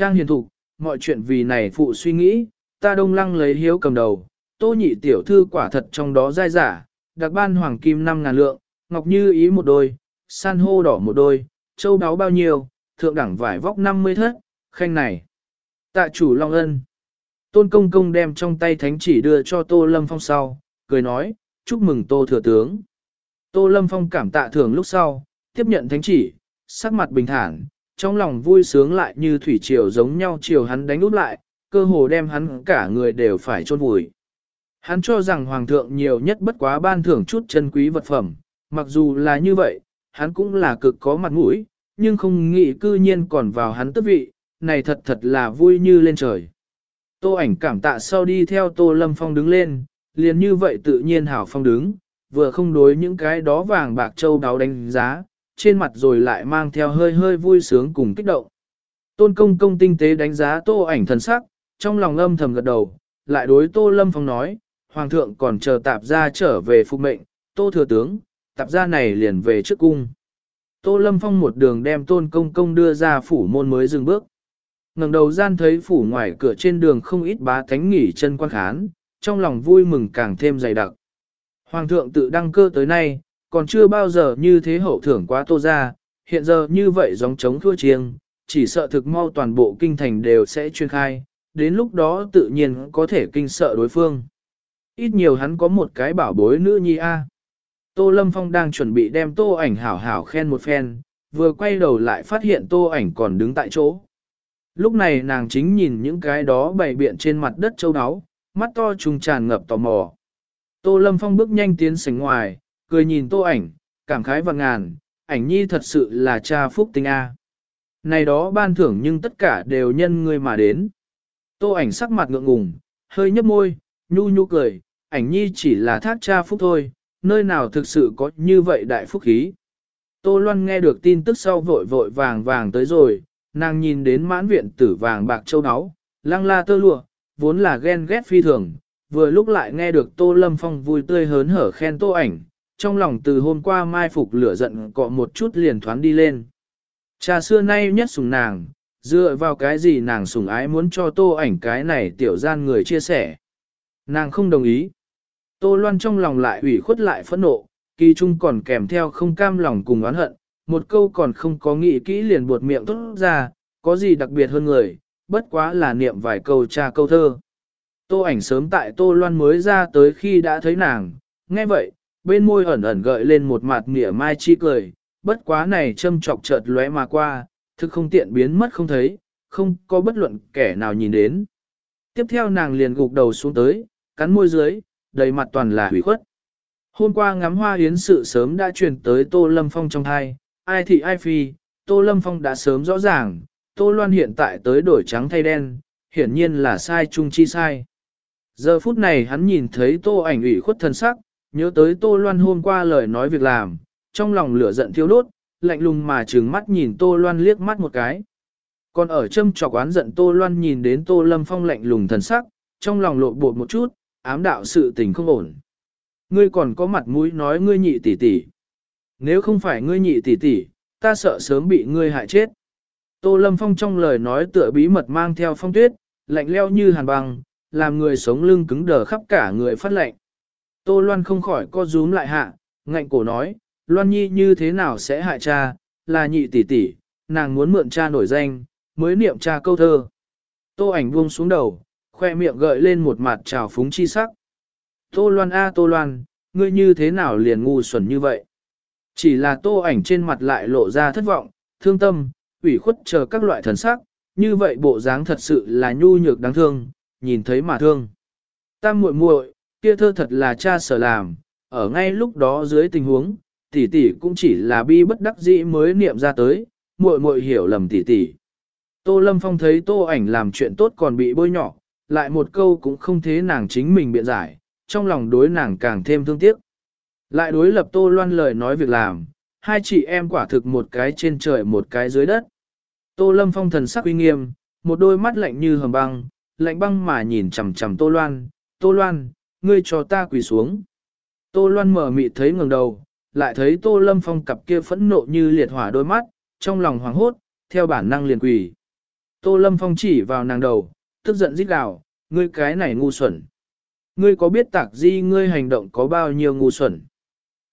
Trang hiền thục, mọi chuyện vì này phụ suy nghĩ, ta đông lăng lấy hiếu cầm đầu, tô nhị tiểu thư quả thật trong đó dai giả, đặc ban hoàng kim 5 ngàn lượng, ngọc như ý một đôi, san hô đỏ một đôi, châu đáo bao nhiêu, thượng đẳng vải vóc 50 thất, khanh này. Tạ chủ Long Ân. Tôn công công đem trong tay thánh chỉ đưa cho Tô Lâm Phong sau, cười nói, chúc mừng Tô Thừa Tướng. Tô Lâm Phong cảm tạ thưởng lúc sau, tiếp nhận thánh chỉ, sắc mặt bình thản, trong lòng vui sướng lại như thủy triều giống nhau chiều hắn đánh út lại, cơ hồ đem hắn cả người đều phải chôn vùi. Hắn cho rằng hoàng thượng nhiều nhất bất quá ban thưởng chút chân quý vật phẩm, mặc dù là như vậy, hắn cũng là cực có mặt mũi, nhưng không nghĩ cư nhiên còn vào hắn tức vị, này thật thật là vui như lên trời. Tô ảnh cảm tạ sau đi theo Tô Lâm Phong đứng lên, liền như vậy tự nhiên hảo phong đứng, vừa không đối những cái đó vàng bạc châu đáo đánh giá, trên mặt rồi lại mang theo hơi hơi vui sướng cùng kích động. Tôn công công tinh tế đánh giá Tô ảnh thần sắc, trong lòng âm thầm gật đầu, lại đối Tô Lâm Phong nói, Hoàng thượng còn chờ tạp gia trở về phục mệnh, Tô Thừa Tướng, tạp gia này liền về trước cung. Tô Lâm Phong một đường đem Tôn Công Công đưa ra phủ môn mới dừng bước. ngẩng đầu gian thấy phủ ngoài cửa trên đường không ít bá thánh nghỉ chân quan khán, trong lòng vui mừng càng thêm dày đặc. Hoàng thượng tự đăng cơ tới nay, còn chưa bao giờ như thế hậu thưởng quá tô ra, hiện giờ như vậy giống chống thua chiêng, chỉ sợ thực mau toàn bộ kinh thành đều sẽ chuyên khai, đến lúc đó tự nhiên có thể kinh sợ đối phương. Ít nhiều hắn có một cái bảo bối nữ nhi a. Tô Lâm Phong đang chuẩn bị đem tô ảnh hảo hảo khen một phen, vừa quay đầu lại phát hiện tô ảnh còn đứng tại chỗ. Lúc này nàng chính nhìn những cái đó bày biện trên mặt đất châu áo, mắt to trùng tràn ngập tò mò. Tô Lâm Phong bước nhanh tiến sảnh ngoài, cười nhìn tô ảnh, cảm khái và ngàn, ảnh nhi thật sự là cha phúc tinh A. Này đó ban thưởng nhưng tất cả đều nhân người mà đến. Tô ảnh sắc mặt ngượng ngùng, hơi nhấp môi, nhu nhu cười, ảnh nhi chỉ là thác cha phúc thôi, nơi nào thực sự có như vậy đại phúc khí. Tô Loan nghe được tin tức sau vội vội vàng vàng tới rồi, nàng nhìn đến mãn viện tử vàng bạc châu áo, lăng la tơ lụa, vốn là ghen ghét phi thường, vừa lúc lại nghe được Tô Lâm Phong vui tươi hớn hở khen Tô ảnh, trong lòng từ hôm qua mai phục lửa giận cọ một chút liền thoáng đi lên. Cha xưa nay nhất sủng nàng, dựa vào cái gì nàng sủng ái muốn cho Tô ảnh cái này tiểu gian người chia sẻ. Nàng không đồng ý. Tô Loan trong lòng lại ủy khuất lại phẫn nộ, kỳ trung còn kèm theo không cam lòng cùng oán hận, một câu còn không có nghĩ kỹ liền buột miệng tốt ra, có gì đặc biệt hơn người, bất quá là niệm vài câu cha câu thơ. Tô ảnh sớm tại Tô Loan mới ra tới khi đã thấy nàng, nghe vậy, bên môi ẩn ẩn gợi lên một mặt mỉa mai chi cười, bất quá này châm chọc chợt lóe mà qua, thực không tiện biến mất không thấy, không có bất luận kẻ nào nhìn đến. Tiếp theo nàng liền gục đầu xuống tới, cắn môi dưới, đầy mặt toàn là hủy khuất. Hôm qua ngắm hoa hiến sự sớm đã truyền tới Tô Lâm Phong trong hai, ai thị ai phi, Tô Lâm Phong đã sớm rõ ràng, Tô Loan hiện tại tới đổi trắng thay đen, hiển nhiên là sai chung chi sai. Giờ phút này hắn nhìn thấy Tô ảnh ủy khuất thân sắc, nhớ tới Tô Loan hôm qua lời nói việc làm, trong lòng lửa giận thiêu đốt, lạnh lùng mà trừng mắt nhìn Tô Loan liếc mắt một cái. Còn ở châm trọc oán giận Tô Loan nhìn đến Tô Lâm Phong lạnh lùng thần sắc, trong lòng lộ bột một chút, ám đạo sự tình không ổn. Ngươi còn có mặt mũi nói ngươi nhị tỷ tỷ. Nếu không phải ngươi nhị tỷ tỷ, ta sợ sớm bị ngươi hại chết. Tô Lâm Phong trong lời nói tựa bí mật mang theo phong tuyết, lạnh leo như hàn băng, làm người sống lưng cứng đờ khắp cả người phát lạnh. Tô Loan không khỏi co rúm lại hạ, ngạnh cổ nói, Loan Nhi như thế nào sẽ hại cha, là nhị tỷ tỷ, nàng muốn mượn cha nổi danh, mới niệm cha câu thơ. Tô ảnh buông xuống đầu, khoe miệng gợi lên một mặt trào phúng chi sắc. Tô Loan a Tô Loan, ngươi như thế nào liền ngu xuẩn như vậy? Chỉ là tô ảnh trên mặt lại lộ ra thất vọng, thương tâm, ủy khuất chờ các loại thần sắc, như vậy bộ dáng thật sự là nhu nhược đáng thương, nhìn thấy mà thương. Tam muội muội, kia thơ thật là cha sở làm, ở ngay lúc đó dưới tình huống, tỷ tỷ cũng chỉ là bi bất đắc dĩ mới niệm ra tới, muội muội hiểu lầm tỷ tỷ. Tô Lâm Phong thấy Tô ảnh làm chuyện tốt còn bị bôi nhọ, lại một câu cũng không thế nàng chính mình biện giải, trong lòng đối nàng càng thêm thương tiếc. Lại đối lập Tô Loan lời nói việc làm, hai chị em quả thực một cái trên trời một cái dưới đất. Tô Lâm Phong thần sắc uy nghiêm, một đôi mắt lạnh như hầm băng, lạnh băng mà nhìn chằm chằm Tô Loan, Tô Loan, ngươi cho ta quỳ xuống. Tô Loan mở mị thấy ngẩng đầu, lại thấy Tô Lâm Phong cặp kia phẫn nộ như liệt hỏa đôi mắt, trong lòng hoảng hốt, theo bản năng liền quỳ. Tô Lâm Phong chỉ vào nàng đầu, tức giận rít gào, ngươi cái này ngu xuẩn. Ngươi có biết tạc di ngươi hành động có bao nhiêu ngu xuẩn?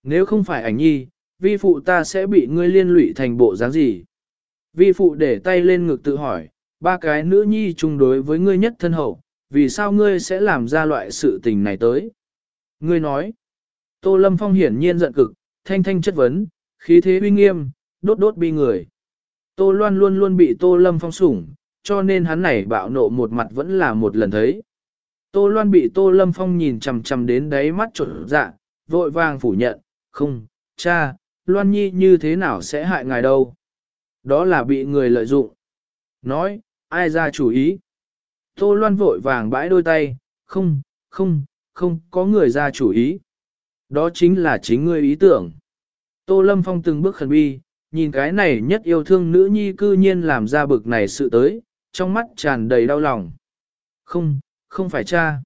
Nếu không phải ảnh nhi, vi phụ ta sẽ bị ngươi liên lụy thành bộ dáng gì? Vi phụ để tay lên ngực tự hỏi, ba cái nữ nhi chung đối với ngươi nhất thân hậu, vì sao ngươi sẽ làm ra loại sự tình này tới? Ngươi nói, Tô Lâm Phong hiển nhiên giận cực, thanh thanh chất vấn, khí thế uy nghiêm, đốt đốt bi người. Tô Loan luôn luôn bị Tô Lâm Phong sủng, cho nên hắn này bạo nộ một mặt vẫn là một lần thấy. Tô Loan bị Tô Lâm Phong nhìn chằm chằm đến đáy mắt trộn dạ, vội vàng phủ nhận, không, cha, Loan Nhi như thế nào sẽ hại ngài đâu. Đó là bị người lợi dụng. Nói, ai ra chủ ý. Tô Loan vội vàng bãi đôi tay, không, không, không có người ra chủ ý. Đó chính là chính ngươi ý tưởng. Tô Lâm Phong từng bước khẩn bi, nhìn cái này nhất yêu thương nữ nhi cư nhiên làm ra bực này sự tới, trong mắt tràn đầy đau lòng. Không, không phải cha.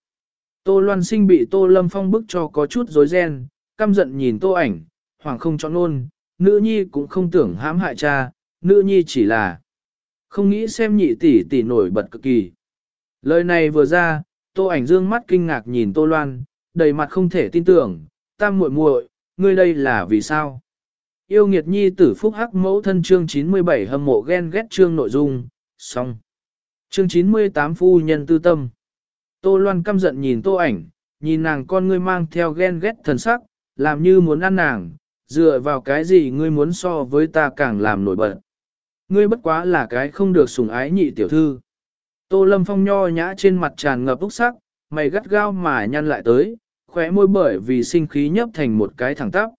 Tô Loan sinh bị Tô Lâm Phong bức cho có chút rối ren, căm giận nhìn Tô ảnh, hoàng không chọn luôn, nữ nhi cũng không tưởng hãm hại cha, nữ nhi chỉ là không nghĩ xem nhị tỷ tỷ nổi bật cực kỳ. Lời này vừa ra, Tô ảnh dương mắt kinh ngạc nhìn Tô Loan, đầy mặt không thể tin tưởng, tam muội muội, ngươi đây là vì sao? Yêu nghiệt nhi tử phúc hắc mẫu thân chương 97 hâm mộ ghen ghét chương nội dung, xong. Chương 98 phu nhân tư tâm. Tô Loan căm giận nhìn tô ảnh, nhìn nàng con ngươi mang theo ghen ghét thần sắc, làm như muốn ăn nàng, dựa vào cái gì ngươi muốn so với ta càng làm nổi bật. Ngươi bất quá là cái không được sủng ái nhị tiểu thư. Tô Lâm Phong nho nhã trên mặt tràn ngập úc sắc, mày gắt gao mà nhăn lại tới, khóe môi bởi vì sinh khí nhấp thành một cái thẳng tắp.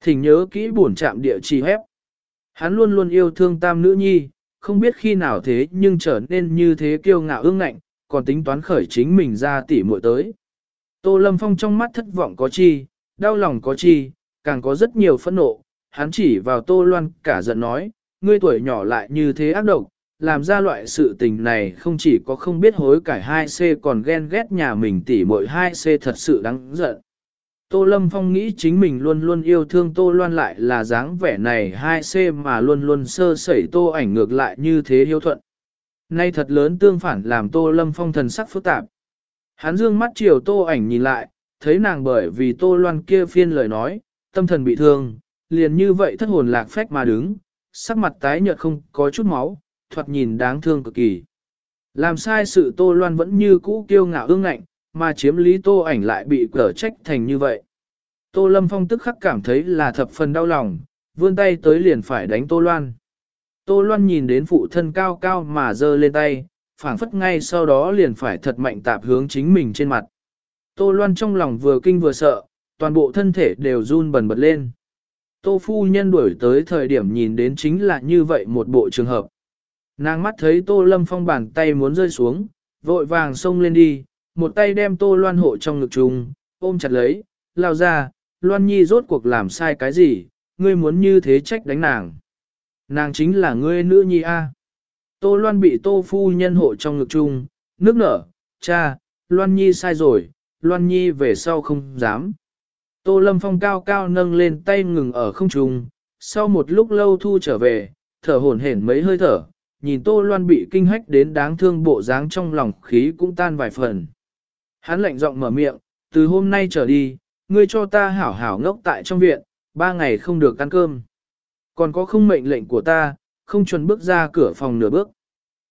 Thỉnh nhớ kỹ buồn chạm địa chỉ hép. Hắn luôn luôn yêu thương tam nữ nhi, không biết khi nào thế nhưng trở nên như thế kiêu ngạo ương ngạnh, còn tính toán khởi chính mình ra tỉ muội tới. Tô Lâm Phong trong mắt thất vọng có chi, đau lòng có chi, càng có rất nhiều phẫn nộ, hắn chỉ vào Tô Loan cả giận nói, ngươi tuổi nhỏ lại như thế ác độc, làm ra loại sự tình này không chỉ có không biết hối cải 2C còn ghen ghét nhà mình tỉ mội 2C thật sự đáng giận. Tô Lâm Phong nghĩ chính mình luôn luôn yêu thương Tô Loan lại là dáng vẻ này 2C mà luôn luôn sơ sẩy Tô ảnh ngược lại như thế hiếu thuận. Nay thật lớn tương phản làm Tô Lâm Phong thần sắc phức tạp. Hắn dương mắt chiều Tô ảnh nhìn lại, thấy nàng bởi vì Tô Loan kia phiên lời nói, tâm thần bị thương, liền như vậy thất hồn lạc phách mà đứng, sắc mặt tái nhợt không có chút máu, thoạt nhìn đáng thương cực kỳ. Làm sai sự Tô Loan vẫn như cũ kiêu ngạo ương ngạnh, mà chiếm lý Tô ảnh lại bị cở trách thành như vậy. Tô Lâm Phong tức khắc cảm thấy là thập phần đau lòng, vươn tay tới liền phải đánh Tô Loan. Tô Loan nhìn đến phụ thân cao cao mà giơ lên tay, phảng phất ngay sau đó liền phải thật mạnh tạp hướng chính mình trên mặt. Tô Loan trong lòng vừa kinh vừa sợ, toàn bộ thân thể đều run bần bật lên. Tô phu nhân đuổi tới thời điểm nhìn đến chính là như vậy một bộ trường hợp. Nàng mắt thấy Tô Lâm Phong bàn tay muốn rơi xuống, vội vàng xông lên đi, một tay đem Tô Loan hộ trong ngực trùng, ôm chặt lấy, lao ra, Loan Nhi rốt cuộc làm sai cái gì, ngươi muốn như thế trách đánh nàng. Nàng chính là ngươi nữ nhi A. Tô Loan bị Tô Phu nhân hộ trong ngực trùng, nước nở, cha, Loan Nhi sai rồi, Loan Nhi về sau không dám. Tô Lâm Phong cao cao nâng lên tay ngừng ở không trung, sau một lúc lâu thu trở về, thở hổn hển mấy hơi thở, nhìn Tô Loan bị kinh hách đến đáng thương bộ dáng trong lòng khí cũng tan vài phần. Hắn lạnh giọng mở miệng, từ hôm nay trở đi, ngươi cho ta hảo hảo ngốc tại trong viện, ba ngày không được ăn cơm. Còn có không mệnh lệnh của ta, không chuẩn bước ra cửa phòng nửa bước.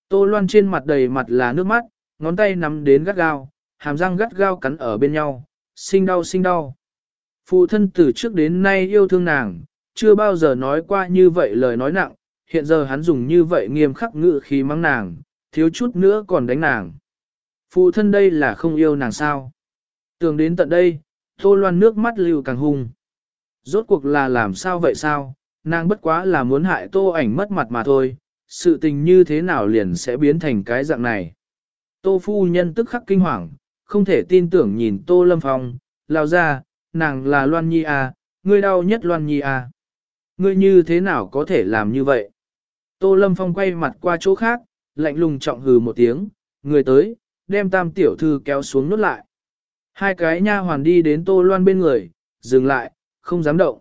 Tô Loan trên mặt đầy mặt là nước mắt, ngón tay nắm đến gắt gao, hàm răng gắt gao cắn ở bên nhau, sinh đau sinh đau. Phụ thân từ trước đến nay yêu thương nàng, chưa bao giờ nói qua như vậy lời nói nặng, hiện giờ hắn dùng như vậy nghiêm khắc ngự khí mắng nàng, thiếu chút nữa còn đánh nàng. Phụ thân đây là không yêu nàng sao? Tưởng đến tận đây, Tô Loan nước mắt lưu càng hung. Rốt cuộc là làm sao vậy sao? Nàng bất quá là muốn hại tô ảnh mất mặt mà thôi, sự tình như thế nào liền sẽ biến thành cái dạng này. Tô phu nhân tức khắc kinh hoàng, không thể tin tưởng nhìn tô lâm phong, lao ra, nàng là Loan Nhi à, ngươi đau nhất Loan Nhi à. Ngươi như thế nào có thể làm như vậy? Tô lâm phong quay mặt qua chỗ khác, lạnh lùng trọng hừ một tiếng, người tới, đem tam tiểu thư kéo xuống nút lại. Hai cái nha hoàn đi đến Tô Loan bên người, dừng lại, không dám động.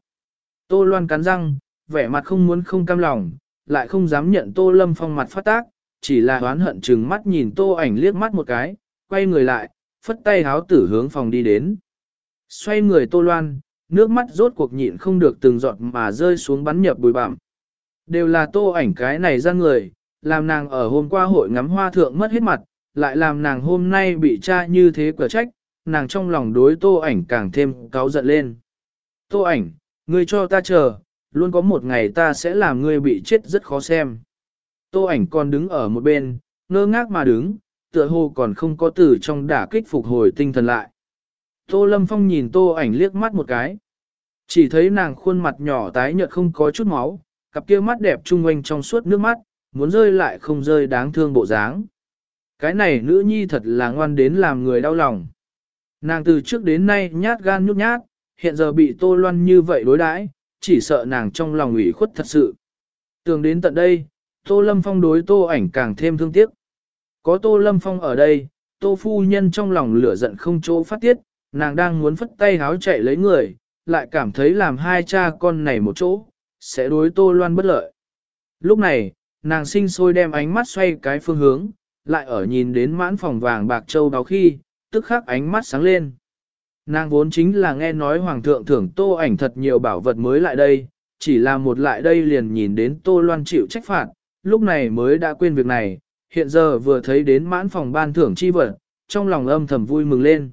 Tô Loan cắn răng, vẻ mặt không muốn không cam lòng, lại không dám nhận Tô Lâm Phong mặt phát tác, chỉ là oán hận chừng mắt nhìn tô ảnh liếc mắt một cái, quay người lại, phất tay háo tử hướng phòng đi đến. Xoay người tô loan, nước mắt rốt cuộc nhịn không được từng giọt mà rơi xuống bắn nhập bùi bặm. Đều là tô ảnh cái này ra người, làm nàng ở hôm qua hội ngắm hoa thượng mất hết mặt, lại làm nàng hôm nay bị cha như thế quả trách, nàng trong lòng đối tô ảnh càng thêm cáu giận lên. Tô ảnh, ngươi cho ta chờ, luôn có một ngày ta sẽ làm ngươi bị chết rất khó xem. Tô ảnh còn đứng ở một bên, ngơ ngác mà đứng, tựa hồ còn không có từ trong đả kích phục hồi tinh thần lại. Tô Lâm Phong nhìn tô ảnh liếc mắt một cái. Chỉ thấy nàng khuôn mặt nhỏ tái nhợt không có chút máu, cặp kia mắt đẹp trung quanh trong suốt nước mắt, muốn rơi lại không rơi đáng thương bộ dáng. Cái này nữ nhi thật là ngoan đến làm người đau lòng. Nàng từ trước đến nay nhát gan nhút nhát, hiện giờ bị Tô Loan như vậy đối đãi, chỉ sợ nàng trong lòng ủy khuất thật sự. Tưởng đến tận đây, Tô Lâm Phong đối Tô ảnh càng thêm thương tiếc. Có Tô Lâm Phong ở đây, Tô Phu Nhân trong lòng lửa giận không chỗ phát tiết, nàng đang muốn phất tay háo chạy lấy người, lại cảm thấy làm hai cha con này một chỗ, sẽ đối Tô Loan bất lợi. Lúc này, nàng sinh sôi đem ánh mắt xoay cái phương hướng, lại ở nhìn đến mãn phòng vàng bạc châu đáo khi, tức khắc ánh mắt sáng lên. Nàng vốn chính là nghe nói hoàng thượng thưởng tô ảnh thật nhiều bảo vật mới lại đây, chỉ là một lại đây liền nhìn đến tô loan chịu trách phạt, lúc này mới đã quên việc này, hiện giờ vừa thấy đến mãn phòng ban thưởng chi vật, trong lòng âm thầm vui mừng lên.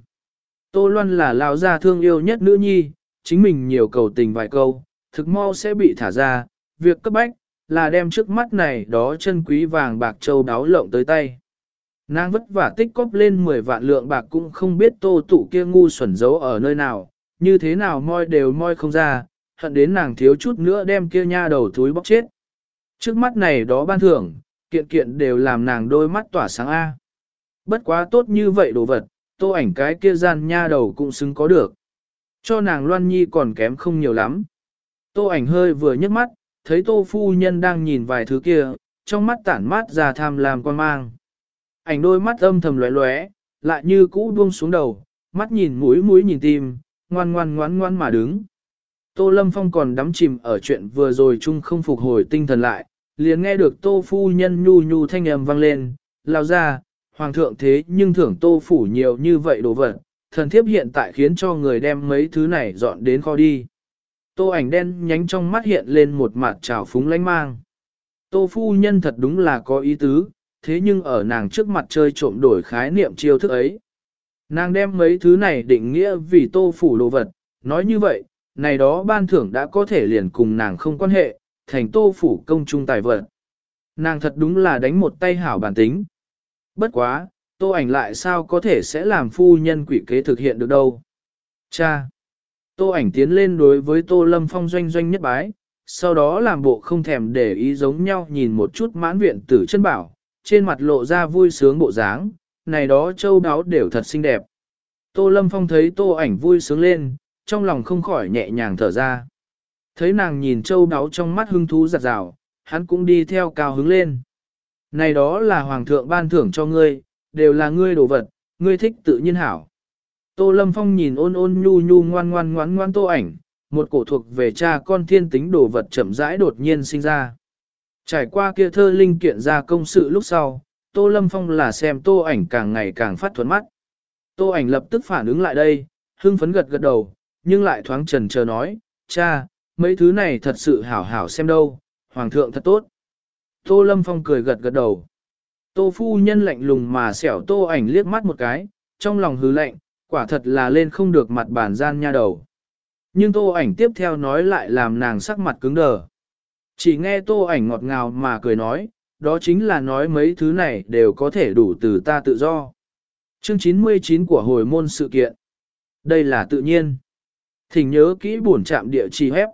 Tô loan là lão gia thương yêu nhất nữ nhi, chính mình nhiều cầu tình vài câu, thực mau sẽ bị thả ra, việc cấp bách, là đem trước mắt này đó chân quý vàng bạc châu đáo lộng tới tay. Nàng vất vả tích cóp lên 10 vạn lượng bạc cũng không biết tô tụ kia ngu xuẩn giấu ở nơi nào, như thế nào moi đều moi không ra, hận đến nàng thiếu chút nữa đem kia nha đầu túi bóc chết. Trước mắt này đó ban thưởng, kiện kiện đều làm nàng đôi mắt tỏa sáng A. Bất quá tốt như vậy đồ vật, tô ảnh cái kia gian nha đầu cũng xứng có được. Cho nàng Loan Nhi còn kém không nhiều lắm. Tô ảnh hơi vừa nhấc mắt, thấy tô phu nhân đang nhìn vài thứ kia, trong mắt tản mát ra tham lam quan mang. Ảnh đôi mắt âm thầm lóe lóe, lại như cũ buông xuống đầu, mắt nhìn mũi mũi nhìn tim, ngoan ngoan ngoan ngoan mà đứng. Tô Lâm Phong còn đắm chìm ở chuyện vừa rồi chung không phục hồi tinh thần lại, liền nghe được Tô Phu Nhân nhu nhu thanh âm vang lên, lao ra, Hoàng thượng thế nhưng thưởng Tô Phủ nhiều như vậy đồ vật, thần thiếp hiện tại khiến cho người đem mấy thứ này dọn đến kho đi. Tô ảnh đen nhánh trong mắt hiện lên một mặt trào phúng lánh mang. Tô Phu Nhân thật đúng là có ý tứ, thế nhưng ở nàng trước mặt chơi trộm đổi khái niệm chiêu thức ấy. Nàng đem mấy thứ này định nghĩa vì tô phủ đồ vật, nói như vậy, này đó ban thưởng đã có thể liền cùng nàng không quan hệ, thành tô phủ công trung tài vật. Nàng thật đúng là đánh một tay hảo bản tính. Bất quá, tô ảnh lại sao có thể sẽ làm phu nhân quỷ kế thực hiện được đâu. Cha! Tô ảnh tiến lên đối với tô lâm phong doanh doanh nhất bái, sau đó làm bộ không thèm để ý giống nhau nhìn một chút mãn viện tử chân bảo, trên mặt lộ ra vui sướng bộ dáng, này đó châu đáo đều thật xinh đẹp. Tô Lâm Phong thấy tô ảnh vui sướng lên, trong lòng không khỏi nhẹ nhàng thở ra. Thấy nàng nhìn châu đáo trong mắt hưng thú giật rào, hắn cũng đi theo cao hứng lên. Này đó là hoàng thượng ban thưởng cho ngươi, đều là ngươi đồ vật, ngươi thích tự nhiên hảo. Tô Lâm Phong nhìn ôn ôn nhu nhu ngoan ngoan ngoan ngoan tô ảnh, một cổ thuộc về cha con thiên tính đồ vật chậm rãi đột nhiên sinh ra. Trải qua kia thơ linh kiện ra công sự lúc sau, Tô Lâm Phong là xem tô ảnh càng ngày càng phát thuần mắt. Tô ảnh lập tức phản ứng lại đây, hưng phấn gật gật đầu, nhưng lại thoáng chần chờ nói, cha, mấy thứ này thật sự hảo hảo xem đâu, hoàng thượng thật tốt. Tô Lâm Phong cười gật gật đầu. Tô phu nhân lạnh lùng mà xẻo tô ảnh liếc mắt một cái, trong lòng hứ lạnh, quả thật là lên không được mặt bản gian nha đầu. Nhưng tô ảnh tiếp theo nói lại làm nàng sắc mặt cứng đờ. Chỉ nghe tô ảnh ngọt ngào mà cười nói, đó chính là nói mấy thứ này đều có thể đủ từ ta tự do. Chương 99 của hồi môn sự kiện. Đây là tự nhiên. Thỉnh nhớ kỹ buồn chạm địa chỉ hép.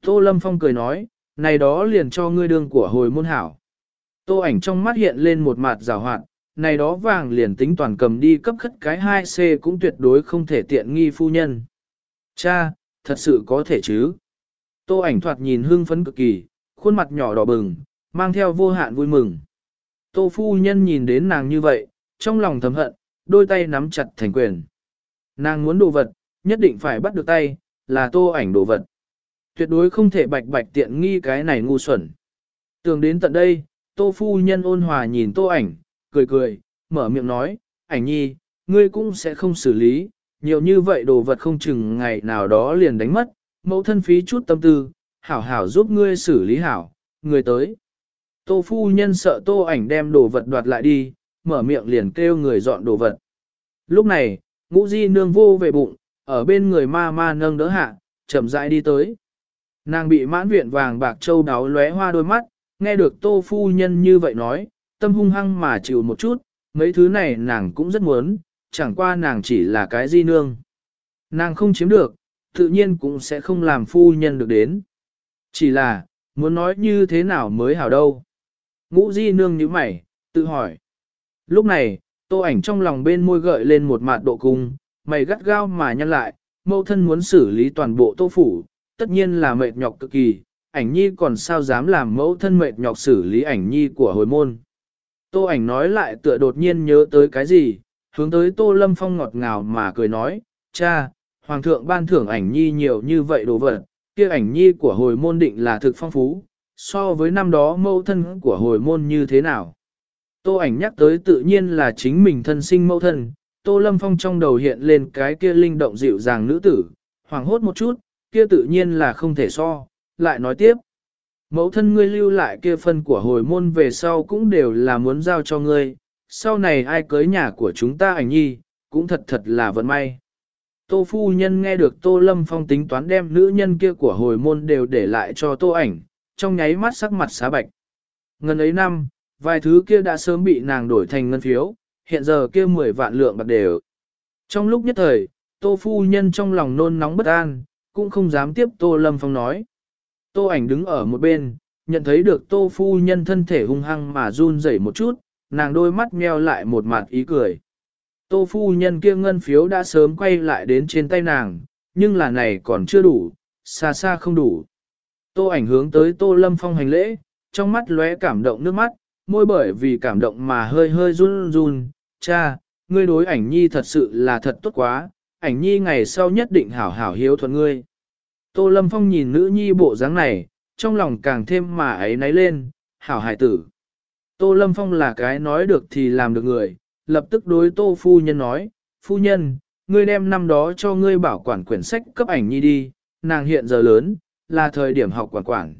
Tô Lâm Phong cười nói, này đó liền cho ngươi đương của hồi môn hảo. Tô ảnh trong mắt hiện lên một mặt rào hoạt, này đó vàng liền tính toàn cầm đi cấp khất cái 2C cũng tuyệt đối không thể tiện nghi phu nhân. Cha, thật sự có thể chứ? Tô ảnh thoạt nhìn hưng phấn cực kỳ, khuôn mặt nhỏ đỏ bừng, mang theo vô hạn vui mừng. Tô phu nhân nhìn đến nàng như vậy, trong lòng thầm hận, đôi tay nắm chặt thành quyền. Nàng muốn đồ vật, nhất định phải bắt được tay, là tô ảnh đồ vật. Tuyệt đối không thể bạch bạch tiện nghi cái này ngu xuẩn. Tưởng đến tận đây, tô phu nhân ôn hòa nhìn tô ảnh, cười cười, mở miệng nói, ảnh nhi, ngươi cũng sẽ không xử lý, nhiều như vậy đồ vật không chừng ngày nào đó liền đánh mất, mẫu thân phí chút tâm tư, hảo hảo giúp ngươi xử lý hảo, người tới. Tô phu nhân sợ tô ảnh đem đồ vật đoạt lại đi, mở miệng liền kêu người dọn đồ vật. Lúc này, ngũ di nương vô về bụng, ở bên người ma ma nâng đỡ hạ, chậm rãi đi tới. Nàng bị mãn viện vàng bạc châu đáo lóe hoa đôi mắt, nghe được tô phu nhân như vậy nói, tâm hung hăng mà chịu một chút, mấy thứ này nàng cũng rất muốn, chẳng qua nàng chỉ là cái di nương. Nàng không chiếm được, tự nhiên cũng sẽ không làm phu nhân được đến. Chỉ là, muốn nói như thế nào mới hảo đâu. Ngũ di nương như mày, tự hỏi. Lúc này, tô ảnh trong lòng bên môi gợi lên một mạt độ cung, mày gắt gao mà nhăn lại, mẫu thân muốn xử lý toàn bộ tô phủ, tất nhiên là mệt nhọc cực kỳ, ảnh nhi còn sao dám làm mẫu thân mệt nhọc xử lý ảnh nhi của hồi môn. Tô ảnh nói lại tựa đột nhiên nhớ tới cái gì, hướng tới tô lâm phong ngọt ngào mà cười nói, cha, hoàng thượng ban thưởng ảnh nhi nhiều như vậy đồ vật, kia ảnh nhi của hồi môn định là thực phong phú, so với năm đó mẫu thân của hồi môn như thế nào. Tô ảnh nhắc tới tự nhiên là chính mình thân sinh mẫu thân, Tô Lâm Phong trong đầu hiện lên cái kia linh động dịu dàng nữ tử, hoàng hốt một chút, kia tự nhiên là không thể so, lại nói tiếp. Mẫu thân ngươi lưu lại kia phân của hồi môn về sau cũng đều là muốn giao cho ngươi, sau này ai cưới nhà của chúng ta ảnh nhi, cũng thật thật là vận may. Tô phu nhân nghe được Tô Lâm Phong tính toán đem nữ nhân kia của hồi môn đều để lại cho Tô ảnh, trong nháy mắt sắc mặt xá bạch. Ngân ấy năm, vài thứ kia đã sớm bị nàng đổi thành ngân phiếu, hiện giờ kia 10 vạn lượng bạc đều. Trong lúc nhất thời, Tô phu nhân trong lòng nôn nóng bất an, cũng không dám tiếp Tô Lâm Phong nói. Tô ảnh đứng ở một bên, nhận thấy được Tô phu nhân thân thể hung hăng mà run rẩy một chút, nàng đôi mắt meo lại một mặt ý cười. Tô phu nhân kia ngân phiếu đã sớm quay lại đến trên tay nàng, nhưng là này còn chưa đủ, xa xa không đủ. Tô ảnh hướng tới Tô Lâm Phong hành lễ, trong mắt lóe cảm động nước mắt, môi bởi vì cảm động mà hơi hơi run run, cha, ngươi đối ảnh nhi thật sự là thật tốt quá, ảnh nhi ngày sau nhất định hảo hảo hiếu thuận ngươi. Tô Lâm Phong nhìn nữ nhi bộ dáng này, trong lòng càng thêm mà ấy náy lên, hảo hải tử. Tô Lâm Phong là cái nói được thì làm được người, lập tức đối Tô Phu Nhân nói, Phu Nhân, ngươi đem năm đó cho ngươi bảo quản quyển sách cấp ảnh nhi đi, nàng hiện giờ lớn, là thời điểm học quản quản.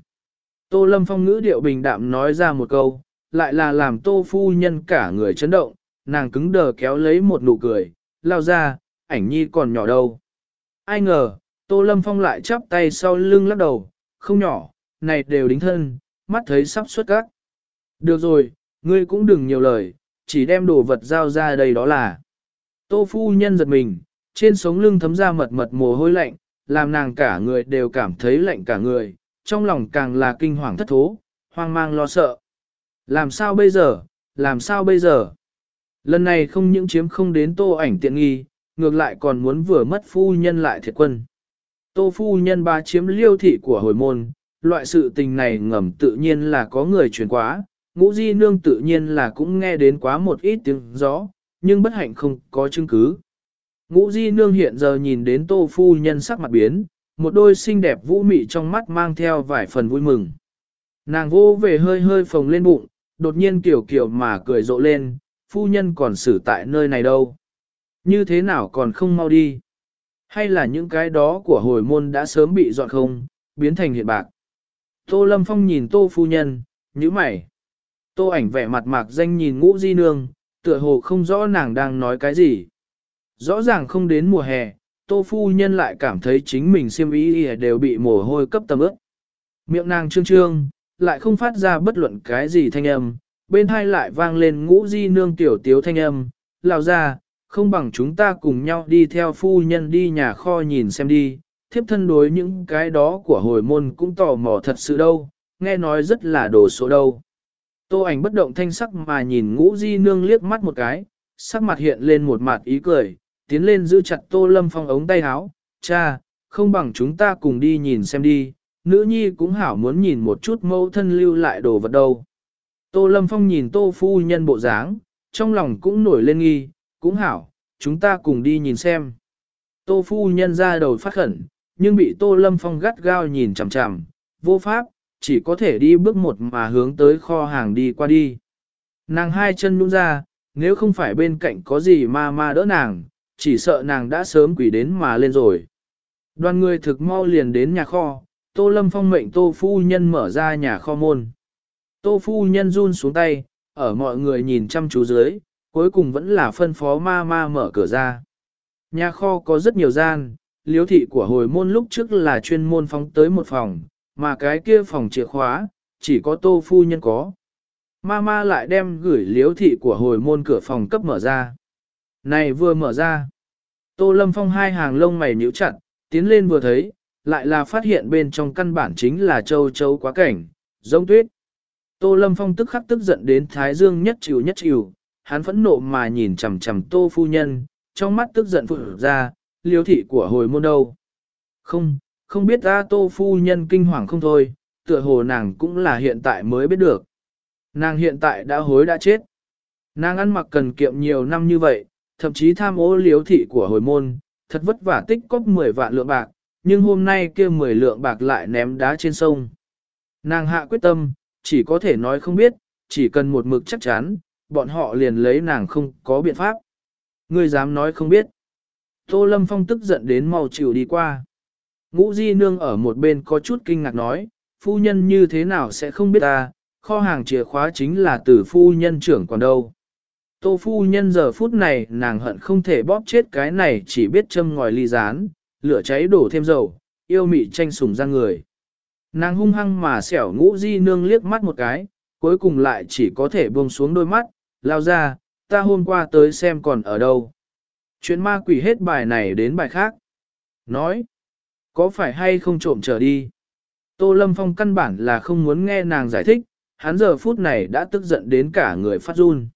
Tô Lâm Phong ngữ điệu bình đạm nói ra một câu, lại là làm Tô Phu Nhân cả người chấn động, nàng cứng đờ kéo lấy một nụ cười, lao ra, ảnh nhi còn nhỏ đâu. Ai ngờ, Tô Lâm Phong lại chắp tay sau lưng lắc đầu, không nhỏ, này đều đính thân, mắt thấy sắp xuất các. Được rồi, ngươi cũng đừng nhiều lời, chỉ đem đồ vật giao ra đây đó là. Tô phu nhân giật mình, trên sống lưng thấm ra mật mật mồ hôi lạnh, làm nàng cả người đều cảm thấy lạnh cả người, trong lòng càng là kinh hoàng thất thố, hoang mang lo sợ. Làm sao bây giờ, làm sao bây giờ? Lần này không những chiếm không đến tô ảnh tiện nghi, ngược lại còn muốn vừa mất phu nhân lại thiệt quân. Tô phu nhân ba chiếm liêu thị của hồi môn, loại sự tình này ngầm tự nhiên là có người truyền quá, ngũ di nương tự nhiên là cũng nghe đến quá một ít tiếng gió, nhưng bất hạnh không có chứng cứ. Ngũ di nương hiện giờ nhìn đến tô phu nhân sắc mặt biến, một đôi xinh đẹp vũ mị trong mắt mang theo vài phần vui mừng. Nàng vô về hơi hơi phồng lên bụng, đột nhiên kiểu kiểu mà cười rộ lên, phu nhân còn xử tại nơi này đâu. Như thế nào còn không mau đi? Hay là những cái đó của hồi môn đã sớm bị dọn không, biến thành hiện bạc? Tô Lâm Phong nhìn tô phu nhân, như mày. Tô ảnh vẻ mặt mạc danh nhìn ngũ di nương, tựa hồ không rõ nàng đang nói cái gì. Rõ ràng không đến mùa hè, tô phu nhân lại cảm thấy chính mình xiêm y đều bị mồ hôi cấp tầm ướt. Miệng nàng trương trương, lại không phát ra bất luận cái gì thanh âm, bên hai lại vang lên ngũ di nương tiểu tiếu thanh âm, lao ra, không bằng chúng ta cùng nhau đi theo phu nhân đi nhà kho nhìn xem đi, thiếp thân đối những cái đó của hồi môn cũng tò mò thật sự đâu, nghe nói rất là đồ số đâu. Tô ảnh bất động thanh sắc mà nhìn ngũ di nương liếc mắt một cái, sắc mặt hiện lên một mặt ý cười, tiến lên giữ chặt tô lâm phong ống tay áo, cha, không bằng chúng ta cùng đi nhìn xem đi, nữ nhi cũng hảo muốn nhìn một chút mẫu thân lưu lại đồ vật đâu. Tô lâm phong nhìn tô phu nhân bộ dáng, trong lòng cũng nổi lên nghi, cũng hảo, chúng ta cùng đi nhìn xem. Tô phu nhân ra đầu phát khẩn, nhưng bị tô lâm phong gắt gao nhìn chằm chằm, vô pháp, chỉ có thể đi bước một mà hướng tới kho hàng đi qua đi. Nàng hai chân nhún ra, nếu không phải bên cạnh có gì ma ma đỡ nàng, chỉ sợ nàng đã sớm quỷ đến mà lên rồi. Đoàn người thực mau liền đến nhà kho, Tô Lâm Phong mệnh Tô Phu Nhân mở ra nhà kho môn. Tô Phu Nhân run xuống tay, ở mọi người nhìn chăm chú dưới, cuối cùng vẫn là phân phó ma ma mở cửa ra. Nhà kho có rất nhiều gian, liếu thị của hồi môn lúc trước là chuyên môn phóng tới một phòng, mà cái kia phòng chìa khóa, chỉ có Tô Phu Nhân có. Ma ma lại đem gửi liếu thị của hồi môn cửa phòng cấp mở ra. Này vừa mở ra. Tô Lâm Phong hai hàng lông mày nhíu chặt, tiến lên vừa thấy, lại là phát hiện bên trong căn bản chính là châu châu quá cảnh, giống tuyết. Tô Lâm Phong tức khắc tức giận đến Thái Dương nhất chịu nhất chịu, hắn phẫn nộ mà nhìn chằm chằm Tô Phu Nhân, trong mắt tức giận phụ ra, liếu thị của hồi môn đâu. Không, không biết ta Tô Phu Nhân kinh hoàng không thôi, tựa hồ nàng cũng là hiện tại mới biết được. Nàng hiện tại đã hối đã chết. Nàng ăn mặc cần kiệm nhiều năm như vậy, thậm chí tham ô liếu thị của hồi môn, thật vất vả tích cóp 10 vạn lượng bạc, nhưng hôm nay kia 10 lượng bạc lại ném đá trên sông. Nàng hạ quyết tâm, chỉ có thể nói không biết, chỉ cần một mực chắc chắn, bọn họ liền lấy nàng không có biện pháp. Ngươi dám nói không biết. Tô Lâm Phong tức giận đến mau chịu đi qua. Ngũ Di Nương ở một bên có chút kinh ngạc nói, phu nhân như thế nào sẽ không biết ta, kho hàng chìa khóa chính là từ phu nhân trưởng còn đâu. Tô phu nhân giờ phút này nàng hận không thể bóp chết cái này chỉ biết châm ngòi ly rán, lửa cháy đổ thêm dầu, yêu mị tranh sùng ra người. Nàng hung hăng mà xẻo ngũ di nương liếc mắt một cái, cuối cùng lại chỉ có thể buông xuống đôi mắt, lao ra, ta hôm qua tới xem còn ở đâu. Chuyện ma quỷ hết bài này đến bài khác. Nói, có phải hay không trộm trở đi? Tô Lâm Phong căn bản là không muốn nghe nàng giải thích, hắn giờ phút này đã tức giận đến cả người phát run.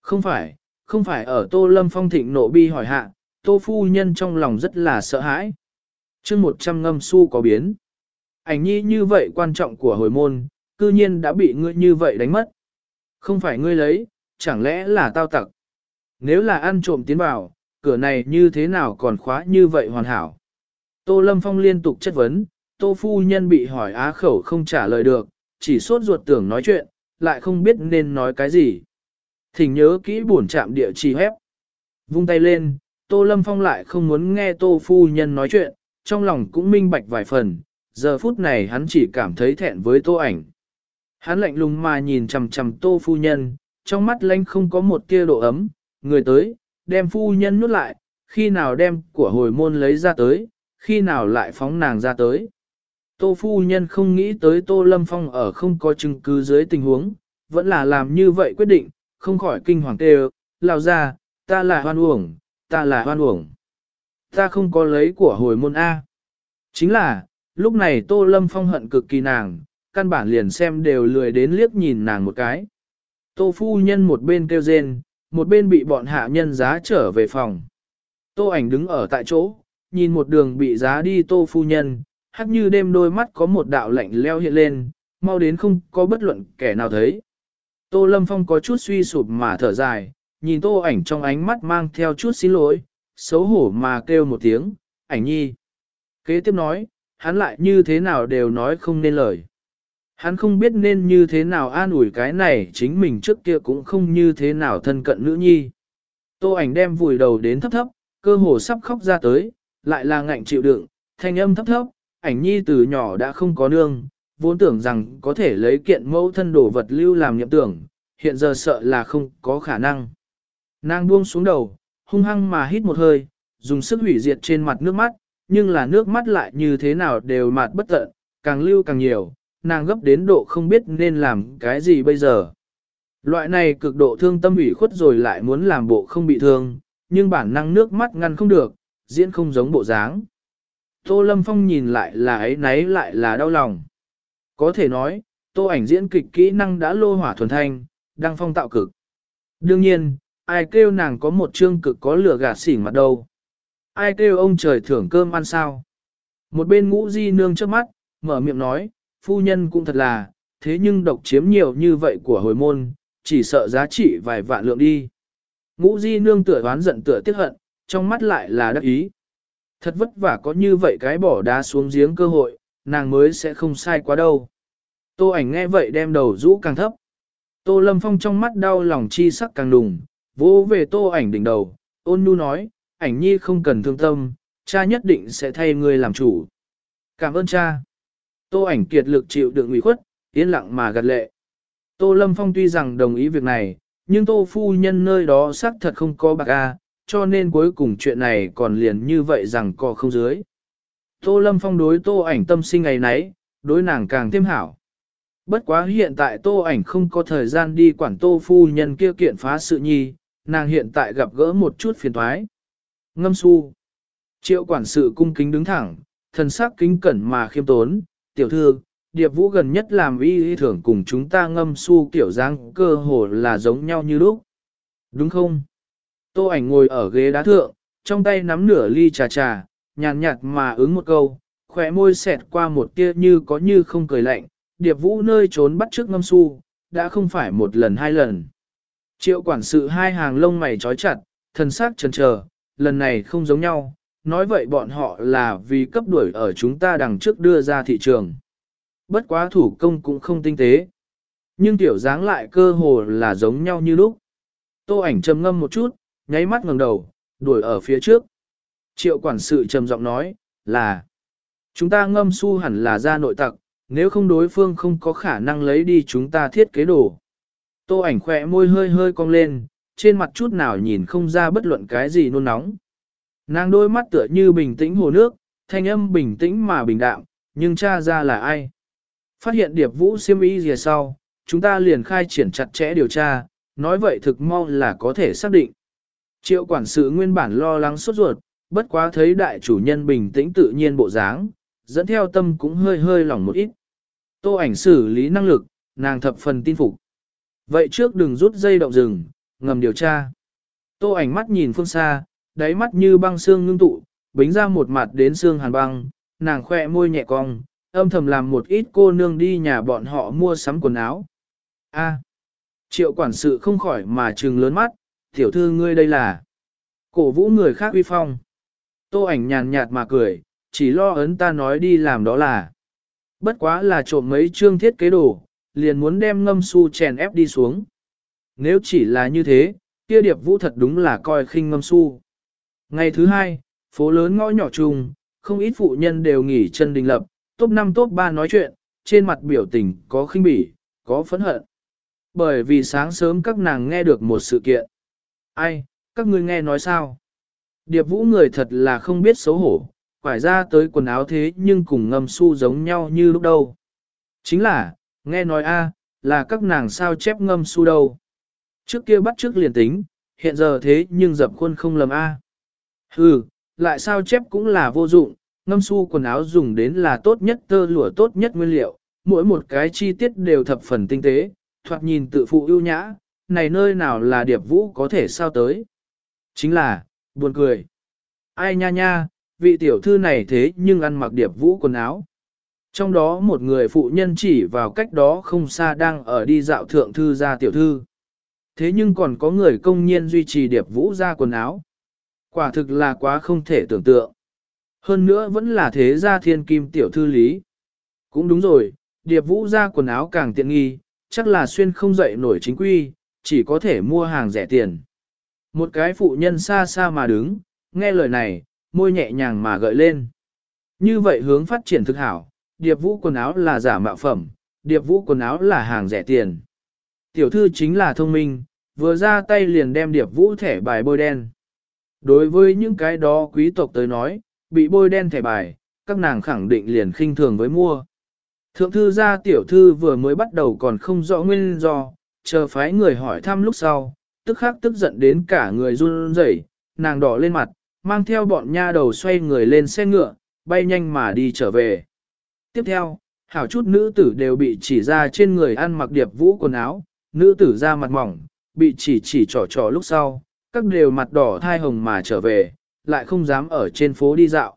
Không phải, không phải ở Tô Lâm Phong thịnh nộ bi hỏi hạ, Tô Phu Nhân trong lòng rất là sợ hãi. chương một trăm ngâm su có biến. Ảnh nhi như vậy quan trọng của hồi môn, cư nhiên đã bị ngươi như vậy đánh mất. Không phải ngươi lấy, chẳng lẽ là tao tặc. Nếu là ăn trộm tiến vào, cửa này như thế nào còn khóa như vậy hoàn hảo. Tô Lâm Phong liên tục chất vấn, Tô Phu Nhân bị hỏi á khẩu không trả lời được, chỉ sốt ruột tưởng nói chuyện, lại không biết nên nói cái gì. Thỉnh nhớ kỹ buồn chạm địa chỉ hép. Vung tay lên, Tô Lâm Phong lại không muốn nghe Tô Phu Nhân nói chuyện, trong lòng cũng minh bạch vài phần, giờ phút này hắn chỉ cảm thấy thẹn với Tô ảnh. Hắn lạnh lùng mà nhìn chằm chằm Tô Phu Nhân, trong mắt lanh không có một tia độ ấm, người tới, đem Phu Nhân nuốt lại, khi nào đem của hồi môn lấy ra tới, khi nào lại phóng nàng ra tới. Tô phu nhân không nghĩ tới Tô Lâm Phong ở không có chứng cứ dưới tình huống, vẫn là làm như vậy quyết định, không khỏi kinh hoàng tê lao ra, ta là hoan uổng, ta là hoan uổng. Ta không có lấy của hồi môn A. Chính là, lúc này Tô Lâm Phong hận cực kỳ nàng, căn bản liền xem đều lười đến liếc nhìn nàng một cái. Tô phu nhân một bên kêu rên, một bên bị bọn hạ nhân giá trở về phòng. Tô ảnh đứng ở tại chỗ, nhìn một đường bị giá đi Tô phu nhân, hắc như đêm đôi mắt có một đạo lạnh leo hiện lên, mau đến không có bất luận kẻ nào thấy. Tô Lâm Phong có chút suy sụp mà thở dài, nhìn tô ảnh trong ánh mắt mang theo chút xin lỗi, xấu hổ mà kêu một tiếng, ảnh nhi. Kế tiếp nói, hắn lại như thế nào đều nói không nên lời. Hắn không biết nên như thế nào an ủi cái này chính mình trước kia cũng không như thế nào thân cận nữ nhi. Tô ảnh đem vùi đầu đến thấp thấp, cơ hồ sắp khóc ra tới, lại là ngạnh chịu đựng, thanh âm thấp thấp, ảnh nhi từ nhỏ đã không có nương, vốn tưởng rằng có thể lấy kiện mẫu thân đổ vật lưu làm nhậm tưởng, hiện giờ sợ là không có khả năng. Nàng buông xuống đầu, hung hăng mà hít một hơi, dùng sức hủy diệt trên mặt nước mắt, nhưng là nước mắt lại như thế nào đều mạt bất tận, càng lưu càng nhiều, nàng gấp đến độ không biết nên làm cái gì bây giờ. Loại này cực độ thương tâm ủy khuất rồi lại muốn làm bộ không bị thương, nhưng bản năng nước mắt ngăn không được, diễn không giống bộ dáng. Tô Lâm Phong nhìn lại là ấy nấy lại là đau lòng. Có thể nói, tô ảnh diễn kịch kỹ năng đã lô hỏa thuần thanh, đăng phong tạo cực. Đương nhiên, ai kêu nàng có một chương cực có lửa gạt xỉn mặt đâu. Ai kêu ông trời thưởng cơm ăn sao. Một bên ngũ di nương trước mắt, mở miệng nói, phu nhân cũng thật là, thế nhưng độc chiếm nhiều như vậy của hồi môn, chỉ sợ giá trị vài vạn lượng đi. Ngũ di nương tựa đoán giận tựa tiếc hận, trong mắt lại là đắc ý. Thật vất vả có như vậy cái bỏ đá xuống giếng cơ hội, nàng mới sẽ không sai quá đâu. Tô ảnh nghe vậy đem đầu rũ càng thấp. Tô Lâm Phong trong mắt đau lòng chi sắc càng đùng, vỗ về tô ảnh đỉnh đầu, ôn nhu nói, ảnh nhi không cần thương tâm, cha nhất định sẽ thay người làm chủ. Cảm ơn cha. Tô ảnh kiệt lực chịu đựng ủy khuất, yên lặng mà gật lệ. Tô Lâm Phong tuy rằng đồng ý việc này, nhưng Tô Phu Nhân nơi đó xác thật không có bạc a, cho nên cuối cùng chuyện này còn liền như vậy rằng co không dưới. Tô Lâm Phong đối Tô ảnh tâm sinh ngày nấy, đối nàng càng thêm hảo. Bất quá hiện tại Tô ảnh không có thời gian đi quản Tô Phu Nhân kia kiện phá sự nhi, nàng hiện tại gặp gỡ một chút phiền toái. Ngâm su. Triệu quản sự cung kính đứng thẳng, thần sắc kính cẩn mà khiêm tốn, tiểu thư, điệp vũ gần nhất làm y y thưởng cùng chúng ta ngâm su kiểu dáng cơ hồ là giống nhau như lúc. Đúng không? Tô ảnh ngồi ở ghế đá thượng, trong tay nắm nửa ly trà trà, nhàn nhạt mà ứng một câu, khỏe môi xẹt qua một tia như có như không cười lạnh, điệp vũ nơi trốn bắt trước ngâm su, đã không phải một lần hai lần. Triệu quản sự hai hàng lông mày trói chặt, thần sắc chần chờ, lần này không giống nhau, nói vậy bọn họ là vì cấp đuổi ở chúng ta đằng trước đưa ra thị trường. Bất quá thủ công cũng không tinh tế. Nhưng tiểu dáng lại cơ hồ là giống nhau như lúc. Tô ảnh trầm ngâm một chút, nháy mắt ngẩng đầu, đuổi ở phía trước. Triệu quản sự trầm giọng nói, là Chúng ta ngâm su hẳn là ra nội tặc, nếu không đối phương không có khả năng lấy đi chúng ta thiết kế đồ. Tô ảnh khỏe môi hơi hơi cong lên, trên mặt chút nào nhìn không ra bất luận cái gì nôn nóng. Nàng đôi mắt tựa như bình tĩnh hồ nước, thanh âm bình tĩnh mà bình đạm, nhưng cha ra là ai? Phát hiện điệp vũ siêm y gì sau, chúng ta liền khai triển chặt chẽ điều tra, nói vậy thực mau là có thể xác định. Triệu quản sự nguyên bản lo lắng sốt ruột, bất quá thấy đại chủ nhân bình tĩnh tự nhiên bộ dáng, dẫn theo tâm cũng hơi hơi lỏng một ít. Tô ảnh xử lý năng lực, nàng thập phần tin phục. Vậy trước đừng rút dây động rừng, ngầm điều tra. Tô ảnh mắt nhìn phương xa, đáy mắt như băng xương ngưng tụ, bính ra một mặt đến xương hàn băng, nàng khoe môi nhẹ cong, âm thầm làm một ít cô nương đi nhà bọn họ mua sắm quần áo. A. triệu quản sự không khỏi mà trừng lớn mắt, tiểu thư ngươi đây là cổ vũ người khác uy phong. Tô ảnh nhàn nhạt mà cười, chỉ lo ấn ta nói đi làm đó là. Bất quá là trộm mấy chương thiết kế đồ, liền muốn đem ngâm su chèn ép đi xuống. Nếu chỉ là như thế, kia điệp vũ thật đúng là coi khinh ngâm su. Ngày thứ hai, phố lớn ngõ nhỏ chung, không ít phụ nhân đều nghỉ chân đình lập, top 5 top 3 nói chuyện, trên mặt biểu tình có khinh bỉ, có phẫn hận. Bởi vì sáng sớm các nàng nghe được một sự kiện. Ai, các ngươi nghe nói sao? Điệp vũ người thật là không biết xấu hổ, phải ra tới quần áo thế nhưng cùng ngâm su giống nhau như lúc đâu. Chính là, nghe nói a là các nàng sao chép ngâm su đâu. Trước kia bắt trước liền tính, hiện giờ thế nhưng dập khuôn không lầm a. Hừ, lại sao chép cũng là vô dụng, ngâm su quần áo dùng đến là tốt nhất tơ lụa tốt nhất nguyên liệu, mỗi một cái chi tiết đều thập phần tinh tế, thoạt nhìn tự phụ ưu nhã, này nơi nào là điệp vũ có thể sao tới. Chính là, buồn cười. Ai nha nha, vị tiểu thư này thế nhưng ăn mặc điệp vũ quần áo. Trong đó một người phụ nhân chỉ vào cách đó không xa đang ở đi dạo thượng thư ra tiểu thư. Thế nhưng còn có người công nhiên duy trì điệp vũ ra quần áo. Quả thực là quá không thể tưởng tượng. Hơn nữa vẫn là thế gia thiên kim tiểu thư lý. Cũng đúng rồi, điệp vũ ra quần áo càng tiện nghi, chắc là xuyên không dậy nổi chính quy, chỉ có thể mua hàng rẻ tiền. Một cái phụ nhân xa xa mà đứng, nghe lời này, môi nhẹ nhàng mà gợi lên. Như vậy hướng phát triển thực hảo, điệp vũ quần áo là giả mạo phẩm, điệp vũ quần áo là hàng rẻ tiền. Tiểu thư chính là thông minh, vừa ra tay liền đem điệp vũ thẻ bài bôi đen. Đối với những cái đó quý tộc tới nói, bị bôi đen thẻ bài, các nàng khẳng định liền khinh thường với mua. Thượng thư gia tiểu thư vừa mới bắt đầu còn không rõ nguyên do, chờ phái người hỏi thăm lúc sau, tức khắc tức giận đến cả người run rẩy, nàng đỏ lên mặt, mang theo bọn nha đầu xoay người lên xe ngựa, bay nhanh mà đi trở về. Tiếp theo, hảo chút nữ tử đều bị chỉ ra trên người ăn mặc điệp vũ quần áo, nữ tử ra mặt mỏng, bị chỉ chỉ trò trò lúc sau, các đều mặt đỏ thai hồng mà trở về, lại không dám ở trên phố đi dạo.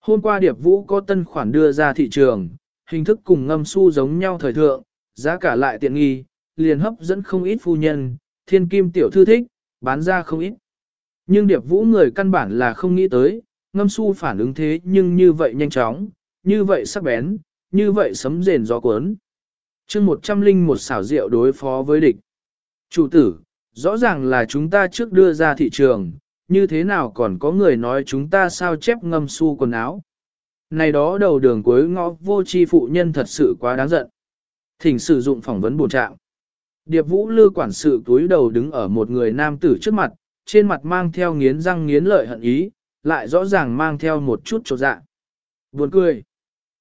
Hôm qua điệp vũ có tân khoản đưa ra thị trường, hình thức cùng ngâm su giống nhau thời thượng, giá cả lại tiện nghi, liền hấp dẫn không ít phu nhân, thiên kim tiểu thư thích, bán ra không ít. Nhưng điệp vũ người căn bản là không nghĩ tới, ngâm su phản ứng thế nhưng như vậy nhanh chóng, như vậy sắc bén, như vậy sấm rền gió cuốn. chương một trăm linh một xảo diệu đối phó với địch. Chủ tử, rõ ràng là chúng ta trước đưa ra thị trường, như thế nào còn có người nói chúng ta sao chép ngâm su quần áo. Này đó đầu đường cuối ngõ vô tri phụ nhân thật sự quá đáng giận. Thỉnh sử dụng phỏng vấn bổ trạng. Điệp vũ lư quản sự túi đầu đứng ở một người nam tử trước mặt, trên mặt mang theo nghiến răng nghiến lợi hận ý, lại rõ ràng mang theo một chút chột dạ. Buồn cười.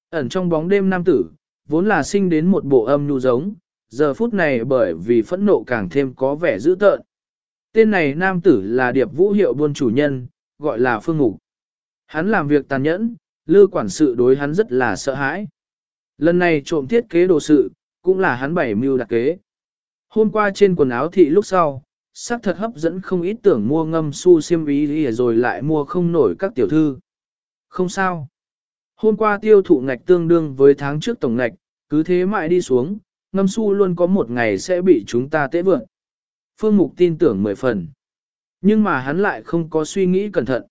Ẩn trong bóng đêm nam tử, vốn là sinh đến một bộ âm nhu giống, giờ phút này bởi vì phẫn nộ càng thêm có vẻ dữ tợn. Tên này nam tử là điệp vũ hiệu buôn chủ nhân, gọi là Phương Ngục. Hắn làm việc tàn nhẫn, lư quản sự đối hắn rất là sợ hãi. Lần này trộm thiết kế đồ sự, cũng là hắn bảy mưu đặc kế. Hôm qua trên quần áo thị lúc sau, sắc thật hấp dẫn không ít tưởng mua ngâm su xiêm ý rồi lại mua không nổi các tiểu thư. Không sao. Hôm qua tiêu thụ ngạch tương đương với tháng trước tổng ngạch, cứ thế mãi đi xuống, ngâm su luôn có một ngày sẽ bị chúng ta tế vượn. Phương Mục tin tưởng mười phần. Nhưng mà hắn lại không có suy nghĩ cẩn thận.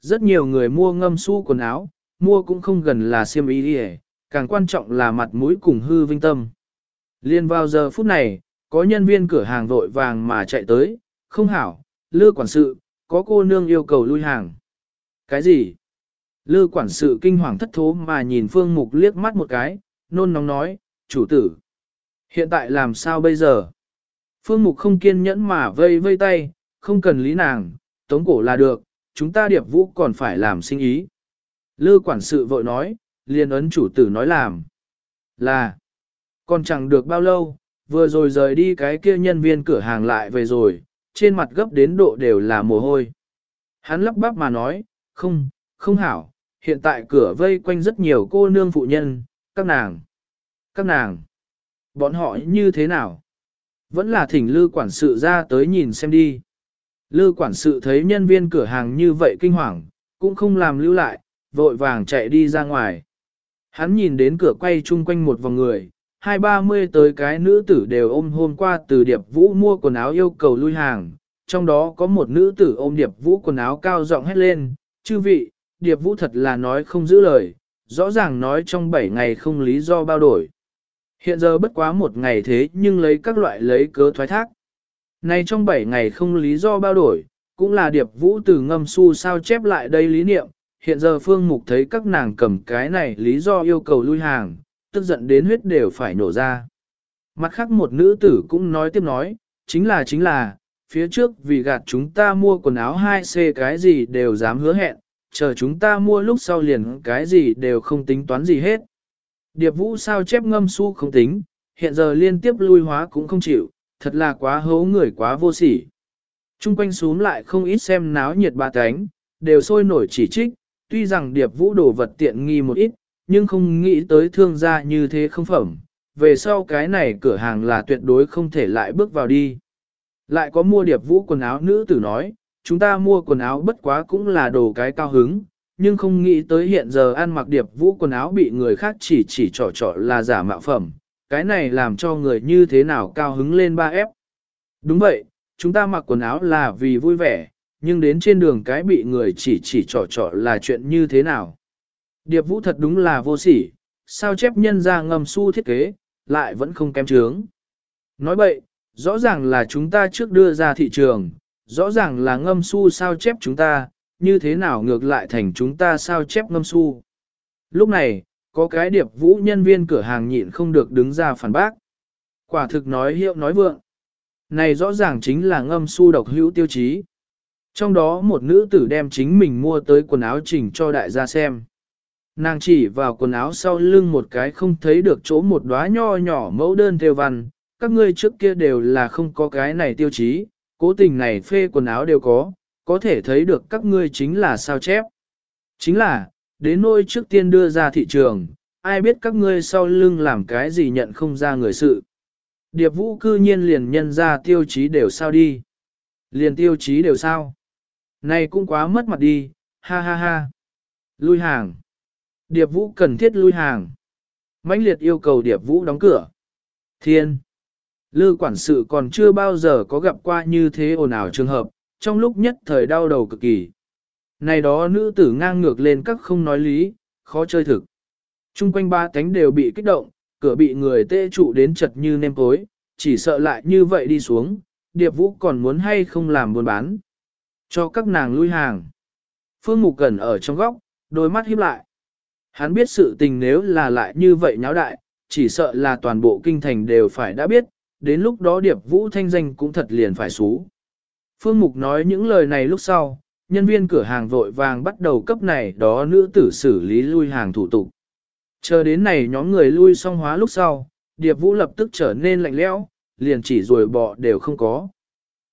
Rất nhiều người mua ngâm su quần áo, mua cũng không gần là xiêm ý đi càng quan trọng là mặt mũi cùng hư vinh tâm. Liên vào giờ phút này, có nhân viên cửa hàng vội vàng mà chạy tới, không hảo, lư quản sự, có cô nương yêu cầu lui hàng. Cái gì? Lư quản sự kinh hoàng thất thố mà nhìn Phương Mục liếc mắt một cái, nôn nóng nói, chủ tử. Hiện tại làm sao bây giờ? Phương Mục không kiên nhẫn mà vây vây tay, không cần lý nàng, tống cổ là được, chúng ta điệp vũ còn phải làm sinh ý. Lư quản sự vội nói, liền ấn chủ tử nói làm. Là, còn chẳng được bao lâu, vừa rồi rời đi cái kia nhân viên cửa hàng lại về rồi, trên mặt gấp đến độ đều là mồ hôi. Hắn lắp bắp mà nói, không, không hảo, hiện tại cửa vây quanh rất nhiều cô nương phụ nhân, các nàng, các nàng, bọn họ như thế nào? Vẫn là thỉnh lư quản sự ra tới nhìn xem đi. Lư quản sự thấy nhân viên cửa hàng như vậy kinh hoàng, cũng không làm lưu lại, vội vàng chạy đi ra ngoài. Hắn nhìn đến cửa quay chung quanh một vòng người, hai ba mươi tới cái nữ tử đều ôm hôm qua từ điệp vũ mua quần áo yêu cầu lui hàng, trong đó có một nữ tử ôm điệp vũ quần áo cao giọng hét lên, chư vị, điệp vũ thật là nói không giữ lời, rõ ràng nói trong bảy ngày không lý do bao đổi. Hiện giờ bất quá một ngày thế nhưng lấy các loại lấy cớ thoái thác. Này trong bảy ngày không lý do bao đổi, cũng là điệp vũ từ ngâm su sao chép lại đây lý niệm, hiện giờ phương mục thấy các nàng cầm cái này lý do yêu cầu lui hàng, tức giận đến huyết đều phải nổ ra. Mặt khác một nữ tử cũng nói tiếp nói, chính là chính là, phía trước vì gạt chúng ta mua quần áo 2C cái gì đều dám hứa hẹn, chờ chúng ta mua lúc sau liền cái gì đều không tính toán gì hết. Điệp vũ sao chép ngâm su không tính, hiện giờ liên tiếp lui hóa cũng không chịu, thật là quá hấu người quá vô sỉ. Trung quanh xuống lại không ít xem náo nhiệt ba cánh, đều sôi nổi chỉ trích, tuy rằng điệp vũ đồ vật tiện nghi một ít, nhưng không nghĩ tới thương gia như thế không phẩm, về sau cái này cửa hàng là tuyệt đối không thể lại bước vào đi. Lại có mua điệp vũ quần áo nữ tử nói, chúng ta mua quần áo bất quá cũng là đồ cái cao hứng, nhưng không nghĩ tới hiện giờ ăn mặc điệp vũ quần áo bị người khác chỉ chỉ trỏ trỏ là giả mạo phẩm, cái này làm cho người như thế nào cao hứng lên ba ép. Đúng vậy, chúng ta mặc quần áo là vì vui vẻ, nhưng đến trên đường cái bị người chỉ chỉ trỏ trỏ là chuyện như thế nào. Điệp vũ thật đúng là vô sỉ, sao chép nhân ra ngầm su thiết kế, lại vẫn không kém trướng. Nói vậy, rõ ràng là chúng ta trước đưa ra thị trường, rõ ràng là ngâm su sao chép chúng ta, như thế nào ngược lại thành chúng ta sao chép ngâm su. Lúc này, có cái điệp vũ nhân viên cửa hàng nhịn không được đứng ra phản bác. Quả thực nói hiệu nói vượng. Này rõ ràng chính là ngâm su độc hữu tiêu chí. Trong đó một nữ tử đem chính mình mua tới quần áo chỉnh cho đại gia xem. Nàng chỉ vào quần áo sau lưng một cái không thấy được chỗ một đóa nho nhỏ mẫu đơn theo văn, các ngươi trước kia đều là không có cái này tiêu chí, cố tình này phê quần áo đều có, có thể thấy được các ngươi chính là sao chép. Chính là, đến nôi trước tiên đưa ra thị trường, ai biết các ngươi sau lưng làm cái gì nhận không ra người sự. Điệp vũ cư nhiên liền nhân ra tiêu chí đều sao đi. Liền tiêu chí đều sao. Này cũng quá mất mặt đi, ha ha ha. Lui hàng. Điệp vũ cần thiết lui hàng. mãnh liệt yêu cầu điệp vũ đóng cửa. Thiên. Lư quản sự còn chưa bao giờ có gặp qua như thế ồn ào trường hợp, trong lúc nhất thời đau đầu cực kỳ. Này đó nữ tử ngang ngược lên các không nói lý, khó chơi thực. Trung quanh ba cánh đều bị kích động, cửa bị người tê trụ đến chật như nêm tối, chỉ sợ lại như vậy đi xuống, điệp vũ còn muốn hay không làm buôn bán. Cho các nàng lui hàng. Phương Mục Cẩn ở trong góc, đôi mắt híp lại. Hắn biết sự tình nếu là lại như vậy nháo đại, chỉ sợ là toàn bộ kinh thành đều phải đã biết, đến lúc đó điệp vũ thanh danh cũng thật liền phải xú. Phương Mục nói những lời này lúc sau, nhân viên cửa hàng vội vàng bắt đầu cấp này đó nữ tử xử lý lui hàng thủ tục. Chờ đến này nhóm người lui xong hóa lúc sau, điệp vũ lập tức trở nên lạnh lẽo, liền chỉ rồi bỏ đều không có.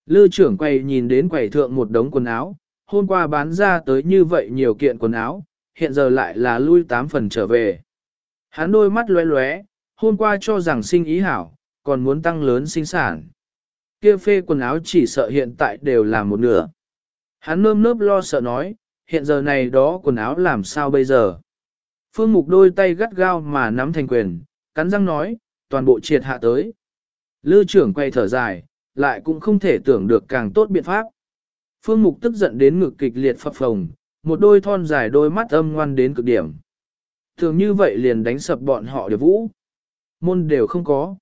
Lư trưởng quay nhìn đến quầy thượng một đống quần áo, hôm qua bán ra tới như vậy nhiều kiện quần áo, hiện giờ lại là lui tám phần trở về. Hắn đôi mắt lóe lóe, hôm qua cho rằng sinh ý hảo, còn muốn tăng lớn sinh sản. Kia phê quần áo chỉ sợ hiện tại đều là một nửa. Hắn nơm nớp lo sợ nói, hiện giờ này đó quần áo làm sao bây giờ. Phương Mục đôi tay gắt gao mà nắm thành quyền, cắn răng nói, toàn bộ triệt hạ tới. Lư trưởng quay thở dài, lại cũng không thể tưởng được càng tốt biện pháp. Phương Mục tức giận đến ngực kịch liệt phập phồng, một đôi thon dài đôi mắt âm ngoan đến cực điểm. Thường như vậy liền đánh sập bọn họ được vũ. Môn đều không có.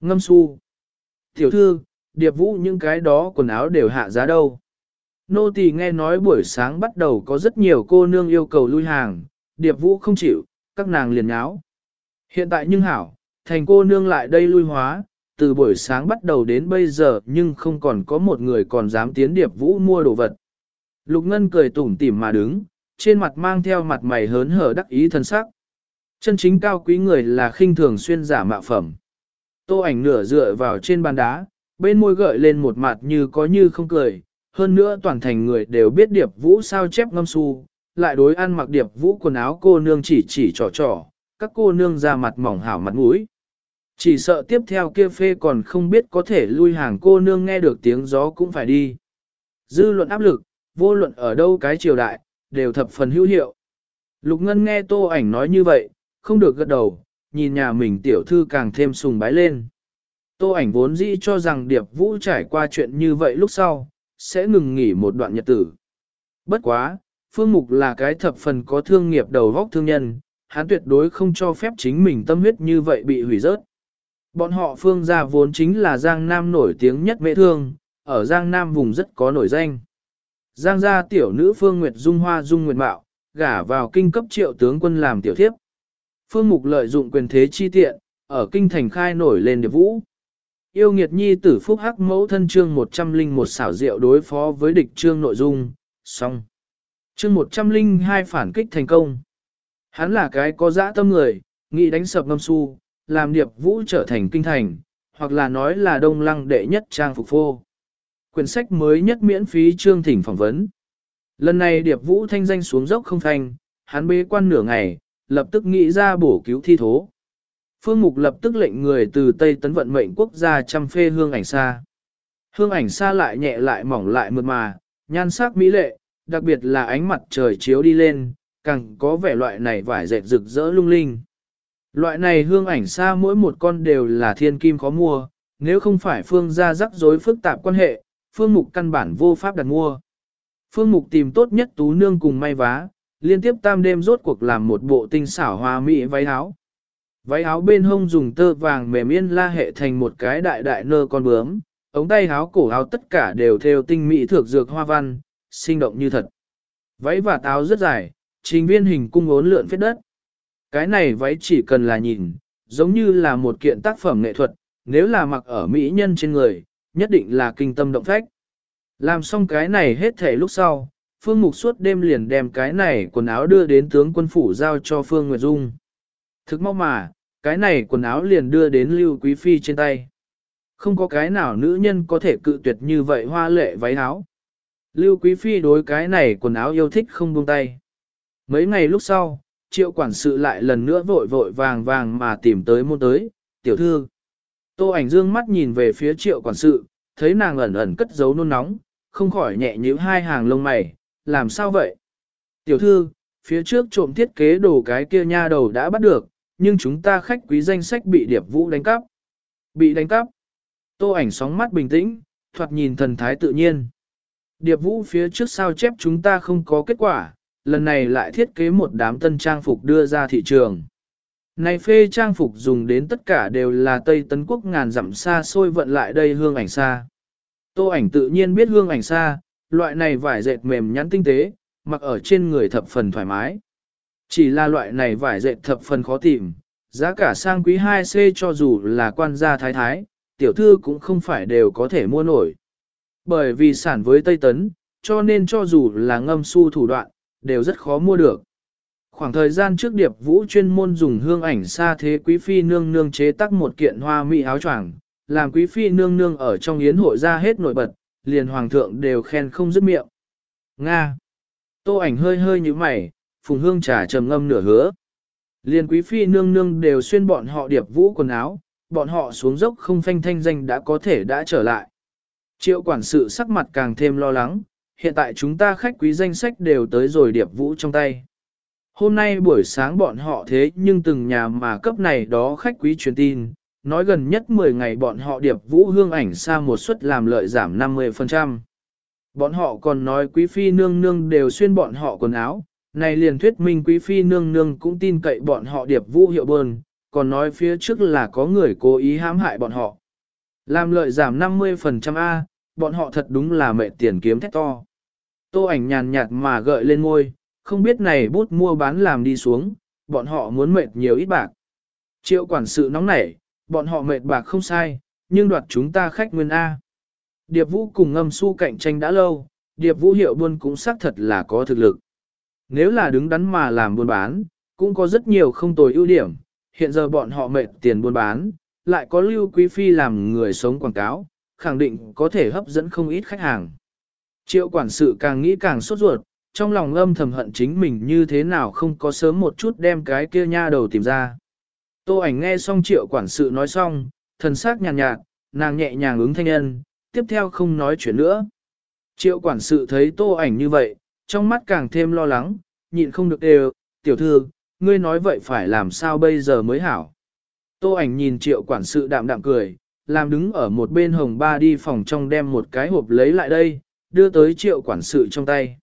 Ngâm su. Tiểu thư, điệp vũ những cái đó quần áo đều hạ giá đâu. Nô tỳ nghe nói buổi sáng bắt đầu có rất nhiều cô nương yêu cầu lui hàng, điệp vũ không chịu, các nàng liền nháo. Hiện tại nhưng hảo, thành cô nương lại đây lui hóa, từ buổi sáng bắt đầu đến bây giờ nhưng không còn có một người còn dám tiến điệp vũ mua đồ vật. Lục Ngân cười tủm tỉm mà đứng, trên mặt mang theo mặt mày hớn hở đắc ý thân sắc. Chân chính cao quý người là khinh thường xuyên giả mạo phẩm. Tô ảnh nửa dựa vào trên bàn đá, bên môi gợi lên một mặt như có như không cười, hơn nữa toàn thành người đều biết điệp vũ sao chép ngâm su, lại đối ăn mặc điệp vũ quần áo cô nương chỉ chỉ trò trò, các cô nương ra mặt mỏng hảo mặt mũi. Chỉ sợ tiếp theo kia phê còn không biết có thể lui hàng cô nương nghe được tiếng gió cũng phải đi. Dư luận áp lực, vô luận ở đâu cái triều đại, đều thập phần hữu hiệu. Lục Ngân nghe tô ảnh nói như vậy, không được gật đầu, nhìn nhà mình tiểu thư càng thêm sùng bái lên. Tô ảnh vốn dĩ cho rằng Điệp Vũ trải qua chuyện như vậy lúc sau, sẽ ngừng nghỉ một đoạn nhật tử. Bất quá, Phương Mục là cái thập phần có thương nghiệp đầu góc thương nhân, hắn tuyệt đối không cho phép chính mình tâm huyết như vậy bị hủy rớt. Bọn họ Phương gia vốn chính là Giang Nam nổi tiếng nhất mệ thương, ở Giang Nam vùng rất có nổi danh. Giang gia tiểu nữ Phương Nguyệt Dung Hoa Dung Nguyệt Mạo, gả vào kinh cấp triệu tướng quân làm tiểu thiếp. Phương Mục lợi dụng quyền thế chi tiện, ở kinh thành khai nổi lên điệp vũ. Yêu nghiệt nhi tử phúc hắc mẫu thân chương 101 xảo diệu đối phó với địch chương nội dung, xong. Chương 102 phản kích thành công. Hắn là cái có dã tâm người, nghĩ đánh sập ngâm su, làm điệp vũ trở thành kinh thành, hoặc là nói là đông lăng đệ nhất trang phục phô. Quyển sách mới nhất miễn phí chương thỉnh phỏng vấn. Lần này điệp vũ thanh danh xuống dốc không thành, hắn bế quan nửa ngày, lập tức nghĩ ra bổ cứu thi thố. Phương Mục lập tức lệnh người từ Tây Tấn vận mệnh quốc gia chăm phê hương ảnh xa. Hương ảnh xa lại nhẹ lại mỏng lại mượt mà, nhan sắc mỹ lệ, đặc biệt là ánh mặt trời chiếu đi lên, càng có vẻ loại này vải dệt rực rỡ lung linh. Loại này hương ảnh xa mỗi một con đều là thiên kim khó mua, nếu không phải phương gia rắc rối phức tạp quan hệ, phương mục căn bản vô pháp đặt mua. Phương mục tìm tốt nhất tú nương cùng may vá, liên tiếp tam đêm rốt cuộc làm một bộ tinh xảo hoa mỹ váy áo. Váy áo bên hông dùng tơ vàng mềm yên la hệ thành một cái đại đại nơ con bướm, ống tay áo cổ áo tất cả đều theo tinh mỹ thược dược hoa văn, sinh động như thật. Váy và táo rất dài, trình viên hình cung ốn lượn phết đất. Cái này váy chỉ cần là nhìn, giống như là một kiện tác phẩm nghệ thuật, nếu là mặc ở mỹ nhân trên người, nhất định là kinh tâm động phách. Làm xong cái này hết thể lúc sau, Phương Mục suốt đêm liền đem cái này quần áo đưa đến tướng quân phủ giao cho Phương Nguyệt Dung. Thực mau mà, cái này quần áo liền đưa đến Lưu Quý Phi trên tay. Không có cái nào nữ nhân có thể cự tuyệt như vậy hoa lệ váy áo. Lưu Quý Phi đối cái này quần áo yêu thích không buông tay. Mấy ngày lúc sau, triệu quản sự lại lần nữa vội vội vàng vàng mà tìm tới môn tới, tiểu thư. Tô ảnh dương mắt nhìn về phía triệu quản sự, thấy nàng ẩn ẩn cất giấu nôn nóng, không khỏi nhẹ nhíu hai hàng lông mày, làm sao vậy? Tiểu thư, phía trước trộm thiết kế đồ cái kia nha đầu đã bắt được, nhưng chúng ta khách quý danh sách bị điệp vũ đánh cắp. Bị đánh cắp. Tô ảnh sóng mắt bình tĩnh, thoạt nhìn thần thái tự nhiên. Điệp vũ phía trước sao chép chúng ta không có kết quả, lần này lại thiết kế một đám tân trang phục đưa ra thị trường. Này phê trang phục dùng đến tất cả đều là Tây Tấn Quốc ngàn dặm xa xôi vận lại đây hương ảnh xa. Tô ảnh tự nhiên biết hương ảnh xa, loại này vải dệt mềm nhắn tinh tế, mặc ở trên người thập phần thoải mái. Chỉ là loại này vải dệt thập phần khó tìm, giá cả sang quý 2C cho dù là quan gia thái thái, tiểu thư cũng không phải đều có thể mua nổi. Bởi vì sản với Tây Tấn, cho nên cho dù là ngâm su thủ đoạn, đều rất khó mua được. Khoảng thời gian trước điệp vũ chuyên môn dùng hương ảnh xa thế quý phi nương nương chế tác một kiện hoa mỹ áo choàng, làm quý phi nương nương ở trong yến hội ra hết nổi bật, liền hoàng thượng đều khen không dứt miệng. Nga. Tô ảnh hơi hơi như mày, phùng hương trà trầm ngâm nửa hứa. Liền quý phi nương nương đều xuyên bọn họ điệp vũ quần áo, bọn họ xuống dốc không phanh thanh danh đã có thể đã trở lại. Triệu quản sự sắc mặt càng thêm lo lắng, hiện tại chúng ta khách quý danh sách đều tới rồi điệp vũ trong tay. Hôm nay buổi sáng bọn họ thế nhưng từng nhà mà cấp này đó khách quý truyền tin, nói gần nhất 10 ngày bọn họ điệp vũ hương ảnh xa một suất làm lợi giảm 50%. Bọn họ còn nói quý phi nương nương đều xuyên bọn họ quần áo, này liền thuyết minh quý phi nương nương cũng tin cậy bọn họ điệp vũ hiệu bơn, còn nói phía trước là có người cố ý hãm hại bọn họ. Làm lợi giảm 50% A, bọn họ thật đúng là mệt tiền kiếm thét to. Tô ảnh nhàn nhạt mà gợi lên môi, không biết này bút mua bán làm đi xuống, bọn họ muốn mệt nhiều ít bạc. Triệu quản sự nóng nảy, bọn họ mệt bạc không sai, nhưng đoạt chúng ta khách nguyên A. Điệp vũ cùng ngâm su cạnh tranh đã lâu, điệp vũ hiệu buôn cũng xác thật là có thực lực. Nếu là đứng đắn mà làm buôn bán, cũng có rất nhiều không tồi ưu điểm, hiện giờ bọn họ mệt tiền buôn bán, lại có lưu quý phi làm người sống quảng cáo, khẳng định có thể hấp dẫn không ít khách hàng. Triệu quản sự càng nghĩ càng sốt ruột, trong lòng âm thầm hận chính mình như thế nào không có sớm một chút đem cái kia nha đầu tìm ra. Tô ảnh nghe xong triệu quản sự nói xong, thần sắc nhàn nhạt, nhạt, nàng nhẹ nhàng ứng thanh nhân, tiếp theo không nói chuyện nữa. Triệu quản sự thấy tô ảnh như vậy, trong mắt càng thêm lo lắng, nhịn không được đều, tiểu thư, ngươi nói vậy phải làm sao bây giờ mới hảo. Tô ảnh nhìn triệu quản sự đạm đạm cười, làm đứng ở một bên hồng ba đi phòng trong đem một cái hộp lấy lại đây, đưa tới triệu quản sự trong tay.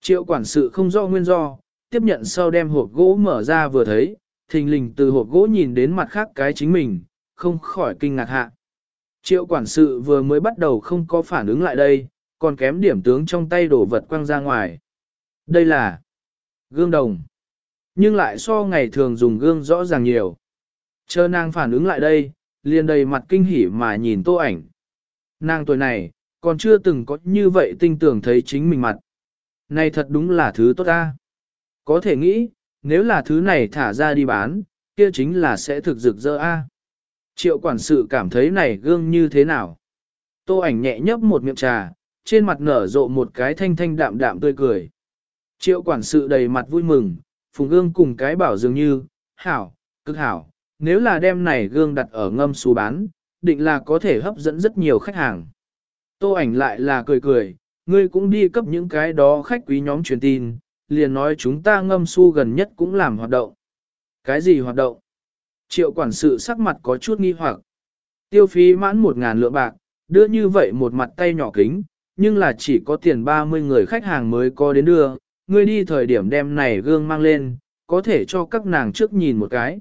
Triệu quản sự không rõ nguyên do, tiếp nhận sau đem hộp gỗ mở ra vừa thấy, thình lình từ hộp gỗ nhìn đến mặt khác cái chính mình, không khỏi kinh ngạc hạ. Triệu quản sự vừa mới bắt đầu không có phản ứng lại đây, còn kém điểm tướng trong tay đổ vật quăng ra ngoài. Đây là gương đồng, nhưng lại so ngày thường dùng gương rõ ràng nhiều. Chờ nàng phản ứng lại đây, liền đầy mặt kinh hỉ mà nhìn tô ảnh. Nàng tuổi này, còn chưa từng có như vậy tinh tưởng thấy chính mình mặt. Này thật đúng là thứ tốt ta. Có thể nghĩ, nếu là thứ này thả ra đi bán, kia chính là sẽ thực rực rỡ a. Triệu quản sự cảm thấy này gương như thế nào? Tô ảnh nhẹ nhấp một miệng trà, trên mặt nở rộ một cái thanh thanh đạm đạm tươi cười. Triệu quản sự đầy mặt vui mừng, phùng gương cùng cái bảo dường như, hảo, cực hảo, nếu là đem này gương đặt ở ngâm xú bán, định là có thể hấp dẫn rất nhiều khách hàng. Tô ảnh lại là cười cười, ngươi cũng đi cấp những cái đó khách quý nhóm truyền tin, liền nói chúng ta ngâm su gần nhất cũng làm hoạt động. Cái gì hoạt động? Triệu quản sự sắc mặt có chút nghi hoặc. Tiêu phí mãn một ngàn lượng bạc, đưa như vậy một mặt tay nhỏ kính, nhưng là chỉ có tiền 30 người khách hàng mới có đến đưa, ngươi đi thời điểm đem này gương mang lên, có thể cho các nàng trước nhìn một cái.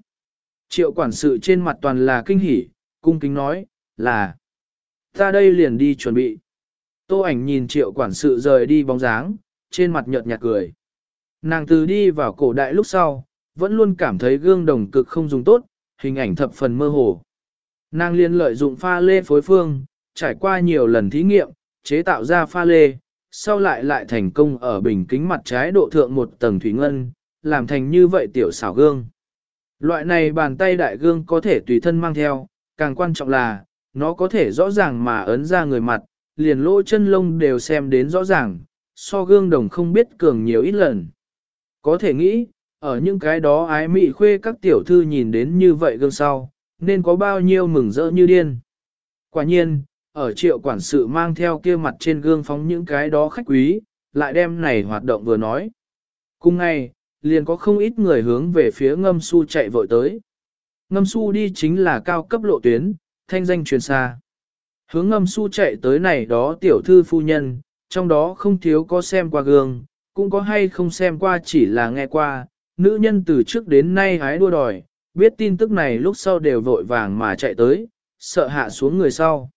Triệu quản sự trên mặt toàn là kinh hỉ, cung kính nói, là, ta đây liền đi chuẩn bị. Tô ảnh nhìn triệu quản sự rời đi bóng dáng, trên mặt nhợt nhạt cười. Nàng từ đi vào cổ đại lúc sau, vẫn luôn cảm thấy gương đồng cực không dùng tốt, hình ảnh thập phần mơ hồ. Nàng liên lợi dụng pha lê phối phương, trải qua nhiều lần thí nghiệm, chế tạo ra pha lê, sau lại lại thành công ở bình kính mặt trái độ thượng một tầng thủy ngân, làm thành như vậy tiểu xảo gương. Loại này bàn tay đại gương có thể tùy thân mang theo, càng quan trọng là, nó có thể rõ ràng mà ấn ra người mặt, liền lỗ chân lông đều xem đến rõ ràng, so gương đồng không biết cường nhiều ít lần. Có thể nghĩ, ở những cái đó ái mị khuê các tiểu thư nhìn đến như vậy gương sau, nên có bao nhiêu mừng rỡ như điên. Quả nhiên, ở triệu quản sự mang theo kia mặt trên gương phóng những cái đó khách quý, lại đem này hoạt động vừa nói. Cùng ngày, liền có không ít người hướng về phía ngâm su chạy vội tới. Ngâm su đi chính là cao cấp lộ tuyến, thanh danh truyền xa. Hướng ngâm su chạy tới này đó tiểu thư phu nhân, trong đó không thiếu có xem qua gương, cũng có hay không xem qua chỉ là nghe qua, nữ nhân từ trước đến nay hái đua đòi, biết tin tức này lúc sau đều vội vàng mà chạy tới, sợ hạ xuống người sau.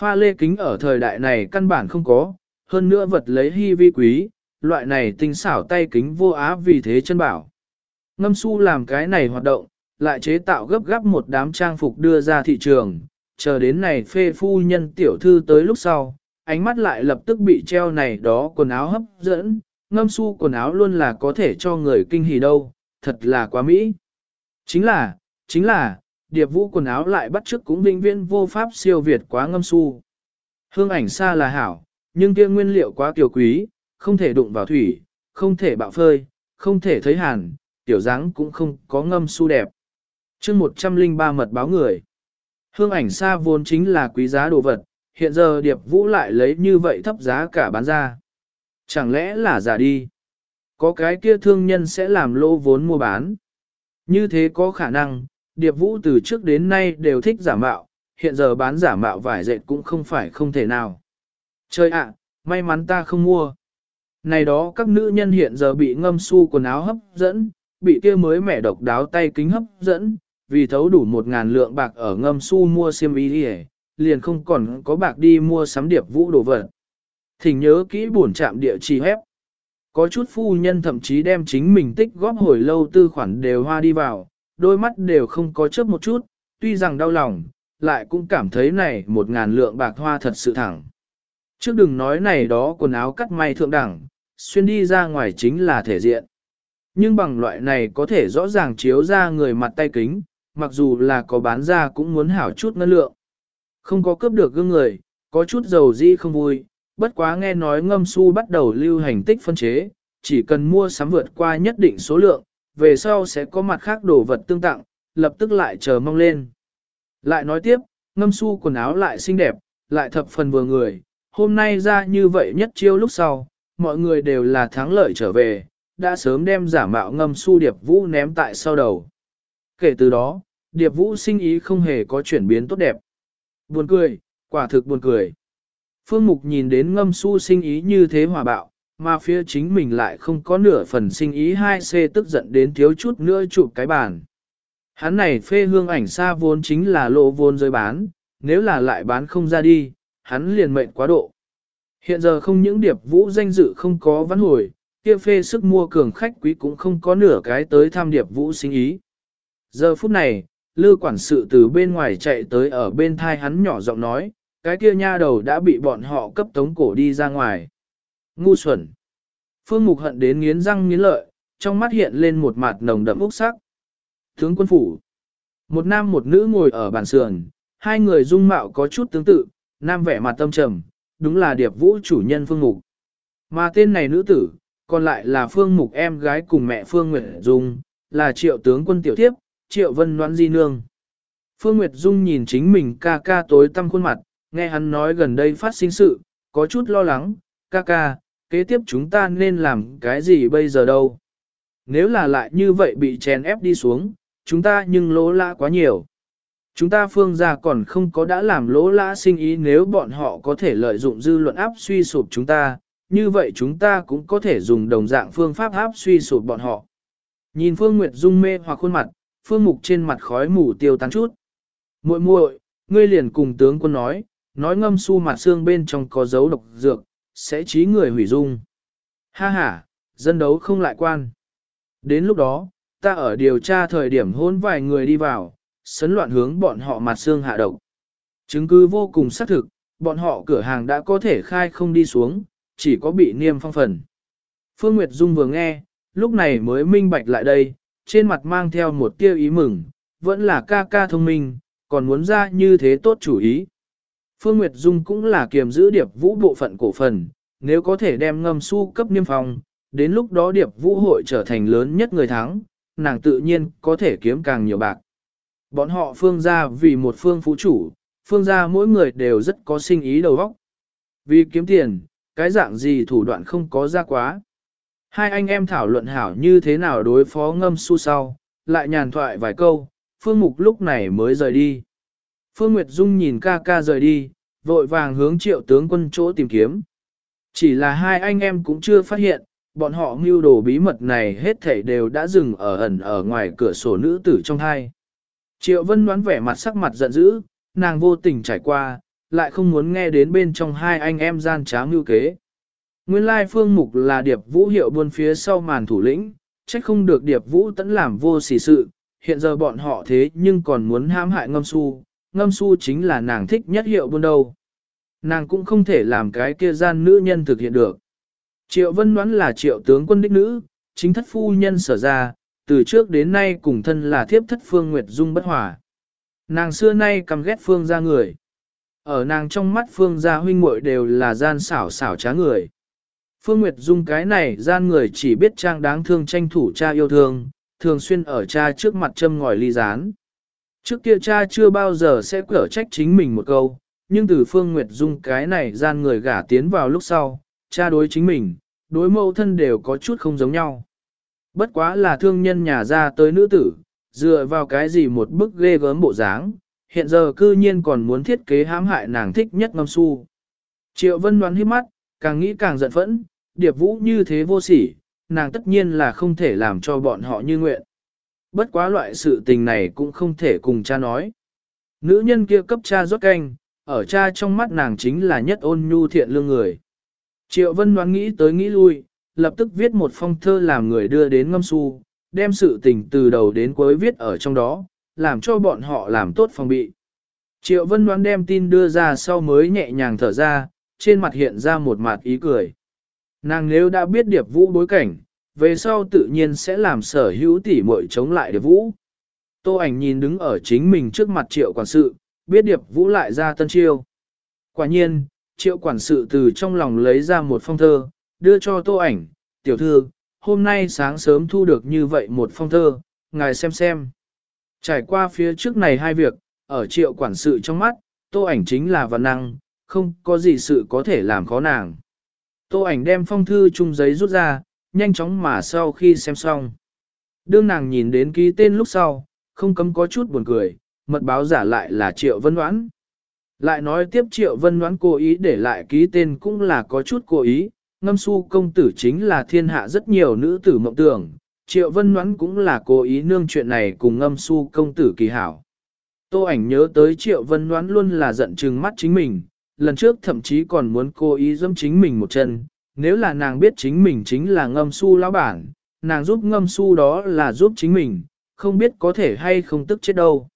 Pha lê kính ở thời đại này căn bản không có, hơn nữa vật lấy hy vi quý, loại này tinh xảo tay kính vô á vì thế chân bảo. Ngâm su làm cái này hoạt động, lại chế tạo gấp gáp một đám trang phục đưa ra thị trường, chờ đến này phê phu nhân tiểu thư tới lúc sau, ánh mắt lại lập tức bị treo này đó quần áo hấp dẫn, ngâm su quần áo luôn là có thể cho người kinh hỉ đâu, thật là quá mỹ. Chính là, chính là, điệp vũ quần áo lại bắt chước cũng vinh viên vô pháp siêu việt quá ngâm su. Hương ảnh xa là hảo, nhưng kia nguyên liệu quá kiều quý, không thể đụng vào thủy, không thể bạo phơi, không thể thấy hàn, tiểu dáng cũng không có ngâm su đẹp. chương 103 mật báo người. Hương ảnh xa vốn chính là quý giá đồ vật, hiện giờ điệp vũ lại lấy như vậy thấp giá cả bán ra. Chẳng lẽ là giả đi? Có cái kia thương nhân sẽ làm lô vốn mua bán. Như thế có khả năng, điệp vũ từ trước đến nay đều thích giả mạo, hiện giờ bán giả mạo vải dệt cũng không phải không thể nào. Trời ạ, may mắn ta không mua. Này đó các nữ nhân hiện giờ bị ngâm su quần áo hấp dẫn, bị kia mới mẻ độc đáo tay kính hấp dẫn, vì thấu đủ một ngàn lượng bạc ở ngâm su mua xiêm y đi liền không còn có bạc đi mua sắm điệp vũ đồ vật. Thỉnh nhớ kỹ buồn chạm địa chỉ hép. Có chút phu nhân thậm chí đem chính mình tích góp hồi lâu tư khoản đều hoa đi vào, đôi mắt đều không có chớp một chút, tuy rằng đau lòng, lại cũng cảm thấy này một ngàn lượng bạc hoa thật sự thẳng. Trước đừng nói này đó quần áo cắt may thượng đẳng, xuyên đi ra ngoài chính là thể diện. Nhưng bằng loại này có thể rõ ràng chiếu ra người mặt tay kính, mặc dù là có bán ra cũng muốn hảo chút ngân lượng. Không có cướp được gương người, có chút dầu di không vui, bất quá nghe nói ngâm su bắt đầu lưu hành tích phân chế, chỉ cần mua sắm vượt qua nhất định số lượng, về sau sẽ có mặt khác đồ vật tương tặng, lập tức lại chờ mong lên. Lại nói tiếp, ngâm su quần áo lại xinh đẹp, lại thập phần vừa người, hôm nay ra như vậy nhất chiêu lúc sau, mọi người đều là thắng lợi trở về, đã sớm đem giả mạo ngâm su điệp vũ ném tại sau đầu. Kể từ đó, điệp vũ sinh ý không hề có chuyển biến tốt đẹp. Buồn cười, quả thực buồn cười. Phương Mục nhìn đến ngâm su sinh ý như thế hòa bạo, mà phía chính mình lại không có nửa phần sinh ý hai c tức giận đến thiếu chút nữa chụp cái bàn. Hắn này phê hương ảnh xa vốn chính là lộ vốn rơi bán, nếu là lại bán không ra đi, hắn liền mệnh quá độ. Hiện giờ không những điệp vũ danh dự không có vãn hồi, kia phê sức mua cường khách quý cũng không có nửa cái tới tham điệp vũ sinh ý. Giờ phút này, lư quản sự từ bên ngoài chạy tới ở bên thai hắn nhỏ giọng nói, cái kia nha đầu đã bị bọn họ cấp tống cổ đi ra ngoài. Ngu xuẩn. Phương Mục hận đến nghiến răng nghiến lợi, trong mắt hiện lên một mặt nồng đậm úc sắc. Tướng quân phủ. Một nam một nữ ngồi ở bàn sườn, hai người dung mạo có chút tương tự, nam vẻ mặt tâm trầm, đúng là điệp vũ chủ nhân Phương Mục. Mà tên này nữ tử, còn lại là Phương Mục em gái cùng mẹ Phương Nguyệt Dung, là triệu tướng quân tiểu tiếp, triệu vân noãn di nương. Phương Nguyệt Dung nhìn chính mình ca ca tối tăm khuôn mặt, nghe hắn nói gần đây phát sinh sự, có chút lo lắng, ca ca, kế tiếp chúng ta nên làm cái gì bây giờ đâu. Nếu là lại như vậy bị chèn ép đi xuống, chúng ta nhưng lỗ lã quá nhiều. Chúng ta phương gia còn không có đã làm lỗ lã sinh ý nếu bọn họ có thể lợi dụng dư luận áp suy sụp chúng ta, như vậy chúng ta cũng có thể dùng đồng dạng phương pháp áp suy sụp bọn họ. Nhìn Phương Nguyệt Dung mê hoặc khuôn mặt, Phương Mục trên mặt khói mù tiêu tán chút. muội muội, ngươi liền cùng tướng quân nói, nói ngâm su mặt xương bên trong có dấu độc dược, sẽ trí người hủy dung. Ha ha, dân đấu không lại quan. Đến lúc đó, ta ở điều tra thời điểm hôn vài người đi vào, sấn loạn hướng bọn họ mặt xương hạ độc. Chứng cứ vô cùng xác thực, bọn họ cửa hàng đã có thể khai không đi xuống, chỉ có bị niêm phong phần. Phương Nguyệt Dung vừa nghe, lúc này mới minh bạch lại đây, trên mặt mang theo một tia ý mừng, vẫn là ca ca thông minh, còn muốn ra như thế tốt chủ ý. Phương Nguyệt Dung cũng là kiềm giữ điệp vũ bộ phận cổ phần, nếu có thể đem ngâm su cấp niêm phong, đến lúc đó điệp vũ hội trở thành lớn nhất người thắng, nàng tự nhiên có thể kiếm càng nhiều bạc. Bọn họ phương gia vì một phương phú chủ, phương gia mỗi người đều rất có sinh ý đầu óc. Vì kiếm tiền, cái dạng gì thủ đoạn không có ra quá. Hai anh em thảo luận hảo như thế nào đối phó ngâm su sau, lại nhàn thoại vài câu, Phương Mục lúc này mới rời đi. Phương Nguyệt Dung nhìn ca ca rời đi, vội vàng hướng triệu tướng quân chỗ tìm kiếm. Chỉ là hai anh em cũng chưa phát hiện, bọn họ mưu đồ bí mật này hết thảy đều đã dừng ở ẩn ở ngoài cửa sổ nữ tử trong hai. Triệu Vân đoán vẻ mặt sắc mặt giận dữ, nàng vô tình trải qua, lại không muốn nghe đến bên trong hai anh em gian trá mưu kế. Nguyên lai phương mục là điệp vũ hiệu buôn phía sau màn thủ lĩnh, trách không được điệp vũ tẫn làm vô sỉ sự, hiện giờ bọn họ thế nhưng còn muốn hãm hại ngâm su, ngâm su chính là nàng thích nhất hiệu buôn đâu. Nàng cũng không thể làm cái kia gian nữ nhân thực hiện được. Triệu vân đoán là triệu tướng quân đích nữ, chính thất phu nhân sở ra, từ trước đến nay cùng thân là thiếp thất phương Nguyệt Dung bất hòa. Nàng xưa nay căm ghét phương ra người. Ở nàng trong mắt phương gia huynh muội đều là gian xảo xảo trá người. Phương Nguyệt Dung cái này gian người chỉ biết trang đáng thương tranh thủ cha yêu thương, thường xuyên ở cha trước mặt châm ngòi ly gián. Trước kia cha chưa bao giờ sẽ cở trách chính mình một câu, nhưng từ Phương Nguyệt Dung cái này gian người gả tiến vào lúc sau, cha đối chính mình, đối mẫu thân đều có chút không giống nhau. Bất quá là thương nhân nhà ra tới nữ tử, dựa vào cái gì một bức ghê gớm bộ dáng, hiện giờ cư nhiên còn muốn thiết kế hãm hại nàng thích nhất ngâm su. Triệu Vân đoán hiếp mắt, càng nghĩ càng giận phẫn, điệp vũ như thế vô sỉ, nàng tất nhiên là không thể làm cho bọn họ như nguyện. Bất quá loại sự tình này cũng không thể cùng cha nói. Nữ nhân kia cấp cha rót canh, ở cha trong mắt nàng chính là nhất ôn nhu thiện lương người. Triệu Vân đoán nghĩ tới nghĩ lui, lập tức viết một phong thơ làm người đưa đến ngâm su, đem sự tình từ đầu đến cuối viết ở trong đó, làm cho bọn họ làm tốt phòng bị. Triệu Vân đoán đem tin đưa ra sau mới nhẹ nhàng thở ra, trên mặt hiện ra một mặt ý cười. Nàng nếu đã biết điệp vũ bối cảnh, về sau tự nhiên sẽ làm sở hữu tỷ muội chống lại điệp vũ. Tô ảnh nhìn đứng ở chính mình trước mặt triệu quản sự, biết điệp vũ lại ra tân chiêu. Quả nhiên, triệu quản sự từ trong lòng lấy ra một phong thơ, đưa cho tô ảnh, tiểu thư, hôm nay sáng sớm thu được như vậy một phong thơ, ngài xem xem. Trải qua phía trước này hai việc, ở triệu quản sự trong mắt, tô ảnh chính là văn năng, không có gì sự có thể làm khó nàng. Tô ảnh đem phong thư chung giấy rút ra, nhanh chóng mà sau khi xem xong. Đương nàng nhìn đến ký tên lúc sau, không cấm có chút buồn cười, mật báo giả lại là Triệu Vân Đoán. Lại nói tiếp Triệu Vân Đoán cố ý để lại ký tên cũng là có chút cố ý, ngâm su công tử chính là thiên hạ rất nhiều nữ tử mộng tưởng, Triệu Vân Ngoãn cũng là cố ý nương chuyện này cùng ngâm su công tử kỳ hảo. Tô ảnh nhớ tới Triệu Vân Ngoãn luôn là giận trừng mắt chính mình, lần trước thậm chí còn muốn cố ý giẫm chính mình một chân, nếu là nàng biết chính mình chính là ngâm su lão bản, nàng giúp ngâm su đó là giúp chính mình, không biết có thể hay không tức chết đâu.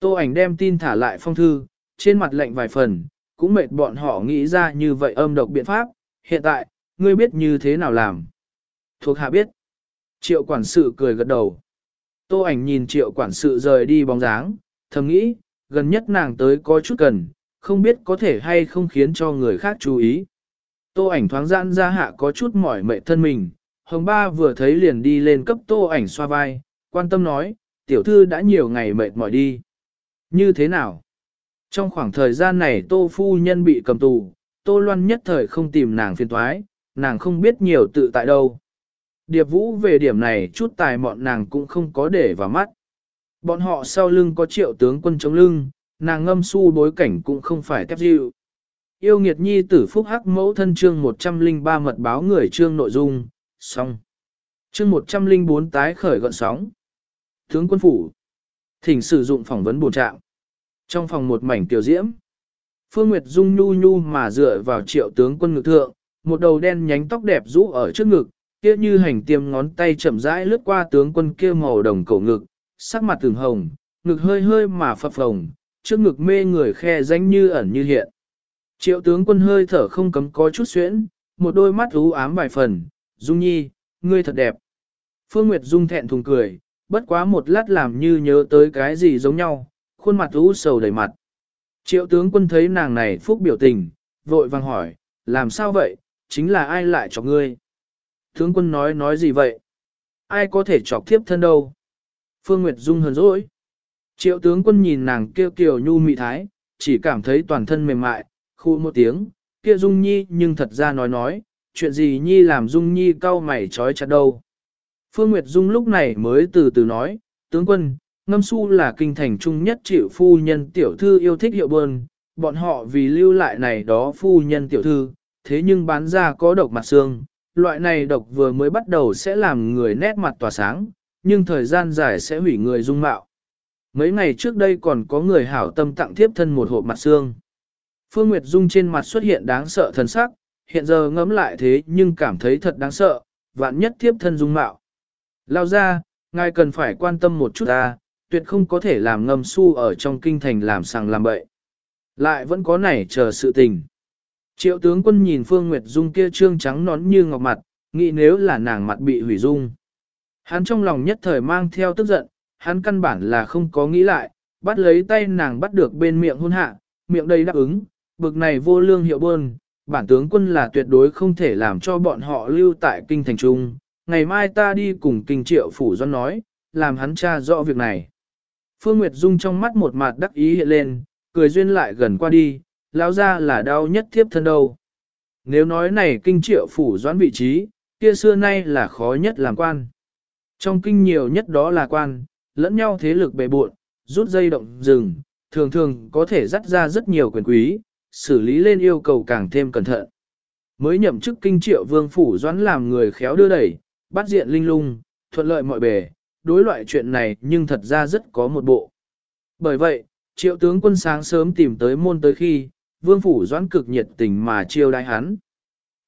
Tô ảnh đem tin thả lại phong thư, trên mặt lạnh vài phần, cũng mệt bọn họ nghĩ ra như vậy âm độc biện pháp, hiện tại, ngươi biết như thế nào làm. Thuộc hạ biết. Triệu quản sự cười gật đầu. Tô ảnh nhìn triệu quản sự rời đi bóng dáng, thầm nghĩ, gần nhất nàng tới có chút cần, không biết có thể hay không khiến cho người khác chú ý. Tô ảnh thoáng giãn ra hạ có chút mỏi mệt thân mình, hồng ba vừa thấy liền đi lên cấp tô ảnh xoa vai, quan tâm nói, tiểu thư đã nhiều ngày mệt mỏi đi. Như thế nào? Trong khoảng thời gian này tô phu nhân bị cầm tù, tô loan nhất thời không tìm nàng phiền toái, nàng không biết nhiều tự tại đâu. Điệp vũ về điểm này chút tài mọn nàng cũng không có để vào mắt. Bọn họ sau lưng có triệu tướng quân chống lưng, nàng ngâm su bối cảnh cũng không phải tép dịu. Yêu nghiệt nhi tử phúc hắc mẫu thân chương 103 mật báo người chương nội dung, xong. Chương 104 tái khởi gọn sóng. Tướng quân phủ. Thỉnh sử dụng phỏng vấn bổ trạng. Trong phòng một mảnh tiểu diễm. Phương Nguyệt Dung nhu nhu mà dựa vào triệu tướng quân ngực thượng, một đầu đen nhánh tóc đẹp rũ ở trước ngực, kia như hành tiêm ngón tay chậm rãi lướt qua tướng quân kia màu đồng cổ ngực, sắc mặt từng hồng, ngực hơi hơi mà phập phồng, trước ngực mê người khe danh như ẩn như hiện. Triệu tướng quân hơi thở không cấm có chút xuyễn, một đôi mắt u ám vài phần, Dung Nhi, ngươi thật đẹp. Phương Nguyệt Dung thẹn thùng cười, bất quá một lát làm như nhớ tới cái gì giống nhau, khuôn mặt u sầu đầy mặt. Triệu tướng quân thấy nàng này phúc biểu tình, vội vàng hỏi, làm sao vậy, chính là ai lại cho ngươi? Tướng quân nói nói gì vậy? Ai có thể chọc thiếp thân đâu? Phương Nguyệt Dung hờn dỗi. Triệu tướng quân nhìn nàng kêu kiều nhu mị thái, chỉ cảm thấy toàn thân mềm mại, khu một tiếng, kia Dung Nhi nhưng thật ra nói nói, chuyện gì Nhi làm Dung Nhi cau mày trói chặt đâu. Phương Nguyệt Dung lúc này mới từ từ nói, tướng quân, ngâm su là kinh thành trung nhất chịu phu nhân tiểu thư yêu thích hiệu bơn, bọn họ vì lưu lại này đó phu nhân tiểu thư, thế nhưng bán ra có độc mặt xương, loại này độc vừa mới bắt đầu sẽ làm người nét mặt tỏa sáng, nhưng thời gian dài sẽ hủy người dung mạo. Mấy ngày trước đây còn có người hảo tâm tặng thiếp thân một hộp mặt xương. Phương Nguyệt Dung trên mặt xuất hiện đáng sợ thần sắc, hiện giờ ngẫm lại thế nhưng cảm thấy thật đáng sợ, vạn nhất thiếp thân dung mạo. Lao ra, ngài cần phải quan tâm một chút ta, tuyệt không có thể làm ngâm su ở trong kinh thành làm sàng làm bậy. Lại vẫn có nảy chờ sự tình. Triệu tướng quân nhìn Phương Nguyệt Dung kia trương trắng nón như ngọc mặt, nghĩ nếu là nàng mặt bị hủy dung. Hắn trong lòng nhất thời mang theo tức giận, hắn căn bản là không có nghĩ lại, bắt lấy tay nàng bắt được bên miệng hôn hạ, miệng đầy đáp ứng, bực này vô lương hiệu bơn, bản tướng quân là tuyệt đối không thể làm cho bọn họ lưu tại kinh thành trung. Ngày mai ta đi cùng kinh triệu phủ doan nói, làm hắn tra rõ việc này. Phương Nguyệt Dung trong mắt một mặt đắc ý hiện lên, cười duyên lại gần qua đi, lão ra là đau nhất thiếp thân đâu. Nếu nói này kinh triệu phủ doãn vị trí, kia xưa nay là khó nhất làm quan. Trong kinh nhiều nhất đó là quan, lẫn nhau thế lực bề buộn, rút dây động rừng, thường thường có thể dắt ra rất nhiều quyền quý, xử lý lên yêu cầu càng thêm cẩn thận. Mới nhậm chức kinh triệu vương phủ doãn làm người khéo đưa đẩy, bắt diện linh lung, thuận lợi mọi bề, đối loại chuyện này nhưng thật ra rất có một bộ. Bởi vậy, triệu tướng quân sáng sớm tìm tới môn tới khi, vương phủ doãn cực nhiệt tình mà chiêu đại hắn.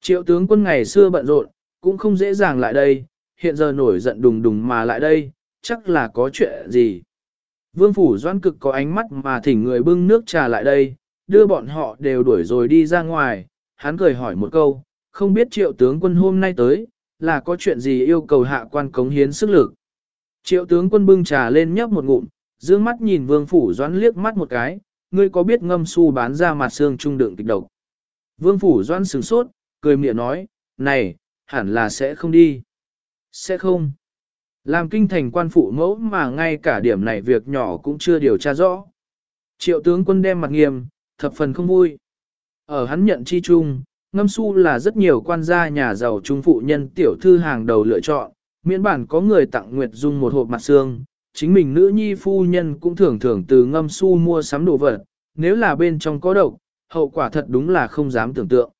Triệu tướng quân ngày xưa bận rộn, cũng không dễ dàng lại đây, hiện giờ nổi giận đùng đùng mà lại đây, chắc là có chuyện gì. Vương phủ doãn cực có ánh mắt mà thỉnh người bưng nước trà lại đây, đưa bọn họ đều đuổi rồi đi ra ngoài, hắn cười hỏi một câu, không biết triệu tướng quân hôm nay tới, là có chuyện gì yêu cầu hạ quan cống hiến sức lực. Triệu tướng quân bưng trà lên nhấp một ngụm, dương mắt nhìn vương phủ doãn liếc mắt một cái, ngươi có biết ngâm su bán ra mặt xương trung đựng kịch độc. Vương phủ doãn sửng sốt, cười miệng nói, này, hẳn là sẽ không đi. Sẽ không. Làm kinh thành quan phụ mẫu mà ngay cả điểm này việc nhỏ cũng chưa điều tra rõ. Triệu tướng quân đem mặt nghiêm, thập phần không vui. Ở hắn nhận chi chung, ngâm su là rất nhiều quan gia nhà giàu trung phụ nhân tiểu thư hàng đầu lựa chọn, miễn bản có người tặng Nguyệt Dung một hộp mặt xương, chính mình nữ nhi phu nhân cũng thường thường từ ngâm su mua sắm đồ vật, nếu là bên trong có độc, hậu quả thật đúng là không dám tưởng tượng.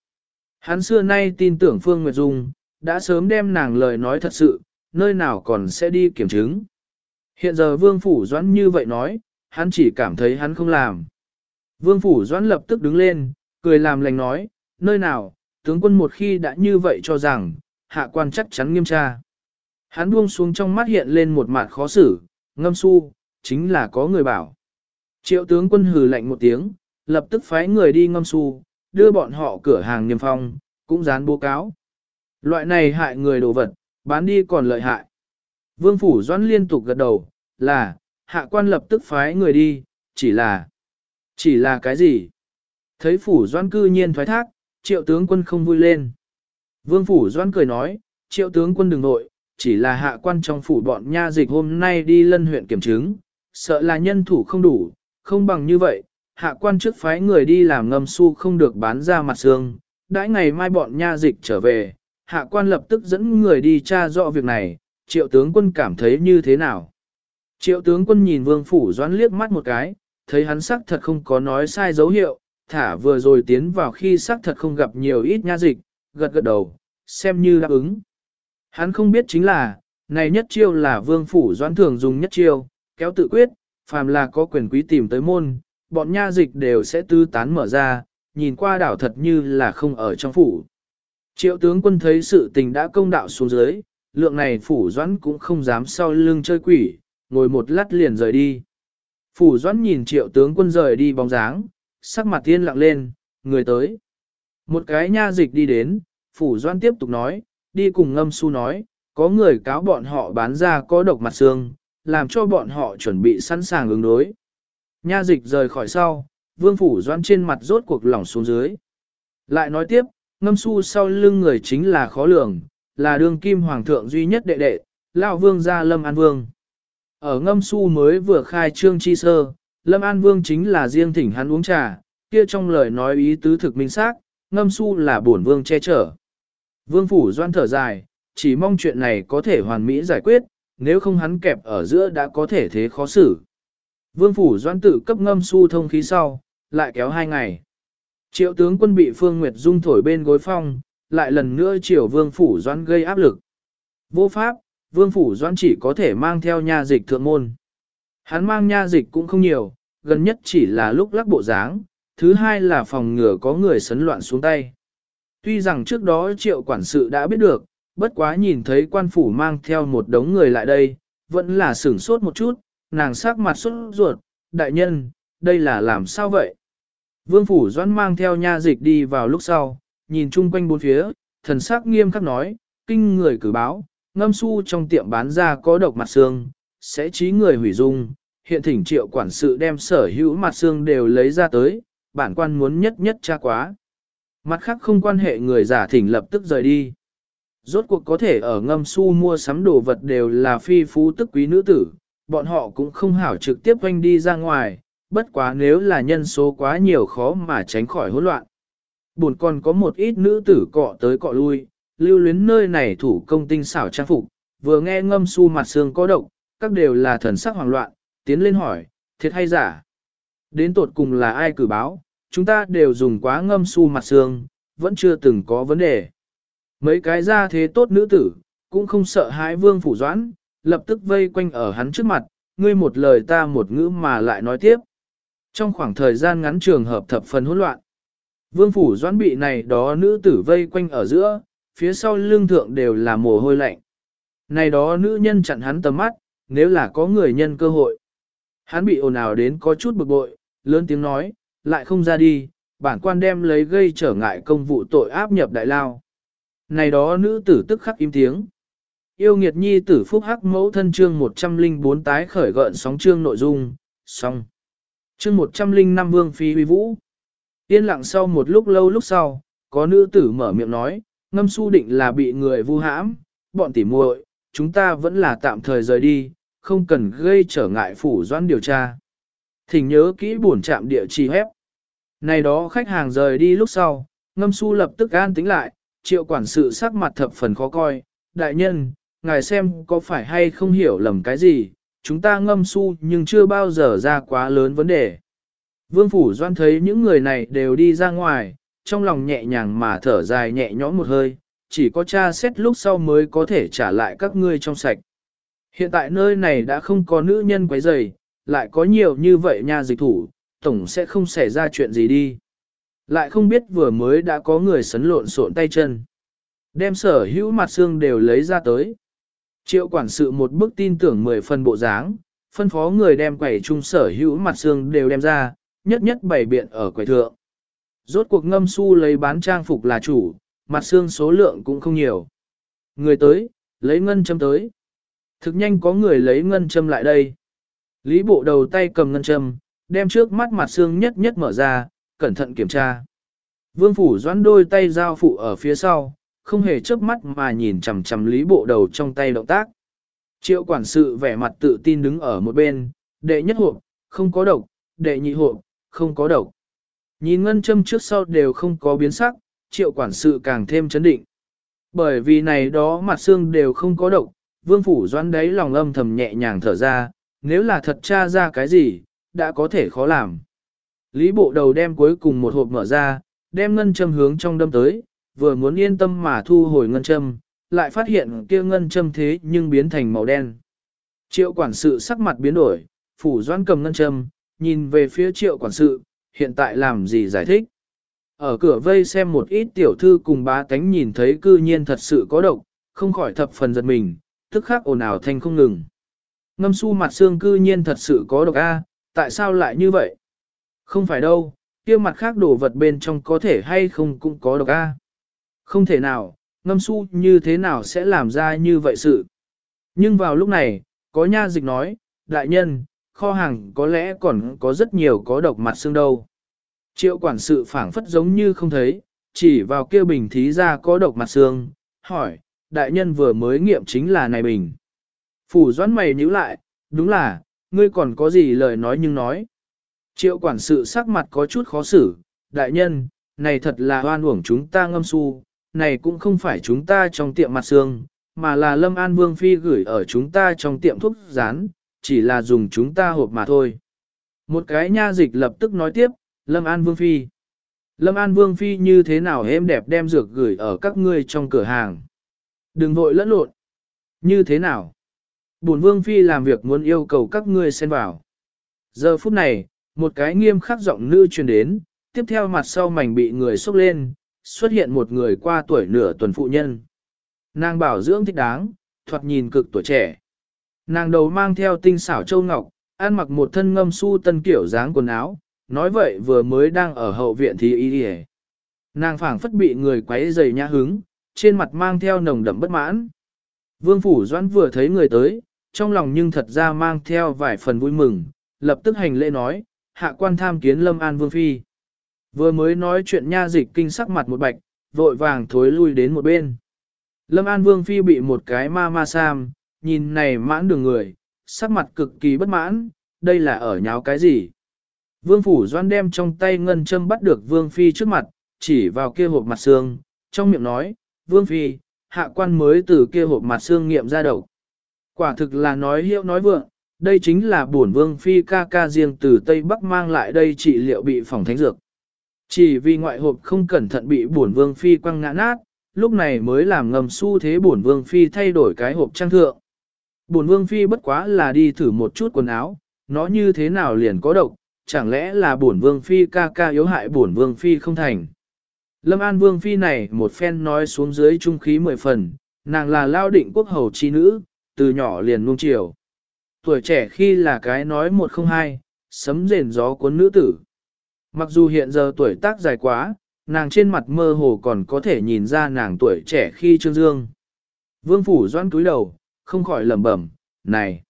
Hắn xưa nay tin tưởng Phương Nguyệt Dung, đã sớm đem nàng lời nói thật sự, nơi nào còn sẽ đi kiểm chứng. Hiện giờ Vương Phủ Doãn như vậy nói, hắn chỉ cảm thấy hắn không làm. Vương Phủ Doãn lập tức đứng lên, cười làm lành nói, nơi nào, tướng quân một khi đã như vậy cho rằng, hạ quan chắc chắn nghiêm tra. Hắn buông xuống trong mắt hiện lên một mặt khó xử, ngâm su, chính là có người bảo. Triệu tướng quân hừ lạnh một tiếng, lập tức phái người đi ngâm su, đưa bọn họ cửa hàng niêm phong, cũng dán bố cáo. Loại này hại người đồ vật, bán đi còn lợi hại. Vương Phủ Doãn liên tục gật đầu, là, hạ quan lập tức phái người đi, chỉ là, chỉ là cái gì? Thấy Phủ Doãn cư nhiên thoái thác, triệu tướng quân không vui lên. Vương Phủ Doãn cười nói, triệu tướng quân đừng nội, chỉ là hạ quan trong phủ bọn nha dịch hôm nay đi lân huyện kiểm chứng, sợ là nhân thủ không đủ, không bằng như vậy, hạ quan trước phái người đi làm ngâm su không được bán ra mặt xương, đãi ngày mai bọn nha dịch trở về, hạ quan lập tức dẫn người đi tra rõ việc này, triệu tướng quân cảm thấy như thế nào. Triệu tướng quân nhìn vương phủ doãn liếc mắt một cái, thấy hắn sắc thật không có nói sai dấu hiệu, thả vừa rồi tiến vào khi sắc thật không gặp nhiều ít nha dịch, gật gật đầu, xem như đáp ứng. Hắn không biết chính là, này nhất chiêu là vương phủ doãn thường dùng nhất chiêu, kéo tự quyết, phàm là có quyền quý tìm tới môn, bọn nha dịch đều sẽ tư tán mở ra, nhìn qua đảo thật như là không ở trong phủ. Triệu tướng quân thấy sự tình đã công đạo xuống dưới, lượng này phủ doãn cũng không dám sau lưng chơi quỷ, ngồi một lát liền rời đi. Phủ doãn nhìn triệu tướng quân rời đi bóng dáng, sắc mặt tiên lặng lên, người tới. Một cái nha dịch đi đến, phủ doãn tiếp tục nói, đi cùng ngâm su nói, có người cáo bọn họ bán ra có độc mặt xương, làm cho bọn họ chuẩn bị sẵn sàng ứng đối. Nha dịch rời khỏi sau, vương phủ doãn trên mặt rốt cuộc lỏng xuống dưới. Lại nói tiếp, ngâm su sau lưng người chính là khó lường, là đương kim hoàng thượng duy nhất đệ đệ, lão vương gia Lâm An Vương. Ở ngâm su mới vừa khai trương chi sơ, Lâm An Vương chính là riêng thỉnh hắn uống trà, kia trong lời nói ý tứ thực minh xác, ngâm su là bổn vương che chở. Vương phủ doan thở dài, chỉ mong chuyện này có thể hoàn mỹ giải quyết, nếu không hắn kẹp ở giữa đã có thể thế khó xử. Vương phủ doan tự cấp ngâm su thông khí sau, lại kéo hai ngày. Triệu tướng quân bị Phương Nguyệt Dung thổi bên gối phong, lại lần nữa triệu vương phủ doãn gây áp lực. Vô pháp, vương phủ doãn chỉ có thể mang theo nha dịch thượng môn. Hắn mang nha dịch cũng không nhiều, gần nhất chỉ là lúc lắc bộ dáng, thứ hai là phòng ngừa có người sấn loạn xuống tay. Tuy rằng trước đó triệu quản sự đã biết được, bất quá nhìn thấy quan phủ mang theo một đống người lại đây, vẫn là sửng sốt một chút, nàng sắc mặt xuất ruột, đại nhân, đây là làm sao vậy? Vương phủ doãn mang theo nha dịch đi vào lúc sau, nhìn chung quanh bốn phía, thần sắc nghiêm khắc nói, kinh người cử báo, ngâm su trong tiệm bán ra có độc mặt xương, sẽ trí người hủy dung, hiện thỉnh triệu quản sự đem sở hữu mặt xương đều lấy ra tới, bản quan muốn nhất nhất tra quá. Mặt khác không quan hệ người giả thỉnh lập tức rời đi. Rốt cuộc có thể ở ngâm su mua sắm đồ vật đều là phi phú tức quý nữ tử, bọn họ cũng không hảo trực tiếp quanh đi ra ngoài, bất quá nếu là nhân số quá nhiều khó mà tránh khỏi hỗn loạn. Buồn còn có một ít nữ tử cọ tới cọ lui, lưu luyến nơi này thủ công tinh xảo trang phục, vừa nghe ngâm su mặt xương có độc, các đều là thần sắc hoảng loạn, tiến lên hỏi, thiệt hay giả? Đến tột cùng là ai cử báo, chúng ta đều dùng quá ngâm su mặt xương, vẫn chưa từng có vấn đề. Mấy cái ra thế tốt nữ tử, cũng không sợ hãi vương phủ doãn, lập tức vây quanh ở hắn trước mặt, ngươi một lời ta một ngữ mà lại nói tiếp. Trong khoảng thời gian ngắn trường hợp thập phần hỗn loạn, vương phủ doãn bị này đó nữ tử vây quanh ở giữa, phía sau lưng thượng đều là mồ hôi lạnh. Này đó nữ nhân chặn hắn tầm mắt, nếu là có người nhân cơ hội. Hắn bị ồn ào đến có chút bực bội, lớn tiếng nói, lại không ra đi, bản quan đem lấy gây trở ngại công vụ tội áp nhập đại lao. Này đó nữ tử tức khắc im tiếng. Yêu nghiệt nhi tử phúc hắc mẫu thân chương 104 tái khởi gợn sóng chương nội dung, xong. Chương 105 vương phi uy vũ. Yên lặng sau một lúc lâu lúc sau, có nữ tử mở miệng nói, ngâm su định là bị người vu hãm, bọn tỉ muội, chúng ta vẫn là tạm thời rời đi, không cần gây trở ngại phủ Doan điều tra. Thỉnh nhớ kỹ buồn chạm địa chỉ hép. Này đó khách hàng rời đi lúc sau, ngâm su lập tức an tính lại, triệu quản sự sắc mặt thập phần khó coi, đại nhân, ngài xem có phải hay không hiểu lầm cái gì, chúng ta ngâm su nhưng chưa bao giờ ra quá lớn vấn đề. Vương Phủ Doan thấy những người này đều đi ra ngoài, trong lòng nhẹ nhàng mà thở dài nhẹ nhõm một hơi, chỉ có cha xét lúc sau mới có thể trả lại các ngươi trong sạch. Hiện tại nơi này đã không có nữ nhân quấy rầy, lại có nhiều như vậy nha dịch thủ, tổng sẽ không xảy ra chuyện gì đi. Lại không biết vừa mới đã có người sấn lộn xộn tay chân. Đem sở hữu mặt xương đều lấy ra tới. Triệu quản sự một bức tin tưởng 10 phần bộ dáng, phân phó người đem quẩy chung sở hữu mặt xương đều đem ra, nhất nhất bày biện ở quầy thượng. Rốt cuộc ngâm su lấy bán trang phục là chủ, mặt xương số lượng cũng không nhiều. Người tới, lấy ngân châm tới. Thực nhanh có người lấy ngân châm lại đây. Lý bộ đầu tay cầm ngân châm, đem trước mắt mặt xương nhất nhất mở ra, cẩn thận kiểm tra. Vương phủ doãn đôi tay giao phụ ở phía sau, không hề chớp mắt mà nhìn chằm chằm lý bộ đầu trong tay động tác. Triệu quản sự vẻ mặt tự tin đứng ở một bên, đệ nhất hộp, không có độc, đệ nhị hộp, không có độc. Nhìn ngân châm trước sau đều không có biến sắc, triệu quản sự càng thêm chấn định. Bởi vì này đó mặt xương đều không có độc, vương phủ doãn đấy lòng âm thầm nhẹ nhàng thở ra, nếu là thật tra ra cái gì, đã có thể khó làm. Lý bộ đầu đem cuối cùng một hộp mở ra, đem ngân châm hướng trong đâm tới, vừa muốn yên tâm mà thu hồi ngân châm, lại phát hiện kia ngân châm thế nhưng biến thành màu đen. Triệu quản sự sắc mặt biến đổi, phủ doan cầm ngân châm, nhìn về phía triệu quản sự, hiện tại làm gì giải thích. Ở cửa vây xem một ít tiểu thư cùng bá tánh nhìn thấy cư nhiên thật sự có độc, không khỏi thập phần giật mình, tức khắc ồn ào thanh không ngừng. Ngâm su mặt xương cư nhiên thật sự có độc A, tại sao lại như vậy? Không phải đâu, kia mặt khác đồ vật bên trong có thể hay không cũng có độc A. Không thể nào, ngâm su như thế nào sẽ làm ra như vậy sự? Nhưng vào lúc này, có nha dịch nói, đại nhân, kho hàng có lẽ còn có rất nhiều có độc mặt xương đâu. Triệu quản sự phảng phất giống như không thấy, chỉ vào kia bình thí ra có độc mặt xương, hỏi, đại nhân vừa mới nghiệm chính là này bình. Phủ doãn mày nhíu lại, đúng là, ngươi còn có gì lời nói nhưng nói. Triệu quản sự sắc mặt có chút khó xử, đại nhân, này thật là hoan uổng chúng ta ngâm su, này cũng không phải chúng ta trong tiệm mặt xương, mà là Lâm An Vương Phi gửi ở chúng ta trong tiệm thuốc rán, chỉ là dùng chúng ta hộp mà thôi. Một cái nha dịch lập tức nói tiếp, Lâm An Vương Phi. Lâm An Vương Phi như thế nào êm đẹp đem dược gửi ở các ngươi trong cửa hàng. Đừng vội lẫn lộn. Như thế nào? Bổn Vương Phi làm việc muốn yêu cầu các ngươi xen vào. Giờ phút này, một cái nghiêm khắc giọng nữ truyền đến, tiếp theo mặt sau mảnh bị người xúc lên, xuất hiện một người qua tuổi nửa tuần phụ nhân. Nàng bảo dưỡng thích đáng, thoạt nhìn cực tuổi trẻ. Nàng đầu mang theo tinh xảo châu ngọc, ăn mặc một thân ngâm su tân kiểu dáng quần áo, nói vậy vừa mới đang ở hậu viện thì y đi Nàng phảng phất bị người quấy dày nhã hứng, trên mặt mang theo nồng đậm bất mãn. Vương Phủ Doãn vừa thấy người tới, trong lòng nhưng thật ra mang theo vài phần vui mừng, lập tức hành lễ nói, hạ quan tham kiến Lâm An Vương Phi. Vừa mới nói chuyện nha dịch kinh sắc mặt một bạch, vội vàng thối lui đến một bên. Lâm An Vương Phi bị một cái ma ma sam, nhìn này mãn đường người, sắc mặt cực kỳ bất mãn, đây là ở nháo cái gì? Vương Phủ Doan đem trong tay ngân châm bắt được Vương Phi trước mặt, chỉ vào kia hộp mặt xương, trong miệng nói, Vương Phi, hạ quan mới từ kia hộp mặt xương nghiệm ra đầu. Quả thực là nói hiệu nói vượng, đây chính là bổn Vương Phi ca ca riêng từ Tây Bắc mang lại đây trị liệu bị phòng thánh dược. Chỉ vì ngoại hộp không cẩn thận bị bổn Vương Phi quăng ngã nát, lúc này mới làm ngầm su thế bổn Vương Phi thay đổi cái hộp trang thượng. Bổn Vương Phi bất quá là đi thử một chút quần áo, nó như thế nào liền có độc, chẳng lẽ là bổn vương phi ca ca yếu hại bổn vương phi không thành. Lâm An vương phi này một phen nói xuống dưới trung khí mười phần, nàng là lao định quốc hầu chi nữ, từ nhỏ liền nuông chiều. Tuổi trẻ khi là cái nói một không hai, sấm rền gió cuốn nữ tử. Mặc dù hiện giờ tuổi tác dài quá, nàng trên mặt mơ hồ còn có thể nhìn ra nàng tuổi trẻ khi trương dương. Vương phủ doan túi đầu, không khỏi lẩm bẩm, này.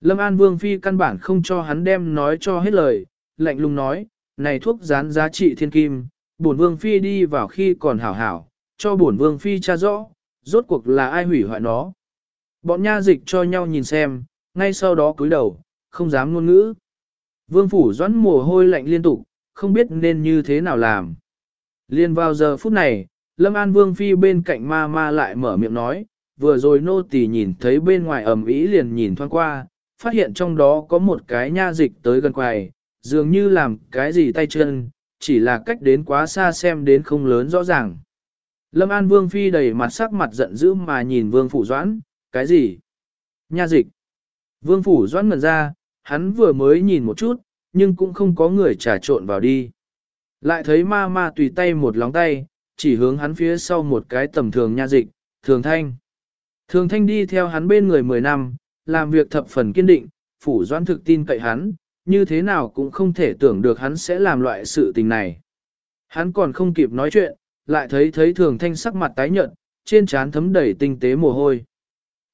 Lâm An Vương Phi căn bản không cho hắn đem nói cho hết lời, lạnh lùng nói, này thuốc rán giá trị thiên kim, bổn Vương Phi đi vào khi còn hảo hảo, cho bổn Vương Phi tra rõ, rốt cuộc là ai hủy hoại nó. Bọn nha dịch cho nhau nhìn xem, ngay sau đó cúi đầu, không dám ngôn ngữ. Vương Phủ doãn mồ hôi lạnh liên tục, không biết nên như thế nào làm. Liên vào giờ phút này, Lâm An Vương Phi bên cạnh ma ma lại mở miệng nói, vừa rồi nô tỳ nhìn thấy bên ngoài ẩm ý liền nhìn thoáng qua, phát hiện trong đó có một cái nha dịch tới gần quầy, dường như làm cái gì tay chân, chỉ là cách đến quá xa xem đến không lớn rõ ràng. Lâm An Vương Phi đầy mặt sắc mặt giận dữ mà nhìn Vương Phủ Doãn, cái gì? Nha dịch. Vương Phủ Doãn ngần ra, hắn vừa mới nhìn một chút, nhưng cũng không có người trà trộn vào đi. Lại thấy ma ma tùy tay một lóng tay, chỉ hướng hắn phía sau một cái tầm thường nha dịch, thường thanh. Thường thanh đi theo hắn bên người 10 năm, làm việc thập phần kiên định, phủ doan thực tin cậy hắn, như thế nào cũng không thể tưởng được hắn sẽ làm loại sự tình này. Hắn còn không kịp nói chuyện, lại thấy thấy thường thanh sắc mặt tái nhợt, trên trán thấm đầy tinh tế mồ hôi.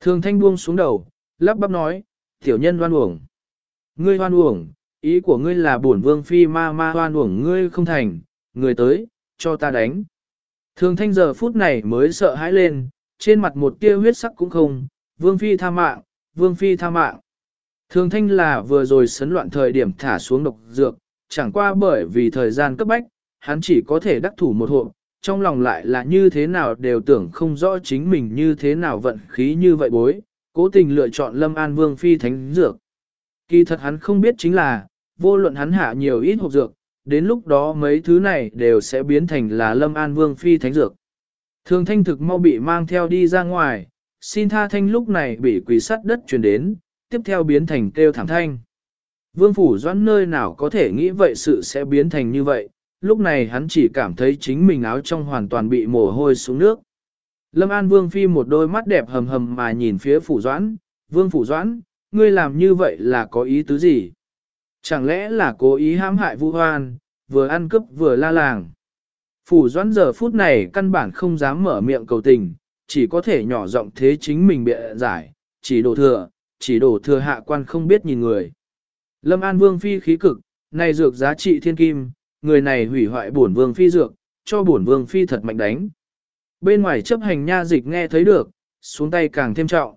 Thường thanh buông xuống đầu, lắp bắp nói, tiểu nhân hoan uổng. Ngươi hoan uổng, ý của ngươi là bổn vương phi ma ma hoan uổng ngươi không thành, người tới, cho ta đánh. Thường thanh giờ phút này mới sợ hãi lên, trên mặt một tia huyết sắc cũng không, vương phi tha mạng, vương phi tha mạng. Thường thanh là vừa rồi sấn loạn thời điểm thả xuống độc dược, chẳng qua bởi vì thời gian cấp bách, hắn chỉ có thể đắc thủ một hộ, trong lòng lại là như thế nào đều tưởng không rõ chính mình như thế nào vận khí như vậy bối, cố tình lựa chọn Lâm An Vương Phi thánh dược. Kỳ thật hắn không biết chính là, vô luận hắn hạ nhiều ít hộp dược, đến lúc đó mấy thứ này đều sẽ biến thành là Lâm An Vương Phi thánh dược. Thường thanh thực mau bị mang theo đi ra ngoài, xin tha thanh lúc này bị quỷ sắt đất truyền đến, tiếp theo biến thành kêu thảm thanh. Vương phủ doãn nơi nào có thể nghĩ vậy sự sẽ biến thành như vậy, lúc này hắn chỉ cảm thấy chính mình áo trong hoàn toàn bị mồ hôi xuống nước. Lâm An Vương Phi một đôi mắt đẹp hầm hầm mà nhìn phía phủ doãn, Vương phủ doãn, ngươi làm như vậy là có ý tứ gì? Chẳng lẽ là cố ý hãm hại Vu Hoan, vừa ăn cướp vừa la làng? Phủ doãn giờ phút này căn bản không dám mở miệng cầu tình, chỉ có thể nhỏ giọng thế chính mình bịa giải, chỉ đổ thừa, chỉ đổ thừa hạ quan không biết nhìn người. Lâm An Vương phi khí cực, này dược giá trị thiên kim, người này hủy hoại bổn vương phi dược, cho bổn vương phi thật mạnh đánh. Bên ngoài chấp hành nha dịch nghe thấy được, xuống tay càng thêm trọng.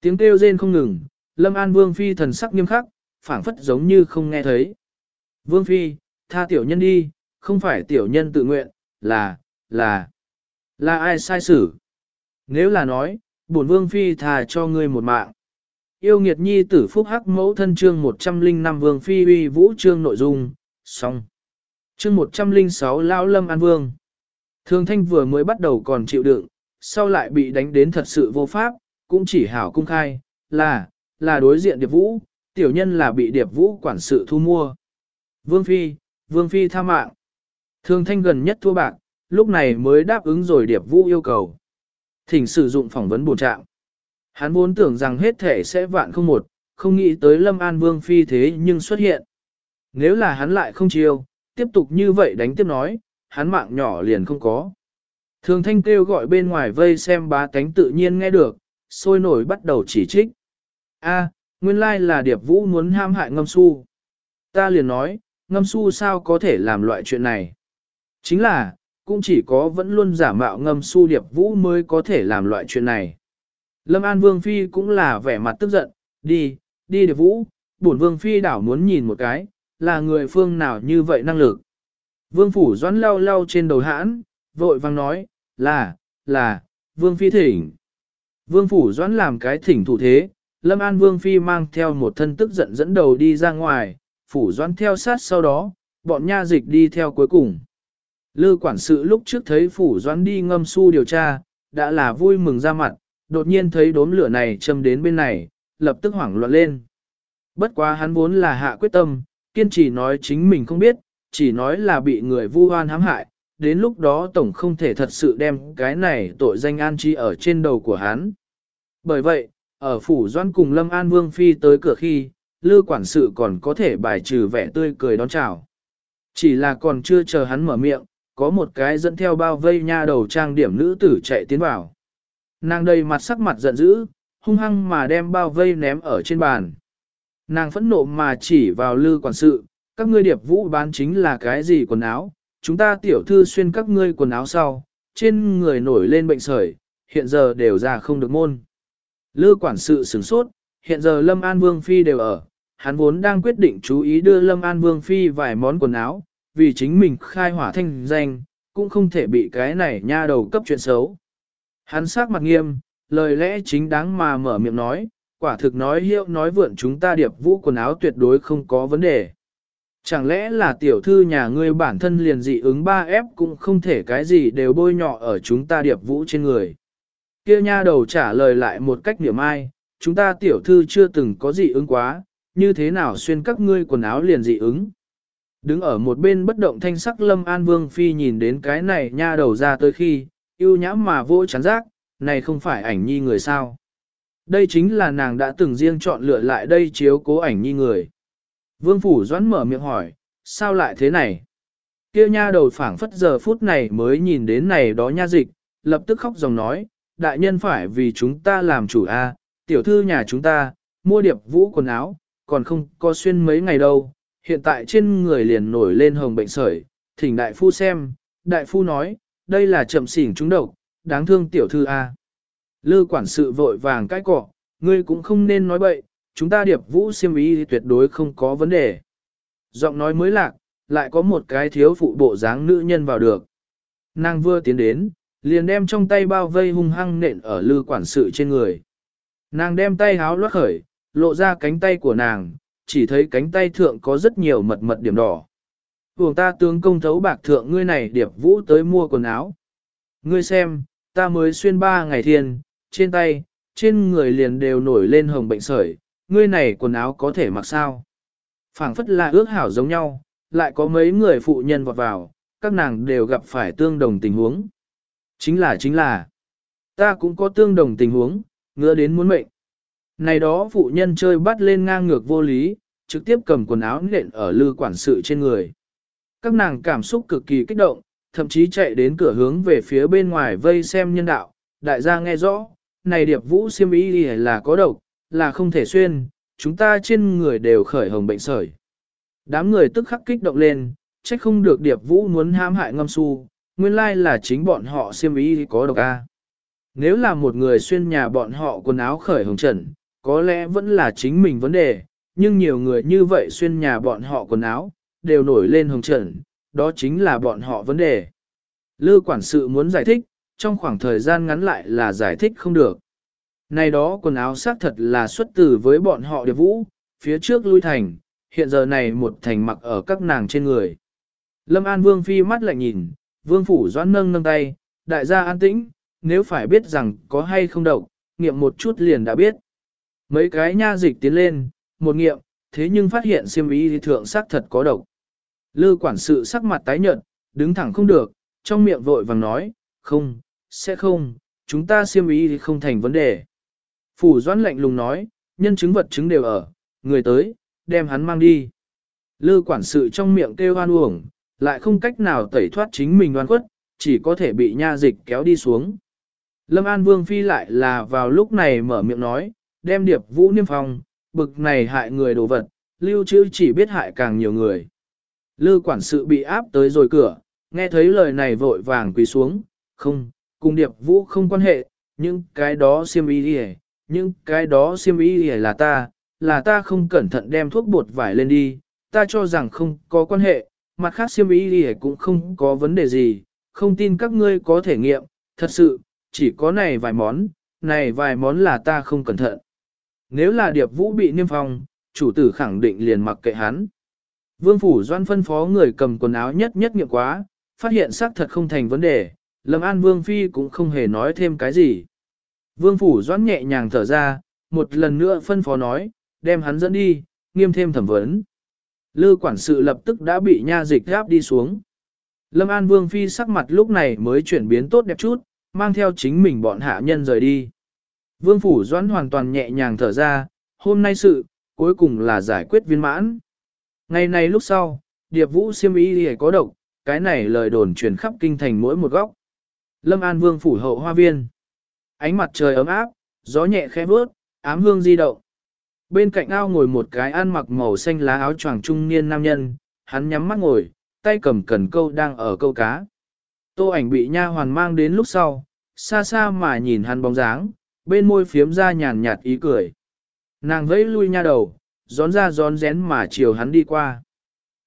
Tiếng kêu rên không ngừng, Lâm An Vương phi thần sắc nghiêm khắc, phảng phất giống như không nghe thấy. Vương phi, tha tiểu nhân đi, không phải tiểu nhân tự nguyện, là, là, là ai sai xử. Nếu là nói, bổn vương phi thà cho ngươi một mạng. Yêu nghiệt nhi tử phúc hắc mẫu thân chương 105 vương phi uy vũ chương nội dung, xong. chương 106 Lão Lâm An Vương Thường Thanh vừa mới bắt đầu còn chịu đựng, sau lại bị đánh đến thật sự vô pháp, cũng chỉ hảo cung khai, là, là đối diện Điệp Vũ, tiểu nhân là bị Điệp Vũ quản sự thu mua. Vương Phi, Vương Phi tha mạng. Thường Thanh gần nhất thua bạc, lúc này mới đáp ứng rồi Điệp Vũ yêu cầu. Thỉnh sử dụng phỏng vấn bổ trạng. Hắn vốn tưởng rằng hết thể sẽ vạn không một, không nghĩ tới Lâm An Vương Phi thế nhưng xuất hiện. Nếu là hắn lại không chiêu, tiếp tục như vậy đánh tiếp nói, hắn mạng nhỏ liền không có. Thường thanh kêu gọi bên ngoài vây xem bá tánh tự nhiên nghe được, sôi nổi bắt đầu chỉ trích. A, nguyên lai là điệp vũ muốn ham hại ngâm su. Ta liền nói, ngâm su sao có thể làm loại chuyện này. Chính là, cũng chỉ có vẫn luôn giả mạo ngâm su điệp vũ mới có thể làm loại chuyện này. Lâm An Vương Phi cũng là vẻ mặt tức giận, đi, đi điệp vũ, bổn Vương Phi đảo muốn nhìn một cái, là người phương nào như vậy năng lực. Vương Phủ doãn lau lau trên đầu hãn, vội vang nói, là, là, Vương Phi thỉnh. Vương Phủ doãn làm cái thỉnh thủ thế, Lâm An Vương Phi mang theo một thân tức giận dẫn đầu đi ra ngoài, Phủ doãn theo sát sau đó, bọn nha dịch đi theo cuối cùng. Lư quản sự lúc trước thấy Phủ doãn đi ngâm su điều tra, đã là vui mừng ra mặt, đột nhiên thấy đốm lửa này châm đến bên này, lập tức hoảng loạn lên. Bất quá hắn vốn là hạ quyết tâm, kiên trì nói chính mình không biết, chỉ nói là bị người vu oan hãm hại, đến lúc đó tổng không thể thật sự đem cái này tội danh an chi ở trên đầu của hắn. Bởi vậy, ở phủ doan cùng Lâm An Vương Phi tới cửa khi, lư quản sự còn có thể bài trừ vẻ tươi cười đón chào. Chỉ là còn chưa chờ hắn mở miệng, có một cái dẫn theo bao vây nha đầu trang điểm nữ tử chạy tiến vào. Nàng đầy mặt sắc mặt giận dữ, hung hăng mà đem bao vây ném ở trên bàn. Nàng phẫn nộ mà chỉ vào lư quản sự, các ngươi điệp vũ bán chính là cái gì quần áo, chúng ta tiểu thư xuyên các ngươi quần áo sau, trên người nổi lên bệnh sởi, hiện giờ đều ra không được môn. Lư quản sự sửng sốt, hiện giờ Lâm An Vương Phi đều ở, hắn vốn đang quyết định chú ý đưa Lâm An Vương Phi vài món quần áo, vì chính mình khai hỏa thanh danh, cũng không thể bị cái này nha đầu cấp chuyện xấu. Hắn sắc mặt nghiêm, lời lẽ chính đáng mà mở miệng nói, quả thực nói hiệu nói vượn chúng ta điệp vũ quần áo tuyệt đối không có vấn đề. Chẳng lẽ là tiểu thư nhà ngươi bản thân liền dị ứng ba ép cũng không thể cái gì đều bôi nhọ ở chúng ta điệp vũ trên người. Kia nha đầu trả lời lại một cách niệm ai, chúng ta tiểu thư chưa từng có dị ứng quá, như thế nào xuyên các ngươi quần áo liền dị ứng. Đứng ở một bên bất động thanh sắc lâm an vương phi nhìn đến cái này nha đầu ra tới khi, yêu nhãm mà vô chán giác, này không phải ảnh nhi người sao. Đây chính là nàng đã từng riêng chọn lựa lại đây chiếu cố ảnh nhi người. Vương Phủ Doãn mở miệng hỏi, sao lại thế này? Kia nha đầu phảng phất giờ phút này mới nhìn đến này đó nha dịch, lập tức khóc dòng nói, đại nhân phải vì chúng ta làm chủ a, tiểu thư nhà chúng ta, mua điệp vũ quần áo, còn không có xuyên mấy ngày đâu, hiện tại trên người liền nổi lên hồng bệnh sởi, thỉnh đại phu xem, đại phu nói, đây là chậm xỉn trúng độc, đáng thương tiểu thư a. Lư quản sự vội vàng cái cọ, ngươi cũng không nên nói bậy, chúng ta điệp vũ siêm ý tuyệt đối không có vấn đề. Giọng nói mới lạc, lại có một cái thiếu phụ bộ dáng nữ nhân vào được. Nàng vừa tiến đến, liền đem trong tay bao vây hung hăng nện ở lư quản sự trên người. Nàng đem tay háo loát khởi, lộ ra cánh tay của nàng, chỉ thấy cánh tay thượng có rất nhiều mật mật điểm đỏ. Vùng ta tướng công thấu bạc thượng ngươi này điệp vũ tới mua quần áo. Ngươi xem, ta mới xuyên ba ngày thiên, trên tay, trên người liền đều nổi lên hồng bệnh sởi, ngươi này quần áo có thể mặc sao? phảng phất là ước hảo giống nhau, lại có mấy người phụ nhân vọt vào, các nàng đều gặp phải tương đồng tình huống. Chính là chính là, ta cũng có tương đồng tình huống, ngứa đến muốn mệnh. Này đó phụ nhân chơi bắt lên ngang ngược vô lý, trực tiếp cầm quần áo nện ở lư quản sự trên người. Các nàng cảm xúc cực kỳ kích động, thậm chí chạy đến cửa hướng về phía bên ngoài vây xem nhân đạo, đại gia nghe rõ, này điệp vũ siêm ý là có độc, là không thể xuyên, chúng ta trên người đều khởi hồng bệnh sởi. Đám người tức khắc kích động lên, trách không được điệp vũ muốn hãm hại ngâm su, nguyên lai là chính bọn họ siêm ý có độc A. Nếu là một người xuyên nhà bọn họ quần áo khởi hồng trần, có lẽ vẫn là chính mình vấn đề, nhưng nhiều người như vậy xuyên nhà bọn họ quần áo, đều nổi lên hồng trần, đó chính là bọn họ vấn đề. Lư quản sự muốn giải thích, trong khoảng thời gian ngắn lại là giải thích không được. Này đó quần áo xác thật là xuất từ với bọn họ điệp vũ, phía trước lui thành, hiện giờ này một thành mặc ở các nàng trên người. Lâm An Vương phi mắt lạnh nhìn, Vương phủ doãn nâng nâng tay, đại gia an tĩnh, nếu phải biết rằng có hay không độc, nghiệm một chút liền đã biết. Mấy cái nha dịch tiến lên, một nghiệm, thế nhưng phát hiện siêm ý thì thượng sắc thật có độc. Lư quản sự sắc mặt tái nhợt, đứng thẳng không được, trong miệng vội vàng nói, không, sẽ không, chúng ta siêm ý thì không thành vấn đề. Phủ doãn lạnh lùng nói, nhân chứng vật chứng đều ở, người tới, đem hắn mang đi. Lư quản sự trong miệng kêu hoan uổng, lại không cách nào tẩy thoát chính mình đoan quất, chỉ có thể bị nha dịch kéo đi xuống. Lâm An Vương Phi lại là vào lúc này mở miệng nói, đem điệp vũ niêm phong, bực này hại người đồ vật, lưu trữ chỉ biết hại càng nhiều người. Lư quản sự bị áp tới rồi cửa, nghe thấy lời này vội vàng quỳ xuống, không, cùng điệp vũ không quan hệ, nhưng cái đó siêm y đi nhưng cái đó siêm y đi là ta, là ta không cẩn thận đem thuốc bột vải lên đi, ta cho rằng không có quan hệ, mặt khác siêm y đi cũng không có vấn đề gì, không tin các ngươi có thể nghiệm, thật sự, chỉ có này vài món, này vài món là ta không cẩn thận. Nếu là điệp vũ bị niêm phong, chủ tử khẳng định liền mặc kệ hắn. Vương phủ doan phân phó người cầm quần áo nhất nhất nghiệm quá, phát hiện xác thật không thành vấn đề, Lâm An Vương Phi cũng không hề nói thêm cái gì. Vương phủ doan nhẹ nhàng thở ra, một lần nữa phân phó nói, đem hắn dẫn đi, nghiêm thêm thẩm vấn. Lư quản sự lập tức đã bị nha dịch gáp đi xuống. Lâm An Vương Phi sắc mặt lúc này mới chuyển biến tốt đẹp chút, mang theo chính mình bọn hạ nhân rời đi. Vương Phủ Doãn hoàn toàn nhẹ nhàng thở ra, hôm nay sự, cuối cùng là giải quyết viên mãn. Ngày này lúc sau, Điệp Vũ siêm ý thì có độc, cái này lời đồn truyền khắp kinh thành mỗi một góc. Lâm An Vương Phủ hậu hoa viên. Ánh mặt trời ấm áp, gió nhẹ khẽ bước, ám hương di động. Bên cạnh ao ngồi một cái ăn mặc màu xanh lá áo choàng trung niên nam nhân, hắn nhắm mắt ngồi, tay cầm cần câu đang ở câu cá. Tô ảnh bị nha hoàn mang đến lúc sau, xa xa mà nhìn hắn bóng dáng, bên môi phiếm ra nhàn nhạt ý cười. Nàng vẫy lui nha đầu, gión ra gión rén mà chiều hắn đi qua.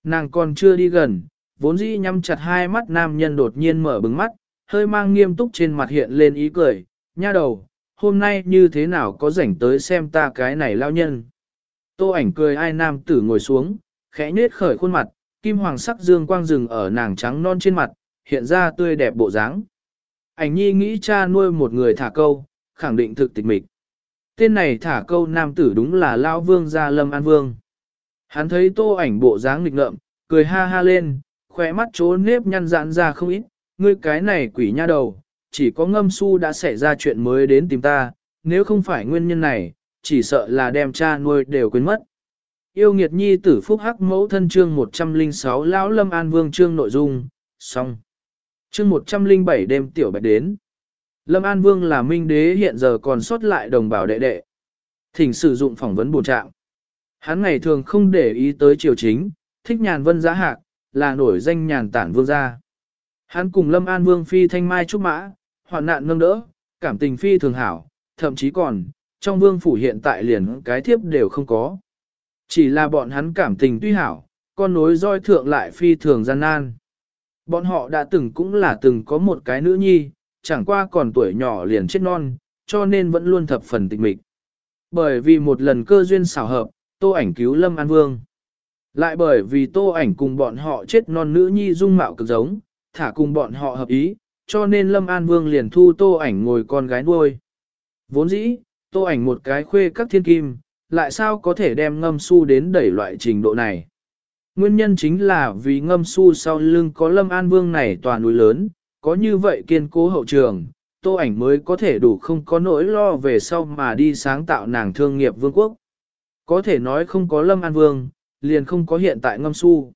Nàng còn chưa đi gần, vốn dĩ nhắm chặt hai mắt nam nhân đột nhiên mở bừng mắt, hơi mang nghiêm túc trên mặt hiện lên ý cười, nha đầu, hôm nay như thế nào có rảnh tới xem ta cái này lao nhân. Tô ảnh cười ai nam tử ngồi xuống, khẽ nết khởi khuôn mặt, kim hoàng sắc dương quang rừng ở nàng trắng non trên mặt, hiện ra tươi đẹp bộ dáng. Ảnh nhi nghĩ cha nuôi một người thả câu, khẳng định thực tịch mịch. Tên này thả câu nam tử đúng là Lao Vương gia Lâm An Vương. Hắn thấy tô ảnh bộ dáng nghịch ngợm, cười ha ha lên, khóe mắt trố nếp nhăn giãn ra không ít, ngươi cái này quỷ nha đầu, chỉ có ngâm su đã xảy ra chuyện mới đến tìm ta, nếu không phải nguyên nhân này, chỉ sợ là đem cha nuôi đều quên mất. Yêu nghiệt nhi tử phúc hắc mẫu thân chương 106 lão lâm an vương chương nội dung, xong. Chương 107 đêm tiểu bạch đến. Lâm An Vương là minh đế hiện giờ còn sót lại đồng bào đệ đệ. Thỉnh sử dụng phỏng vấn bổ trạng. Hắn ngày thường không để ý tới triều chính, thích nhàn vân giá hạc, là nổi danh nhàn tản vương gia. Hắn cùng Lâm An Vương phi thanh mai trúc mã, hoạn nạn nâng đỡ, cảm tình phi thường hảo, thậm chí còn, trong vương phủ hiện tại liền cái thiếp đều không có. Chỉ là bọn hắn cảm tình tuy hảo, con nối roi thượng lại phi thường gian nan. Bọn họ đã từng cũng là từng có một cái nữ nhi, chẳng qua còn tuổi nhỏ liền chết non, cho nên vẫn luôn thập phần tịch mịch. Bởi vì một lần cơ duyên xảo hợp, tô ảnh cứu Lâm An Vương. Lại bởi vì tô ảnh cùng bọn họ chết non nữ nhi dung mạo cực giống, thả cùng bọn họ hợp ý, cho nên Lâm An Vương liền thu tô ảnh ngồi con gái nuôi. Vốn dĩ, tô ảnh một cái khuê các thiên kim, lại sao có thể đem ngâm su đến đẩy loại trình độ này. Nguyên nhân chính là vì ngâm su sau lưng có Lâm An Vương này tòa núi lớn, có như vậy kiên cố hậu trường, tô ảnh mới có thể đủ không có nỗi lo về sau mà đi sáng tạo nàng thương nghiệp vương quốc. Có thể nói không có Lâm An Vương, liền không có hiện tại ngâm su.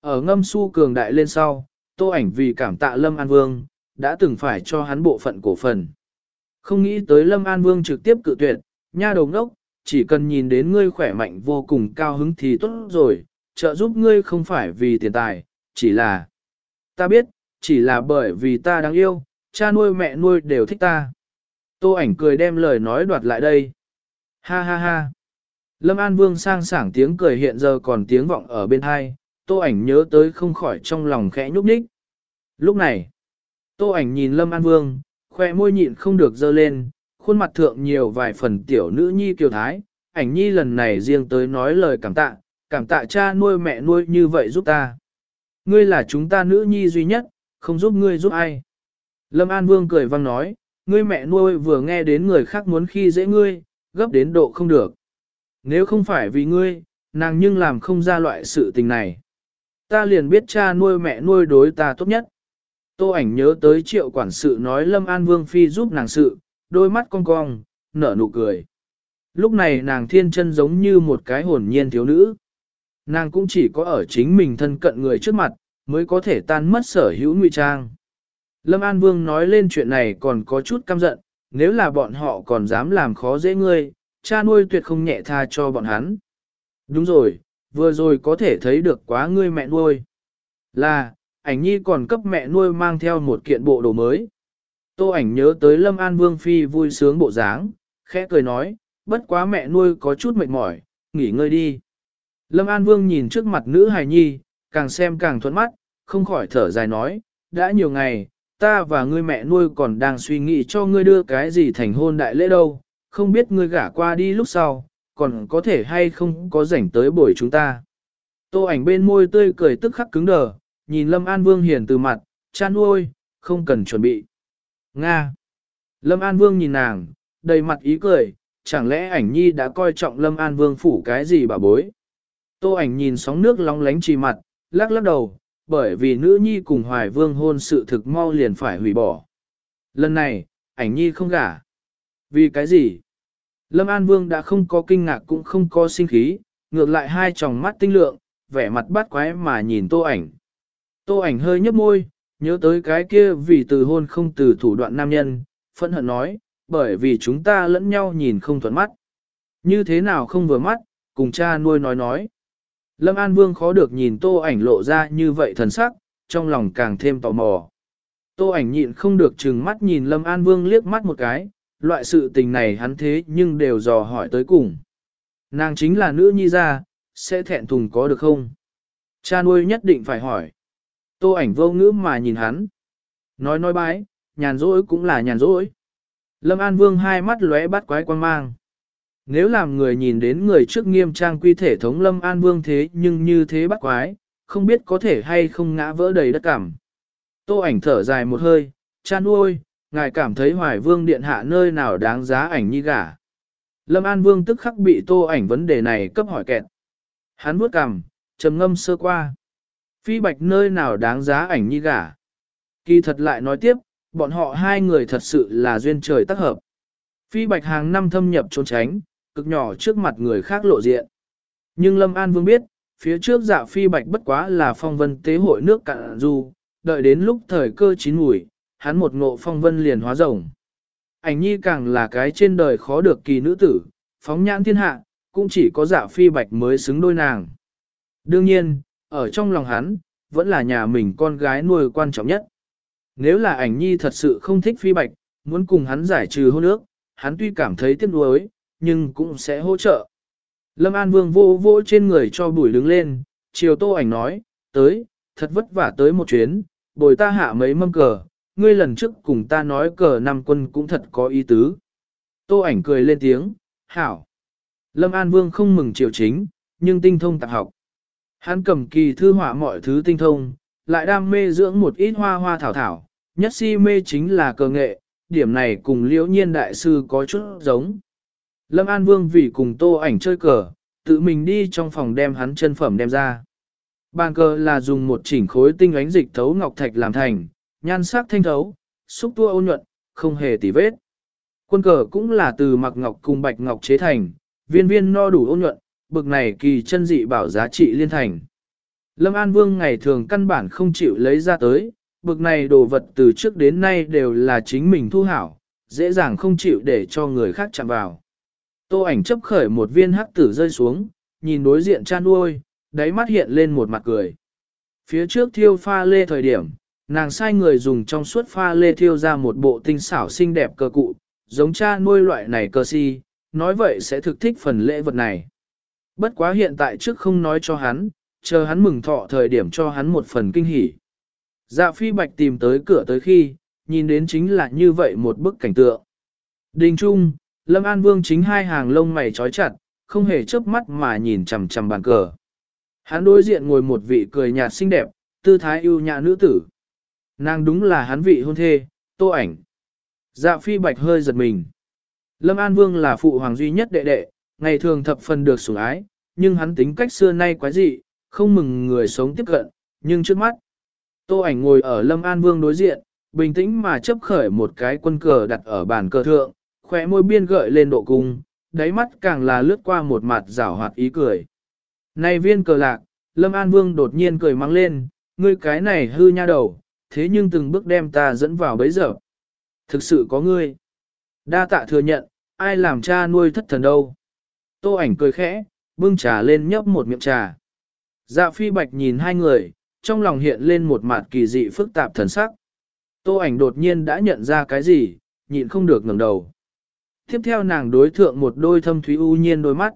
Ở ngâm su cường đại lên sau, tô ảnh vì cảm tạ Lâm An Vương, đã từng phải cho hắn bộ phận cổ phần. Không nghĩ tới Lâm An Vương trực tiếp cự tuyệt, nha đồng đốc, chỉ cần nhìn đến ngươi khỏe mạnh vô cùng cao hứng thì tốt rồi, trợ giúp ngươi không phải vì tiền tài, chỉ là... Ta biết, chỉ là bởi vì ta đáng yêu, cha nuôi mẹ nuôi đều thích ta. Tô ảnh cười đem lời nói đoạt lại đây. Ha ha ha. Lâm An Vương sang sảng tiếng cười hiện giờ còn tiếng vọng ở bên hai, tô ảnh nhớ tới không khỏi trong lòng khẽ nhúc nhích. Lúc này, tô ảnh nhìn Lâm An Vương, khoe môi nhịn không được dơ lên, khuôn mặt thượng nhiều vài phần tiểu nữ nhi kiều thái, ảnh nhi lần này riêng tới nói lời cảm tạ, cảm tạ cha nuôi mẹ nuôi như vậy giúp ta. Ngươi là chúng ta nữ nhi duy nhất, không giúp ngươi giúp ai. Lâm An Vương cười vang nói, ngươi mẹ nuôi vừa nghe đến người khác muốn khi dễ ngươi, gấp đến độ không được. Nếu không phải vì ngươi, nàng nhưng làm không ra loại sự tình này. Ta liền biết cha nuôi mẹ nuôi đối ta tốt nhất. Tô ảnh nhớ tới triệu quản sự nói Lâm An Vương Phi giúp nàng sự, đôi mắt cong cong, nở nụ cười. Lúc này nàng thiên chân giống như một cái hồn nhiên thiếu nữ. Nàng cũng chỉ có ở chính mình thân cận người trước mặt, mới có thể tan mất sở hữu ngụy trang. Lâm An Vương nói lên chuyện này còn có chút căm giận, nếu là bọn họ còn dám làm khó dễ ngươi, cha nuôi tuyệt không nhẹ tha cho bọn hắn. Đúng rồi, vừa rồi có thể thấy được quá ngươi mẹ nuôi. Là, ảnh nhi còn cấp mẹ nuôi mang theo một kiện bộ đồ mới. Tô ảnh nhớ tới Lâm An Vương Phi vui sướng bộ dáng, khẽ cười nói, bất quá mẹ nuôi có chút mệt mỏi, nghỉ ngơi đi. Lâm An Vương nhìn trước mặt nữ hài nhi, càng xem càng thuận mắt, không khỏi thở dài nói, đã nhiều ngày, ta và ngươi mẹ nuôi còn đang suy nghĩ cho ngươi đưa cái gì thành hôn đại lễ đâu, không biết ngươi gả qua đi lúc sau, còn có thể hay không có rảnh tới buổi chúng ta. Tô ảnh bên môi tươi cười tức khắc cứng đờ, nhìn Lâm An Vương hiền từ mặt, chan uôi, không cần chuẩn bị. Nga. Lâm An Vương nhìn nàng, đầy mặt ý cười, chẳng lẽ ảnh nhi đã coi trọng Lâm An Vương phủ cái gì bà bối. Tô ảnh nhìn sóng nước long lánh trì mặt, lắc lắc đầu, bởi vì nữ nhi cùng hoài vương hôn sự thực mau liền phải hủy bỏ. Lần này, ảnh nhi không gả. Vì cái gì? Lâm An Vương đã không có kinh ngạc cũng không có sinh khí, ngược lại hai tròng mắt tinh lượng, vẻ mặt bắt quái mà nhìn tô ảnh. Tô ảnh hơi nhấp môi, nhớ tới cái kia vì từ hôn không từ thủ đoạn nam nhân, phẫn hận nói, bởi vì chúng ta lẫn nhau nhìn không thuận mắt. Như thế nào không vừa mắt, cùng cha nuôi nói nói. Lâm An Vương khó được nhìn tô ảnh lộ ra như vậy thần sắc, trong lòng càng thêm tò mò. Tô ảnh nhịn không được chừng mắt nhìn Lâm An Vương liếc mắt một cái, loại sự tình này hắn thế nhưng đều dò hỏi tới cùng. Nàng chính là nữ nhi gia, sẽ thẹn thùng có được không? Cha nuôi nhất định phải hỏi. Tô ảnh vô ngữ mà nhìn hắn. Nói nói bái, nhàn rỗi cũng là nhàn rỗi. Lâm An Vương hai mắt lóe bắt quái quan mang. Nếu làm người nhìn đến người trước nghiêm trang quy thể thống Lâm An Vương thế nhưng như thế bắt quái, không biết có thể hay không ngã vỡ đầy đất cảm. Tô ảnh thở dài một hơi, chan nuôi, ngài cảm thấy hoài vương điện hạ nơi nào đáng giá ảnh như gả. Lâm An Vương tức khắc bị tô ảnh vấn đề này cấp hỏi kẹt. Hắn bước cằm, trầm ngâm sơ qua. Phi bạch nơi nào đáng giá ảnh như gả. Kỳ thật lại nói tiếp, bọn họ hai người thật sự là duyên trời tác hợp. Phi bạch hàng năm thâm nhập trốn tránh, cực nhỏ trước mặt người khác lộ diện. Nhưng Lâm An Vương biết, phía trước dạ phi bạch bất quá là phong vân tế hội nước cạn du, đợi đến lúc thời cơ chín mùi, hắn một ngộ phong vân liền hóa rồng. Ảnh nhi càng là cái trên đời khó được kỳ nữ tử, phóng nhãn thiên hạ, cũng chỉ có dạ phi bạch mới xứng đôi nàng. Đương nhiên, ở trong lòng hắn, vẫn là nhà mình con gái nuôi quan trọng nhất. Nếu là ảnh nhi thật sự không thích phi bạch, muốn cùng hắn giải trừ hôn ước, hắn tuy cảm thấy tiếc nuối, nhưng cũng sẽ hỗ trợ. Lâm An Vương vô vô trên người cho bùi đứng lên, chiều tô ảnh nói, tới, thật vất vả tới một chuyến, bồi ta hạ mấy mâm cờ, ngươi lần trước cùng ta nói cờ năm quân cũng thật có ý tứ. Tô ảnh cười lên tiếng, hảo. Lâm An Vương không mừng triều chính, nhưng tinh thông tạp học. Hắn cầm kỳ thư họa mọi thứ tinh thông, lại đam mê dưỡng một ít hoa hoa thảo thảo, nhất si mê chính là cờ nghệ, điểm này cùng liễu nhiên đại sư có chút giống. Lâm An Vương vì cùng tô ảnh chơi cờ, tự mình đi trong phòng đem hắn chân phẩm đem ra. Bàn cờ là dùng một chỉnh khối tinh ánh dịch thấu ngọc thạch làm thành, nhan sắc thanh thấu, xúc tua ôn nhuận, không hề tì vết. Quân cờ cũng là từ mặc ngọc cùng bạch ngọc chế thành, viên viên no đủ ôn nhuận, bực này kỳ chân dị bảo giá trị liên thành. Lâm An Vương ngày thường căn bản không chịu lấy ra tới, bực này đồ vật từ trước đến nay đều là chính mình thu hảo, dễ dàng không chịu để cho người khác chạm vào. Tô ảnh chấp khởi một viên hắc tử rơi xuống, nhìn đối diện chan nuôi, đáy mắt hiện lên một mặt cười. Phía trước thiêu pha lê thời điểm, nàng sai người dùng trong suốt pha lê thiêu ra một bộ tinh xảo xinh đẹp cơ cụ, giống cha nuôi loại này cơ si, nói vậy sẽ thực thích phần lễ vật này. Bất quá hiện tại trước không nói cho hắn, chờ hắn mừng thọ thời điểm cho hắn một phần kinh hỉ. Dạ phi bạch tìm tới cửa tới khi, nhìn đến chính là như vậy một bức cảnh tượng. Đình trung, Lâm An Vương chính hai hàng lông mày trói chặt, không hề chớp mắt mà nhìn chằm chằm bàn cờ. Hắn đối diện ngồi một vị cười nhạt xinh đẹp, tư thái ưu nhã nữ tử. Nàng đúng là hắn vị hôn thê, tô ảnh. Dạ phi bạch hơi giật mình. Lâm An Vương là phụ hoàng duy nhất đệ đệ, ngày thường thập phần được sủng ái, nhưng hắn tính cách xưa nay quái dị, không mừng người sống tiếp cận, nhưng trước mắt. Tô ảnh ngồi ở Lâm An Vương đối diện, bình tĩnh mà chấp khởi một cái quân cờ đặt ở bàn cờ thượng, khóe môi biên gợi lên độ cung, đáy mắt càng là lướt qua một mặt rảo hoạt ý cười. Này viên cờ lạc, Lâm An Vương đột nhiên cười mắng lên, ngươi cái này hư nha đầu, thế nhưng từng bước đem ta dẫn vào bấy giờ. Thực sự có ngươi. Đa tạ thừa nhận, ai làm cha nuôi thất thần đâu. Tô ảnh cười khẽ, bưng trà lên nhấp một miệng trà. Dạ phi bạch nhìn hai người, trong lòng hiện lên một mặt kỳ dị phức tạp thần sắc. Tô ảnh đột nhiên đã nhận ra cái gì, nhịn không được ngẩng đầu. Tiếp theo nàng đối thượng một đôi thâm thúy u nhiên đôi mắt.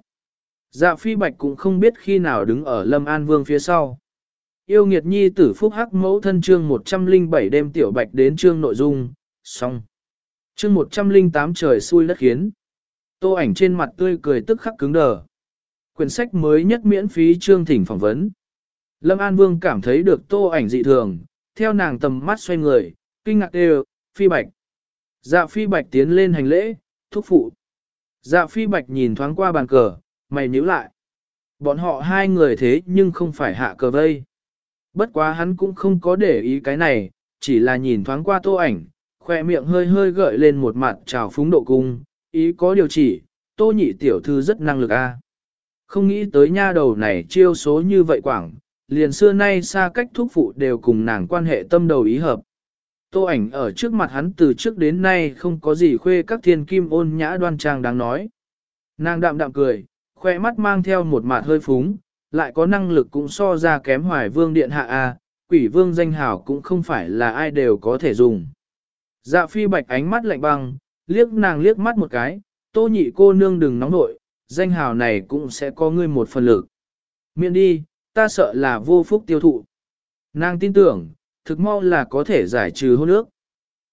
Dạ phi bạch cũng không biết khi nào đứng ở Lâm An Vương phía sau. Yêu nghiệt nhi tử phúc hắc mẫu thân chương 107 đêm tiểu bạch đến chương nội dung, xong. Chương 108 trời xui đất khiến. Tô ảnh trên mặt tươi cười tức khắc cứng đờ. Quyển sách mới nhất miễn phí chương thỉnh phỏng vấn. Lâm An Vương cảm thấy được tô ảnh dị thường, theo nàng tầm mắt xoay người, kinh ngạc đều, phi bạch. Dạ phi bạch tiến lên hành lễ, thúc phụ. Dạ phi bạch nhìn thoáng qua bàn cờ, mày nhíu lại. Bọn họ hai người thế nhưng không phải hạ cờ vây. Bất quá hắn cũng không có để ý cái này, chỉ là nhìn thoáng qua tô ảnh, khoe miệng hơi hơi gợi lên một mặt trào phúng độ cung, ý có điều chỉ, tô nhị tiểu thư rất năng lực a. Không nghĩ tới nha đầu này chiêu số như vậy quảng, liền xưa nay xa cách Thúc phụ đều cùng nàng quan hệ tâm đầu ý hợp. Tô ảnh ở trước mặt hắn từ trước đến nay không có gì khuê các thiên kim ôn nhã đoan trang đáng nói. Nàng đạm đạm cười, khoe mắt mang theo một mạt hơi phúng, lại có năng lực cũng so ra kém hoài vương điện hạ A, quỷ vương danh hào cũng không phải là ai đều có thể dùng. Dạ phi bạch ánh mắt lạnh băng, liếc nàng liếc mắt một cái, tô nhị cô nương đừng nóng nội, danh hào này cũng sẽ có ngươi một phần lực. Miễn đi, ta sợ là vô phúc tiêu thụ. Nàng tin tưởng, thực mau là có thể giải trừ hôn ước.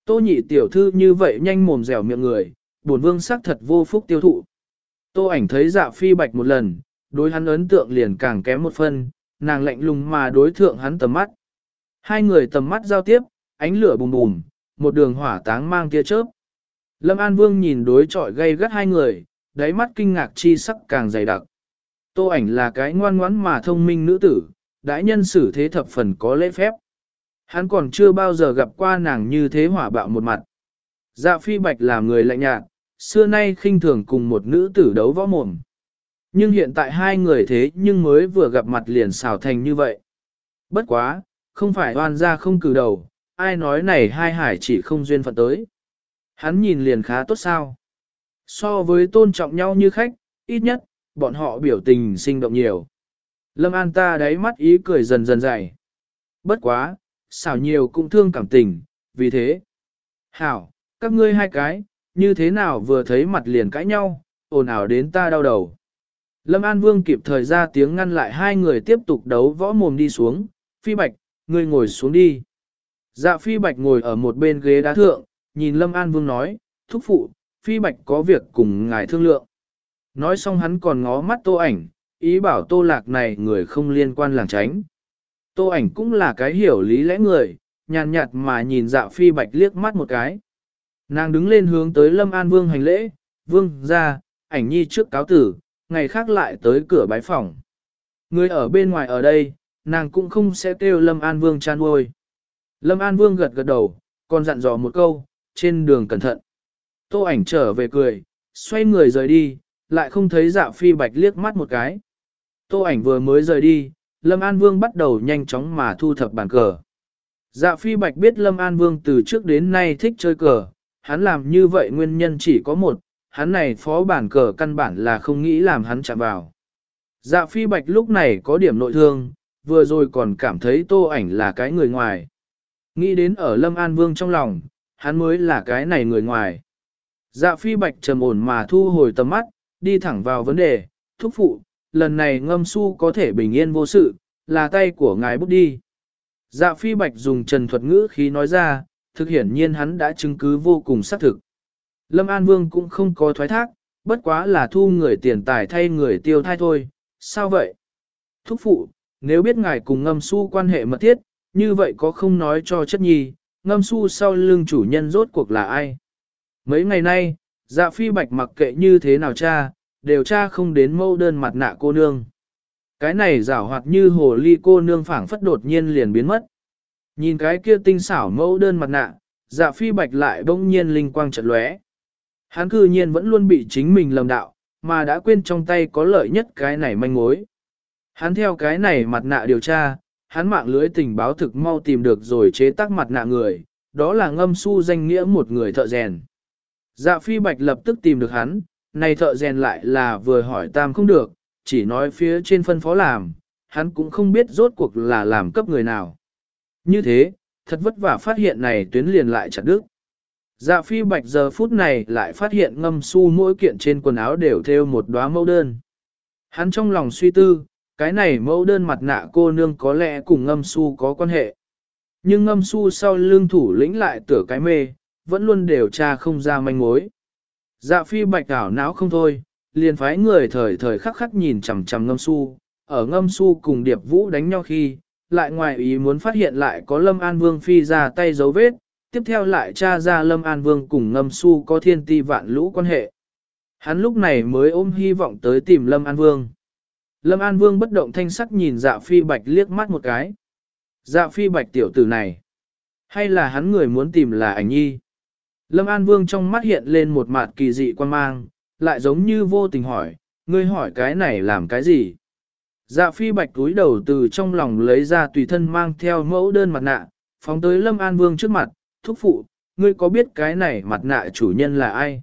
Tô nhị tiểu thư như vậy nhanh mồm dẻo miệng người, buồn vương sắc thật vô phúc tiêu thụ. Tô ảnh thấy dạ phi bạch một lần, đối hắn ấn tượng liền càng kém một phân, nàng lạnh lùng mà đối thượng hắn tầm mắt. Hai người tầm mắt giao tiếp, ánh lửa bùm bùm, một đường hỏa táng mang tia chớp. Lâm An Vương nhìn đối trọi gây gắt hai người, đáy mắt kinh ngạc chi sắc càng dày đặc. Tô ảnh là cái ngoan ngoãn mà thông minh nữ tử, đại nhân xử thế thập phần có lễ phép. Hắn còn chưa bao giờ gặp qua nàng như thế hỏa bạo một mặt. Dạ phi bạch là người lạnh nhạt, xưa nay khinh thường cùng một nữ tử đấu võ mồm. Nhưng hiện tại hai người thế nhưng mới vừa gặp mặt liền xào thành như vậy. Bất quá, không phải oan ra không cử đầu, ai nói này hai hải chỉ không duyên phận tới. Hắn nhìn liền khá tốt sao. So với tôn trọng nhau như khách, ít nhất, bọn họ biểu tình sinh động nhiều. Lâm An ta đáy mắt ý cười dần dần dày. Bất quá, xảo nhiều cũng thương cảm tình, vì thế. Hảo, các ngươi hai cái, như thế nào vừa thấy mặt liền cãi nhau, ồn ào đến ta đau đầu. Lâm An Vương kịp thời ra tiếng ngăn lại hai người tiếp tục đấu võ mồm đi xuống, phi bạch, ngươi ngồi xuống đi. Dạ phi bạch ngồi ở một bên ghế đá thượng, nhìn Lâm An Vương nói, thúc phụ, phi bạch có việc cùng ngài thương lượng. Nói xong hắn còn ngó mắt tô ảnh, ý bảo tô lạc này người không liên quan làng tránh. Tô ảnh cũng là cái hiểu lý lẽ người, nhàn nhạt mà nhìn dạ phi bạch liếc mắt một cái. Nàng đứng lên hướng tới Lâm An Vương hành lễ, Vương ra, ảnh nhi trước cáo tử, ngày khác lại tới cửa bái phòng. Người ở bên ngoài ở đây, nàng cũng không sẽ kêu Lâm An Vương chan uôi. Lâm An Vương gật gật đầu, còn dặn dò một câu, trên đường cẩn thận. Tô ảnh trở về cười, xoay người rời đi, lại không thấy dạ phi bạch liếc mắt một cái. Tô ảnh vừa mới rời đi, Lâm An Vương bắt đầu nhanh chóng mà thu thập bàn cờ. Dạ phi bạch biết Lâm An Vương từ trước đến nay thích chơi cờ, hắn làm như vậy nguyên nhân chỉ có một, hắn này phó bản cờ căn bản là không nghĩ làm hắn chạm vào. Dạ phi bạch lúc này có điểm nội thương, vừa rồi còn cảm thấy tô ảnh là cái người ngoài. Nghĩ đến ở Lâm An Vương trong lòng, hắn mới là cái này người ngoài. Dạ phi bạch trầm ổn mà thu hồi tầm mắt, đi thẳng vào vấn đề, thúc phụ, lần này ngâm su có thể bình yên vô sự, là tay của ngài bút đi. Dạ phi bạch dùng trần thuật ngữ khí nói ra, thực hiển nhiên hắn đã chứng cứ vô cùng xác thực. Lâm An Vương cũng không có thoái thác, bất quá là thu người tiền tài thay người tiêu thai thôi, sao vậy? Thúc phụ, nếu biết ngài cùng ngâm su quan hệ mật thiết, như vậy có không nói cho chất nhi, ngâm su sau lưng chủ nhân rốt cuộc là ai. Mấy ngày nay, dạ phi bạch mặc kệ như thế nào cha, đều tra không đến mâu đơn mặt nạ cô nương. Cái này rảo hoạt như hồ ly cô nương phảng phất đột nhiên liền biến mất. Nhìn cái kia tinh xảo mẫu đơn mặt nạ, dạ phi bạch lại bỗng nhiên linh quang chợt lóe. Hắn cư nhiên vẫn luôn bị chính mình lầm đạo, mà đã quên trong tay có lợi nhất cái này manh mối. Hắn theo cái này mặt nạ điều tra, hắn mạng lưới tình báo thực mau tìm được rồi chế tác mặt nạ người, đó là ngâm su danh nghĩa một người thợ rèn. Dạ phi bạch lập tức tìm được hắn, này thợ rèn lại là vừa hỏi tam không được, chỉ nói phía trên phân phó làm, hắn cũng không biết rốt cuộc là làm cấp người nào. Như thế, thật vất vả phát hiện này tuyến liền lại chặt đứt. Dạ phi bạch giờ phút này lại phát hiện ngâm su mỗi kiện trên quần áo đều theo một đóa mẫu đơn. Hắn trong lòng suy tư, cái này mẫu đơn mặt nạ cô nương có lẽ cùng ngâm su có quan hệ. Nhưng ngâm su sau lương thủ lĩnh lại tửa cái mê, vẫn luôn điều tra không ra manh mối. Dạ phi bạch ảo não không thôi, liền phái người thời thời khắc khắc nhìn chằm chằm ngâm su, ở ngâm su cùng điệp vũ đánh nhau khi, lại ngoài ý muốn phát hiện lại có lâm an vương phi ra tay dấu vết, tiếp theo lại tra ra lâm an vương cùng ngâm su có thiên ti vạn lũ quan hệ. Hắn lúc này mới ôm hy vọng tới tìm lâm an vương. Lâm an vương bất động thanh sắc nhìn dạ phi bạch liếc mắt một cái. Dạ phi bạch tiểu tử này, hay là hắn người muốn tìm là ảnh nhi? Lâm An Vương trong mắt hiện lên một mặt kỳ dị quan mang, lại giống như vô tình hỏi, ngươi hỏi cái này làm cái gì? Dạ phi bạch túi đầu từ trong lòng lấy ra tùy thân mang theo mẫu đơn mặt nạ, phóng tới Lâm An Vương trước mặt, thúc phụ, ngươi có biết cái này mặt nạ chủ nhân là ai?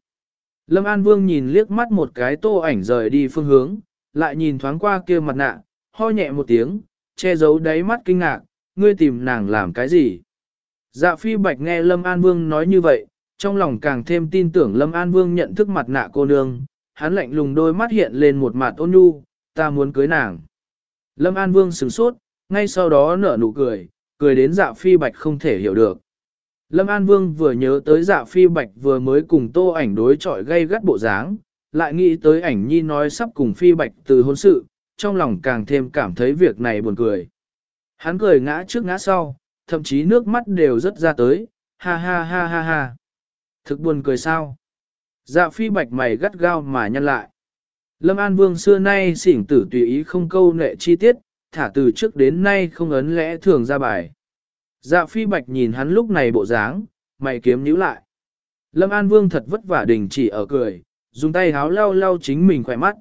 Lâm An Vương nhìn liếc mắt một cái tô ảnh rời đi phương hướng, lại nhìn thoáng qua kia mặt nạ, ho nhẹ một tiếng, che giấu đáy mắt kinh ngạc, ngươi tìm nàng làm cái gì? Dạ phi bạch nghe Lâm An Vương nói như vậy, trong lòng càng thêm tin tưởng Lâm An Vương nhận thức mặt nạ cô nương, hắn lạnh lùng đôi mắt hiện lên một mặt ôn nhu, ta muốn cưới nàng. Lâm An Vương sửng sốt, ngay sau đó nở nụ cười, cười đến dạ phi bạch không thể hiểu được. Lâm An Vương vừa nhớ tới dạ phi bạch vừa mới cùng tô ảnh đối chọi gây gắt bộ dáng, lại nghĩ tới ảnh nhi nói sắp cùng phi bạch từ hôn sự, trong lòng càng thêm cảm thấy việc này buồn cười. Hắn cười ngã trước ngã sau, thậm chí nước mắt đều rất ra tới, ha ha ha ha ha. Thực buồn cười sao? Dạ phi bạch mày gắt gao mà nhăn lại. Lâm An Vương xưa nay xỉn tử tùy ý không câu nệ chi tiết, thả từ trước đến nay không ấn lẽ thường ra bài. Dạ phi bạch nhìn hắn lúc này bộ dáng, mày kiếm nhíu lại. Lâm An Vương thật vất vả đình chỉ ở cười, dùng tay háo lau lau chính mình khỏe mắt.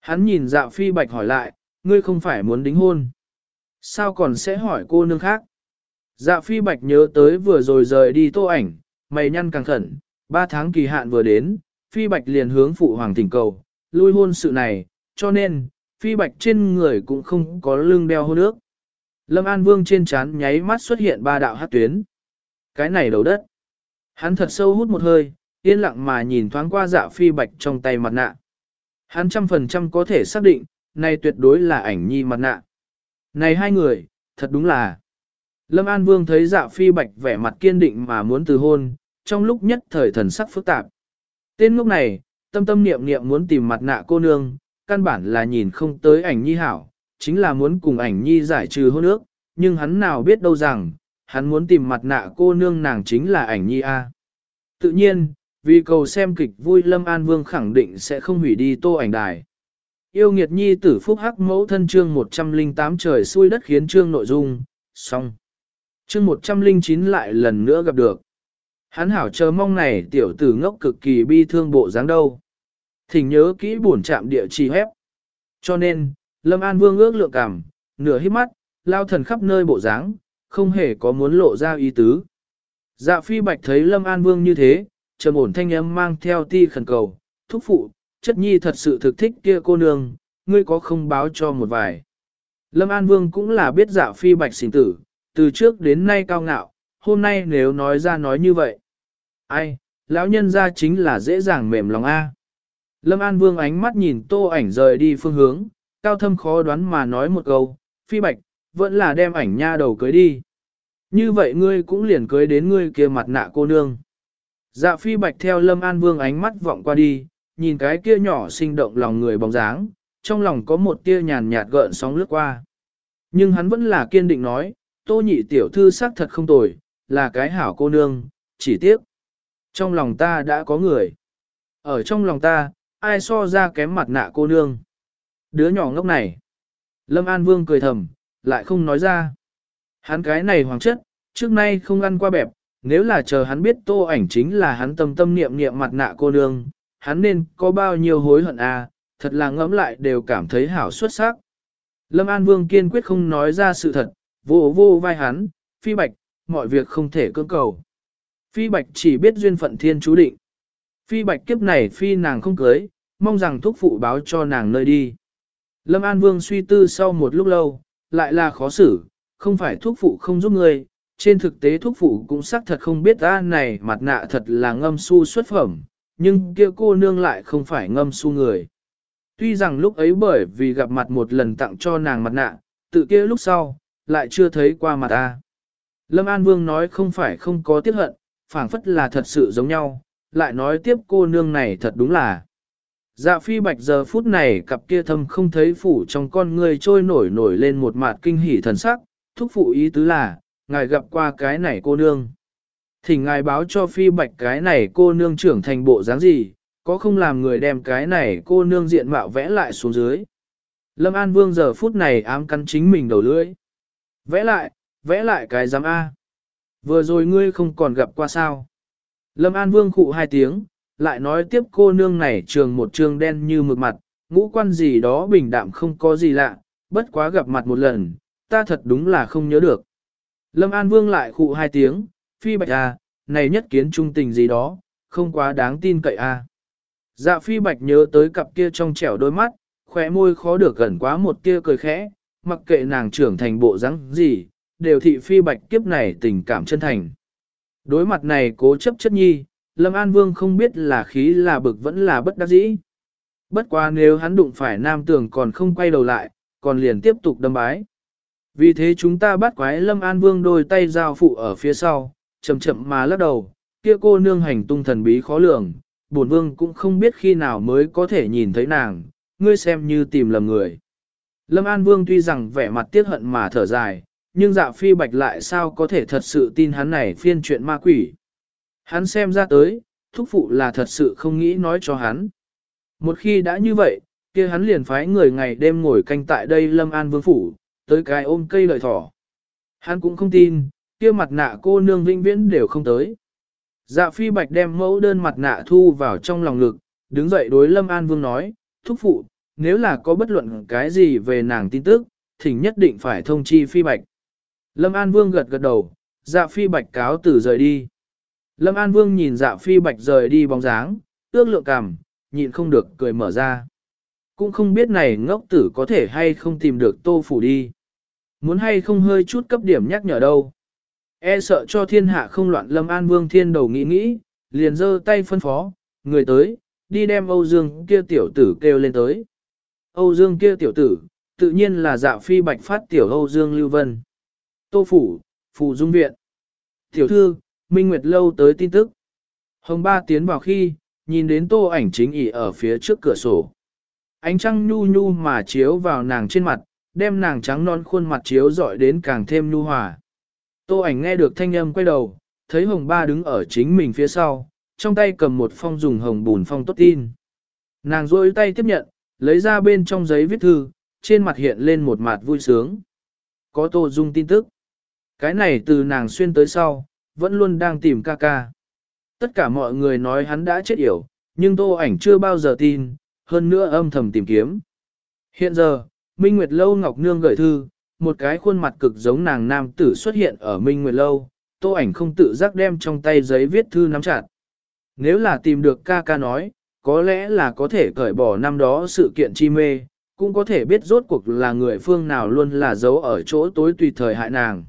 Hắn nhìn dạ phi bạch hỏi lại, ngươi không phải muốn đính hôn. Sao còn sẽ hỏi cô nương khác? Dạ phi bạch nhớ tới vừa rồi rời đi tô ảnh, mày nhăn càng khẩn, ba tháng kỳ hạn vừa đến, phi bạch liền hướng phụ hoàng thỉnh cầu, lui hôn sự này, cho nên, phi bạch trên người cũng không có lưng đeo hôn ước. Lâm An Vương trên trán nháy mắt xuất hiện ba đạo hát tuyến. Cái này đầu đất. Hắn thật sâu hút một hơi, yên lặng mà nhìn thoáng qua dạ phi bạch trong tay mặt nạ. Hắn trăm phần trăm có thể xác định, này tuyệt đối là ảnh nhi mặt nạ. Này hai người, thật đúng là. Lâm An Vương thấy dạ phi bạch vẻ mặt kiên định mà muốn từ hôn, trong lúc nhất thời thần sắc phức tạp. Tên lúc này, tâm tâm niệm niệm muốn tìm mặt nạ cô nương, căn bản là nhìn không tới ảnh nhi hảo, chính là muốn cùng ảnh nhi giải trừ hôn ước, nhưng hắn nào biết đâu rằng, hắn muốn tìm mặt nạ cô nương nàng chính là ảnh nhi A. Tự nhiên, vì cầu xem kịch vui Lâm An Vương khẳng định sẽ không hủy đi tô ảnh đài. Yêu nghiệt nhi tử phúc hắc mẫu thân chương 108 trời xui đất khiến chương nội dung, xong chương 109 lại lần nữa gặp được. Hắn hảo chờ mong này tiểu tử ngốc cực kỳ bi thương bộ dáng đâu. Thỉnh nhớ kỹ buồn chạm địa chỉ hép. Cho nên, Lâm An Vương ước lượng cảm, nửa hít mắt, lao thần khắp nơi bộ dáng, không hề có muốn lộ ra ý tứ. Dạ phi bạch thấy Lâm An Vương như thế, trầm ổn thanh âm mang theo ti khẩn cầu, thúc phụ, chất nhi thật sự thực thích kia cô nương, ngươi có không báo cho một vài. Lâm An Vương cũng là biết dạ phi bạch sinh tử, từ trước đến nay cao ngạo, hôm nay nếu nói ra nói như vậy. Ai, lão nhân ra chính là dễ dàng mềm lòng A. Lâm An Vương ánh mắt nhìn tô ảnh rời đi phương hướng, cao thâm khó đoán mà nói một câu, phi bạch, vẫn là đem ảnh nha đầu cưới đi. Như vậy ngươi cũng liền cưới đến ngươi kia mặt nạ cô nương. Dạ phi bạch theo Lâm An Vương ánh mắt vọng qua đi, nhìn cái kia nhỏ sinh động lòng người bóng dáng, trong lòng có một tia nhàn nhạt gợn sóng lướt qua. Nhưng hắn vẫn là kiên định nói, tô nhị tiểu thư xác thật không tồi, là cái hảo cô nương, chỉ tiếc. Trong lòng ta đã có người. Ở trong lòng ta, ai so ra kém mặt nạ cô nương. Đứa nhỏ ngốc này. Lâm An Vương cười thầm, lại không nói ra. Hắn cái này hoàng chất, trước nay không ăn qua bẹp, nếu là chờ hắn biết tô ảnh chính là hắn tâm tâm niệm niệm mặt nạ cô nương, hắn nên có bao nhiêu hối hận à, thật là ngẫm lại đều cảm thấy hảo xuất sắc. Lâm An Vương kiên quyết không nói ra sự thật, vô vô vai hắn, phi bạch, mọi việc không thể cưỡng cầu. Phi bạch chỉ biết duyên phận thiên chú định. Phi bạch kiếp này phi nàng không cưới, mong rằng thúc phụ báo cho nàng nơi đi. Lâm An Vương suy tư sau một lúc lâu, lại là khó xử, không phải thuốc phụ không giúp người, trên thực tế thuốc phụ cũng xác thật không biết ta này mặt nạ thật là ngâm su xuất phẩm, nhưng kia cô nương lại không phải ngâm su người. Tuy rằng lúc ấy bởi vì gặp mặt một lần tặng cho nàng mặt nạ, tự kia lúc sau, lại chưa thấy qua mặt ta. Lâm An Vương nói không phải không có tiếc hận, phảng phất là thật sự giống nhau, lại nói tiếp cô nương này thật đúng là. Dạ phi bạch giờ phút này cặp kia thâm không thấy phủ trong con người trôi nổi nổi lên một mặt kinh hỉ thần sắc, thúc phụ ý tứ là, ngài gặp qua cái này cô nương. Thỉnh ngài báo cho phi bạch cái này cô nương trưởng thành bộ dáng gì, có không làm người đem cái này cô nương diện mạo vẽ lại xuống dưới. Lâm An Vương giờ phút này ám cắn chính mình đầu lưỡi. Vẽ lại, vẽ lại cái giám A. Vừa rồi ngươi không còn gặp qua sao. Lâm An Vương khụ hai tiếng, lại nói tiếp cô nương này trường một trường đen như mực mặt, ngũ quan gì đó bình đạm không có gì lạ, bất quá gặp mặt một lần, ta thật đúng là không nhớ được. Lâm An Vương lại khụ hai tiếng, phi bạch à, này nhất kiến trung tình gì đó, không quá đáng tin cậy à. Dạ phi bạch nhớ tới cặp kia trong trẻo đôi mắt, khóe môi khó được gần quá một tia cười khẽ, mặc kệ nàng trưởng thành bộ dáng gì, đều thị phi bạch kiếp này tình cảm chân thành. Đối mặt này cố chấp chất nhi, Lâm An Vương không biết là khí là bực vẫn là bất đắc dĩ. Bất quá nếu hắn đụng phải nam tường còn không quay đầu lại, còn liền tiếp tục đâm bái. Vì thế chúng ta bắt quái Lâm An Vương đôi tay giao phụ ở phía sau, chậm chậm mà lắc đầu, kia cô nương hành tung thần bí khó lường, bổn vương cũng không biết khi nào mới có thể nhìn thấy nàng, ngươi xem như tìm lầm người. Lâm An Vương tuy rằng vẻ mặt tiếc hận mà thở dài, nhưng dạ phi bạch lại sao có thể thật sự tin hắn này phiên chuyện ma quỷ. Hắn xem ra tới, thúc phụ là thật sự không nghĩ nói cho hắn. Một khi đã như vậy, kia hắn liền phái người ngày đêm ngồi canh tại đây Lâm An Vương Phủ, tới cái ôm cây lợi thỏ. Hắn cũng không tin, kia mặt nạ cô nương vinh viễn đều không tới. Dạ phi bạch đem mẫu đơn mặt nạ thu vào trong lòng ngực, đứng dậy đối Lâm An Vương nói, thúc phụ, nếu là có bất luận cái gì về nàng tin tức, thỉnh nhất định phải thông chi phi bạch. Lâm An Vương gật gật đầu, dạ phi bạch cáo từ rời đi. Lâm An Vương nhìn dạ phi bạch rời đi bóng dáng, ước lượng cằm, nhịn không được cười mở ra. Cũng không biết này ngốc tử có thể hay không tìm được tô phủ đi. Muốn hay không hơi chút cấp điểm nhắc nhở đâu. E sợ cho thiên hạ không loạn Lâm An Vương thiên đầu nghĩ nghĩ, liền giơ tay phân phó, người tới, đi đem Âu Dương kia tiểu tử kêu lên tới. Âu Dương kia tiểu tử, tự nhiên là dạ phi bạch phát tiểu Âu Dương Lưu Vân. Tô Phủ, Phủ Dung Viện. Tiểu thư, Minh Nguyệt Lâu tới tin tức. Hồng Ba tiến vào khi, nhìn đến tô ảnh chính ỉ ở phía trước cửa sổ. Ánh trăng nhu nhu mà chiếu vào nàng trên mặt, đem nàng trắng non khuôn mặt chiếu rọi đến càng thêm nhu hòa. Tô ảnh nghe được thanh âm quay đầu, thấy Hồng Ba đứng ở chính mình phía sau, trong tay cầm một phong dùng hồng bùn phong tốt tin. Nàng rôi tay tiếp nhận, lấy ra bên trong giấy viết thư, trên mặt hiện lên một mặt vui sướng. Có Tô Dung tin tức. Cái này từ nàng xuyên tới sau, vẫn luôn đang tìm ca ca. Tất cả mọi người nói hắn đã chết yểu, nhưng tô ảnh chưa bao giờ tin, hơn nữa âm thầm tìm kiếm. Hiện giờ, Minh Nguyệt Lâu Ngọc Nương gửi thư, một cái khuôn mặt cực giống nàng nam tử xuất hiện ở Minh Nguyệt Lâu, tô ảnh không tự giác đem trong tay giấy viết thư nắm chặt. Nếu là tìm được ca ca nói, có lẽ là có thể cởi bỏ năm đó sự kiện chi mê, cũng có thể biết rốt cuộc là người phương nào luôn là giấu ở chỗ tối tùy thời hại nàng.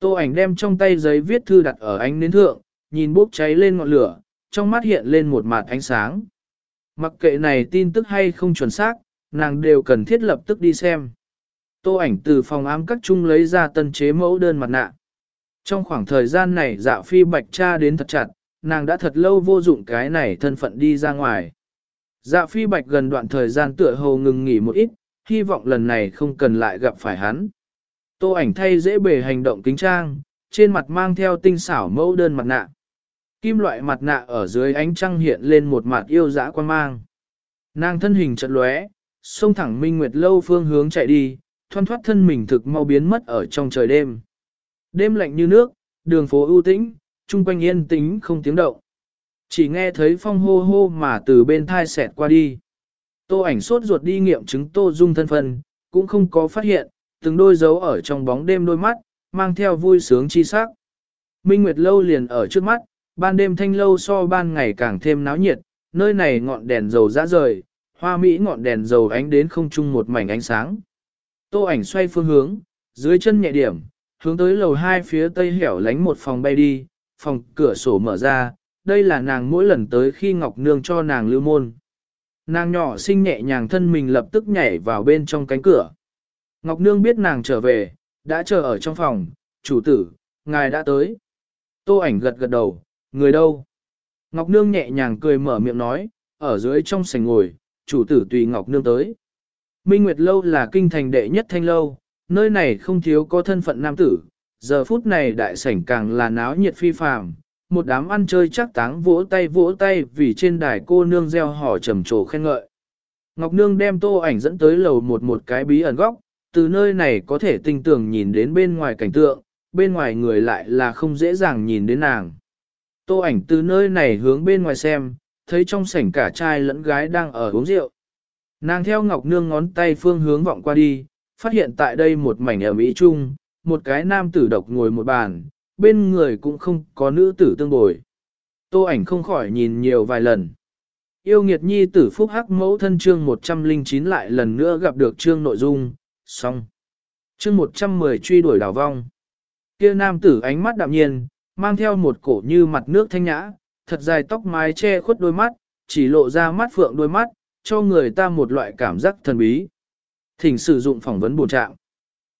Tô ảnh đem trong tay giấy viết thư đặt ở ánh nến thượng, nhìn bốc cháy lên ngọn lửa, trong mắt hiện lên một mạt ánh sáng. Mặc kệ này tin tức hay không chuẩn xác, nàng đều cần thiết lập tức đi xem. Tô ảnh từ phòng ám các trung lấy ra tân chế mẫu đơn mặt nạ. Trong khoảng thời gian này dạ phi bạch cha đến thật chặt, nàng đã thật lâu vô dụng cái này thân phận đi ra ngoài. Dạ phi bạch gần đoạn thời gian tựa hồ ngừng nghỉ một ít, hy vọng lần này không cần lại gặp phải hắn. Tô ảnh thay dễ bề hành động kính trang, trên mặt mang theo tinh xảo mẫu đơn mặt nạ. Kim loại mặt nạ ở dưới ánh trăng hiện lên một mặt yêu dã quan mang. Nàng thân hình chợt lóe, xông thẳng Minh Nguyệt lâu phương hướng chạy đi, thoăn thoát thân mình thực mau biến mất ở trong trời đêm. Đêm lạnh như nước, đường phố ưu tĩnh, trung quanh yên tĩnh không tiếng động. Chỉ nghe thấy phong hô hô mà từ bên thai xẹt qua đi. Tô ảnh sốt ruột đi nghiệm chứng Tô Dung thân phận, cũng không có phát hiện, từng đôi dấu ở trong bóng đêm đôi mắt, mang theo vui sướng chi sắc. Minh Nguyệt lâu liền ở trước mắt, ban đêm thanh lâu so ban ngày càng thêm náo nhiệt, nơi này ngọn đèn dầu rã rời, hoa mỹ ngọn đèn dầu ánh đến không trung một mảnh ánh sáng. Tô ảnh xoay phương hướng, dưới chân nhẹ điểm, hướng tới lầu hai phía tây hẻo lánh một phòng bay đi, phòng cửa sổ mở ra, đây là nàng mỗi lần tới khi Ngọc Nương cho nàng lưu môn. Nàng nhỏ xinh nhẹ nhàng thân mình lập tức nhảy vào bên trong cánh cửa. Ngọc Nương biết nàng trở về, đã chờ ở trong phòng, chủ tử, ngài đã tới. Tô ảnh gật gật đầu, người đâu? Ngọc Nương nhẹ nhàng cười mở miệng nói, ở dưới trong sảnh ngồi, chủ tử tùy Ngọc Nương tới. Minh Nguyệt Lâu là kinh thành đệ nhất thanh lâu, nơi này không thiếu có thân phận nam tử, giờ phút này đại sảnh càng là náo nhiệt phi phàm, một đám ăn chơi chắc táng vỗ tay vỗ tay vì trên đài cô nương gieo hò trầm trồ khen ngợi. Ngọc Nương đem tô ảnh dẫn tới lầu một một cái bí ẩn góc, từ nơi này có thể tinh tường nhìn đến bên ngoài cảnh tượng, bên ngoài người lại là không dễ dàng nhìn đến nàng. Tô ảnh từ nơi này hướng bên ngoài xem, thấy trong sảnh cả trai lẫn gái đang ở uống rượu. Nàng theo Ngọc Nương ngón tay phương hướng vọng qua đi, phát hiện tại đây một mảnh ở Mỹ Trung, một cái nam tử độc ngồi một bàn, bên người cũng không có nữ tử tương bồi. Tô ảnh không khỏi nhìn nhiều vài lần. Yêu nghiệt nhi tử phúc hắc mẫu thân chương 109 lại lần nữa gặp được chương nội dung, xong. Chương 110 truy đuổi đảo vong. Kia nam tử ánh mắt đạm nhiên, mang theo một cổ như mặt nước thanh nhã, thật dài tóc mái che khuất đôi mắt, chỉ lộ ra mắt phượng đôi mắt, cho người ta một loại cảm giác thần bí. Thỉnh sử dụng phỏng vấn bổ trạng.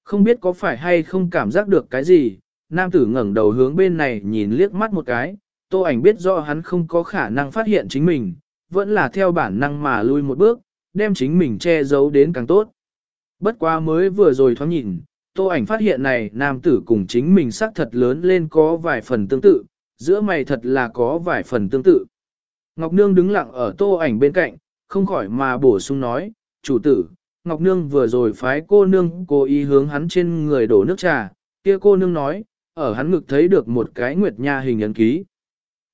Không biết có phải hay không cảm giác được cái gì, nam tử ngẩng đầu hướng bên này nhìn liếc mắt một cái, tô ảnh biết rõ hắn không có khả năng phát hiện chính mình, vẫn là theo bản năng mà lui một bước, đem chính mình che giấu đến càng tốt. Bất quá mới vừa rồi thoáng nhìn, tô ảnh phát hiện này nam tử cùng chính mình sắc thật lớn lên có vài phần tương tự, giữa mày thật là có vài phần tương tự. Ngọc Nương đứng lặng ở tô ảnh bên cạnh, không khỏi mà bổ sung nói, chủ tử, Ngọc Nương vừa rồi phái cô nương cố ý hướng hắn trên người đổ nước trà, kia cô nương nói, ở hắn ngực thấy được một cái nguyệt nha hình ấn ký.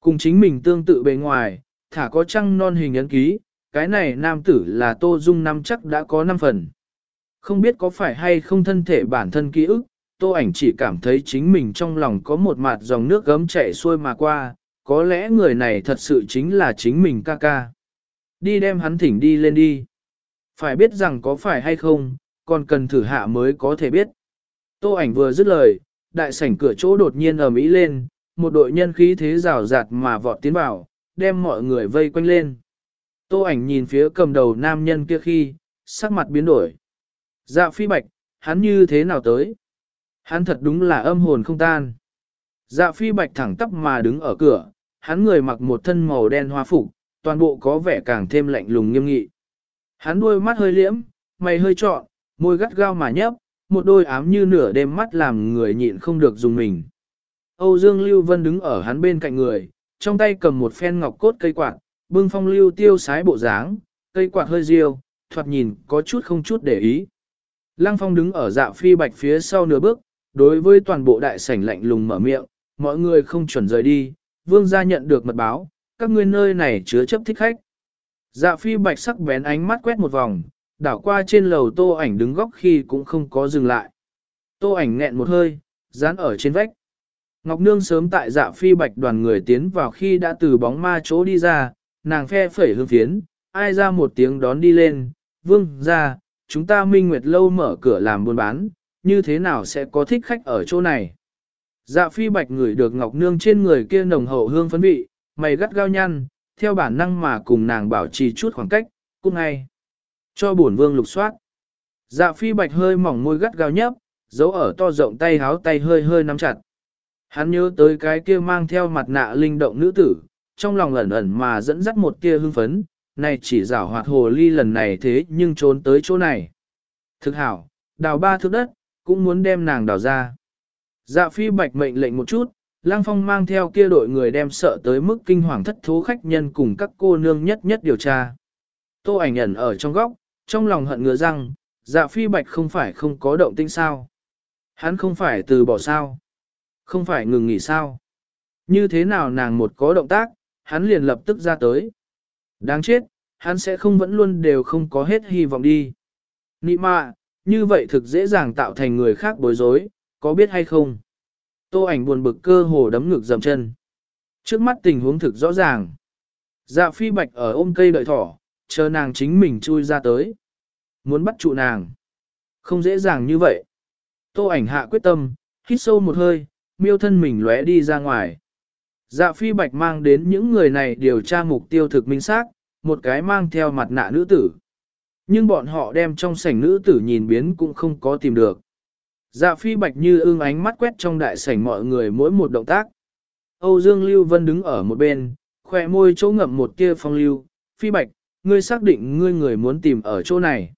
Cùng chính mình tương tự bề ngoài, thả có trăng non hình ấn ký, cái này nam tử là Tô Dung năm chắc đã có 5 phần. Không biết có phải hay không thân thể bản thân ký ức, Tô ảnh chỉ cảm thấy chính mình trong lòng có một mặt dòng nước gấm chảy xuôi mà qua, có lẽ người này thật sự chính là chính mình ca ca. Đi đem hắn thỉnh đi lên đi. Phải biết rằng có phải hay không, còn cần thử hạ mới có thể biết. Tô ảnh vừa dứt lời, đại sảnh cửa chỗ đột nhiên ầm ĩ lên, một đội nhân khí thế rào rạt mà vọt tiến vào, đem mọi người vây quanh lên. Tô ảnh nhìn phía cầm đầu nam nhân kia khi, sắc mặt biến đổi. Dạ phi bạch, hắn như thế nào tới? Hắn thật đúng là âm hồn không tan. Dạ phi bạch thẳng tắp mà đứng ở cửa, hắn người mặc một thân màu đen hoa phục, toàn bộ có vẻ càng thêm lạnh lùng nghiêm nghị. Hắn đuôi mắt hơi liễm, mày hơi trọn, môi gắt gao mà nhấp, một đôi ám như nửa đêm mắt làm người nhịn không được dùng mình. Âu Dương Lưu Vân đứng ở hắn bên cạnh người, trong tay cầm một phen ngọc cốt cây quạt, bưng phong lưu tiêu sái bộ dáng, cây quạt hơi riêu, thoạt nhìn có chút không chút để ý. Lăng Phong đứng ở dạ phi bạch phía sau nửa bước, đối với toàn bộ đại sảnh lạnh lùng mở miệng, mọi người không chuẩn rời đi, vương gia nhận được mật báo, các ngươi nơi này chứa chấp thích khách. Dạ phi bạch sắc bén ánh mắt quét một vòng, đảo qua trên lầu tô ảnh đứng góc khi cũng không có dừng lại. Tô ảnh nghẹn một hơi, dán ở trên vách. Ngọc Nương sớm tại dạ phi bạch đoàn người tiến vào khi đã từ bóng ma chỗ đi ra, nàng phe phẩy hương phiến, ai ra một tiếng đón đi lên, vương ra, chúng ta minh nguyệt lâu mở cửa làm buôn bán, như thế nào sẽ có thích khách ở chỗ này. Dạ phi bạch ngửi được Ngọc Nương trên người kia nồng hậu hương phấn vị, mày gắt gao nhăn, theo bản năng mà cùng nàng bảo trì chút khoảng cách, cũng ngay. Cho bổn vương lục soát. Dạ phi bạch hơi mỏng môi gắt gao nhấp, giấu ở to rộng tay háo tay hơi hơi nắm chặt. Hắn nhớ tới cái kia mang theo mặt nạ linh động nữ tử, trong lòng ẩn ẩn mà dẫn dắt một tia hưng phấn, này chỉ rảo hoạt hồ ly lần này thế nhưng trốn tới chỗ này. Thực hảo, đào ba thước đất, cũng muốn đem nàng đào ra. Dạ phi bạch mệnh lệnh một chút, Lăng Phong mang theo kia đội người đem sợ tới mức kinh hoàng thất thố khách nhân cùng các cô nương nhất nhất điều tra. Tô ảnh ẩn ở trong góc, trong lòng hận ngứa răng, dạ phi bạch không phải không có động tinh sao. Hắn không phải từ bỏ sao. Không phải ngừng nghỉ sao. Như thế nào nàng một có động tác, hắn liền lập tức ra tới. Đáng chết, hắn sẽ không vẫn luôn đều không có hết hy vọng đi. Nị mạ, như vậy thực dễ dàng tạo thành người khác bối rối, có biết hay không? Tô ảnh buồn bực cơ hồ đấm ngực dầm chân. Trước mắt tình huống thực rõ ràng. Dạ phi bạch ở ôm cây đợi thỏ, chờ nàng chính mình chui ra tới. Muốn bắt trụ nàng. Không dễ dàng như vậy. Tô ảnh hạ quyết tâm, hít sâu một hơi, miêu thân mình lóe đi ra ngoài. Dạ phi bạch mang đến những người này điều tra mục tiêu thực minh xác, một cái mang theo mặt nạ nữ tử. Nhưng bọn họ đem trong sảnh nữ tử nhìn biến cũng không có tìm được. Dạ phi bạch như ương ánh mắt quét trong đại sảnh mọi người mỗi một động tác. Âu Dương Lưu Vân đứng ở một bên, khỏe môi chỗ ngậm một tia phong lưu. Phi bạch, ngươi xác định ngươi người muốn tìm ở chỗ này.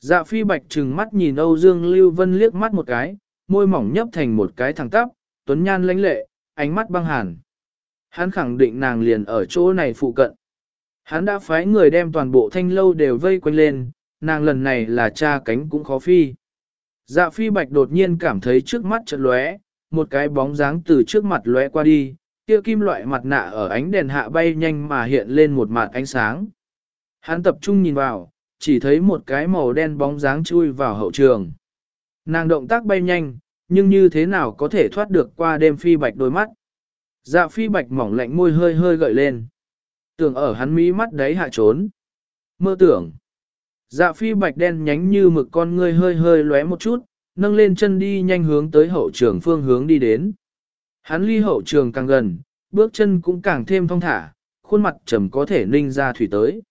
Dạ phi bạch trừng mắt nhìn Âu Dương Lưu Vân liếc mắt một cái, môi mỏng nhấp thành một cái thẳng tắp, tuấn nhan lãnh lệ, ánh mắt băng hàn. Hắn khẳng định nàng liền ở chỗ này phụ cận. Hắn đã phái người đem toàn bộ thanh lâu đều vây quanh lên, nàng lần này là cha cánh cũng khó phi. Dạ phi bạch đột nhiên cảm thấy trước mắt chợt lóe, một cái bóng dáng từ trước mặt lóe qua đi, kia kim loại mặt nạ ở ánh đèn hạ bay nhanh mà hiện lên một mặt ánh sáng. Hắn tập trung nhìn vào, chỉ thấy một cái màu đen bóng dáng chui vào hậu trường. Nàng động tác bay nhanh, nhưng như thế nào có thể thoát được qua đêm phi bạch đôi mắt. Dạ phi bạch mỏng lạnh môi hơi hơi gợi lên. Tưởng ở hắn mí mắt đấy hạ trốn. Mơ tưởng. Dạ phi bạch đen nhánh như mực con ngươi hơi hơi lóe một chút, nâng lên chân đi nhanh hướng tới hậu trường phương hướng đi đến. Hắn ly hậu trường càng gần, bước chân cũng càng thêm thong thả, khuôn mặt trầm có thể ninh ra thủy tới.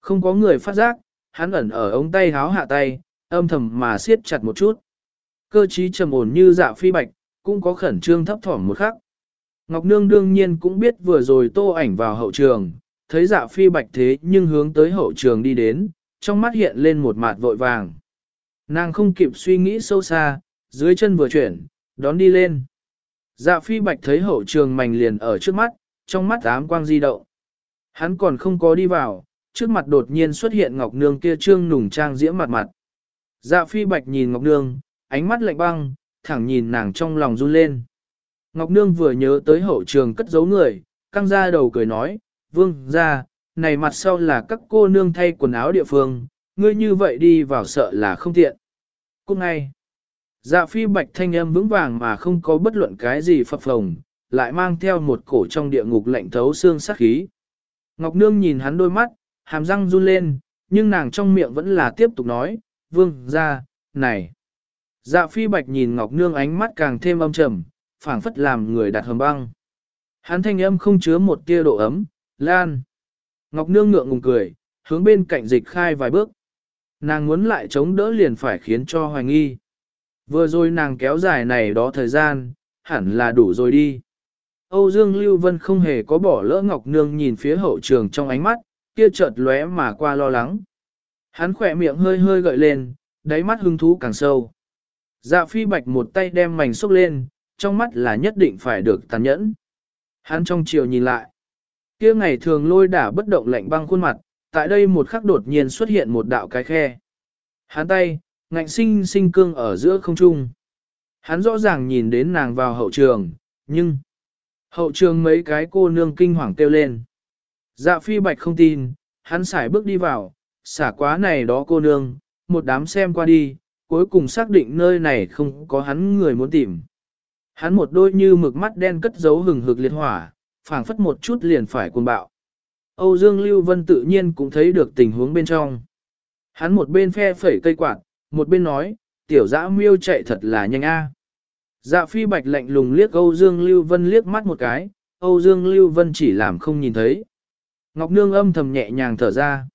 Không có người phát giác, hắn ẩn ở ống tay háo hạ tay, âm thầm mà siết chặt một chút. Cơ trí trầm ổn như dạ phi bạch, cũng có khẩn trương thấp thỏm một khắc. Ngọc Nương đương nhiên cũng biết vừa rồi tô ảnh vào hậu trường, thấy dạ phi bạch thế nhưng hướng tới hậu trường đi đến, trong mắt hiện lên một mặt vội vàng. Nàng không kịp suy nghĩ sâu xa, dưới chân vừa chuyển, đón đi lên. Dạ phi bạch thấy hậu trường mảnh liền ở trước mắt, trong mắt ám quang di động. Hắn còn không có đi vào, trước mặt đột nhiên xuất hiện Ngọc Nương kia trương nùng trang diễm mặt mặt. Dạ phi bạch nhìn Ngọc Nương, ánh mắt lạnh băng, thẳng nhìn nàng trong lòng run lên. Ngọc Nương vừa nhớ tới hậu trường cất giấu người, căng ra đầu cười nói, vương ra, này mặt sau là các cô nương thay quần áo địa phương, ngươi như vậy đi vào sợ là không tiện. Cũng ngay, dạ phi bạch thanh âm vững vàng mà không có bất luận cái gì phập phồng, lại mang theo một cổ trong địa ngục lạnh thấu xương sát khí. Ngọc Nương nhìn hắn đôi mắt, hàm răng run lên, nhưng nàng trong miệng vẫn là tiếp tục nói, vương ra, này. Dạ phi bạch nhìn Ngọc Nương ánh mắt càng thêm âm trầm, phảng phất làm người đặt hầm băng. Hắn thanh âm không chứa một tia độ ấm, lan. Ngọc Nương ngượng ngùng cười, hướng bên cạnh dịch khai vài bước. Nàng muốn lại chống đỡ liền phải khiến cho hoài nghi. Vừa rồi nàng kéo dài này đó thời gian, hẳn là đủ rồi đi. Âu Dương Lưu Vân không hề có bỏ lỡ Ngọc Nương nhìn phía hậu trường trong ánh mắt, kia chợt lóe mà qua lo lắng. Hắn khỏe miệng hơi hơi gợi lên, đáy mắt hứng thú càng sâu. Dạ phi bạch một tay đem mảnh xúc lên, trong mắt là nhất định phải được tàn nhẫn. Hắn trong chiều nhìn lại kia ngày thường lôi đả bất động lạnh băng khuôn mặt, tại đây một khắc đột nhiên xuất hiện một đạo cái khe. Hắn tay, ngạnh sinh sinh cương ở giữa không trung. Hắn rõ ràng nhìn đến nàng vào hậu trường, nhưng... Hậu trường mấy cái cô nương kinh hoàng kêu lên. Dạ phi bạch không tin, hắn xài bước đi vào, xả quá này đó cô nương, một đám xem qua đi, cuối cùng xác định nơi này không có hắn người muốn tìm. Hắn một đôi như mực mắt đen cất giấu hừng hực liệt hỏa, phảng phất một chút liền phải cuồng bạo. Âu Dương Lưu Vân tự nhiên cũng thấy được tình huống bên trong. Hắn một bên phe phẩy cây quạt, một bên nói, tiểu dã miêu chạy thật là nhanh a. Dạ phi bạch lạnh lùng liếc Âu Dương Lưu Vân liếc mắt một cái, Âu Dương Lưu Vân chỉ làm không nhìn thấy. Ngọc Nương âm thầm nhẹ nhàng thở ra.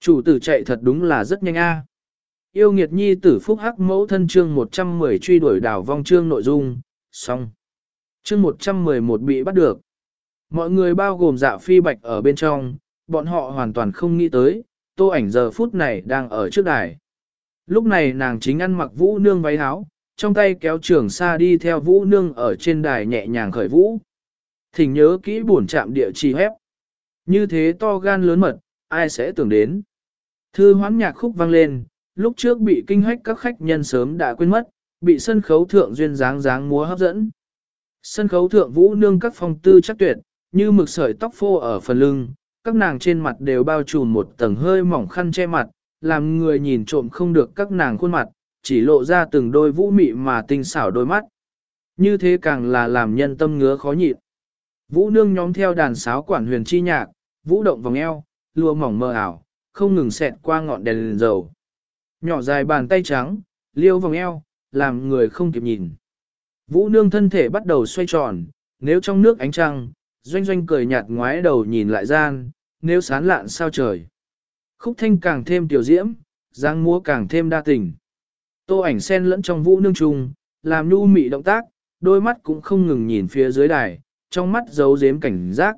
Chủ tử chạy thật đúng là rất nhanh a. Yêu nghiệt nhi tử phúc hắc mẫu thân chương 110 truy đuổi đảo vong chương nội dung, xong. Chương 111 bị bắt được. Mọi người bao gồm dạ phi bạch ở bên trong, bọn họ hoàn toàn không nghĩ tới, tô ảnh giờ phút này đang ở trước đài. Lúc này nàng chính ăn mặc vũ nương váy áo, trong tay kéo trường xa đi theo vũ nương ở trên đài nhẹ nhàng khởi vũ. Thỉnh nhớ kỹ buồn chạm địa chỉ hép. Như thế to gan lớn mật, ai sẽ tưởng đến. Thư hoán nhạc khúc vang lên, lúc trước bị kinh hách các khách nhân sớm đã quên mất, bị sân khấu thượng duyên dáng dáng múa hấp dẫn. Sân khấu thượng vũ nương các phong tư chắc tuyệt, như mực sợi tóc phô ở phần lưng, các nàng trên mặt đều bao trùm một tầng hơi mỏng khăn che mặt, làm người nhìn trộm không được các nàng khuôn mặt, chỉ lộ ra từng đôi vũ mị mà tinh xảo đôi mắt. Như thế càng là làm nhân tâm ngứa khó nhịn. Vũ nương nhóm theo đàn sáo quản huyền chi nhạc, vũ động vòng eo, lùa mỏng mơ ảo, không ngừng xẹt qua ngọn đèn, đèn dầu. Nhỏ dài bàn tay trắng, liêu vòng eo, làm người không kịp nhìn. Vũ nương thân thể bắt đầu xoay tròn, nếu trong nước ánh trăng, doanh doanh cười nhạt ngoái đầu nhìn lại gian, nếu sán lạn sao trời. Khúc thanh càng thêm tiểu diễm, giang múa càng thêm đa tình. Tô ảnh sen lẫn trong vũ nương trùng, làm nhu mị động tác, đôi mắt cũng không ngừng nhìn phía dưới đài, trong mắt giấu giếm cảnh giác.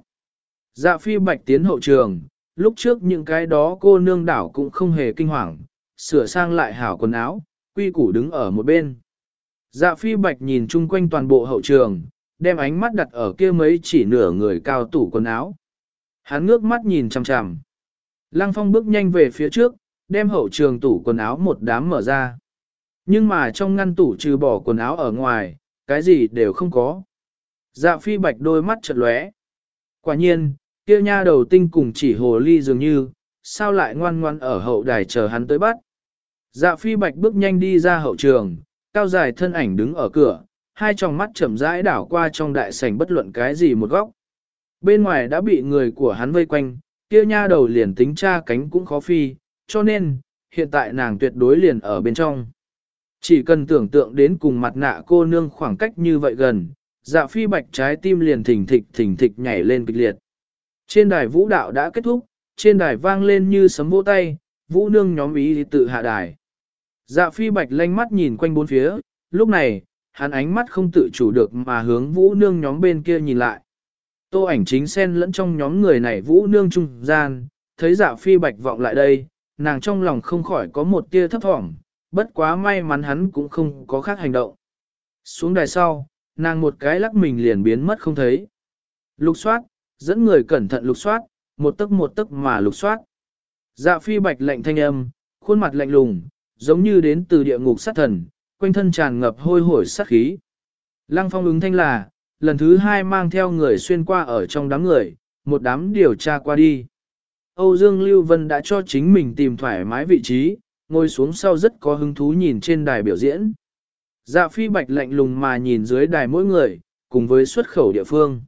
Dạ phi bạch tiến hậu trường, lúc trước những cái đó cô nương đảo cũng không hề kinh hoàng, sửa sang lại hảo quần áo, quy củ đứng ở một bên. Dạ phi bạch nhìn chung quanh toàn bộ hậu trường, đem ánh mắt đặt ở kia mấy chỉ nửa người cao tủ quần áo. Hắn ngước mắt nhìn chằm chằm. Lăng phong bước nhanh về phía trước, đem hậu trường tủ quần áo một đám mở ra. Nhưng mà trong ngăn tủ trừ bỏ quần áo ở ngoài, cái gì đều không có. Dạ phi bạch đôi mắt chật lóe. Quả nhiên, kia nha đầu tinh cùng chỉ hồ ly dường như, sao lại ngoan ngoan ở hậu đài chờ hắn tới bắt. Dạ phi bạch bước nhanh đi ra hậu trường, cao dài thân ảnh đứng ở cửa, hai tròng mắt chậm rãi đảo qua trong đại sảnh bất luận cái gì một góc. Bên ngoài đã bị người của hắn vây quanh, kia nha đầu liền tính tra cánh cũng khó phi, cho nên, hiện tại nàng tuyệt đối liền ở bên trong. Chỉ cần tưởng tượng đến cùng mặt nạ cô nương khoảng cách như vậy gần, dạ phi bạch trái tim liền thỉnh thịch thỉnh thịch nhảy lên kịch liệt. Trên đài vũ đạo đã kết thúc, trên đài vang lên như sấm vỗ tay, vũ nương nhóm ý tự hạ đài. Dạ phi bạch lanh mắt nhìn quanh bốn phía, lúc này, hắn ánh mắt không tự chủ được mà hướng vũ nương nhóm bên kia nhìn lại. Tô ảnh chính xen lẫn trong nhóm người này vũ nương trung gian, thấy dạ phi bạch vọng lại đây, nàng trong lòng không khỏi có một tia thấp thỏm, bất quá may mắn hắn cũng không có khác hành động. Xuống đài sau, nàng một cái lắc mình liền biến mất không thấy. Lục soát, dẫn người cẩn thận lục soát, một tấc một tấc mà lục soát. Dạ phi bạch lạnh thanh âm, khuôn mặt lạnh lùng, giống như đến từ địa ngục sát thần, quanh thân tràn ngập hôi hổi sát khí. Lăng phong ứng thanh là, lần thứ hai mang theo người xuyên qua ở trong đám người, một đám điều tra qua đi. Âu Dương Lưu Vân đã cho chính mình tìm thoải mái vị trí, ngồi xuống sau rất có hứng thú nhìn trên đài biểu diễn. Dạ phi bạch lạnh lùng mà nhìn dưới đài mỗi người, cùng với xuất khẩu địa phương.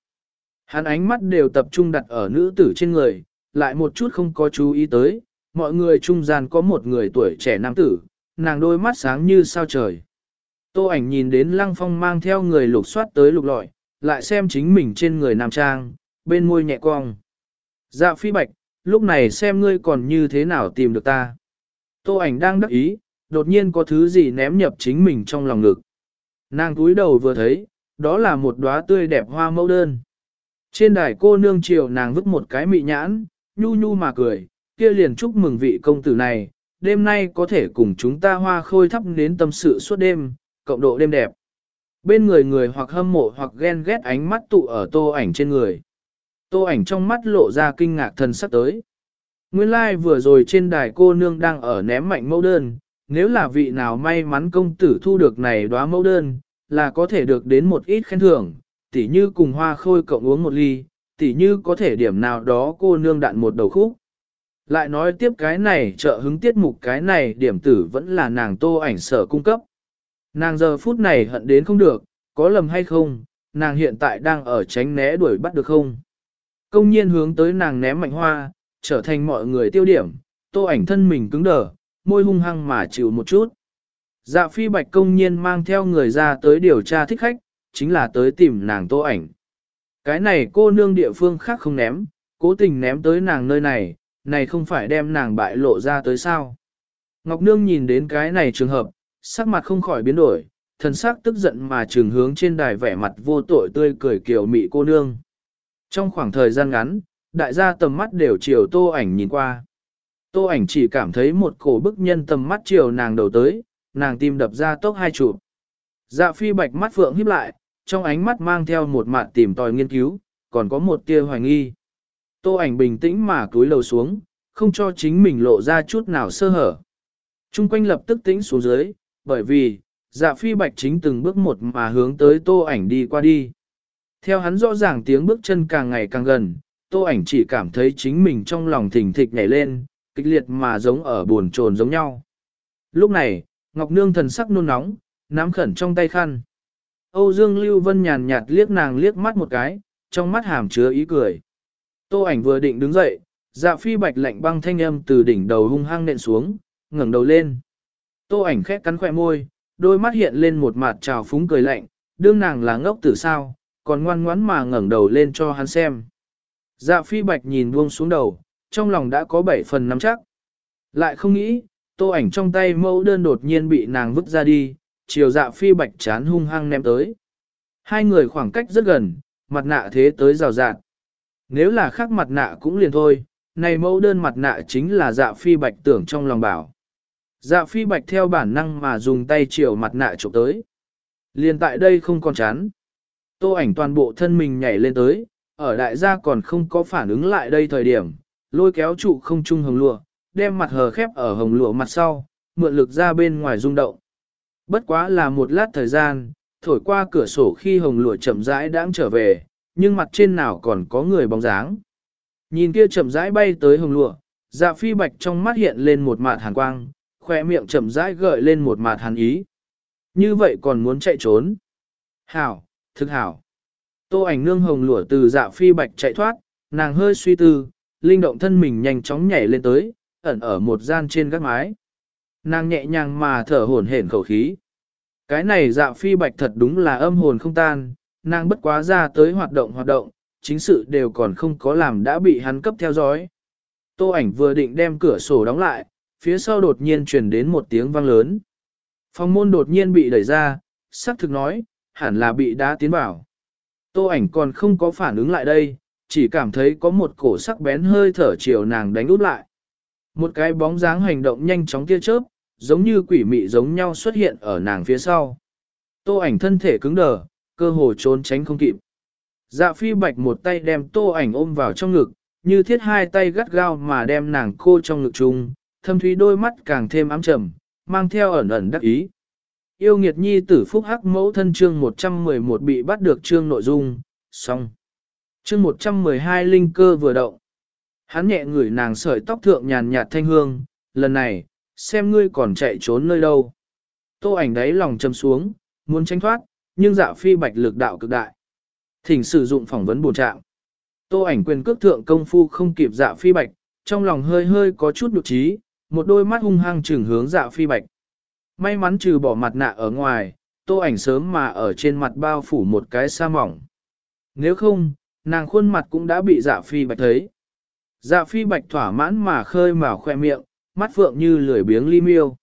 Hắn ánh mắt đều tập trung đặt ở nữ tử trên người, lại một chút không có chú ý tới, mọi người trung gian có một người tuổi trẻ nam tử, nàng đôi mắt sáng như sao trời. Tô ảnh nhìn đến lăng phong mang theo người lục soát tới lục lọi, lại xem chính mình trên người nam trang, bên môi nhẹ cong. Dạ phi bạch, lúc này xem ngươi còn như thế nào tìm được ta. Tô ảnh đang đắc ý, đột nhiên có thứ gì ném nhập chính mình trong lòng ngực. Nàng cúi đầu vừa thấy, đó là một đóa tươi đẹp hoa mẫu đơn. Trên đài cô nương chiều nàng vứt một cái mị nhãn, nhu nhu mà cười, kia liền chúc mừng vị công tử này, đêm nay có thể cùng chúng ta hoa khôi thắp đến tâm sự suốt đêm, cộng độ đêm đẹp. Bên người người hoặc hâm mộ hoặc ghen ghét ánh mắt tụ ở tô ảnh trên người. Tô ảnh trong mắt lộ ra kinh ngạc thần sắc tới. Nguyên lai like vừa rồi trên đài cô nương đang ở ném mạnh mẫu đơn, nếu là vị nào may mắn công tử thu được này đóa mẫu đơn, là có thể được đến một ít khen thưởng, tỉ như cùng hoa khôi cộng uống một ly, tỉ như có thể điểm nào đó cô nương đạn một đầu khúc. Lại nói tiếp cái này trợ hứng tiết mục cái này điểm tử vẫn là nàng tô ảnh sở cung cấp. Nàng giờ phút này hận đến không được, có lầm hay không, nàng hiện tại đang ở tránh né đuổi bắt được không. Công nhiên hướng tới nàng ném mạnh hoa, trở thành mọi người tiêu điểm, tô ảnh thân mình cứng đờ, môi hung hăng mà chịu một chút. Dạ phi bạch công nhiên mang theo người ra tới điều tra thích khách, chính là tới tìm nàng tô ảnh. Cái này cô nương địa phương khác không ném, cố tình ném tới nàng nơi này, này không phải đem nàng bại lộ ra tới sao. Ngọc Nương nhìn đến cái này trường hợp, sắc mặt không khỏi biến đổi, thần sắc tức giận mà trường hướng trên đài vẻ mặt vô tội tươi cười kiểu mị cô nương. Trong khoảng thời gian ngắn, đại gia tầm mắt đều chiều tô ảnh nhìn qua. Tô ảnh chỉ cảm thấy một cổ bức nhân tầm mắt chiều nàng đầu tới, nàng tim đập ra tốc hai chụp. Dạ phi bạch mắt phượng híp lại, trong ánh mắt mang theo một mạn tìm tòi nghiên cứu, còn có một tia hoài nghi. Tô ảnh bình tĩnh mà cúi đầu xuống, không cho chính mình lộ ra chút nào sơ hở. Trung quanh lập tức tĩnh xuống dưới, bởi vì, dạ phi bạch chính từng bước một mà hướng tới tô ảnh đi qua đi. Theo hắn rõ ràng tiếng bước chân càng ngày càng gần, tô ảnh chỉ cảm thấy chính mình trong lòng thình thịch nhảy lên, kịch liệt mà giống ở buồn trồn giống nhau. Lúc này, Ngọc Nương thần sắc nôn nóng, nắm khẩn trong tay khăn. Âu Dương Lưu Vân nhàn nhạt liếc nàng liếc mắt một cái, trong mắt hàm chứa ý cười. Tô ảnh vừa định đứng dậy, dạ phi bạch lạnh băng thanh âm từ đỉnh đầu hung hăng nện xuống, ngẩng đầu lên. Tô ảnh khẽ cắn khóe môi, đôi mắt hiện lên một mặt trào phúng cười lạnh, đương nàng là ngốc tử sao, còn ngoan ngoãn mà ngẩng đầu lên cho hắn xem. Dạ phi bạch nhìn buông xuống đầu, trong lòng đã có bảy phần nắm chắc. Lại không nghĩ, tô ảnh trong tay mẫu đơn đột nhiên bị nàng vứt ra đi, chiều dạ phi bạch chán hung hăng ném tới. Hai người khoảng cách rất gần, mặt nạ thế tới rào rạt. Nếu là khác mặt nạ cũng liền thôi, này mẫu đơn mặt nạ chính là dạ phi bạch tưởng trong lòng bảo. Dạ phi bạch theo bản năng mà dùng tay chiều mặt nạ chụp tới. Liền tại đây không còn chán. Tô ảnh toàn bộ thân mình nhảy lên tới, ở đại gia còn không có phản ứng lại đây thời điểm, lôi kéo trụ không trung hồng lụa, đem mặt hờ khép ở hồng lụa mặt sau, mượn lực ra bên ngoài rung động. Bất quá là một lát thời gian, thổi qua cửa sổ khi hồng lụa chậm rãi đãng trở về, nhưng mặt trên nào còn có người bóng dáng. Nhìn kia chậm rãi bay tới hồng lụa, dạ phi bạch trong mắt hiện lên một mạt hàn quang, khoe miệng chậm rãi gợi lên một mạt hàn ý. Như vậy còn muốn chạy trốn. Hảo, thực hảo. Tô ảnh nương hồng lụa từ dạ phi bạch chạy thoát, nàng hơi suy tư, linh động thân mình nhanh chóng nhảy lên tới, ẩn ở một gian trên gác mái. Nàng nhẹ nhàng mà thở hổn hển khẩu khí. Cái này dạ phi bạch thật đúng là âm hồn không tan, nàng bất quá ra tới hoạt động hoạt động, chính sự đều còn không có làm đã bị hắn cấp theo dõi. Tô ảnh vừa định đem cửa sổ đóng lại, phía sau đột nhiên truyền đến một tiếng vang lớn. Phòng môn đột nhiên bị đẩy ra, sắc thực nói, hẳn là bị đá tiến vào. Tô ảnh còn không có phản ứng lại đây, chỉ cảm thấy có một cổ sắc bén hơi thở chiều nàng đánh út lại. Một cái bóng dáng hành động nhanh chóng tia chớp, giống như quỷ mị giống nhau xuất hiện ở nàng phía sau. Tô ảnh thân thể cứng đờ, cơ hồ trốn tránh không kịp. Dạ phi bạch một tay đem tô ảnh ôm vào trong ngực, như thiết hai tay gắt gao mà đem nàng cô trong ngực chung, thâm thúy đôi mắt càng thêm ám trầm, mang theo ẩn ẩn đắc ý. Yêu nghiệt nhi tử phúc hắc mẫu thân chương 111 bị bắt được chương nội dung, xong. Chương 112 linh cơ vừa động. Hắn nhẹ ngửi nàng sợi tóc thượng nhàn nhạt thanh hương, lần này, xem ngươi còn chạy trốn nơi đâu. Tô ảnh đáy lòng châm xuống, muốn tránh thoát, nhưng dạ phi bạch lực đạo cực đại. Thỉnh sử dụng phỏng vấn bổ trạng. Tô ảnh quyền cước thượng công phu không kịp dạ phi bạch, trong lòng hơi hơi có chút nhục trí, một đôi mắt hung hăng trừng hướng dạ phi bạch. May mắn trừ bỏ mặt nạ ở ngoài, tô ảnh sớm mà ở trên mặt bao phủ một cái sa mỏng. Nếu không, nàng khuôn mặt cũng đã bị dạ phi bạch thấy. Dạ phi bạch thỏa mãn mà khơi mào khoe miệng, mắt phượng như lười biếng li miêu.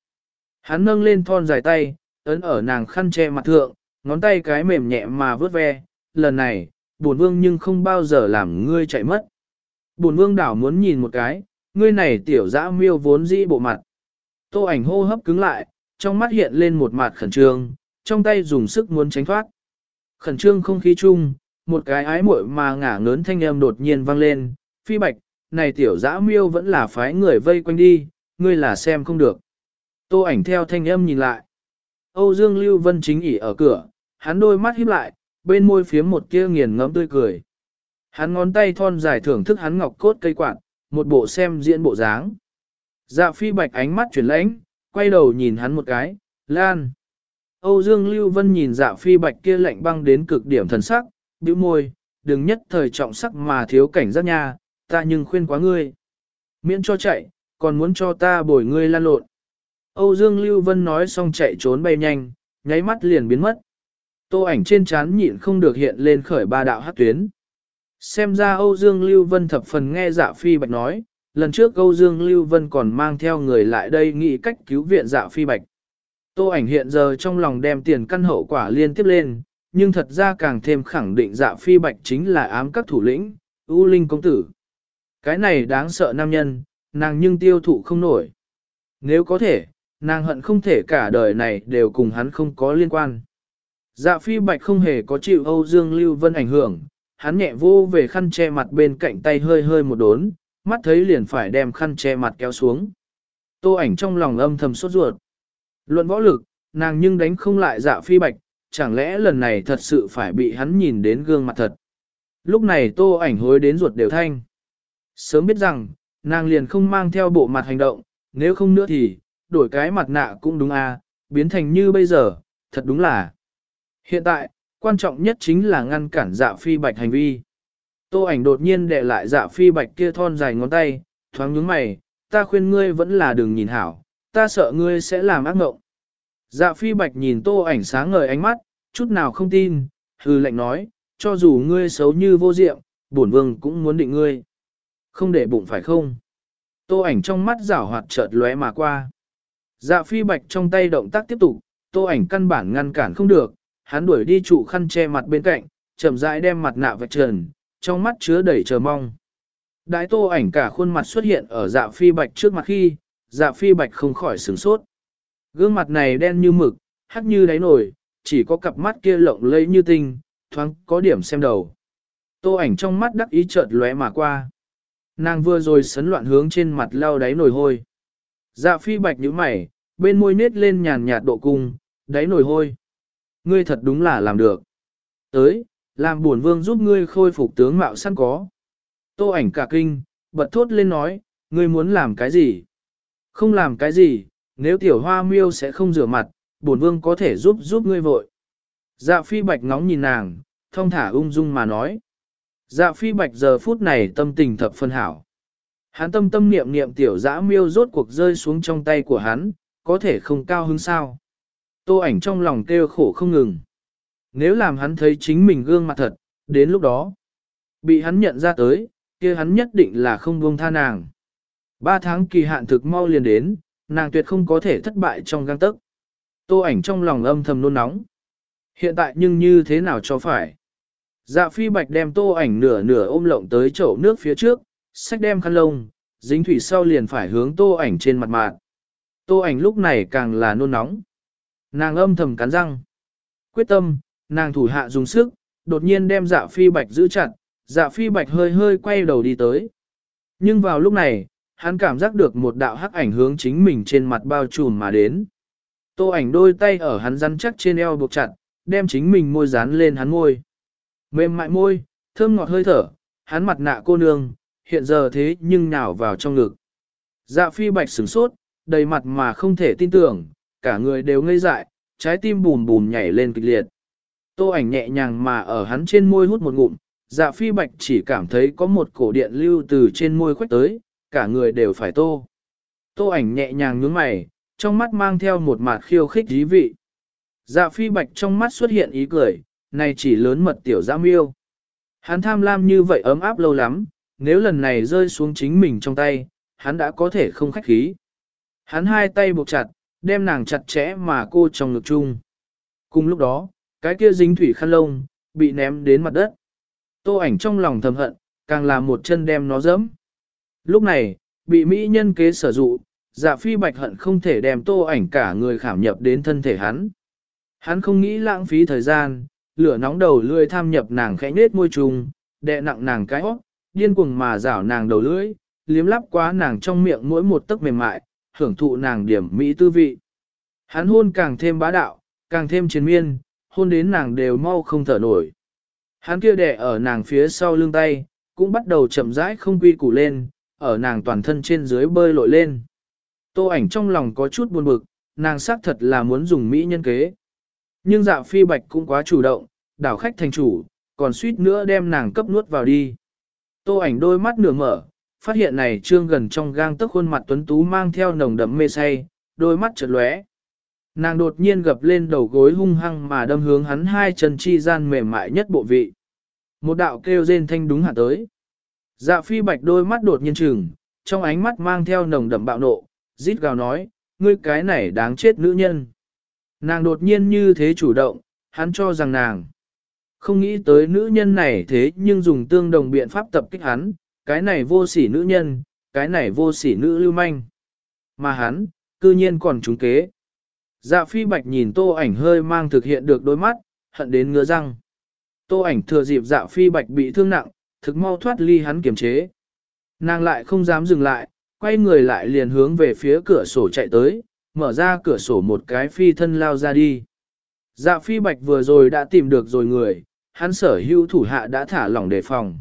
Hắn nâng lên thon dài tay, ấn ở nàng khăn che mặt thượng, ngón tay cái mềm nhẹ mà vớt ve, lần này, buồn vương nhưng không bao giờ làm ngươi chạy mất. Buồn vương đảo muốn nhìn một cái, ngươi này tiểu dã miêu vốn dĩ bộ mặt. Tô ảnh hô hấp cứng lại, trong mắt hiện lên một mặt khẩn trương, trong tay dùng sức muốn tránh thoát. Khẩn trương không khí chung, một cái ái muội mà ngả ngớn thanh âm đột nhiên vang lên, phi bạch, này tiểu dã miêu vẫn là phái người vây quanh đi, ngươi là xem không được. Tô ảnh theo thanh âm nhìn lại. Âu Dương Lưu Vân chính ỉ ở cửa, hắn đôi mắt híp lại, bên môi phía một kia nghiền ngẫm tươi cười. Hắn ngón tay thon dài thưởng thức hắn ngọc cốt cây quạt, một bộ xem diễn bộ dáng. Dạ phi bạch ánh mắt chuyển lãnh, quay đầu nhìn hắn một cái, lan. Âu Dương Lưu Vân nhìn dạ phi bạch kia lạnh băng đến cực điểm thần sắc, bĩu môi, đừng nhất thời trọng sắc mà thiếu cảnh giác nha, ta nhưng khuyên quá ngươi. Miễn cho chạy, còn muốn cho ta bồi ngươi lan lộn. Âu Dương Lưu Vân nói xong chạy trốn bay nhanh, nháy mắt liền biến mất. Tô ảnh trên trán nhịn không được hiện lên khởi ba đạo hát tuyến. Xem ra Âu Dương Lưu Vân thập phần nghe dạ phi bạch nói, lần trước Âu Dương Lưu Vân còn mang theo người lại đây nghĩ cách cứu viện dạ phi bạch. Tô ảnh hiện giờ trong lòng đem tiền căn hậu quả liên tiếp lên, nhưng thật ra càng thêm khẳng định dạ phi bạch chính là ám các thủ lĩnh, ưu linh công tử. Cái này đáng sợ nam nhân, nàng nhưng tiêu thụ không nổi. Nếu có thể, nàng hận không thể cả đời này đều cùng hắn không có liên quan. Dạ phi bạch không hề có chịu Âu Dương Lưu Vân ảnh hưởng, hắn nhẹ vô về khăn che mặt bên cạnh tay hơi hơi một đốn, mắt thấy liền phải đem khăn che mặt kéo xuống. Tô ảnh trong lòng âm thầm sốt ruột. Luận võ lực, nàng nhưng đánh không lại dạ phi bạch, chẳng lẽ lần này thật sự phải bị hắn nhìn đến gương mặt thật. Lúc này tô ảnh hối đến ruột đều thanh. Sớm biết rằng, nàng liền không mang theo bộ mặt hành động, nếu không nữa thì, đổi cái mặt nạ cũng đúng à, biến thành như bây giờ, thật đúng là. Hiện tại, quan trọng nhất chính là ngăn cản dạ phi bạch hành vi. Tô ảnh đột nhiên để lại dạ phi bạch kia thon dài ngón tay, thoáng nhướng mày, ta khuyên ngươi vẫn là đừng nhìn hảo, ta sợ ngươi sẽ làm ác mộng. Dạ phi bạch nhìn tô ảnh sáng ngời ánh mắt, chút nào không tin, hư lệnh nói, cho dù ngươi xấu như vô diệm, bổn vương cũng muốn định ngươi. Không để bụng phải không? Tô ảnh trong mắt rảo hoạt chợt lóe mà qua. Dạ phi bạch trong tay động tác tiếp tục, tô ảnh căn bản ngăn cản không được, hắn đuổi đi trụ khăn che mặt bên cạnh, chậm rãi đem mặt nạ vạch trần, trong mắt chứa đầy chờ mong. Đái tô ảnh cả khuôn mặt xuất hiện ở dạ phi bạch trước mặt khi, dạ phi bạch không khỏi sửng sốt. Gương mặt này đen như mực, hắc như đáy nồi, chỉ có cặp mắt kia lộng lẫy như tinh, thoáng có điểm xem đầu. Tô ảnh trong mắt đắc ý chợt lóe mà qua. Nàng vừa rồi sấn loạn hướng trên mặt lau đáy nồi hôi. Dạ phi bạch nhíu mày, bên môi nết lên nhàn nhạt độ cung, đáy nồi hôi. Ngươi thật đúng là làm được. Tới, làm buồn vương giúp ngươi khôi phục tướng mạo sẵn có. Tô ảnh cả kinh, bật thốt lên nói, ngươi muốn làm cái gì? Không làm cái gì, nếu tiểu hoa miêu sẽ không rửa mặt, bổn vương có thể giúp giúp ngươi vội. Dạ phi bạch ngóng nhìn nàng, thông thả ung dung mà nói. Dạ phi bạch giờ phút này tâm tình thập phân hảo. Hắn tâm tâm niệm niệm tiểu dã miêu rốt cuộc rơi xuống trong tay của hắn, có thể không cao hứng sao. Tô ảnh trong lòng kêu khổ không ngừng. Nếu làm hắn thấy chính mình gương mặt thật, đến lúc đó, bị hắn nhận ra tới, kia hắn nhất định là không buông tha nàng. Ba tháng kỳ hạn thực mau liền đến, nàng tuyệt không có thể thất bại trong gang tấc. Tô ảnh trong lòng âm thầm nôn nóng. Hiện tại nhưng như thế nào cho phải? Dạ phi bạch đem tô ảnh nửa nửa ôm lộng tới chậu nước phía trước, xách đem khăn lông, dính thủy sau liền phải hướng tô ảnh trên mặt mạn. Tô ảnh lúc này càng là nôn nóng. Nàng âm thầm cắn răng. Quyết tâm, nàng thủ hạ dùng sức, đột nhiên đem dạ phi bạch giữ chặt, dạ phi bạch hơi hơi quay đầu đi tới. Nhưng vào lúc này, hắn cảm giác được một đạo hắc ảnh hướng chính mình trên mặt bao trùm mà đến. Tô ảnh đôi tay ở hắn rắn chắc trên eo buộc chặt, đem chính mình môi dán lên hắn môi. Mềm mại môi, thơm ngọt hơi thở, hắn mặt nạ cô nương, hiện giờ thế nhưng nhào vào trong ngực. Dạ phi bạch sửng sốt, đầy mặt mà không thể tin tưởng, cả người đều ngây dại, trái tim bùm bùm nhảy lên kịch liệt. Tô ảnh nhẹ nhàng mà ở hắn trên môi hút một ngụm, dạ phi bạch chỉ cảm thấy có một cổ điện lưu từ trên môi khuếch tới, cả người đều phải tô. Tô ảnh nhẹ nhàng nhướng mày, trong mắt mang theo một mặt khiêu khích dí vị. Dạ phi bạch trong mắt xuất hiện ý cười, này chỉ lớn mật tiểu giã miêu. Hắn tham lam như vậy ấm áp lâu lắm, nếu lần này rơi xuống chính mình trong tay, hắn đã có thể không khách khí. Hắn hai tay buộc chặt, đem nàng chặt chẽ mà cô trong ngực chung. Cùng lúc đó, cái kia dính thủy khăn lông, bị ném đến mặt đất. Tô ảnh trong lòng thầm hận, càng là một chân đem nó dẫm. Lúc này, bị mỹ nhân kế sở dụ, dạ phi bạch hận không thể đem tô ảnh cả người khảm nhập đến thân thể hắn. Hắn không nghĩ lãng phí thời gian, lửa nóng đầu lưỡi tham nhập nàng khẽ nết môi trùng, đè nặng nàng cái óc, điên cuồng mà rảo nàng đầu lưỡi, liếm lắp quá nàng trong miệng mỗi một tấc mềm mại, hưởng thụ nàng điểm mỹ tư vị. Hắn hôn càng thêm bá đạo, càng thêm chiến miên, hôn đến nàng đều mau không thở nổi. Hắn kia đè ở nàng phía sau lưng tay, cũng bắt đầu chậm rãi không quy củ lên, ở nàng toàn thân trên dưới bơi lội lên. Tô ảnh trong lòng có chút buồn bực, nàng xác thật là muốn dùng mỹ nhân kế. Nhưng dạ phi bạch cũng quá chủ động, đảo khách thành chủ, còn suýt nữa đem nàng cấp nuốt vào đi. Tô ảnh đôi mắt nửa mở, phát hiện này trương gần trong gang tức khuôn mặt tuấn tú mang theo nồng đậm mê say, đôi mắt chợt lóe. Nàng đột nhiên gập lên đầu gối hung hăng mà đâm hướng hắn hai chân chi gian mềm mại nhất bộ vị. Một đạo kêu rên thanh đúng hạ tới. Dạ phi bạch đôi mắt đột nhiên trừng, trong ánh mắt mang theo nồng đậm bạo nộ, rít gào nói, ngươi cái này đáng chết nữ nhân. Nàng đột nhiên như thế chủ động, hắn cho rằng nàng không nghĩ tới nữ nhân này thế nhưng dùng tương đồng biện pháp tập kích hắn, cái này vô sỉ nữ nhân, cái này vô sỉ nữ lưu manh. Mà hắn, cư nhiên còn trúng kế. Dạ phi bạch nhìn tô ảnh hơi mang thực hiện được đôi mắt, hận đến ngứa răng. Tô ảnh thừa dịp dạ phi bạch bị thương nặng, thực mau thoát ly hắn kiềm chế. Nàng lại không dám dừng lại, quay người lại liền hướng về phía cửa sổ chạy tới, mở ra cửa sổ một cái phi thân lao ra đi. Dạ phi bạch vừa rồi đã tìm được rồi người, hắn sở hữu thủ hạ đã thả lỏng đề phòng.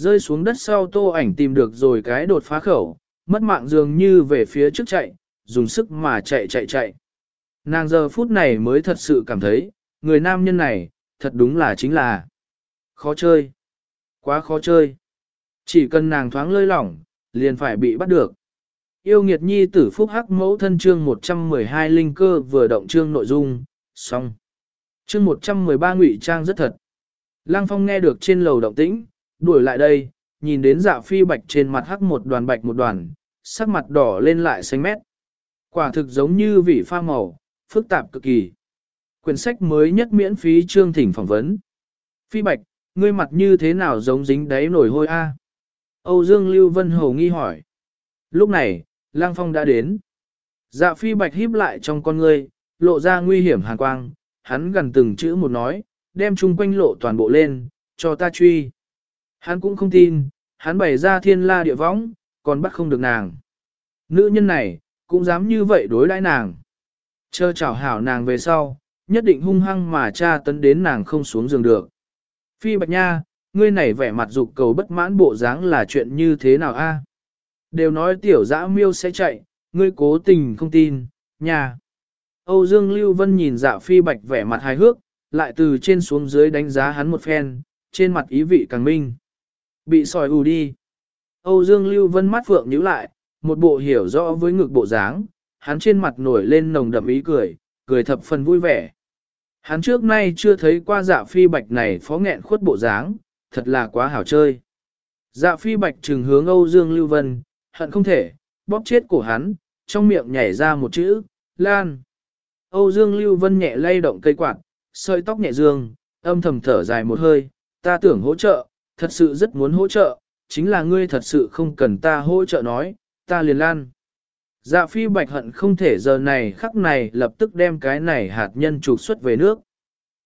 Rơi xuống đất sau tô ảnh tìm được rồi cái đột phá khẩu, mất mạng dường như về phía trước chạy, dùng sức mà chạy chạy chạy. Nàng giờ phút này mới thật sự cảm thấy, người nam nhân này, thật đúng là chính là khó chơi. Quá khó chơi. Chỉ cần nàng thoáng lơi lỏng, liền phải bị bắt được. Yêu nghiệt nhi tử phúc hắc mẫu thân chương 112 linh cơ vừa động chương nội dung, xong. Chương 113 ngụy trang rất thật. Lăng phong nghe được trên lầu động tĩnh, đuổi lại đây, nhìn đến dạ phi bạch trên mặt hắc một đoàn bạch một đoàn, sắc mặt đỏ lên lại xanh mét. Quả thực giống như vị pha màu, phức tạp cực kỳ. Quyển sách mới nhất miễn phí chương thỉnh phỏng vấn. Phi bạch, ngươi mặt như thế nào giống dính đáy nổi hôi a? Âu Dương Lưu Vân Hầu nghi hỏi. Lúc này, Lang Phong đã đến. Dạ phi bạch híp lại trong con ngươi, lộ ra nguy hiểm hàn quang, hắn gần từng chữ một nói, đem chung quanh lộ toàn bộ lên, cho ta truy. Hắn cũng không tin, hắn bày ra thiên la địa võng, còn bắt không được nàng. Nữ nhân này, cũng dám như vậy đối đãi nàng. Chờ chảo hảo nàng về sau, nhất định hung hăng mà cha tấn đến nàng không xuống giường được. Phi Bạch Nha, ngươi này vẻ mặt dục cầu bất mãn bộ dáng là chuyện như thế nào a? Đều nói tiểu dã miêu sẽ chạy, ngươi cố tình không tin, nha. Âu Dương Lưu Vân nhìn dạ Phi Bạch vẻ mặt hài hước, lại từ trên xuống dưới đánh giá hắn một phen, trên mặt ý vị càng minh. Bị sòi ù đi. Âu Dương Lưu Vân mắt phượng nhíu lại, một bộ hiểu rõ với ngực bộ dáng, hắn trên mặt nổi lên nồng đậm ý cười, cười thập phần vui vẻ. Hắn trước nay chưa thấy qua dạ phi bạch này phó nghẹn khuất bộ dáng, thật là quá hảo chơi. Dạ phi bạch trừng hướng Âu Dương Lưu Vân, hận không thể, bóp chết cổ hắn, trong miệng nhảy ra một chữ, Lan. Âu Dương Lưu Vân nhẹ lay động cây quạt, sợi tóc nhẹ dương, âm thầm thở dài một hơi, ta tưởng hỗ trợ, thật sự rất muốn hỗ trợ, chính là ngươi thật sự không cần ta hỗ trợ nói, ta liền lan. Dạ phi bạch hận không thể giờ này khắc này lập tức đem cái này hạt nhân trục xuất về nước.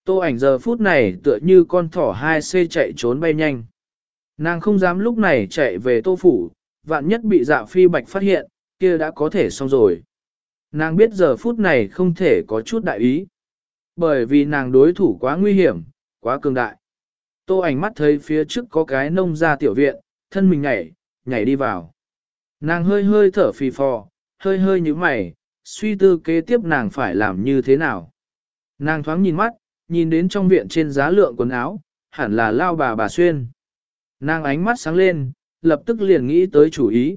Tô ảnh giờ phút này tựa như con thỏ 2C chạy trốn bay nhanh. Nàng không dám lúc này chạy về tô phủ, vạn nhất bị dạ phi bạch phát hiện, kia đã có thể xong rồi. Nàng biết giờ phút này không thể có chút đại ý. Bởi vì nàng đối thủ quá nguy hiểm, quá cường đại. Tô ảnh mắt thấy phía trước có cái nông gia tiểu viện, thân mình nhảy, nhảy đi vào. Nàng hơi hơi thở phì phò, hơi hơi như mày, suy tư kế tiếp nàng phải làm như thế nào. Nàng thoáng nhìn mắt, nhìn đến trong viện trên giá lượng quần áo, hẳn là lao bà bà xuyên. Nàng ánh mắt sáng lên, lập tức liền nghĩ tới chủ ý.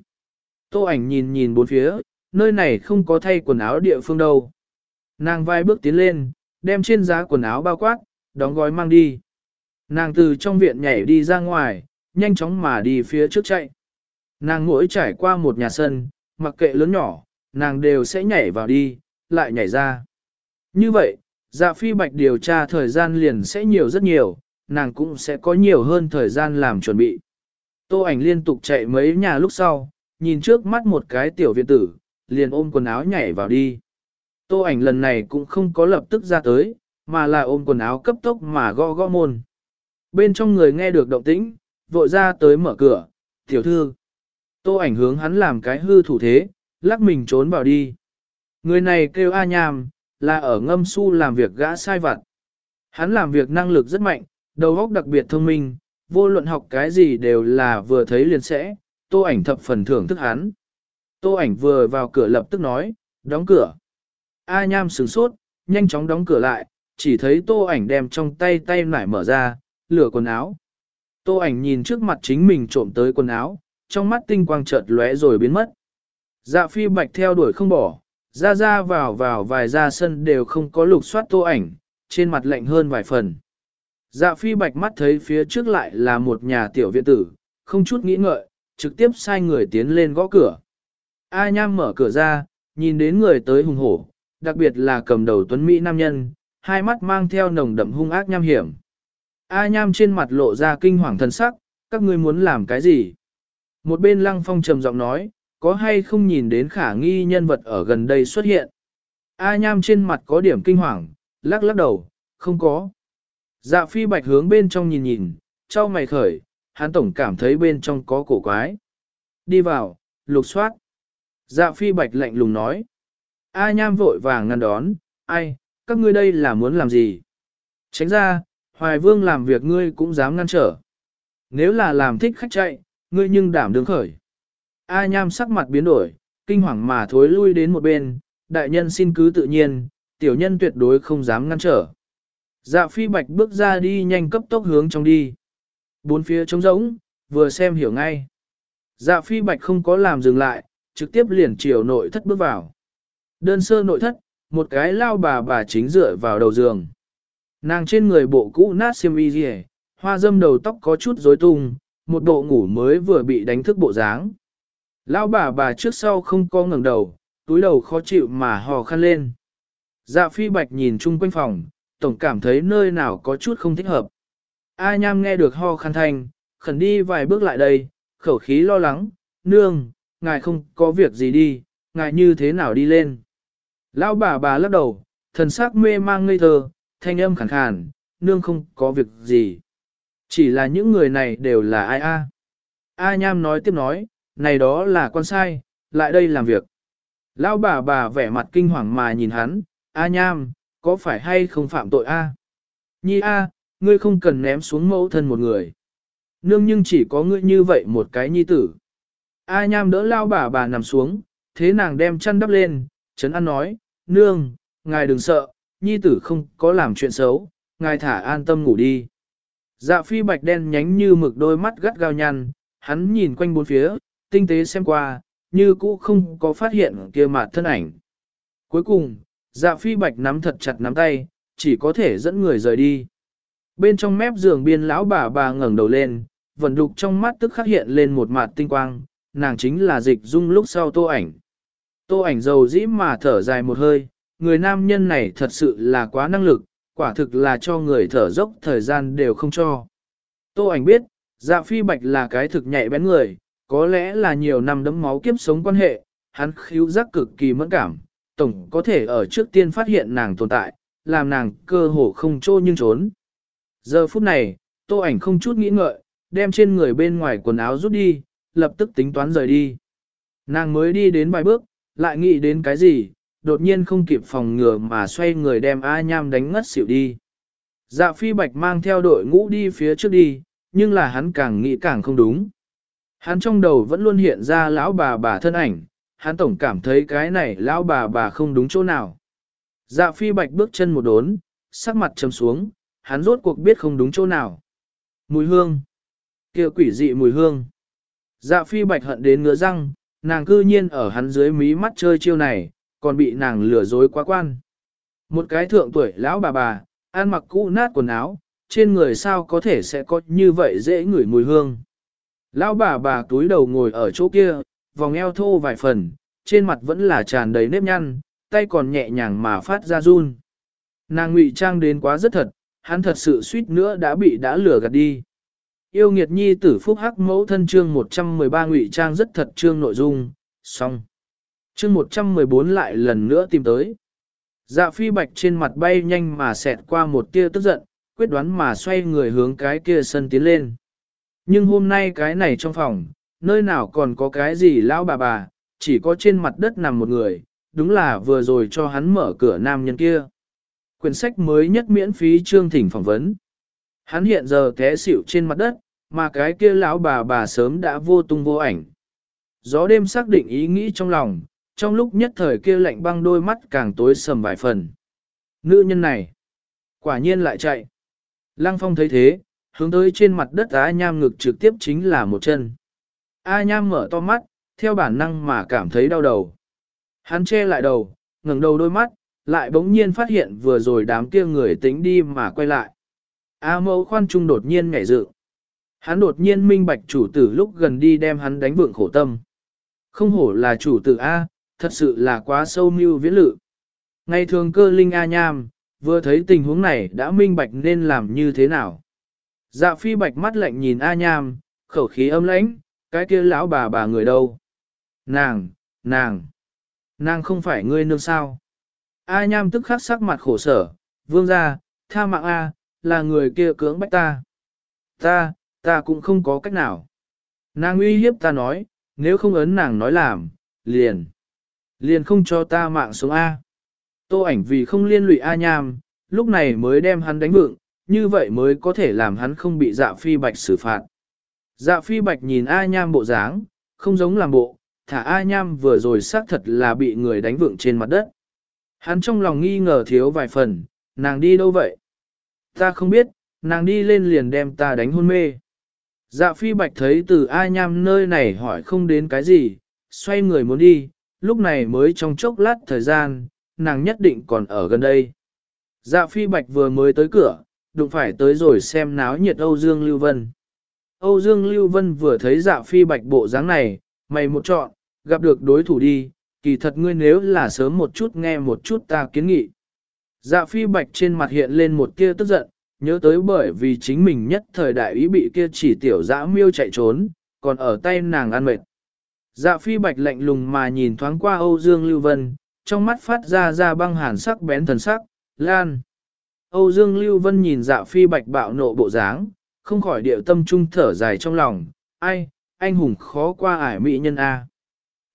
Tô ảnh nhìn nhìn bốn phía, nơi này không có thay quần áo địa phương đâu. Nàng vai bước tiến lên, đem trên giá quần áo bao quát, đóng gói mang đi. Nàng từ trong viện nhảy đi ra ngoài, nhanh chóng mà đi phía trước chạy. Nàng mỗi trải qua một nhà sân, mặc kệ lớn nhỏ, nàng đều sẽ nhảy vào đi, lại nhảy ra. Như vậy, dạ phi bạch điều tra thời gian liền sẽ nhiều rất nhiều, nàng cũng sẽ có nhiều hơn thời gian làm chuẩn bị. Tô ảnh liên tục chạy mấy nhà lúc sau, nhìn trước mắt một cái tiểu viện tử, liền ôm quần áo nhảy vào đi. Tô ảnh lần này cũng không có lập tức ra tới, mà là ôm quần áo cấp tốc mà gõ gõ môn. Bên trong người nghe được động tĩnh, vội ra tới mở cửa, tiểu thư. Tô ảnh hướng hắn làm cái hư thủ thế, lắc mình trốn vào đi. Người này kêu A Nham, là ở ngâm su làm việc gã sai vặt. Hắn làm việc năng lực rất mạnh, đầu óc đặc biệt thông minh, vô luận học cái gì đều là vừa thấy liền sẽ, tô ảnh thập phần thưởng thức hắn. Tô ảnh vừa vào cửa lập tức nói, đóng cửa. A Nham sửng sốt, nhanh chóng đóng cửa lại, chỉ thấy tô ảnh đem trong tay tay nải mở ra, lửa quần áo. Tô ảnh nhìn trước mặt chính mình trộm tới quần áo, trong mắt tinh quang chợt lóe rồi biến mất. Dạ phi bạch theo đuổi không bỏ, ra ra vào vào vài ra sân đều không có lục soát tô ảnh, trên mặt lạnh hơn vài phần. Dạ phi bạch mắt thấy phía trước lại là một nhà tiểu viện tử, không chút nghĩ ngợi, trực tiếp sai người tiến lên gõ cửa. A nham mở cửa ra, nhìn đến người tới hùng hổ, đặc biệt là cầm đầu tuấn Mỹ nam nhân, hai mắt mang theo nồng đậm hung ác nham hiểm. A nham trên mặt lộ ra kinh hoàng thần sắc, các ngươi muốn làm cái gì? Một bên lăng phong trầm giọng nói, có hay không nhìn đến khả nghi nhân vật ở gần đây xuất hiện. A nham trên mặt có điểm kinh hoàng, lắc lắc đầu, không có. Dạ phi bạch hướng bên trong nhìn nhìn, trao mày khởi, hắn tổng cảm thấy bên trong có cổ quái. Đi vào, lục soát. Dạ phi bạch lạnh lùng nói. A nham vội vàng ngăn đón, ai, các ngươi đây là muốn làm gì? Tránh ra, hoài vương làm việc ngươi cũng dám ngăn trở. Nếu là làm thích khách chạy, ngươi nhưng đảm đứng khởi. A nham sắc mặt biến đổi, kinh hoàng mà thối lui đến một bên, đại nhân xin cứ tự nhiên, tiểu nhân tuyệt đối không dám ngăn trở. Dạ phi bạch bước ra đi nhanh cấp tốc hướng trong đi. Bốn phía trống rỗng, vừa xem hiểu ngay. Dạ phi bạch không có làm dừng lại, trực tiếp liền chiều nội thất bước vào. Đơn sơ nội thất, một cái lao bà bà chính dựa vào đầu giường. Nàng trên người bộ cũ nát xiêm y rìa, hoa dâm đầu tóc có chút rối tung, một bộ ngủ mới vừa bị đánh thức bộ dáng. Lão bà bà trước sau không có ngẩng đầu, túi đầu khó chịu mà hò khăn lên. Dạ phi bạch nhìn chung quanh phòng, tổng cảm thấy nơi nào có chút không thích hợp. A nham nghe được ho khăn thanh, khẩn đi vài bước lại đây, khẩu khí lo lắng, nương, ngài không có việc gì đi, ngài như thế nào đi lên. Lão bà bà lắc đầu, thần sắc mê mang ngây thơ, thanh âm khàn khàn, nương không có việc gì. Chỉ là những người này đều là ai a? A nham nói tiếp nói, này đó là con sai, lại đây làm việc. Lão bà bà vẻ mặt kinh hoàng mà nhìn hắn, A nham, có phải hay không phạm tội A? Nhi A, ngươi không cần ném xuống mẫu thân một người. Nương nhưng chỉ có ngươi như vậy một cái nhi tử. A nham đỡ lao bà bà nằm xuống, thế nàng đem chăn đắp lên, chấn an nói, nương, ngài đừng sợ, nhi tử không có làm chuyện xấu, ngài thả an tâm ngủ đi. Dạ phi bạch đen nhánh như mực đôi mắt gắt gao nhăn, hắn nhìn quanh bốn phía, tinh tế xem qua, như cũ không có phát hiện kia mặt thân ảnh. Cuối cùng, dạ phi bạch nắm thật chặt nắm tay, chỉ có thể dẫn người rời đi. Bên trong mép giường biên lão bà bà ngẩng đầu lên, vần đục trong mắt tức khắc hiện lên một mặt tinh quang, nàng chính là dịch dung lúc sau tô ảnh. Tô ảnh dầu dĩ mà thở dài một hơi, người nam nhân này thật sự là quá năng lực, quả thực là cho người thở dốc thời gian đều không cho. Tô ảnh biết, dạ phi bạch là cái thực nhạy bén người, có lẽ là nhiều năm đấm máu kiếp sống quan hệ, hắn khíu giác cực kỳ mẫn cảm, tổng có thể ở trước tiên phát hiện nàng tồn tại, làm nàng cơ hồ không trô nhưng trốn. Giờ phút này, tô ảnh không chút nghĩ ngợi, đem trên người bên ngoài quần áo rút đi, lập tức tính toán rời đi. Nàng mới đi đến vài bước, lại nghĩ đến cái gì, đột nhiên không kịp phòng ngừa mà xoay người đem A Nham đánh ngất xỉu đi. Dạ phi bạch mang theo đội ngũ đi phía trước đi, nhưng là hắn càng nghĩ càng không đúng. Hắn trong đầu vẫn luôn hiện ra lão bà bà thân ảnh, hắn tổng cảm thấy cái này lão bà bà không đúng chỗ nào. Dạ phi bạch bước chân một đốn, sắc mặt trầm xuống, hắn rốt cuộc biết không đúng chỗ nào. Mùi hương. kia quỷ dị mùi hương. Dạ phi bạch hận đến ngứa răng, nàng cư nhiên ở hắn dưới mí mắt chơi chiêu này, còn bị nàng lừa dối quá quan. Một cái thượng tuổi lão bà bà, ăn mặc cũ nát quần áo, trên người sao có thể sẽ có như vậy dễ ngửi mùi hương. Lão bà bà túi đầu ngồi ở chỗ kia, vòng eo thô vài phần, trên mặt vẫn là tràn đầy nếp nhăn, tay còn nhẹ nhàng mà phát ra run. Nàng ngụy trang đến quá rất thật, hắn thật sự suýt nữa đã bị đã lừa gạt đi. Yêu nghiệt nhi tử phúc hắc mẫu thân chương 113 ngụy trang rất thật chương nội dung, xong. Chương 114 lại lần nữa tìm tới. Dạ phi bạch trên mặt bay nhanh mà xẹt qua một tia tức giận, quyết đoán mà xoay người hướng cái kia sân tiến lên. Nhưng hôm nay cái này trong phòng, nơi nào còn có cái gì lão bà bà, chỉ có trên mặt đất nằm một người, đúng là vừa rồi cho hắn mở cửa nam nhân kia. Quyển sách mới nhất miễn phí chương thỉnh phỏng vấn. Hắn hiện giờ té xỉu trên mặt đất, mà cái kia lão bà bà sớm đã vô tung vô ảnh. Gió đêm xác định ý nghĩ trong lòng, trong lúc nhất thời kia lạnh băng đôi mắt càng tối sầm vài phần. Nữ nhân này, quả nhiên lại chạy. Lăng phong thấy thế, hướng tới trên mặt đất A Nham ngực trực tiếp chính là một chân. A Nham mở to mắt, theo bản năng mà cảm thấy đau đầu. Hắn che lại đầu, ngẩng đầu đôi mắt, lại bỗng nhiên phát hiện vừa rồi đám kia người tính đi mà quay lại. A mẫu khoan trung đột nhiên nhảy dựng. Hắn đột nhiên minh bạch chủ tử lúc gần đi đem hắn đánh vượng khổ tâm. Không hổ là chủ tử A, thật sự là quá sâu mưu viễn lự. Ngày thường cơ linh A nham, vừa thấy tình huống này đã minh bạch nên làm như thế nào. Dạ phi bạch mắt lạnh nhìn A nham, khẩu khí âm lãnh, Cái kia lão bà bà người đâu? Nàng, nàng, nàng không phải ngươi nương sao? A nham tức khắc sắc mặt khổ sở, vương ra, tha mạng A, là người kia cưỡng bách ta. Ta, ta cũng không có cách nào. Nàng uy hiếp ta nói, nếu không ấn nàng nói làm, liền. Liền không cho ta mạng sống A. Tô ảnh vì không liên lụy A nham, lúc này mới đem hắn đánh vượng, như vậy mới có thể làm hắn không bị dạ phi bạch xử phạt. Dạ phi bạch nhìn A nham bộ dáng, không giống làm bộ, thả A nham vừa rồi xác thật là bị người đánh vượng trên mặt đất. Hắn trong lòng nghi ngờ thiếu vài phần, nàng đi đâu vậy? Ta không biết, nàng đi lên liền đem ta đánh hôn mê. Dạ phi bạch thấy từ A nham nơi này hỏi không đến cái gì, xoay người muốn đi, lúc này mới trong chốc lát thời gian, nàng nhất định còn ở gần đây. Dạ phi bạch vừa mới tới cửa, đụng phải tới rồi xem náo nhiệt Âu Dương Lưu Vân. Âu Dương Lưu Vân vừa thấy dạ phi bạch bộ dáng này, mày một chọn, gặp được đối thủ đi, kỳ thật ngươi nếu là sớm một chút nghe một chút ta kiến nghị. Dạ phi bạch trên mặt hiện lên một tia tức giận, nhớ tới bởi vì chính mình nhất thời đại ý bị kia chỉ tiểu dã miêu chạy trốn, còn ở tay nàng ăn mệt. Dạ phi bạch lạnh lùng mà nhìn thoáng qua Âu Dương Lưu Vân, trong mắt phát ra ra băng hàn sắc bén thần sắc, lan. Âu Dương Lưu Vân nhìn dạ phi bạch bạo nộ bộ dáng, không khỏi điệu tâm trung thở dài trong lòng, ai, anh hùng khó qua ải mỹ nhân A.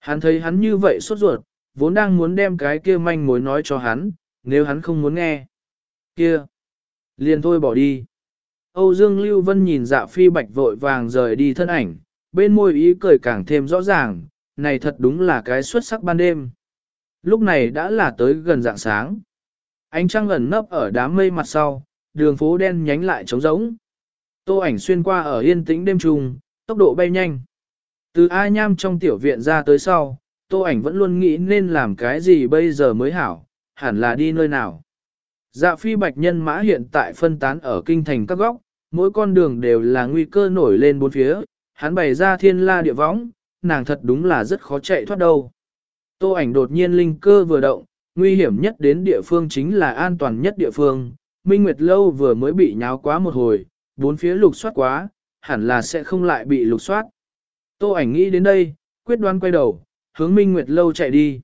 Hắn thấy hắn như vậy sốt ruột, vốn đang muốn đem cái kia manh mối nói cho hắn, nếu hắn không muốn nghe. Kia, liền thôi bỏ đi. Âu Dương Lưu Vân nhìn dạ phi bạch vội vàng rời đi thân ảnh, bên môi ý cười càng thêm rõ ràng, này thật đúng là cái xuất sắc ban đêm. Lúc này đã là tới gần dạng sáng. Ánh trăng ẩn nấp ở đám mây mặt sau, đường phố đen nhánh lại trống rỗng. Tô ảnh xuyên qua ở yên tĩnh đêm trùng, tốc độ bay nhanh. Từ A Nham trong tiểu viện ra tới sau, Tô ảnh vẫn luôn nghĩ nên làm cái gì bây giờ mới hảo, hẳn là đi nơi nào. Dạ phi bạch nhân mã hiện tại phân tán ở kinh thành các góc, mỗi con đường đều là nguy cơ nổi lên bốn phía, hắn bày ra thiên la địa võng, nàng thật đúng là rất khó chạy thoát đâu. Tô ảnh đột nhiên linh cơ vừa động, nguy hiểm nhất đến địa phương chính là an toàn nhất địa phương. Minh Nguyệt Lâu vừa mới bị nháo quá một hồi, bốn phía lục soát quá, hẳn là sẽ không lại bị lục soát. Tô ảnh nghĩ đến đây, quyết đoán quay đầu, hướng Minh Nguyệt Lâu chạy đi.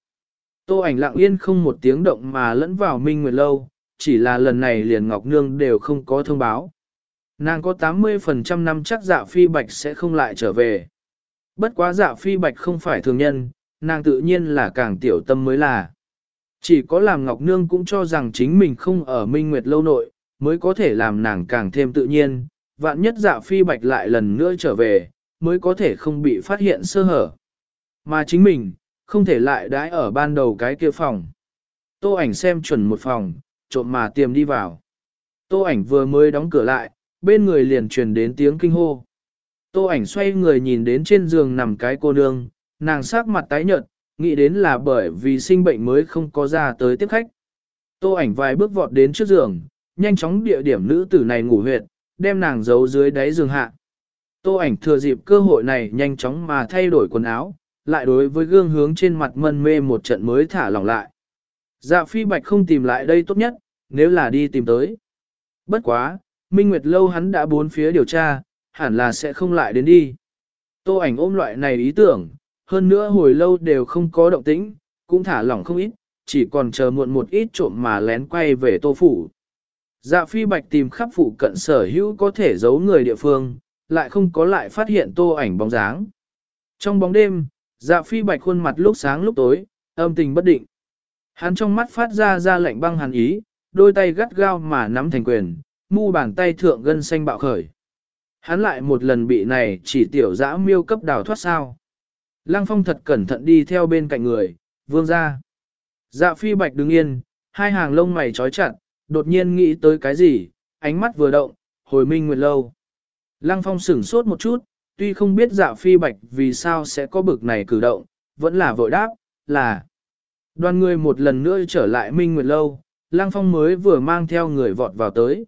Tô ảnh lặng yên không một tiếng động mà lẫn vào Minh Nguyệt Lâu, chỉ là lần này liền Ngọc Nương đều không có thông báo. Nàng có 80% năm chắc dạ phi bạch sẽ không lại trở về. Bất quá dạ phi bạch không phải thường nhân, nàng tự nhiên là càng tiểu tâm mới là. Chỉ có làm Ngọc Nương cũng cho rằng chính mình không ở Minh Nguyệt lâu nội, mới có thể làm nàng càng thêm tự nhiên, vạn nhất dạ phi bạch lại lần nữa trở về, mới có thể không bị phát hiện sơ hở. Mà chính mình, không thể lại đãi ở ban đầu cái kia phòng. Tô ảnh xem chuẩn một phòng, trộm mà tiềm đi vào. Tô ảnh vừa mới đóng cửa lại, bên người liền truyền đến tiếng kinh hô. Tô ảnh xoay người nhìn đến trên giường nằm cái cô nương, nàng sắc mặt tái nhợt, nghĩ đến là bởi vì sinh bệnh mới không có ra tới tiếp khách. Tô ảnh vài bước vọt đến trước giường, nhanh chóng địa điểm nữ tử này ngủ huyệt, đem nàng giấu dưới đáy giường hạ. Tô ảnh thừa dịp cơ hội này nhanh chóng mà thay đổi quần áo, lại đối với gương hướng trên mặt mân mê một trận mới thả lỏng lại. Dạ phi bạch không tìm lại đây tốt nhất, nếu là đi tìm tới. Bất quá, Minh Nguyệt lâu hắn đã bốn phía điều tra, hẳn là sẽ không lại đến đi. Tô ảnh ôm loại này ý tưởng, hơn nữa hồi lâu đều không có động tĩnh, cũng thả lỏng không ít, chỉ còn chờ muộn một ít trộm mà lén quay về tô phủ. Dạ phi bạch tìm khắp phụ cận sở hữu có thể giấu người địa phương, lại không có lại phát hiện tô ảnh bóng dáng. Trong bóng đêm, dạ phi bạch khuôn mặt lúc sáng lúc tối, âm tình bất định. Hắn trong mắt phát ra ra lạnh băng hàn ý, đôi tay gắt gao mà nắm thành quyền, mu bàn tay thượng gân xanh bạo khởi. Hắn lại một lần bị này chỉ tiểu dã miêu cấp đào thoát sao. Lăng phong thật cẩn thận đi theo bên cạnh người, vương ra. Dạ phi bạch đứng yên, hai hàng lông mày trói chặt, đột nhiên nghĩ tới cái gì, ánh mắt vừa động, hồi minh nguyệt lâu. Lăng phong sửng sốt một chút, tuy không biết dạ phi bạch vì sao sẽ có bực này cử động, vẫn là vội đáp, là. Đoàn người một lần nữa trở lại minh nguyệt lâu, lăng phong mới vừa mang theo người vọt vào tới.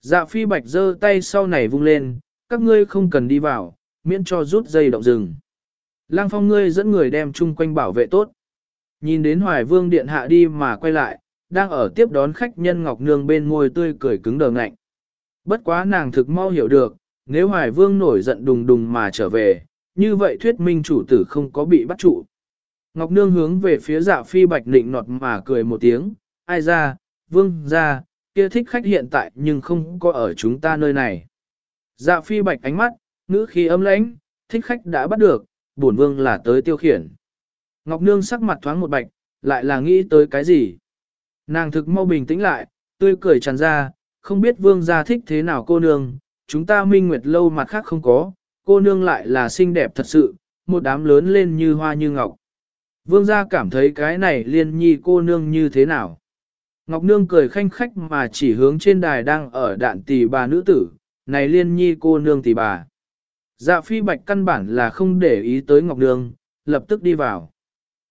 Dạ phi bạch giơ tay sau này vung lên, các ngươi không cần đi vào, miễn cho rút dây động rừng. Lăng phong ngươi dẫn người đem chung quanh bảo vệ tốt. Nhìn đến hoài vương điện hạ đi mà quay lại, đang ở tiếp đón khách nhân ngọc nương bên môi tươi cười cứng đờ ngạnh. Bất quá nàng thực mau hiểu được, nếu hoài vương nổi giận đùng đùng mà trở về, như vậy thuyết minh chủ tử không có bị bắt trụ. Ngọc Nương hướng về phía dạ phi bạch nịnh nọt mà cười một tiếng, ai ra, vương ra, kia thích khách hiện tại nhưng không có ở chúng ta nơi này. Dạ phi bạch ánh mắt, ngữ khí âm lãnh, thích khách đã bắt được, bổn vương là tới tiêu khiển. Ngọc Nương sắc mặt thoáng một bạch, lại là nghĩ tới cái gì? Nàng thực mau bình tĩnh lại, tươi cười tràn ra, không biết vương gia thích thế nào cô nương, chúng ta minh nguyệt lâu mặt khác không có, cô nương lại là xinh đẹp thật sự, một đám lớn lên như hoa như ngọc. Vương gia cảm thấy cái này liên nhi cô nương như thế nào? Ngọc Nương cười khanh khách mà chỉ hướng trên đài đang ở đạn tỷ bà nữ tử, này liên nhi cô nương tỷ bà. Dạ phi bạch căn bản là không để ý tới Ngọc Nương, lập tức đi vào.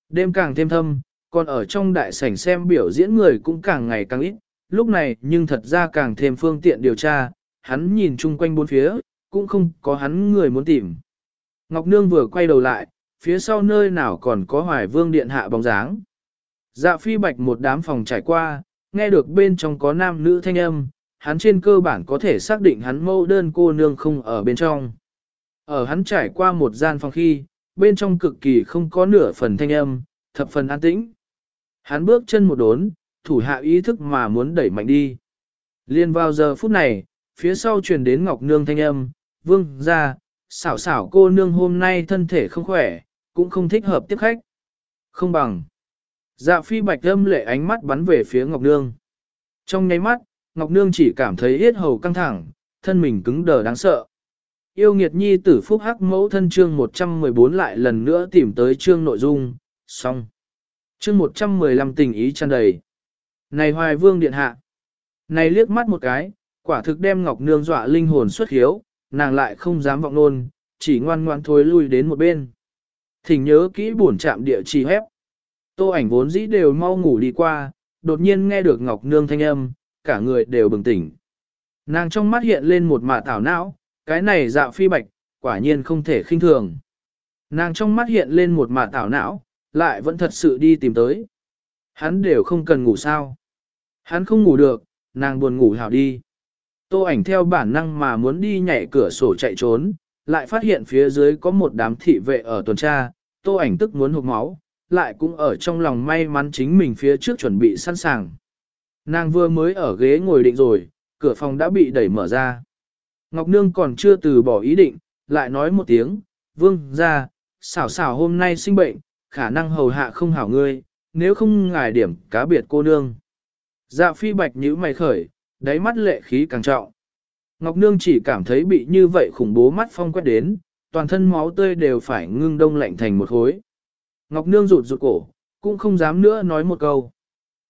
Đêm càng thêm thâm, còn ở trong đại sảnh xem biểu diễn người cũng càng ngày càng ít, lúc này nhưng thật ra càng thêm phương tiện điều tra, hắn nhìn chung quanh bốn phía, cũng không có hắn người muốn tìm. Ngọc Nương vừa quay đầu lại, phía sau nơi nào còn có hoài vương điện hạ bóng dáng. Dạ phi bạch một đám phòng trải qua, nghe được bên trong có nam nữ thanh âm, hắn trên cơ bản có thể xác định hắn mâu đơn cô nương không ở bên trong. Ở hắn trải qua một gian phòng khi, bên trong cực kỳ không có nửa phần thanh âm, thập phần an tĩnh. Hắn bước chân một đốn, thủ hạ ý thức mà muốn đẩy mạnh đi. Liên vào giờ phút này, phía sau truyền đến Ngọc Nương thanh âm, vương ra, xảo xảo cô nương hôm nay thân thể không khỏe, cũng không thích hợp tiếp khách. Không bằng. Dạ phi bạch âm lệ ánh mắt bắn về phía Ngọc Nương. Trong nháy mắt, Ngọc Nương chỉ cảm thấy yết hầu căng thẳng, thân mình cứng đờ đáng sợ. Yêu nghiệt nhi tử phúc hắc mẫu thân chương 114 lại lần nữa tìm tới chương nội dung, xong. Chương 115 tình ý tràn đầy. Này hoài vương điện hạ. Này liếc mắt một cái, quả thực đem Ngọc Nương dọa linh hồn xuất hiếu, nàng lại không dám vọng nôn, chỉ ngoan ngoan thối lui đến một bên. Thỉnh nhớ kỹ buồn chạm địa chỉ hép. Tô ảnh vốn dĩ đều mau ngủ đi qua, đột nhiên nghe được Ngọc Nương thanh âm, cả người đều bừng tỉnh. Nàng trong mắt hiện lên một mạ thảo não, cái này dạo phi bạch, quả nhiên không thể khinh thường. Nàng trong mắt hiện lên một mạ thảo não, lại vẫn thật sự đi tìm tới. Hắn đều không cần ngủ sao. Hắn không ngủ được, nàng buồn ngủ hào đi. Tô ảnh theo bản năng mà muốn đi nhảy cửa sổ chạy trốn, lại phát hiện phía dưới có một đám thị vệ ở tuần tra, tô ảnh tức muốn hụt máu, lại cũng ở trong lòng may mắn chính mình phía trước chuẩn bị sẵn sàng. Nàng vừa mới ở ghế ngồi định rồi, cửa phòng đã bị đẩy mở ra. Ngọc Nương còn chưa từ bỏ ý định, lại nói một tiếng, vương ra, xảo xảo hôm nay sinh bệnh, khả năng hầu hạ không hảo ngươi, nếu không ngài điểm cá biệt cô nương. Dạ phi bạch nhíu mày khởi, đáy mắt lệ khí càng trọng. Ngọc Nương chỉ cảm thấy bị như vậy khủng bố mắt phong quét đến, toàn thân máu tươi đều phải ngưng đông lạnh thành một khối. Ngọc Nương rụt rụt cổ, cũng không dám nữa nói một câu.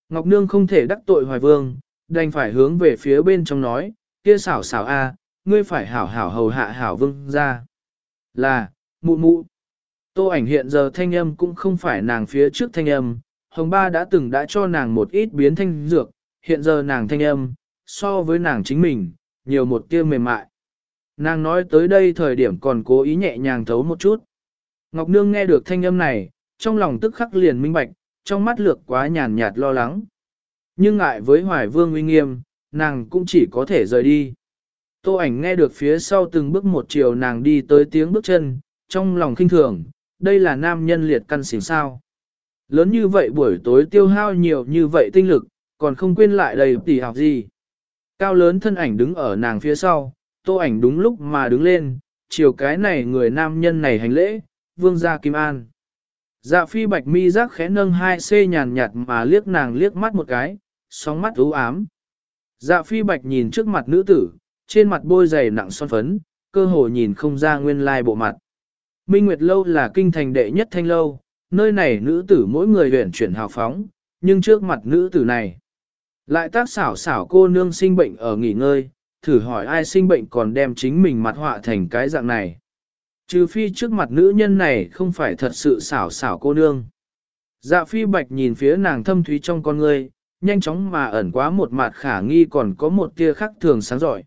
Ngọc Nương không thể đắc tội hoài vương, đành phải hướng về phía bên trong nói, kia xảo xảo a, ngươi phải hảo hảo hầu hạ hảo vương ra. Là, mụ mụ. Tô ảnh hiện giờ thanh âm cũng không phải nàng phía trước thanh âm, Hồng Ba đã từng đã cho nàng một ít biến thanh dược, hiện giờ nàng thanh âm, so với nàng chính mình, nhiều một tia mềm mại. Nàng nói tới đây thời điểm còn cố ý nhẹ nhàng thấu một chút. Ngọc Nương nghe được thanh âm này, trong lòng tức khắc liền minh bạch, trong mắt lược quá nhàn nhạt lo lắng. Nhưng ngại với hoài vương uy nghiêm, nàng cũng chỉ có thể rời đi. Tô ảnh nghe được phía sau từng bước một chiều nàng đi tới tiếng bước chân, trong lòng kinh thường, đây là nam nhân liệt căn xỉn sao. Lớn như vậy buổi tối tiêu hao nhiều như vậy tinh lực, còn không quên lại đầy tỷ học gì. Cao lớn thân ảnh đứng ở nàng phía sau, tô ảnh đúng lúc mà đứng lên, chiều cái này người nam nhân này hành lễ, vương gia Kim An. Dạ phi bạch mi giác khẽ nâng hai c nhàn nhạt mà liếc nàng liếc mắt một cái, sóng mắt u ám. Dạ phi bạch nhìn trước mặt nữ tử, trên mặt bôi dày nặng son phấn, cơ hồ nhìn không ra nguyên lai bộ mặt. Minh Nguyệt Lâu là kinh thành đệ nhất thanh lâu, nơi này nữ tử mỗi người luyện chuyển hào phóng, nhưng trước mặt nữ tử này, lại tác xảo xảo cô nương sinh bệnh ở nghỉ ngơi, thử hỏi ai sinh bệnh còn đem chính mình mặt họa thành cái dạng này. Trừ phi trước mặt nữ nhân này không phải thật sự xảo xảo cô nương. Dạ phi bạch nhìn phía nàng thâm thúy trong con ngươi, nhanh chóng mà ẩn quá một mặt khả nghi còn có một tia khắc thường sáng giỏi.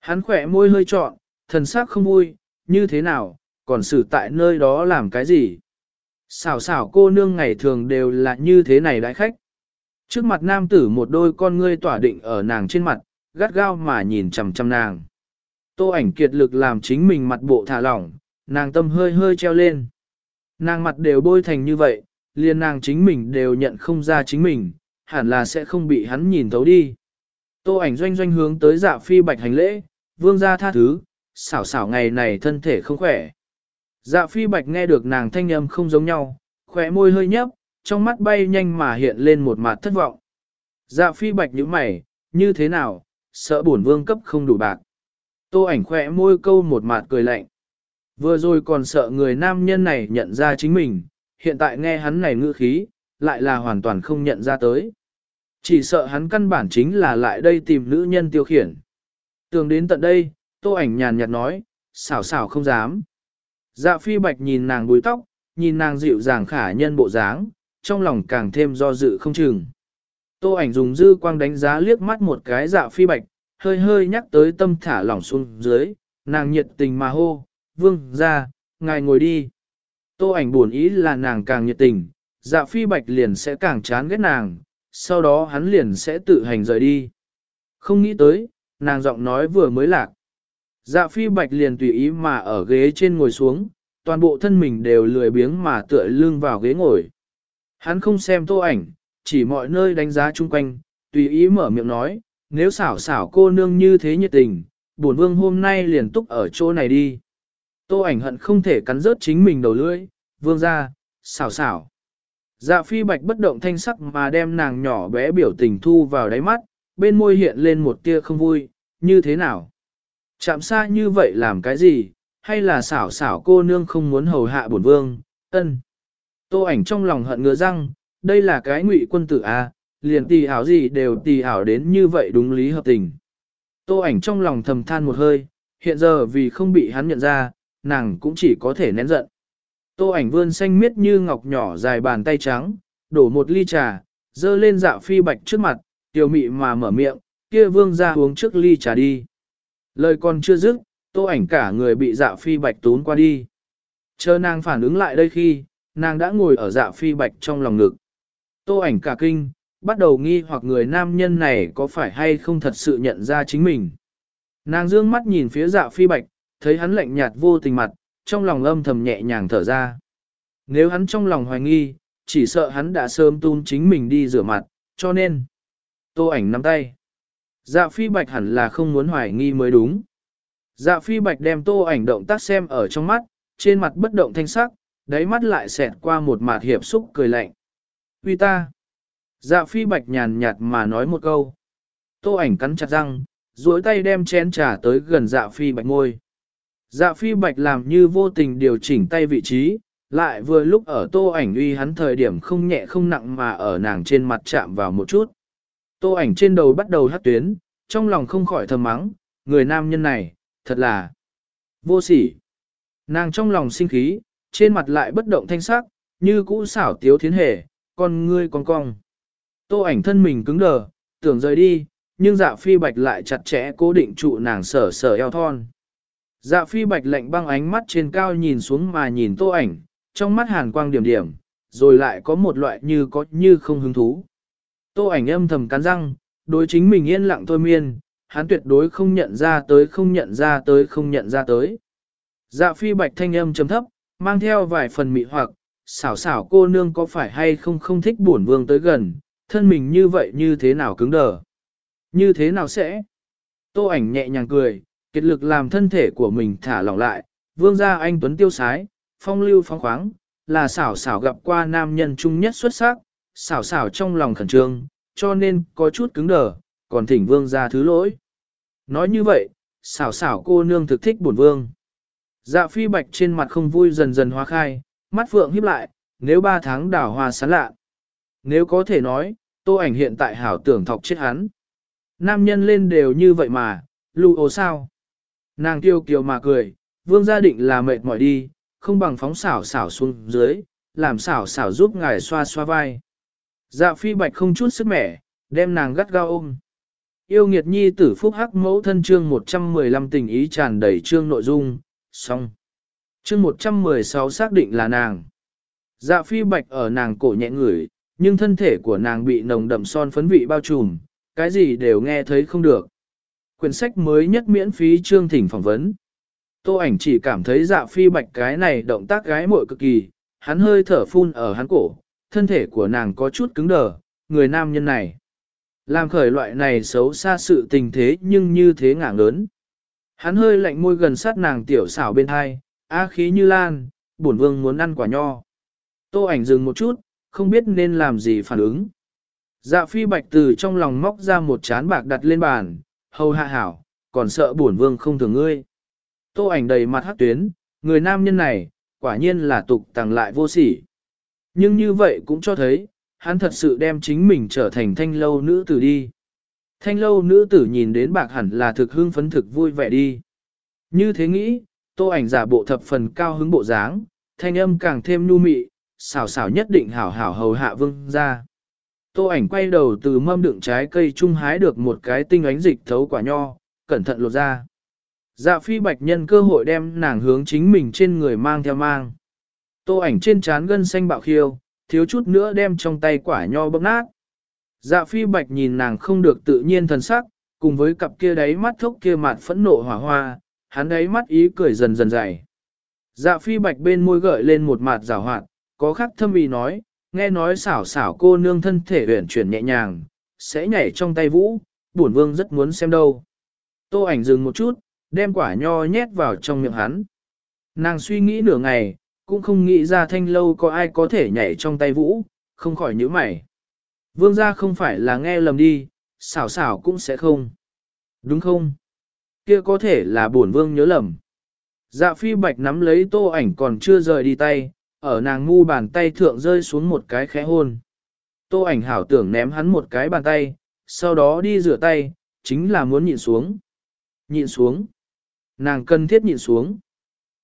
Hắn khỏe môi hơi trọn, thần sắc không vui, như thế nào, còn xử tại nơi đó làm cái gì? Xảo xảo cô nương ngày thường đều là như thế này đại khách. Trước mặt nam tử một đôi con ngươi tỏa định ở nàng trên mặt, gắt gao mà nhìn chằm chằm nàng. Tô ảnh kiệt lực làm chính mình mặt bộ thả lỏng, nàng tâm hơi hơi treo lên. Nàng mặt đều bôi thành như vậy, liền nàng chính mình đều nhận không ra chính mình, hẳn là sẽ không bị hắn nhìn thấu đi. Tô ảnh doanh doanh hướng tới dạ phi bạch hành lễ, vương gia tha thứ, xảo xảo ngày này thân thể không khỏe. Dạ phi bạch nghe được nàng thanh âm không giống nhau, khỏe môi hơi nhấp, trong mắt bay nhanh mà hiện lên một mặt thất vọng. Dạ phi bạch nhíu mày, như thế nào, sợ bổn vương cấp không đủ bạc. Tô ảnh khỏe môi câu một mặt cười lạnh. Vừa rồi còn sợ người nam nhân này nhận ra chính mình, hiện tại nghe hắn này ngữ khí, lại là hoàn toàn không nhận ra tới. Chỉ sợ hắn căn bản chính là lại đây tìm nữ nhân tiêu khiển. Tường đến tận đây, tô ảnh nhàn nhạt nói, xảo xảo không dám. Dạ phi bạch nhìn nàng đuôi tóc, nhìn nàng dịu dàng khả nhân bộ dáng, trong lòng càng thêm do dự không chừng. Tô ảnh dùng dư quang đánh giá liếc mắt một cái dạ phi bạch, hơi hơi nhắc tới tâm thả lỏng xuống dưới, nàng nhiệt tình mà hô, vương ra, ngài ngồi đi. Tô ảnh buồn ý là nàng càng nhiệt tình, dạ phi bạch liền sẽ càng chán ghét nàng, sau đó hắn liền sẽ tự hành rời đi. Không nghĩ tới, nàng giọng nói vừa mới lạc. Dạ phi bạch liền tùy ý mà ở ghế trên ngồi xuống, toàn bộ thân mình đều lười biếng mà tựa lưng vào ghế ngồi. Hắn không xem tô ảnh, chỉ mọi nơi đánh giá chung quanh, tùy ý mở miệng nói, nếu xảo xảo cô nương như thế nhiệt tình, bổn vương hôm nay liền túc ở chỗ này đi. Tô ảnh hận không thể cắn rớt chính mình đầu lưỡi, vương ra, xảo xảo. Dạ phi bạch bất động thanh sắc mà đem nàng nhỏ bé biểu tình thu vào đáy mắt, bên môi hiện lên một tia không vui, như thế nào? Chạm xa như vậy làm cái gì, hay là xảo xảo cô nương không muốn hầu hạ bổn vương, ân. Tô ảnh trong lòng hận ngứa răng, đây là cái ngụy quân tử à, liền tì ảo gì đều tì ảo đến như vậy đúng lý hợp tình. Tô ảnh trong lòng thầm than một hơi, hiện giờ vì không bị hắn nhận ra, nàng cũng chỉ có thể nén giận. Tô ảnh vươn xanh miết như ngọc nhỏ dài bàn tay trắng, đổ một ly trà, dơ lên dạ phi bạch trước mặt, tiểu mị mà mở miệng, kia vương ra uống trước ly trà đi. Lời còn chưa dứt, tô ảnh cả người bị dạ phi bạch tốn qua đi. Chờ nàng phản ứng lại đây khi, nàng đã ngồi ở dạ phi bạch trong lòng ngực. Tô ảnh cả kinh, bắt đầu nghi hoặc người nam nhân này có phải hay không thật sự nhận ra chính mình. Nàng dương mắt nhìn phía dạ phi bạch, thấy hắn lạnh nhạt vô tình mặt, trong lòng âm thầm nhẹ nhàng thở ra. Nếu hắn trong lòng hoài nghi, chỉ sợ hắn đã sớm tun chính mình đi rửa mặt, cho nên. Tô ảnh nắm tay. Dạ phi bạch hẳn là không muốn hoài nghi mới đúng. Dạ phi bạch đem tô ảnh động tác xem ở trong mắt, trên mặt bất động thanh sắc, đáy mắt lại xẹt qua một mặt hiệp xúc cười lạnh. Uy ta. Dạ phi bạch nhàn nhạt mà nói một câu. Tô ảnh cắn chặt răng, duỗi tay đem chén trà tới gần dạ phi bạch môi. Dạ phi bạch làm như vô tình điều chỉnh tay vị trí, lại vừa lúc ở tô ảnh uy hắn thời điểm không nhẹ không nặng mà ở nàng trên mặt chạm vào một chút. Tô ảnh trên đầu bắt đầu hát tuyến, trong lòng không khỏi thầm mắng, người nam nhân này, thật là vô sỉ. Nàng trong lòng sinh khí, trên mặt lại bất động thanh sắc, như cũ xảo tiếu thiến hề, con ngươi con cong. Tô ảnh thân mình cứng đờ, tưởng rời đi, nhưng dạ phi bạch lại chặt chẽ cố định trụ nàng sở sở eo thon. Dạ phi bạch lạnh băng ánh mắt trên cao nhìn xuống mà nhìn tô ảnh, trong mắt hàn quang điểm điểm, rồi lại có một loại như có như không hứng thú. Tô ảnh âm thầm cắn răng, đối chính mình yên lặng thôi miên, hắn tuyệt đối không nhận ra tới không nhận ra tới không nhận ra tới. Dạ phi bạch thanh âm trầm thấp, mang theo vài phần mị hoặc, xảo xảo cô nương có phải hay không không thích buồn vương tới gần, thân mình như vậy như thế nào cứng đờ. Như thế nào sẽ? Tô ảnh nhẹ nhàng cười, kiệt lực làm thân thể của mình thả lỏng lại, vương gia anh Tuấn tiêu sái, phong lưu phong khoáng, là xảo xảo gặp qua nam nhân trung nhất xuất sắc, xảo xảo trong lòng khẩn trương, cho nên có chút cứng đờ, còn thỉnh vương gia thứ lỗi. Nói như vậy, xảo xảo cô nương thực thích bổn vương. Dạ phi bạch trên mặt không vui dần dần hóa khai, mắt phượng híp lại, nếu ba tháng đảo hoa sán lạ. Nếu có thể nói, tô ảnh hiện tại hảo tưởng thọc chết hắn. Nam nhân lên đều như vậy mà, lưu ố sao? Nàng tiêu kiều mà cười, vương gia định là mệt mỏi đi, không bằng phóng xảo xảo xuống dưới, làm xảo xảo giúp ngài xoa xoa vai. Dạ phi bạch không chút sức mẻ, đem nàng gắt gao ôm. Yêu nghiệt nhi tử phúc hắc mẫu thân chương 115 tình ý tràn đầy chương nội dung, xong. Chương 116 xác định là nàng. Dạ phi bạch ở nàng cổ nhẹ ngửi, nhưng thân thể của nàng bị nồng đậm son phấn vị bao trùm, cái gì đều nghe thấy không được. Quyển sách mới nhất miễn phí chương thỉnh phỏng vấn. Tô ảnh chỉ cảm thấy dạ phi bạch cái này động tác gái muội cực kỳ, hắn hơi thở phun ở hắn cổ, thân thể của nàng có chút cứng đờ, người nam nhân này. Làm khởi loại này xấu xa sự tình thế nhưng như thế ngả lớn. Hắn hơi lạnh môi gần sát nàng tiểu xảo bên hai, á khí như lan, bổn vương muốn ăn quả nho. Tô ảnh dừng một chút, không biết nên làm gì phản ứng. Dạ phi bạch từ trong lòng móc ra một chán bạc đặt lên bàn, hầu hạ hảo, còn sợ bổn vương không thường ngươi. Tô ảnh đầy mặt hắc tuyến, người nam nhân này, quả nhiên là tục tàng lại vô sỉ. Nhưng như vậy cũng cho thấy, hắn thật sự đem chính mình trở thành thanh lâu nữ tử đi. Thanh lâu nữ tử nhìn đến bạc hẳn là thực hưng phấn thực vui vẻ đi. Như thế nghĩ, tô ảnh giả bộ thập phần cao hứng bộ dáng, thanh âm càng thêm nhu mị, xảo xảo nhất định hảo hảo hầu hạ vương ra. Tô ảnh quay đầu từ mâm đựng trái cây trung hái được một cái tinh ánh dịch thấu quả nho, cẩn thận lột ra. Dạ phi bạch nhân cơ hội đem nàng hướng chính mình trên người mang theo mang. Tô ảnh trên trán gân xanh bạo khiêu, thiếu chút nữa đem trong tay quả nho bóp nát. Dạ phi bạch nhìn nàng không được tự nhiên thần sắc, cùng với cặp kia đáy mắt thốc kia mặt phẫn nộ hỏa hoa, hắn đáy mắt ý cười dần dần dày. Dạ phi bạch bên môi gợi lên một mạt rào hoạt, có khắc thâm ý nói, nghe nói xảo xảo cô nương thân thể uyển chuyển nhẹ nhàng, sẽ nhảy trong tay vũ, bổn vương rất muốn xem đâu. Tô ảnh dừng một chút, đem quả nho nhét vào trong miệng hắn. Nàng suy nghĩ nửa ngày, cũng không nghĩ ra thanh lâu có ai có thể nhảy trong tay vũ, không khỏi nhíu mày. Vương gia không phải là nghe lầm đi, xảo xảo cũng sẽ không. Đúng không? Kia có thể là bổn vương nhớ lầm. Dạ phi bạch nắm lấy tô ảnh còn chưa rời đi tay, ở nàng ngu bàn tay thượng rơi xuống một cái khẽ hôn. Tô ảnh hảo tưởng ném hắn một cái bàn tay, sau đó đi rửa tay, chính là muốn nhịn xuống. Nhịn xuống. Nàng cần thiết nhịn xuống.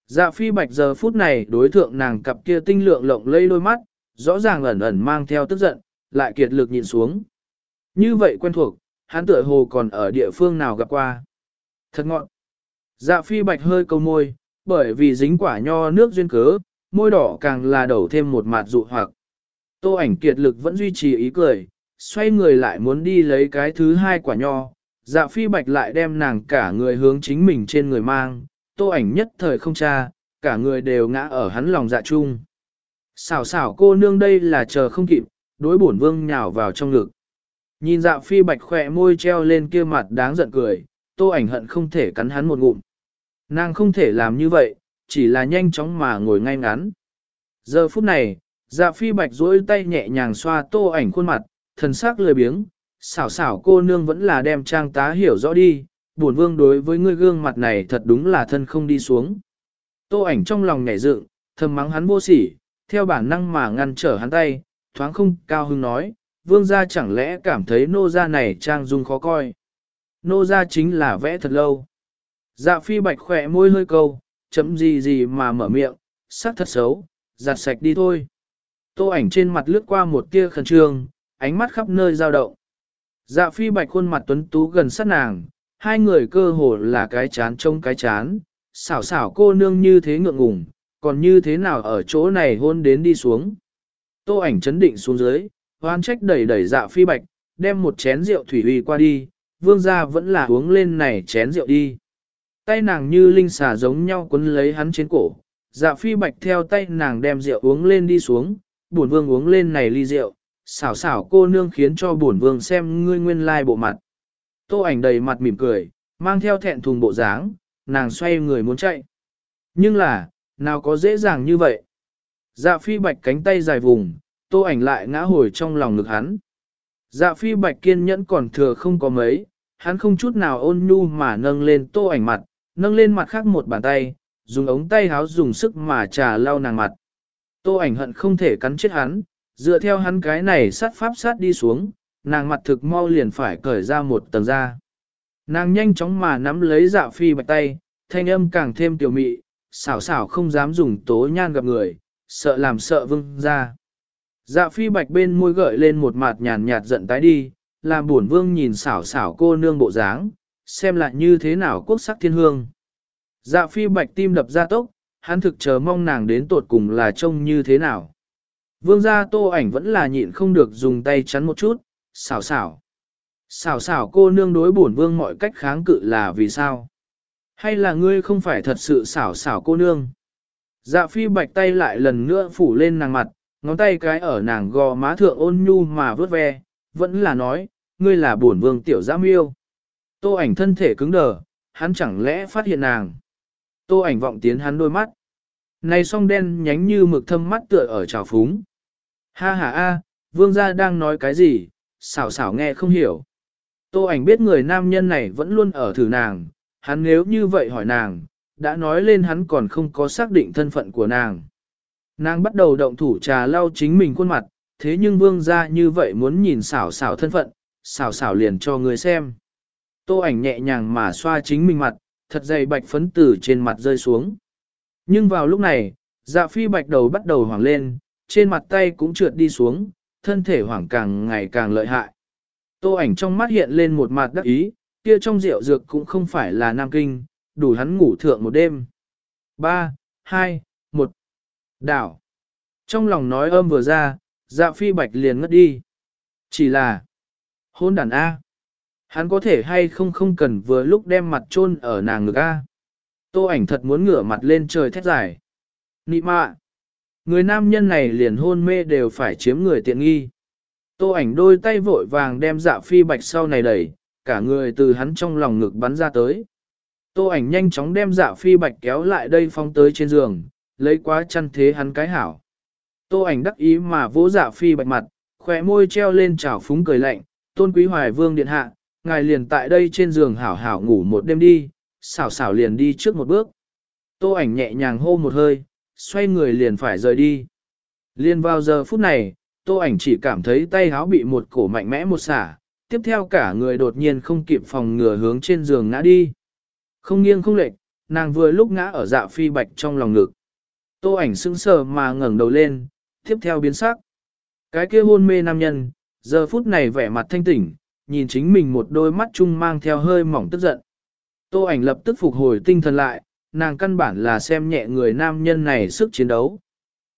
Dạ phi bạch giờ phút này đối thượng nàng cặp kia tinh lượng lộng lây đôi mắt, rõ ràng ẩn ẩn mang theo tức giận, lại kiệt lực nhịn xuống. Như vậy quen thuộc, hắn tựa hồ còn ở địa phương nào gặp qua. Thật ngọn. Dạ phi bạch hơi câu môi, bởi vì dính quả nho nước duyên cớ, môi đỏ càng là đổ thêm một mặt dụ hoặc. Tô ảnh kiệt lực vẫn duy trì ý cười, xoay người lại muốn đi lấy cái thứ hai quả nho, dạ phi bạch lại đem nàng cả người hướng chính mình trên người mang, tô ảnh nhất thời không cha, cả người đều ngã ở hắn lòng dạ chung. Xảo xảo cô nương đây là chờ không kịp, đối bổn vương nhào vào trong ngực. Nhìn dạ phi bạch khỏe môi treo lên kia mặt đáng giận cười, tô ảnh hận không thể cắn hắn một ngụm. Nàng không thể làm như vậy, chỉ là nhanh chóng mà ngồi ngay ngắn. Giờ phút này, dạ phi bạch duỗi tay nhẹ nhàng xoa tô ảnh khuôn mặt, thần sắc lười biếng, xảo xảo cô nương vẫn là đem trang tá hiểu rõ đi, buồn vương đối với ngươi gương mặt này thật đúng là thân không đi xuống. Tô ảnh trong lòng nhảy dựng, thầm mắng hắn vô sỉ, theo bản năng mà ngăn trở hắn tay, thoáng không cao hứng nói, vương gia chẳng lẽ cảm thấy nô gia này trang dung khó coi. Nô gia chính là vẽ thật lâu. Dạ phi bạch khỏe môi hơi câu, chấm gì gì mà mở miệng, sắc thật xấu, giặt sạch đi thôi. Tô ảnh trên mặt lướt qua một tia khẩn trương, ánh mắt khắp nơi dao động. Dạ phi bạch khuôn mặt tuấn tú gần sát nàng, hai người cơ hồ là cái chán trông cái chán, xảo xảo cô nương như thế ngượng ngùng, còn như thế nào ở chỗ này hôn đến đi xuống. Tô ảnh chấn định xuống dưới, hoan trách đẩy đẩy dạ phi bạch, đem một chén rượu thủy uy qua đi, vương gia vẫn là uống lên này chén rượu đi. Tay nàng như linh xà giống nhau quấn lấy hắn trên cổ, dạ phi bạch theo tay nàng đem rượu uống lên đi xuống, bổn vương uống lên này ly rượu, xảo xảo cô nương khiến cho bổn vương xem ngươi nguyên lai bộ mặt. Tô ảnh đầy mặt mỉm cười, mang theo thẹn thùng bộ dáng, nàng xoay người muốn chạy. Nhưng là, nào có dễ dàng như vậy. Dạ phi bạch cánh tay dài vùng, tô ảnh lại ngã hồi trong lòng ngực hắn. Dạ phi bạch kiên nhẫn còn thừa không có mấy, hắn không chút nào ôn nhu mà nâng lên tô ảnh mặt, nâng lên mặt khác một bàn tay, dùng ống tay háo dùng sức mà trà lau nàng mặt. Tô ảnh hận không thể cắn chết hắn, dựa theo hắn cái này sát pháp sát đi xuống, nàng mặt thực mau liền phải cởi ra một tầng da. Nàng nhanh chóng mà nắm lấy dạ phi bạch tay, thanh âm càng thêm tiểu mị, xảo xảo không dám dùng tố nhan gặp người, sợ làm sợ vương ra. Dạ phi bạch bên môi gợi lên một mặt nhàn nhạt giận tái đi, làm buồn vương nhìn xảo xảo cô nương bộ dáng, xem lại như thế nào quốc sắc thiên hương. Dạ phi bạch tim đập ra tốc, hắn thực chờ mong nàng đến tột cùng là trông như thế nào. Vương gia tô ảnh vẫn là nhịn không được dùng tay chắn một chút, xảo xảo. Xảo xảo cô nương đối bổn vương mọi cách kháng cự là vì sao? Hay là ngươi không phải thật sự xảo xảo cô nương? Dạ phi bạch tay lại lần nữa phủ lên nàng mặt, ngón tay cái ở nàng gò má thượng ôn nhu mà vớt ve, vẫn là nói, ngươi là bổn vương tiểu giã miêu. Tô ảnh thân thể cứng đờ, hắn chẳng lẽ phát hiện nàng. Tô ảnh vọng tiến hắn đôi mắt. Này song đen nhánh như mực thâm mắt tựa ở trào phúng. Ha ha a, vương gia đang nói cái gì, xảo xảo nghe không hiểu. Tô ảnh biết người nam nhân này vẫn luôn ở thử nàng, hắn nếu như vậy hỏi nàng, đã nói lên hắn còn không có xác định thân phận của nàng. Nàng bắt đầu động thủ trà lau chính mình khuôn mặt, thế nhưng vương gia như vậy muốn nhìn xảo xảo thân phận, xảo xảo liền cho người xem. Tô ảnh nhẹ nhàng mà xoa chính mình mặt, thật dày bạch phấn tử trên mặt rơi xuống. Nhưng vào lúc này, dạ phi bạch đầu bắt đầu hoảng lên, trên mặt tay cũng trượt đi xuống, thân thể hoảng càng ngày càng lợi hại. Tô ảnh trong mắt hiện lên một mặt đắc ý, kia trong rượu dược cũng không phải là nam kinh, đủ hắn ngủ thượng một đêm. 3, 2, 1. Đảo. Trong lòng nói âm vừa ra, dạ phi bạch liền ngất đi. Chỉ là hôn đàn A. Hắn có thể hay không không cần vừa lúc đem mặt chôn ở nàng ngực A. Tô ảnh thật muốn ngửa mặt lên trời thét dài. Nị mạ. Người nam nhân này liền hôn mê đều phải chiếm người tiện nghi. Tô ảnh đôi tay vội vàng đem dạ phi bạch sau này đẩy, cả người từ hắn trong lòng ngực bắn ra tới. Tô ảnh nhanh chóng đem dạ phi bạch kéo lại đây phong tới trên giường, lấy quá chăn thế hắn cái hảo. Tô ảnh đắc ý mà vỗ dạ phi bạch mặt, khóe môi treo lên trào phúng cười lạnh, tôn quý hoài vương điện hạ, ngài liền tại đây trên giường hảo hảo ngủ một đêm đi, xảo xảo liền đi trước một bước. Tô ảnh nhẹ nhàng hô một hơi, xoay người liền phải rời đi. Liên vào giờ phút này, tô ảnh chỉ cảm thấy tay háo bị một cổ mạnh mẽ một xả, tiếp theo cả người đột nhiên không kịp phòng ngừa hướng trên giường ngã đi. Không nghiêng không lệch, nàng vừa lúc ngã ở dạ phi bạch trong lòng ngực. Tô ảnh sững sờ mà ngẩng đầu lên, tiếp theo biến sắc. Cái kia hôn mê nam nhân, giờ phút này vẻ mặt thanh tỉnh, nhìn chính mình một đôi mắt chung mang theo hơi mỏng tức giận. Tô ảnh lập tức phục hồi tinh thần lại, nàng căn bản là xem nhẹ người nam nhân này sức chiến đấu.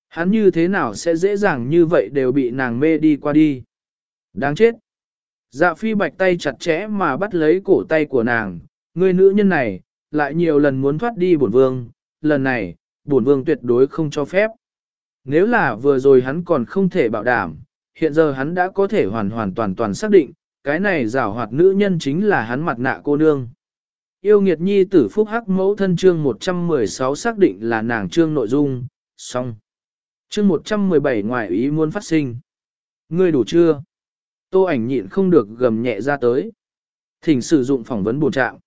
Hắn như thế nào sẽ dễ dàng như vậy đều bị nàng mê đi qua đi. Đáng chết. Dạ phi bạch tay chặt chẽ mà bắt lấy cổ tay của nàng, người nữ nhân này, lại nhiều lần muốn thoát đi bổn vương, lần này, bổn vương tuyệt đối không cho phép. Nếu là vừa rồi hắn còn không thể bảo đảm, hiện giờ hắn đã có thể hoàn hoàn toàn toàn xác định, cái này rảo hoạt nữ nhân chính là hắn mặt nạ cô nương. Yêu nghiệt nhi tử phúc hắc mẫu thân chương 116 xác định là nàng chương nội dung, xong. Chương 117 ngoài ý muốn phát sinh. Ngươi đủ chưa? Tô ảnh nhịn không được gầm nhẹ ra tới. Thỉnh sử dụng phỏng vấn bổ trạng.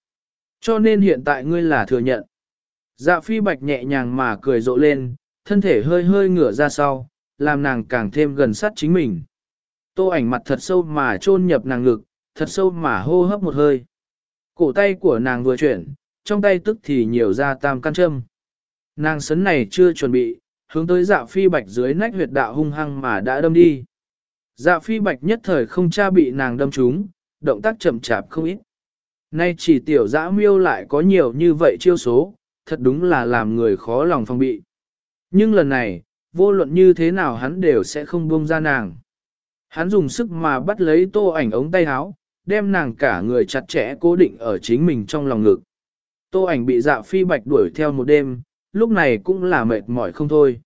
Cho nên hiện tại ngươi là thừa nhận. Dạ phi bạch nhẹ nhàng mà cười rộ lên, thân thể hơi hơi ngửa ra sau, làm nàng càng thêm gần sát chính mình. Tô ảnh mặt thật sâu mà chôn nhập nàng ngực, thật sâu mà hô hấp một hơi. Cổ tay của nàng vừa chuyển, trong tay tức thì nhiều ra tam căn châm. Nàng sấn này chưa chuẩn bị, hướng tới dạ phi bạch dưới nách huyệt đạo hung hăng mà đã đâm đi. Dạ phi bạch nhất thời không cha bị nàng đâm trúng, động tác chậm chạp không ít. Nay chỉ tiểu dã miêu lại có nhiều như vậy chiêu số, thật đúng là làm người khó lòng phòng bị. Nhưng lần này, vô luận như thế nào hắn đều sẽ không buông ra nàng. Hắn dùng sức mà bắt lấy tô ảnh ống tay áo, đem nàng cả người chặt chẽ cố định ở chính mình trong lòng ngực. Tô ảnh bị dạ phi bạch đuổi theo một đêm, lúc này cũng là mệt mỏi không thôi.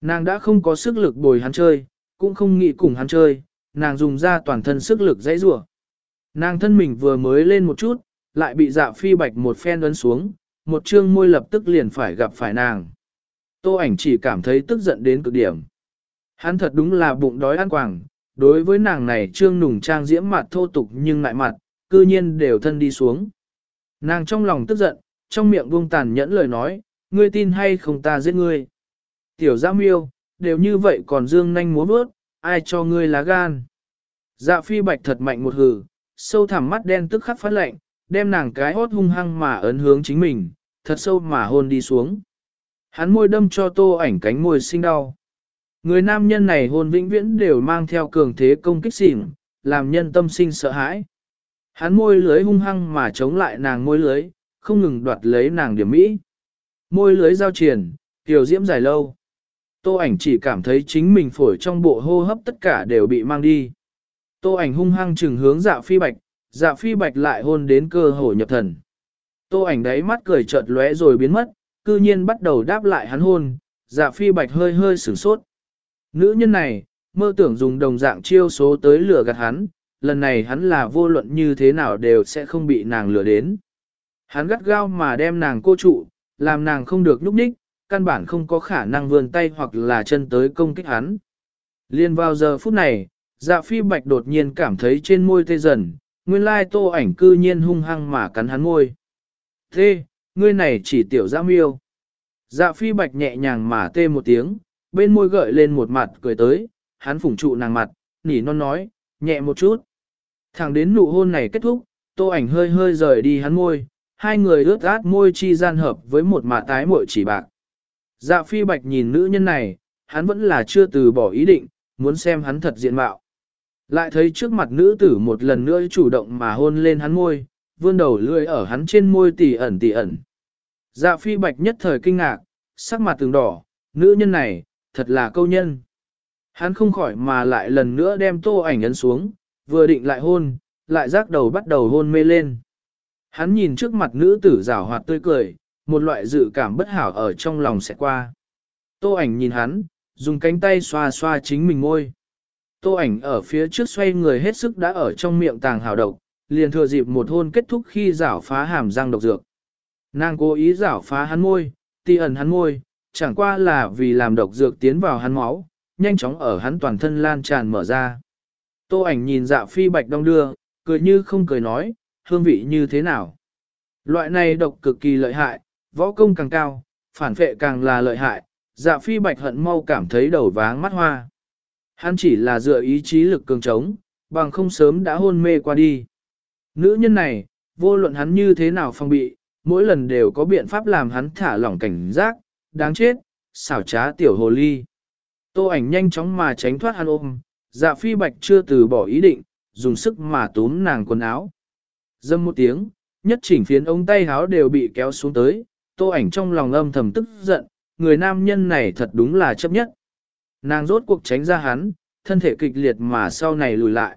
Nàng đã không có sức lực bồi hắn chơi, cũng không nghĩ cùng hắn chơi, nàng dùng ra toàn thân sức lực dãy rủa. Nàng thân mình vừa mới lên một chút, lại bị dạ phi bạch một phen ấn xuống, một trương môi lập tức liền phải gặp phải nàng. Tô ảnh chỉ cảm thấy tức giận đến cực điểm. Hắn thật đúng là bụng đói ăn quảng, đối với nàng này trương nùng trang diễm mặt thô tục nhưng lại mặt, cư nhiên đều thân đi xuống. Nàng trong lòng tức giận, trong miệng buông tàn nhẫn lời nói, ngươi tin hay không ta giết ngươi. Tiểu giã miêu, đều như vậy còn dương nanh múa bước, ai cho ngươi lá gan. Dạ phi bạch thật mạnh một hừ, sâu thẳm mắt đen tức khắc phát lạnh, đem nàng cái hốt hung hăng mà ấn hướng chính mình, thật sâu mà hôn đi xuống. Hắn môi đâm cho tô ảnh cánh môi sinh đau. Người nam nhân này hôn vĩnh viễn đều mang theo cường thế công kích xỉn, làm nhân tâm sinh sợ hãi. Hắn môi lưới hung hăng mà chống lại nàng môi lưới, không ngừng đoạt lấy nàng điểm mỹ. Môi lưới giao triển, tiểu diễm dài lâu. Tô ảnh chỉ cảm thấy chính mình phổi trong bộ hô hấp tất cả đều bị mang đi. Tô ảnh hung hăng trừng hướng dạ phi bạch, dạ phi bạch lại hôn đến cơ hồ nhập thần. Tô ảnh đấy mắt cười chợt lóe rồi biến mất, cư nhiên bắt đầu đáp lại hắn hôn, dạ phi bạch hơi hơi sửng sốt. Nữ nhân này, mơ tưởng dùng đồng dạng chiêu số tới lừa gạt hắn, lần này hắn là vô luận như thế nào đều sẽ không bị nàng lừa đến. Hắn gắt gao mà đem nàng cô trụ, làm nàng không được nhúc nhích, căn bản không có khả năng vươn tay hoặc là chân tới công kích hắn. Liên vào giờ phút này, dạ phi bạch đột nhiên cảm thấy trên môi tê dần, nguyên lai tô ảnh cư nhiên hung hăng mà cắn hắn môi. Thế, ngươi này chỉ tiểu giã miêu. Dạ phi bạch nhẹ nhàng mà tê một tiếng, bên môi gợi lên một mặt cười tới, hắn phủng trụ nàng mặt, nỉ non nói, nhẹ một chút. Thẳng đến nụ hôn này kết thúc, tô ảnh hơi hơi rời đi hắn môi, hai người ướt át môi chi gian hợp với một mạ tái muội chỉ bạc. Dạ phi bạch nhìn nữ nhân này, hắn vẫn là chưa từ bỏ ý định, muốn xem hắn thật diện mạo. Lại thấy trước mặt nữ tử một lần nữa chủ động mà hôn lên hắn môi, vươn đầu lưỡi ở hắn trên môi tỉ ẩn tỉ ẩn. Dạ phi bạch nhất thời kinh ngạc, sắc mặt từng đỏ, nữ nhân này, thật là câu nhân. Hắn không khỏi mà lại lần nữa đem tô ảnh ấn xuống, vừa định lại hôn, lại rác đầu bắt đầu hôn mê lên. Hắn nhìn trước mặt nữ tử rảo hoạt tươi cười, một loại dự cảm bất hảo ở trong lòng sẽ qua. Tô ảnh nhìn hắn, dùng cánh tay xoa xoa chính mình môi. Tô ảnh ở phía trước xoay người hết sức đã ở trong miệng tàng hào độc, liền thừa dịp một hôn kết thúc khi rảo phá hàm răng độc dược. Nàng cố ý rảo phá hắn môi, ti ẩn hắn môi, chẳng qua là vì làm độc dược tiến vào hắn máu, nhanh chóng ở hắn toàn thân lan tràn mở ra. Tô ảnh nhìn dạ phi bạch đông đưa, cười như không cười nói, hương vị như thế nào. Loại này độc cực kỳ lợi hại, võ công càng cao, phản phệ càng là lợi hại, dạ phi bạch hận mau cảm thấy đầu váng mắt hoa. Hắn chỉ là dựa ý chí lực cường trống, bằng không sớm đã hôn mê qua đi. Nữ nhân này, vô luận hắn như thế nào phong bị, mỗi lần đều có biện pháp làm hắn thả lỏng cảnh giác, đáng chết, xảo trá tiểu hồ ly. Tô ảnh nhanh chóng mà tránh thoát hắn ôm, dạ phi bạch chưa từ bỏ ý định, dùng sức mà túm nàng quần áo. Dâm một tiếng, nhất chỉnh phiến ống tay áo đều bị kéo xuống tới, tô ảnh trong lòng âm thầm tức giận, người nam nhân này thật đúng là chấp nhất. Nàng rốt cuộc tránh ra hắn, thân thể kịch liệt mà sau này lùi lại.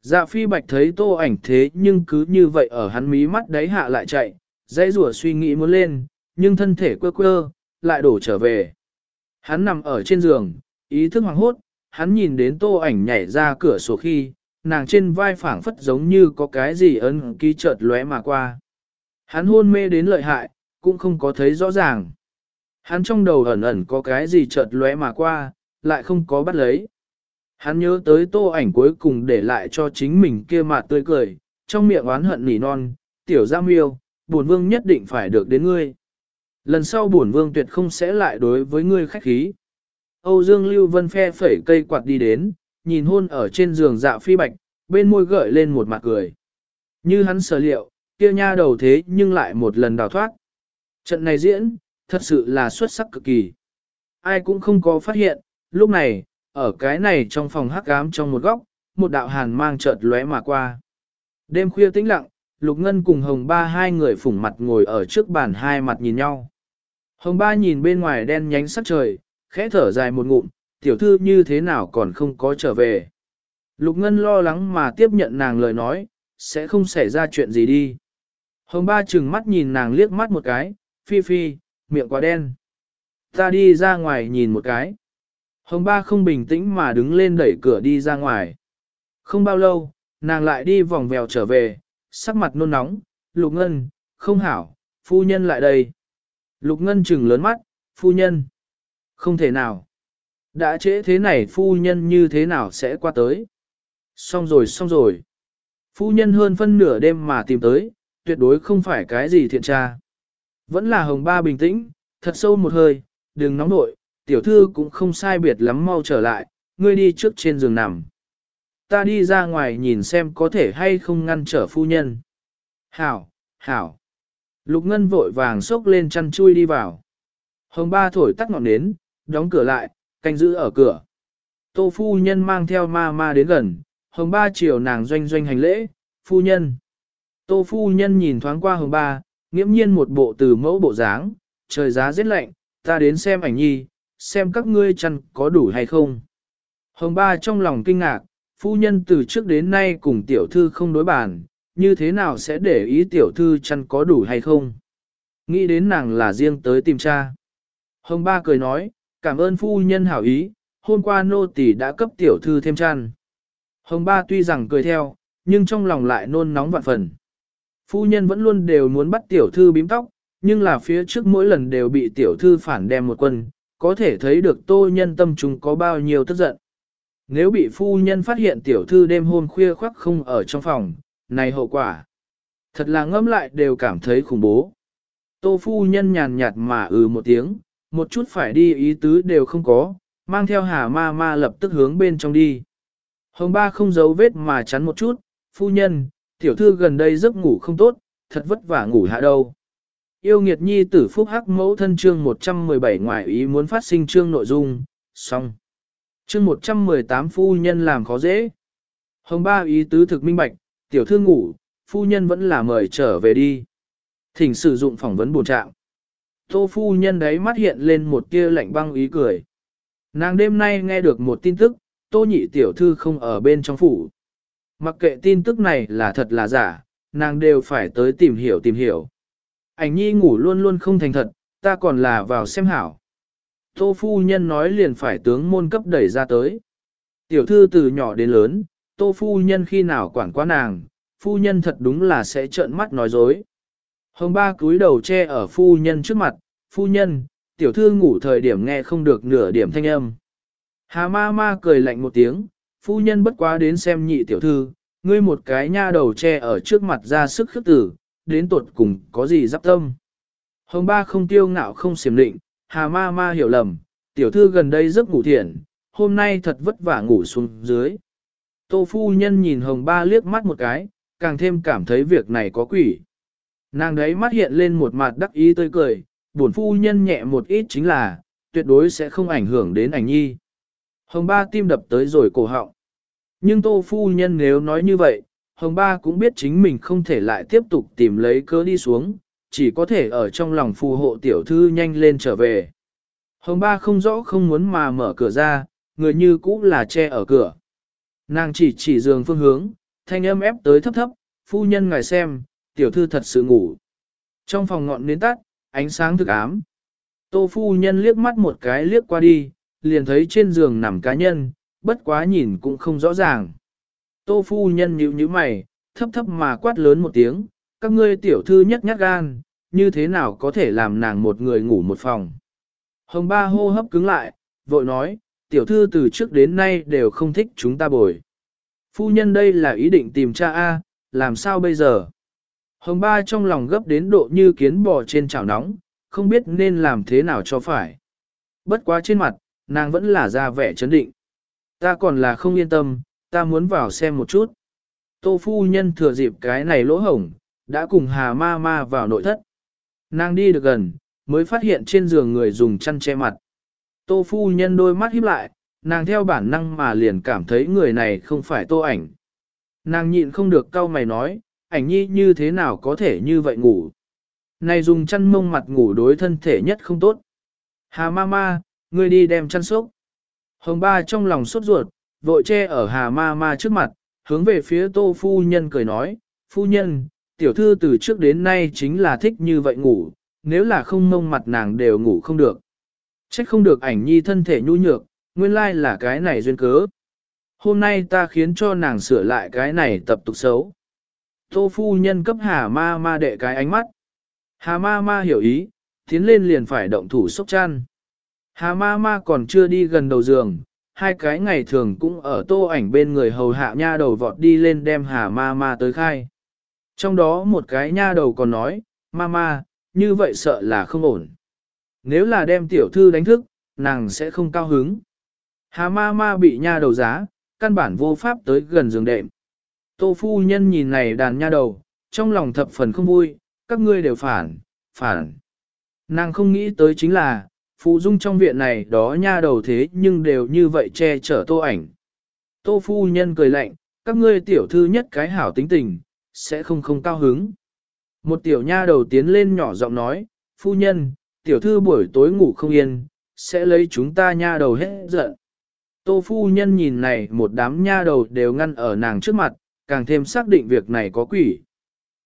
Dạ phi bạch thấy tô ảnh thế nhưng cứ như vậy ở hắn mí mắt đấy hạ lại chạy, dãy rủa suy nghĩ muốn lên, nhưng thân thể quơ quơ, lại đổ trở về. Hắn nằm ở trên giường, ý thức hoàng hốt, hắn nhìn đến tô ảnh nhảy ra cửa sổ khi, nàng trên vai phảng phất giống như có cái gì ấn ký chợt lóe mà qua. Hắn hôn mê đến lợi hại, cũng không có thấy rõ ràng. Hắn trong đầu ẩn ẩn có cái gì chợt lóe mà qua, lại không có bắt lấy. Hắn nhớ tới tô ảnh cuối cùng để lại cho chính mình kia mặt tươi cười, trong miệng oán hận nỉ non, tiểu giam yêu, buồn vương nhất định phải được đến ngươi. Lần sau bổn vương tuyệt không sẽ lại đối với ngươi khách khí. Âu Dương Lưu Vân phe phẩy cây quạt đi đến, nhìn hôn ở trên giường dạ phi bạch, bên môi gợi lên một mặt cười. Như hắn sở liệu, kia nha đầu thế nhưng lại một lần đào thoát. Trận này diễn, thật sự là xuất sắc cực kỳ. Ai cũng không có phát hiện, lúc này, ở cái này trong phòng hắc ám trong một góc, một đạo hàn mang chợt lóe mà qua. Đêm khuya tĩnh lặng, Lục Ngân cùng Hồng Ba hai người phủng mặt ngồi ở trước bàn hai mặt nhìn nhau. Hồng Ba nhìn bên ngoài đen nhánh sắc trời, khẽ thở dài một ngụm, tiểu thư như thế nào còn không có trở về. Lục Ngân lo lắng mà tiếp nhận nàng lời nói, sẽ không xảy ra chuyện gì đi. Hồng Ba chừng mắt nhìn nàng liếc mắt một cái, phi phi, miệng quá đen. Ta đi ra ngoài nhìn một cái. Hồng ba không bình tĩnh mà đứng lên đẩy cửa đi ra ngoài. Không bao lâu, nàng lại đi vòng vèo trở về, sắc mặt nôn nóng, lục ngân, không hảo, phu nhân lại đây. Lục ngân trừng lớn mắt, phu nhân. Không thể nào. Đã trễ thế này phu nhân như thế nào sẽ qua tới. Xong rồi xong rồi. Phu nhân hơn phân nửa đêm mà tìm tới, tuyệt đối không phải cái gì thiện tra. Vẫn là hồng ba bình tĩnh, thật sâu một hơi, đừng nóng nội, tiểu thư cũng không sai biệt lắm mau trở lại, ngươi đi trước trên giường nằm. Ta đi ra ngoài nhìn xem có thể hay không ngăn trở phu nhân. Hảo, hảo. Lục Ngân vội vàng xốc lên chăn chui đi vào. Hồng ba thổi tắt ngọn nến, đóng cửa lại, canh giữ ở cửa. Tô phu nhân mang theo ma ma đến gần, hồng ba chiều nàng doanh doanh hành lễ, phu nhân. Tô phu nhân nhìn thoáng qua hồng ba, nghiễm nhiên một bộ từ mẫu bộ dáng, trời giá rất lạnh, ta đến xem ảnh nhi, xem các ngươi chăn có đủ hay không. Hồng ba trong lòng kinh ngạc, phu nhân từ trước đến nay cùng tiểu thư không đối bàn, như thế nào sẽ để ý tiểu thư chăn có đủ hay không? Nghĩ đến nàng là riêng tới tìm cha. Hồng ba cười nói, cảm ơn phu nhân hảo ý, hôm qua nô tỳ đã cấp tiểu thư thêm chăn. Hồng ba tuy rằng cười theo, nhưng trong lòng lại nôn nóng vạn phần. Phu nhân vẫn luôn đều muốn bắt tiểu thư bím tóc, nhưng là phía trước mỗi lần đều bị tiểu thư phản đem một quân, có thể thấy được tô nhân tâm chúng có bao nhiêu tức giận. Nếu bị phu nhân phát hiện tiểu thư đêm hôm khuya khoắc không ở trong phòng, này hậu quả. Thật là ngẫm lại đều cảm thấy khủng bố. Tô phu nhân nhàn nhạt mà ừ một tiếng, một chút phải đi ý tứ đều không có, mang theo hà ma ma lập tức hướng bên trong đi. Hồng ba không giấu vết mà chắn một chút, phu nhân, tiểu thư gần đây giấc ngủ không tốt, thật vất vả ngủ hạ đâu. Yêu nghiệt nhi tử phúc hắc mẫu thân chương 117 ngoại ý muốn phát sinh chương nội dung, xong. Chương 118 phu nhân làm khó dễ. Hồng ba ý tứ thực minh bạch, tiểu thư ngủ, phu nhân vẫn là mời trở về đi. Thỉnh sử dụng phỏng vấn bổ trạng. Tô phu nhân đấy mắt hiện lên một tia lạnh băng ý cười. Nàng đêm nay nghe được một tin tức, tô nhị tiểu thư không ở bên trong phủ. Mặc kệ tin tức này là thật là giả, nàng đều phải tới tìm hiểu tìm hiểu. Ảnh nhi ngủ luôn luôn không thành thật, ta còn là vào xem hảo. Tô phu nhân nói liền phải tướng môn cấp đẩy ra tới. Tiểu thư từ nhỏ đến lớn, tô phu nhân khi nào quản quá nàng, phu nhân thật đúng là sẽ trợn mắt nói dối. Hồng ba cúi đầu che ở phu nhân trước mặt, phu nhân, tiểu thư ngủ thời điểm nghe không được nửa điểm thanh âm. Hà ma ma cười lạnh một tiếng, phu nhân bất quá đến xem nhị tiểu thư, ngươi một cái nha đầu che ở trước mặt ra sức khước tử, đến tuột cùng có gì giáp tâm. Hồng ba không tiêu ngạo không xiểm định, hà ma ma hiểu lầm, tiểu thư gần đây giấc ngủ thiện, hôm nay thật vất vả ngủ xuống dưới. Tô phu nhân nhìn hồng ba liếc mắt một cái, càng thêm cảm thấy việc này có quỷ. Nàng đấy mắt hiện lên một mặt đắc ý tươi cười, buồn phu nhân nhẹ một ít chính là, tuyệt đối sẽ không ảnh hưởng đến ảnh nhi. Hồng ba tim đập tới rồi cổ họng. Nhưng tô phu nhân nếu nói như vậy, Hồng ba cũng biết chính mình không thể lại tiếp tục tìm lấy cớ đi xuống, chỉ có thể ở trong lòng phù hộ tiểu thư nhanh lên trở về. Hồng ba không rõ không muốn mà mở cửa ra, người như cũ là che ở cửa. Nàng chỉ chỉ giường phương hướng, thanh âm ép tới thấp thấp, phu nhân ngài xem, tiểu thư thật sự ngủ. Trong phòng ngọn nến tắt, ánh sáng thực ám. Tô phu nhân liếc mắt một cái liếc qua đi, liền thấy trên giường nằm cá nhân, bất quá nhìn cũng không rõ ràng. Tô phu nhân nhíu nhíu mày, thấp thấp mà quát lớn một tiếng, các ngươi tiểu thư nhất nhát gan, như thế nào có thể làm nàng một người ngủ một phòng. Hồng ba hô hấp cứng lại, vội nói, tiểu thư từ trước đến nay đều không thích chúng ta bồi. Phu nhân đây là ý định tìm cha A, làm sao bây giờ? Hồng ba trong lòng gấp đến độ như kiến bò trên chảo nóng, không biết nên làm thế nào cho phải. Bất quá trên mặt, nàng vẫn là ra vẻ chấn định. Ta còn là không yên tâm, ta muốn vào xem một chút. Tô phu nhân thừa dịp cái này lỗ hổng, đã cùng hà ma ma vào nội thất. Nàng đi được gần, mới phát hiện trên giường người dùng chăn che mặt. Tô phu nhân đôi mắt híp lại, nàng theo bản năng mà liền cảm thấy người này không phải tô ảnh. Nàng nhịn không được cau mày nói, ảnh nhi như thế nào có thể như vậy ngủ. Này dùng chăn mông mặt ngủ đối thân thể nhất không tốt. Hà ma ma, ngươi đi đem chăn sốc. Hồng ba trong lòng sốt ruột, vội che ở hà ma ma trước mặt, hướng về phía tô phu nhân cười nói, phu nhân, tiểu thư từ trước đến nay chính là thích như vậy ngủ, nếu là không mông mặt nàng đều ngủ không được. Trách không được ảnh nhi thân thể nhu nhược, nguyên lai là cái này duyên cớ. Hôm nay ta khiến cho nàng sửa lại cái này tập tục xấu. Tô phu nhân cấp hà ma ma đệ cái ánh mắt. Hà ma ma hiểu ý, tiến lên liền phải động thủ sốc chăn. Hà ma ma còn chưa đi gần đầu giường, hai cái ngày thường cũng ở tô ảnh bên người hầu hạ nha đầu vọt đi lên đem hà ma ma tới khai. Trong đó một cái nha đầu còn nói, ma ma, như vậy sợ là không ổn. Nếu là đem tiểu thư đánh thức, nàng sẽ không cao hứng. Hà ma ma bị nha đầu giá, căn bản vô pháp tới gần giường đệm. Tô phu nhân nhìn này đàn nha đầu, trong lòng thập phần không vui, các ngươi đều phản, phản. Nàng không nghĩ tới chính là, phụ dung trong viện này đó nha đầu thế nhưng đều như vậy che chở tô ảnh. Tô phu nhân cười lạnh, các ngươi tiểu thư nhất cái hảo tính tình, sẽ không không cao hứng. Một tiểu nha đầu tiến lên nhỏ giọng nói, phu nhân, tiểu thư buổi tối ngủ không yên, sẽ lấy chúng ta nha đầu hết giận. Tô phu nhân nhìn này một đám nha đầu đều ngăn ở nàng trước mặt, càng thêm xác định việc này có quỷ.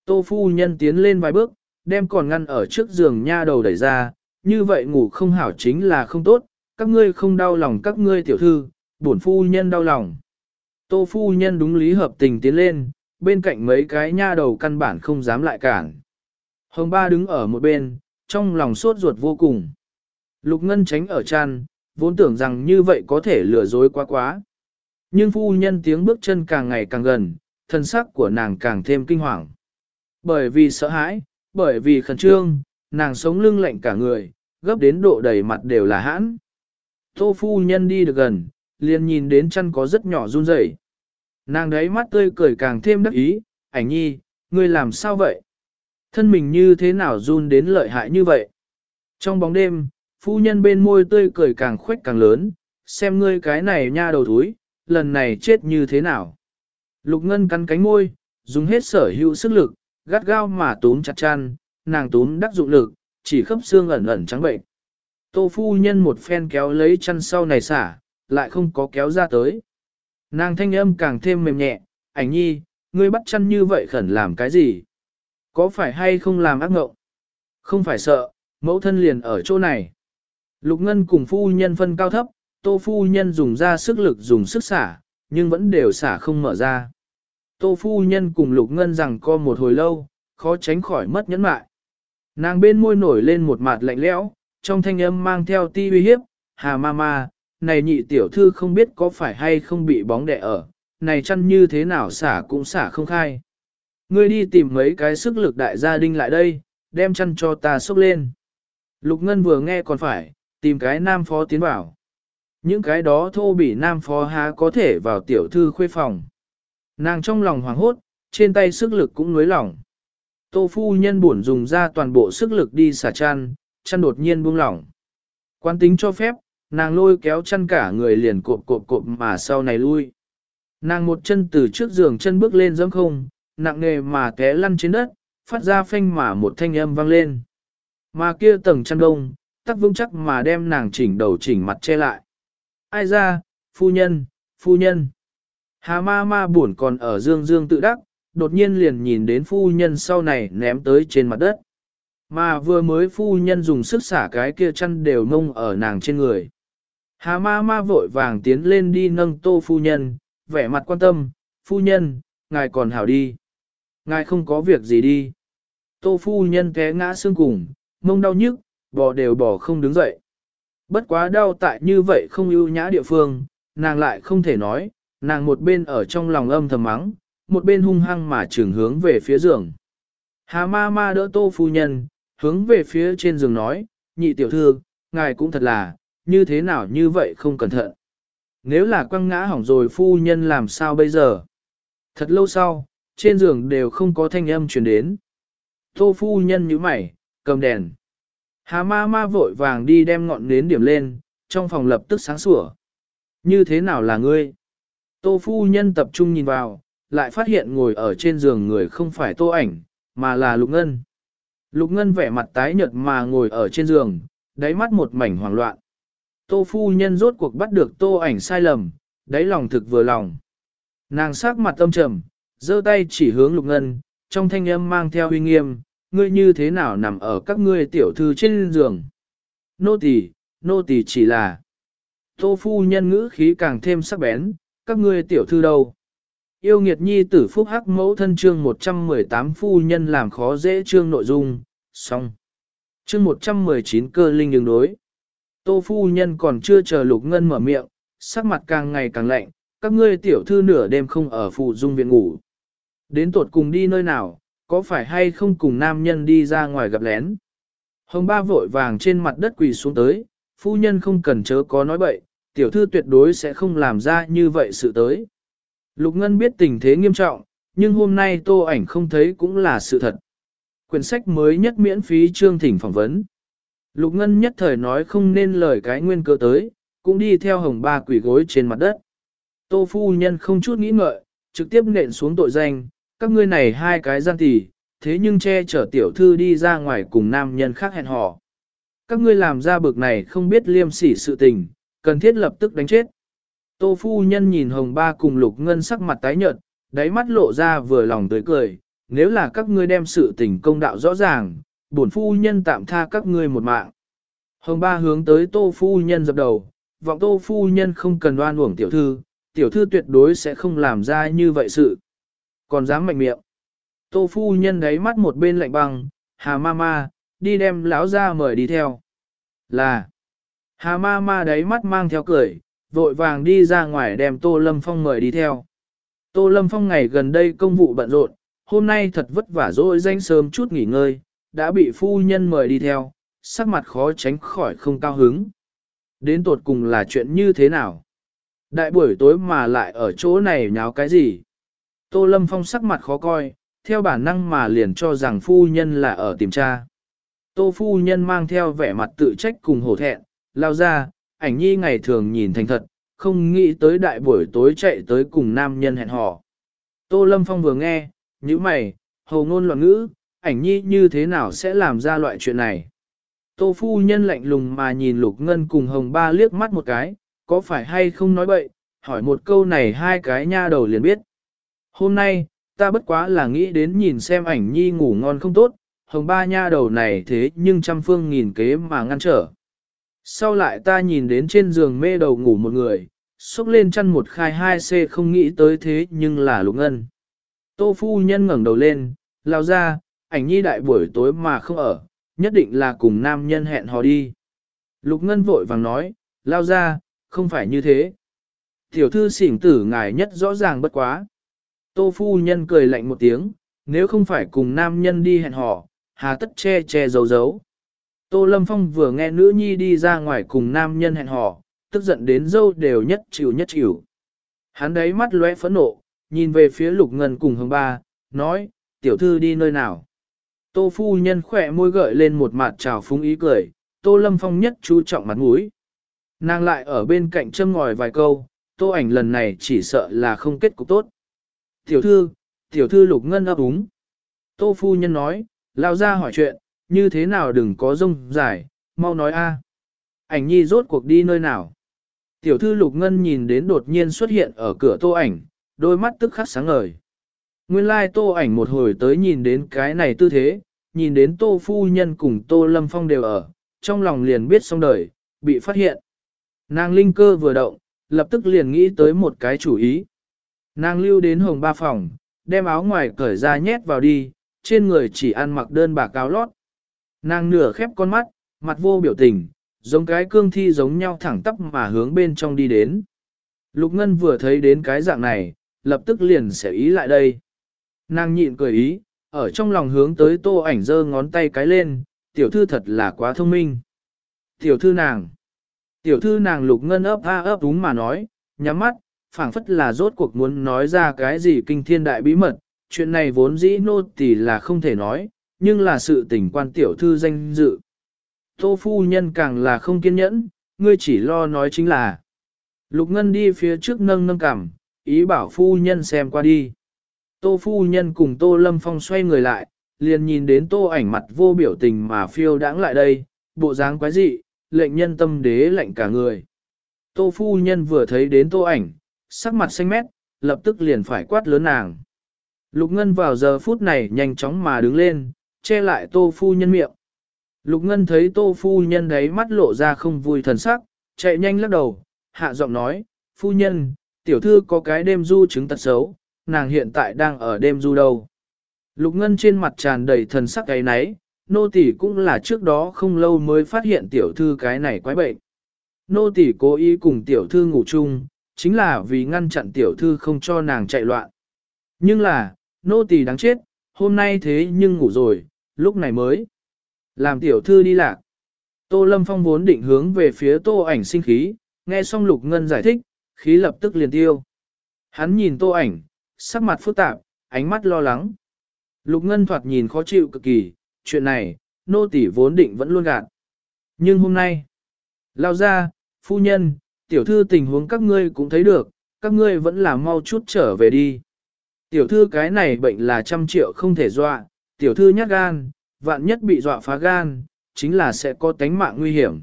Tô phu nhân tiến lên vài bước, đem còn ngăn ở trước giường nha đầu đẩy ra, như vậy ngủ không hảo chính là không tốt, các ngươi không đau lòng các ngươi tiểu thư, bổn phu nhân đau lòng. Tô phu nhân đúng lý hợp tình tiến lên, bên cạnh mấy cái nha đầu căn bản không dám lại cản. Hồng ba đứng ở một bên, trong lòng sốt ruột vô cùng. Lục ngân tránh ở chăn, vốn tưởng rằng như vậy có thể lừa dối quá quá. Nhưng phu nhân tiếng bước chân càng ngày càng gần, thân sắc của nàng càng thêm kinh hoàng. Bởi vì sợ hãi, bởi vì khẩn trương, nàng sống lưng lạnh cả người, gấp đến độ đầy mặt đều là hãn. Tô phu nhân đi được gần, liền nhìn đến chân có rất nhỏ run rẩy. Nàng đấy mắt tươi cười càng thêm đắc ý, ảnh nhi, ngươi làm sao vậy? Thân mình như thế nào run đến lợi hại như vậy? Trong bóng đêm, phu nhân bên môi tươi cười càng khuếch càng lớn, xem ngươi cái này nha đầu thúi, lần này chết như thế nào? Lục ngân cắn cánh môi, dùng hết sở hữu sức lực, gắt gao mà túm chặt chăn, nàng túm đắc dụng lực, chỉ khớp xương ẩn ẩn trắng bệnh. Tô phu nhân một phen kéo lấy chăn sau này xả, lại không có kéo ra tới. Nàng thanh âm càng thêm mềm nhẹ, ảnh nhi, ngươi bắt chăn như vậy khẩn làm cái gì? Có phải hay không làm ác ngộng? Không phải sợ, mẫu thân liền ở chỗ này. Lục Ngân cùng phu nhân phân cao thấp, tô phu nhân dùng ra sức lực dùng sức xả, nhưng vẫn đều xả không mở ra. Tô phu nhân cùng Lục Ngân rằng co một hồi lâu, khó tránh khỏi mất nhẫn mại. Nàng bên môi nổi lên một mặt lạnh lẽo, trong thanh âm mang theo ti uy hiếp, hà ma ma, này nhị tiểu thư không biết có phải hay không bị bóng đẻ ở, này chăn như thế nào xả cũng xả không khai. Ngươi đi tìm mấy cái sức lực đại gia đình lại đây, đem chăn cho ta xốc lên. Lục Ngân vừa nghe còn phải, tìm cái nam phó tiến vào. Những cái đó thô bỉ nam phó há có thể vào tiểu thư khuê phòng. Nàng trong lòng hoảng hốt, trên tay sức lực cũng nối lỏng. Tô phu nhân buồn dùng ra toàn bộ sức lực đi xả chăn, chăn đột nhiên buông lỏng. Quan tính cho phép, nàng lôi kéo chăn cả người liền cộp cộp cộp mà sau này lui. Nàng một chân từ trước giường chân bước lên giống không, nặng nề mà té lăn trên đất, phát ra phanh mà một thanh âm vang lên. Mà kia tầng chăn đông, tắc vững chắc mà đem nàng chỉnh đầu chỉnh mặt che lại. Ai ra, phu nhân, phu nhân. Hà ma ma buồn còn ở dương dương tự đắc, đột nhiên liền nhìn đến phu nhân sau này ném tới trên mặt đất. Mà vừa mới phu nhân dùng sức xả cái kia chăn đều mông ở nàng trên người. Hà ma ma vội vàng tiến lên đi nâng tô phu nhân, vẻ mặt quan tâm, phu nhân, ngài còn hảo đi. Ngài không có việc gì đi. Tô phu nhân té ngã xương cùng, mông đau nhức, bò đều bò không đứng dậy. Bất quá đau tại như vậy không ưu nhã địa phương, nàng lại không thể nói, nàng một bên ở trong lòng âm thầm mắng, một bên hung hăng mà trường hướng về phía giường. Hà ma ma đỡ tô phu nhân, hướng về phía trên giường nói, nhị tiểu thư, ngài cũng thật là, như thế nào như vậy không cẩn thận. Nếu là quăng ngã hỏng rồi phu nhân làm sao bây giờ? Thật lâu sau, trên giường đều không có thanh âm truyền đến. Tô phu nhân như mày, cầm đèn. Hà ma ma vội vàng đi đem ngọn nến điểm lên, trong phòng lập tức sáng sủa. Như thế nào là ngươi? Tô phu nhân tập trung nhìn vào, lại phát hiện ngồi ở trên giường người không phải tô ảnh, mà là lục ngân. Lục ngân vẻ mặt tái nhợt mà ngồi ở trên giường, đáy mắt một mảnh hoảng loạn. Tô phu nhân rốt cuộc bắt được tô ảnh sai lầm, đáy lòng thực vừa lòng. Nàng sắc mặt tâm trầm, giơ tay chỉ hướng lục ngân, trong thanh âm mang theo uy nghiêm, ngươi như thế nào nằm ở các ngươi tiểu thư trên giường. Nô tỳ, nô tỳ chỉ là. Tô phu nhân ngữ khí càng thêm sắc bén, các ngươi tiểu thư đâu. Yêu nghiệt nhi tử phúc hắc mẫu thân chương 118 phu nhân làm khó dễ chương nội dung, xong. Chương 119 cơ linh đường đối. Tô phu nhân còn chưa chờ lục ngân mở miệng, sắc mặt càng ngày càng lạnh, các ngươi tiểu thư nửa đêm không ở phụ dung viện ngủ. Đến tuột cùng đi nơi nào, có phải hay không cùng nam nhân đi ra ngoài gặp lén. Hồng ba vội vàng trên mặt đất quỳ xuống tới, phu nhân không cần chớ có nói bậy, tiểu thư tuyệt đối sẽ không làm ra như vậy sự tới. Lục Ngân biết tình thế nghiêm trọng, nhưng hôm nay tô ảnh không thấy cũng là sự thật. Quyển sách mới nhất miễn phí chương thỉnh phỏng vấn. Lục Ngân nhất thời nói không nên lời cái nguyên cơ tới, cũng đi theo hồng ba quỷ gối trên mặt đất. Tô phu nhân không chút nghĩ ngợi, trực tiếp nện xuống tội danh, các ngươi này hai cái gian tỷ, thế nhưng che chở tiểu thư đi ra ngoài cùng nam nhân khác hẹn hò. Các ngươi làm ra bực này không biết liêm sỉ sự tình, cần thiết lập tức đánh chết. Tô phu nhân nhìn hồng ba cùng lục ngân sắc mặt tái nhợt, đáy mắt lộ ra vừa lòng tới cười, nếu là các ngươi đem sự tình công đạo rõ ràng, bổn phu nhân tạm tha các ngươi một mạng. Hồng ba hướng tới tô phu nhân dập đầu, vọng tô phu nhân không cần đoan uổng tiểu thư, tiểu thư tuyệt đối sẽ không làm ra như vậy sự. Còn dám mạnh miệng. Tô phu nhân đấy mắt một bên lạnh băng, hà ma ma, đi đem lão ra mời đi theo. Là, hà ma ma đấy mắt mang theo cười, vội vàng đi ra ngoài đem Tô Lâm Phong mời đi theo. Tô Lâm Phong ngày gần đây công vụ bận rộn, hôm nay thật vất vả rồi danh sớm chút nghỉ ngơi, đã bị phu nhân mời đi theo, sắc mặt khó tránh khỏi không cao hứng. Đến tột cùng là chuyện như thế nào? Đại buổi tối mà lại ở chỗ này nháo cái gì? Tô Lâm Phong sắc mặt khó coi, theo bản năng mà liền cho rằng phu nhân là ở tìm tra. Tô phu nhân mang theo vẻ mặt tự trách cùng hổ thẹn, lao ra, ảnh nhi ngày thường nhìn thành thật, không nghĩ tới đại buổi tối chạy tới cùng nam nhân hẹn hò. Tô Lâm Phong vừa nghe, như mày, hầu ngôn loạn ngữ, ảnh nhi như thế nào sẽ làm ra loại chuyện này. Tô phu nhân lạnh lùng mà nhìn lục ngân cùng hồng ba liếc mắt một cái, có phải hay không nói bậy, hỏi một câu này hai cái nha đầu liền biết. Hôm nay, ta bất quá là nghĩ đến nhìn xem ảnh nhi ngủ ngon không tốt, hồng ba nha đầu này thế nhưng trăm phương nghìn kế mà ngăn trở. Sau lại ta nhìn đến trên giường mê đầu ngủ một người, xúc lên chăn một khai hai c không nghĩ tới thế nhưng là lục ngân. Tô phu nhân ngẩng đầu lên, lao ra, ảnh nhi đại buổi tối mà không ở, nhất định là cùng nam nhân hẹn hò đi. Lục ngân vội vàng nói, lao ra, không phải như thế. Tiểu thư xỉn tử ngài nhất rõ ràng bất quá. Tô phu nhân cười lạnh một tiếng, nếu không phải cùng nam nhân đi hẹn hò, hà tất che che giấu giấu. Tô Lâm Phong vừa nghe nữ nhi đi ra ngoài cùng nam nhân hẹn hò, tức giận đến dâu đều nhất chịu nhất chịu. Hắn đấy mắt lóe phẫn nộ, nhìn về phía lục ngân cùng hướng ba, nói, tiểu thư đi nơi nào. Tô phu nhân khỏe môi gợi lên một mặt trào phúng ý cười, tô lâm phong nhất chú trọng mặt mũi. Nàng lại ở bên cạnh châm ngòi vài câu, tô ảnh lần này chỉ sợ là không kết cục tốt. Tiểu thư, tiểu thư lục ngân ấp úng. Tô phu nhân nói, lao ra hỏi chuyện, như thế nào đừng có rông dài, mau nói a. Ảnh nhi rốt cuộc đi nơi nào. Tiểu thư lục ngân nhìn đến đột nhiên xuất hiện ở cửa tô ảnh, đôi mắt tức khắc sáng ngời. Nguyên lai tô ảnh một hồi tới nhìn đến cái này tư thế, nhìn đến tô phu nhân cùng tô lâm phong đều ở, trong lòng liền biết xong đời, bị phát hiện. Nàng linh cơ vừa động, lập tức liền nghĩ tới một cái chủ ý. Nàng lưu đến hồng ba phòng, đem áo ngoài cởi ra nhét vào đi, trên người chỉ ăn mặc đơn bà cáo lót. Nàng nửa khép con mắt, mặt vô biểu tình, giống cái cương thi giống nhau thẳng tắp mà hướng bên trong đi đến. Lục Ngân vừa thấy đến cái dạng này, lập tức liền sẽ ý lại đây. Nàng nhịn cười ý, ở trong lòng hướng tới tô ảnh giơ ngón tay cái lên, tiểu thư thật là quá thông minh. Tiểu thư nàng. Tiểu thư nàng lục ngân ấp a ấp đúng mà nói, nhắm mắt, phảng phất là rốt cuộc muốn nói ra cái gì kinh thiên đại bí mật, chuyện này vốn dĩ nô tỳ là không thể nói, nhưng là sự tình quan tiểu thư danh dự. Tô phu nhân càng là không kiên nhẫn, ngươi chỉ lo nói chính là. Lục Ngân đi phía trước nâng nâng cằm, ý bảo phu nhân xem qua đi. Tô phu nhân cùng Tô Lâm Phong xoay người lại, liền nhìn đến Tô ảnh mặt vô biểu tình mà phiêu đãng lại đây, bộ dáng quái dị, lệnh nhân tâm đế lạnh cả người. Tô phu nhân vừa thấy đến Tô ảnh, sắc mặt xanh mét, lập tức liền phải quát lớn nàng. Lục Ngân vào giờ phút này nhanh chóng mà đứng lên, che lại Tô phu nhân miệng. Lục Ngân thấy Tô phu nhân đấy mắt lộ ra không vui thần sắc, chạy nhanh lắc đầu, hạ giọng nói, phu nhân, tiểu thư có cái đêm du chứng tật xấu, nàng hiện tại đang ở đêm du đâu. Lục Ngân trên mặt tràn đầy thần sắc cái náy, nô tỷ cũng là trước đó không lâu mới phát hiện tiểu thư cái này quái bệnh. Nô tỷ cố ý cùng tiểu thư ngủ chung, chính là vì ngăn chặn tiểu thư không cho nàng chạy loạn. Nhưng là, nô tỳ đáng chết, hôm nay thế nhưng ngủ rồi, lúc này mới. Làm tiểu thư đi lạc. Tô Lâm Phong vốn định hướng về phía tô ảnh sinh khí, nghe xong Lục Ngân giải thích, khí lập tức liền tiêu. Hắn nhìn tô ảnh, sắc mặt phức tạp, ánh mắt lo lắng. Lục Ngân thoạt nhìn khó chịu cực kỳ, chuyện này, nô tỳ vốn định vẫn luôn gạt. Nhưng hôm nay, lao ra, phu nhân, tiểu thư tình huống các ngươi cũng thấy được, các ngươi vẫn là mau chút trở về đi. Tiểu thư cái này bệnh là trăm triệu không thể dọa, tiểu thư nhát gan, vạn nhất bị dọa phá gan, chính là sẽ có tánh mạng nguy hiểm.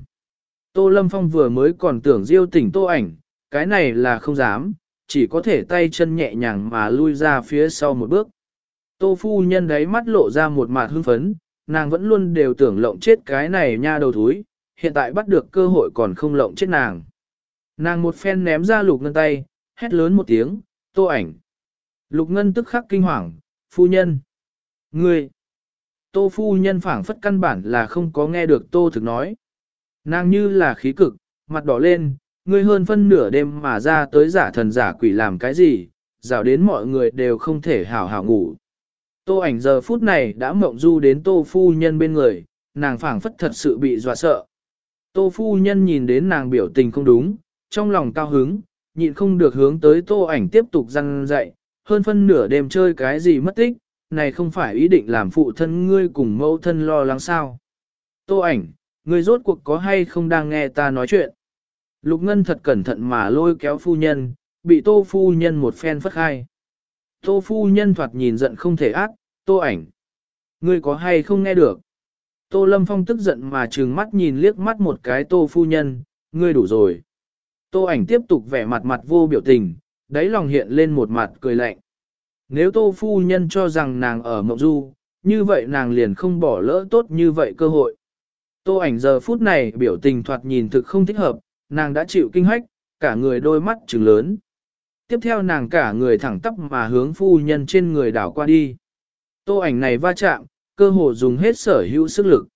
Tô Lâm Phong vừa mới còn tưởng diêu tỉnh tô ảnh, cái này là không dám, chỉ có thể tay chân nhẹ nhàng mà lui ra phía sau một bước. Tô phu nhân đấy mắt lộ ra một mặt hưng phấn, nàng vẫn luôn đều tưởng lộng chết cái này nha đầu thúi, hiện tại bắt được cơ hội còn không lộng chết nàng. Nàng một phen ném ra lục ngân tay, hét lớn một tiếng, tô ảnh. Lục ngân tức khắc kinh hoàng, phu nhân. Ngươi. Tô phu nhân phảng phất căn bản là không có nghe được tô thực nói. Nàng như là khí cực, mặt đỏ lên, ngươi hơn phân nửa đêm mà ra tới giả thần giả quỷ làm cái gì, rào đến mọi người đều không thể hảo hảo ngủ. Tô ảnh giờ phút này đã mộng du đến tô phu nhân bên người, nàng phảng phất thật sự bị dọa sợ. Tô phu nhân nhìn đến nàng biểu tình không đúng, trong lòng cao hứng, nhịn không được hướng tới tô ảnh tiếp tục răng dạy, hơn phân nửa đêm chơi cái gì mất tích, này không phải ý định làm phụ thân ngươi cùng mẫu thân lo lắng sao. Tô ảnh, ngươi rốt cuộc có hay không đang nghe ta nói chuyện. Lục Ngân thật cẩn thận mà lôi kéo phu nhân, bị tô phu nhân một phen phất khai. Tô phu nhân thoạt nhìn giận không thể ác, tô ảnh. Ngươi có hay không nghe được? Tô Lâm Phong tức giận mà trừng mắt nhìn liếc mắt một cái tô phu nhân, ngươi đủ rồi. Tô ảnh tiếp tục vẻ mặt mặt vô biểu tình, đáy lòng hiện lên một mặt cười lạnh. Nếu tô phu nhân cho rằng nàng ở mộng du, như vậy nàng liền không bỏ lỡ tốt như vậy cơ hội. Tô ảnh giờ phút này biểu tình thoạt nhìn thực không thích hợp, nàng đã chịu kinh hách, cả người đôi mắt trừng lớn. Tiếp theo nàng cả người thẳng tắp mà hướng phu nhân trên người đảo qua đi. Tô ảnh này va chạm, cơ hồ dùng hết sở hữu sức lực.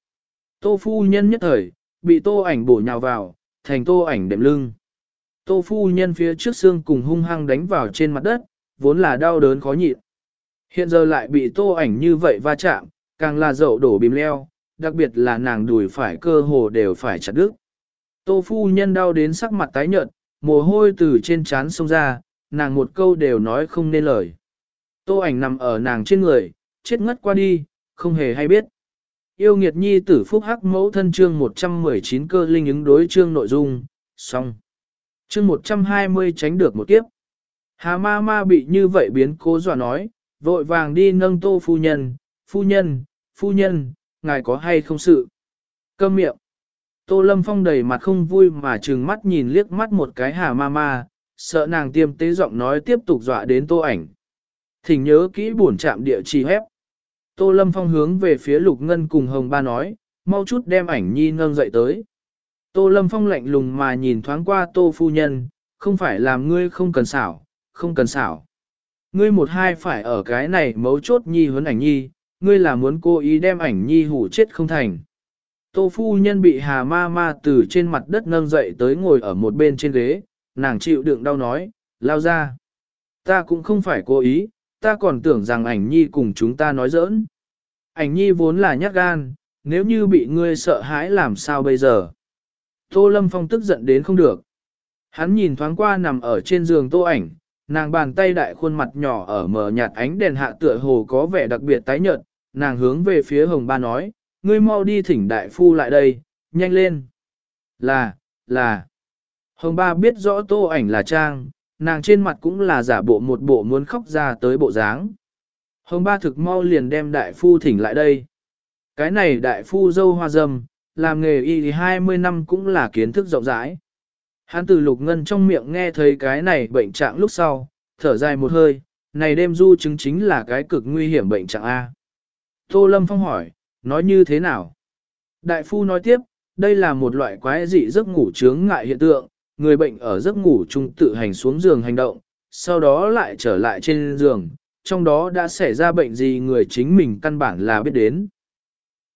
Tô phu nhân nhất thời, bị tô ảnh bổ nhào vào, thành tô ảnh đệm lưng. Tô phu nhân phía trước xương cùng hung hăng đánh vào trên mặt đất, vốn là đau đớn khó nhịn. Hiện giờ lại bị tô ảnh như vậy va chạm, càng là dậu đổ bìm leo, đặc biệt là nàng đùi phải cơ hồ đều phải chặt đứt. Tô phu nhân đau đến sắc mặt tái nhợt, mồ hôi từ trên trán xông ra, nàng một câu đều nói không nên lời. Tô ảnh nằm ở nàng trên người, chết ngất qua đi, không hề hay biết. Yêu nghiệt nhi tử phúc hắc mẫu thân chương 119 cơ linh ứng đối chương nội dung, xong. Chương 120 tránh được một kiếp. Hà ma ma bị như vậy biến cố dọa nói, vội vàng đi nâng tô phu nhân, phu nhân, phu nhân, ngài có hay không sự. Câm miệng. Tô Lâm Phong đầy mặt không vui mà trừng mắt nhìn liếc mắt một cái hà ma ma, sợ nàng tiêm tế giọng nói tiếp tục dọa đến tô ảnh. Thỉnh nhớ kỹ buồn chạm địa chỉ hép. Tô Lâm Phong hướng về phía Lục Ngân cùng Hồng Ba nói, mau chút đem ảnh nhi nâng dậy tới. Tô Lâm Phong lạnh lùng mà nhìn thoáng qua Tô Phu Nhân, không phải làm ngươi không cần xảo, không cần xảo. Ngươi một hai phải ở cái này mấu chốt nhi huấn ảnh nhi, ngươi là muốn cố ý đem ảnh nhi hủ chết không thành. Tô Phu Nhân bị hà ma ma từ trên mặt đất nâng dậy tới ngồi ở một bên trên ghế, nàng chịu đựng đau nói, lao ra. Ta cũng không phải cố ý, ta còn tưởng rằng ảnh nhi cùng chúng ta nói giỡn. Ảnh nhi vốn là nhát gan, nếu như bị ngươi sợ hãi làm sao bây giờ? Tô Lâm Phong tức giận đến không được. Hắn nhìn thoáng qua nằm ở trên giường tô ảnh, nàng bàn tay đại khuôn mặt nhỏ ở mờ nhạt ánh đèn hạ tựa hồ có vẻ đặc biệt tái nhợt, nàng hướng về phía hồng ba nói, ngươi mau đi thỉnh đại phu lại đây, nhanh lên. Là, là. Hồng ba biết rõ tô ảnh là trang, nàng trên mặt cũng là giả bộ một bộ muốn khóc ra tới bộ dáng. Hồng ba thực mau liền đem đại phu thỉnh lại đây. Cái này đại phu dâu hoa dâm, làm nghề y thì 20 năm cũng là kiến thức rộng rãi. Hắn từ lục ngân trong miệng nghe thấy cái này bệnh trạng lúc sau, thở dài một hơi, này đêm du chứng chính là cái cực nguy hiểm bệnh trạng A. Tô Lâm Phong hỏi, nói như thế nào? Đại phu nói tiếp, đây là một loại quái dị giấc ngủ chướng ngại hiện tượng, người bệnh ở giấc ngủ chung tự hành xuống giường hành động, sau đó lại trở lại trên giường, trong đó đã xảy ra bệnh gì người chính mình căn bản là biết đến.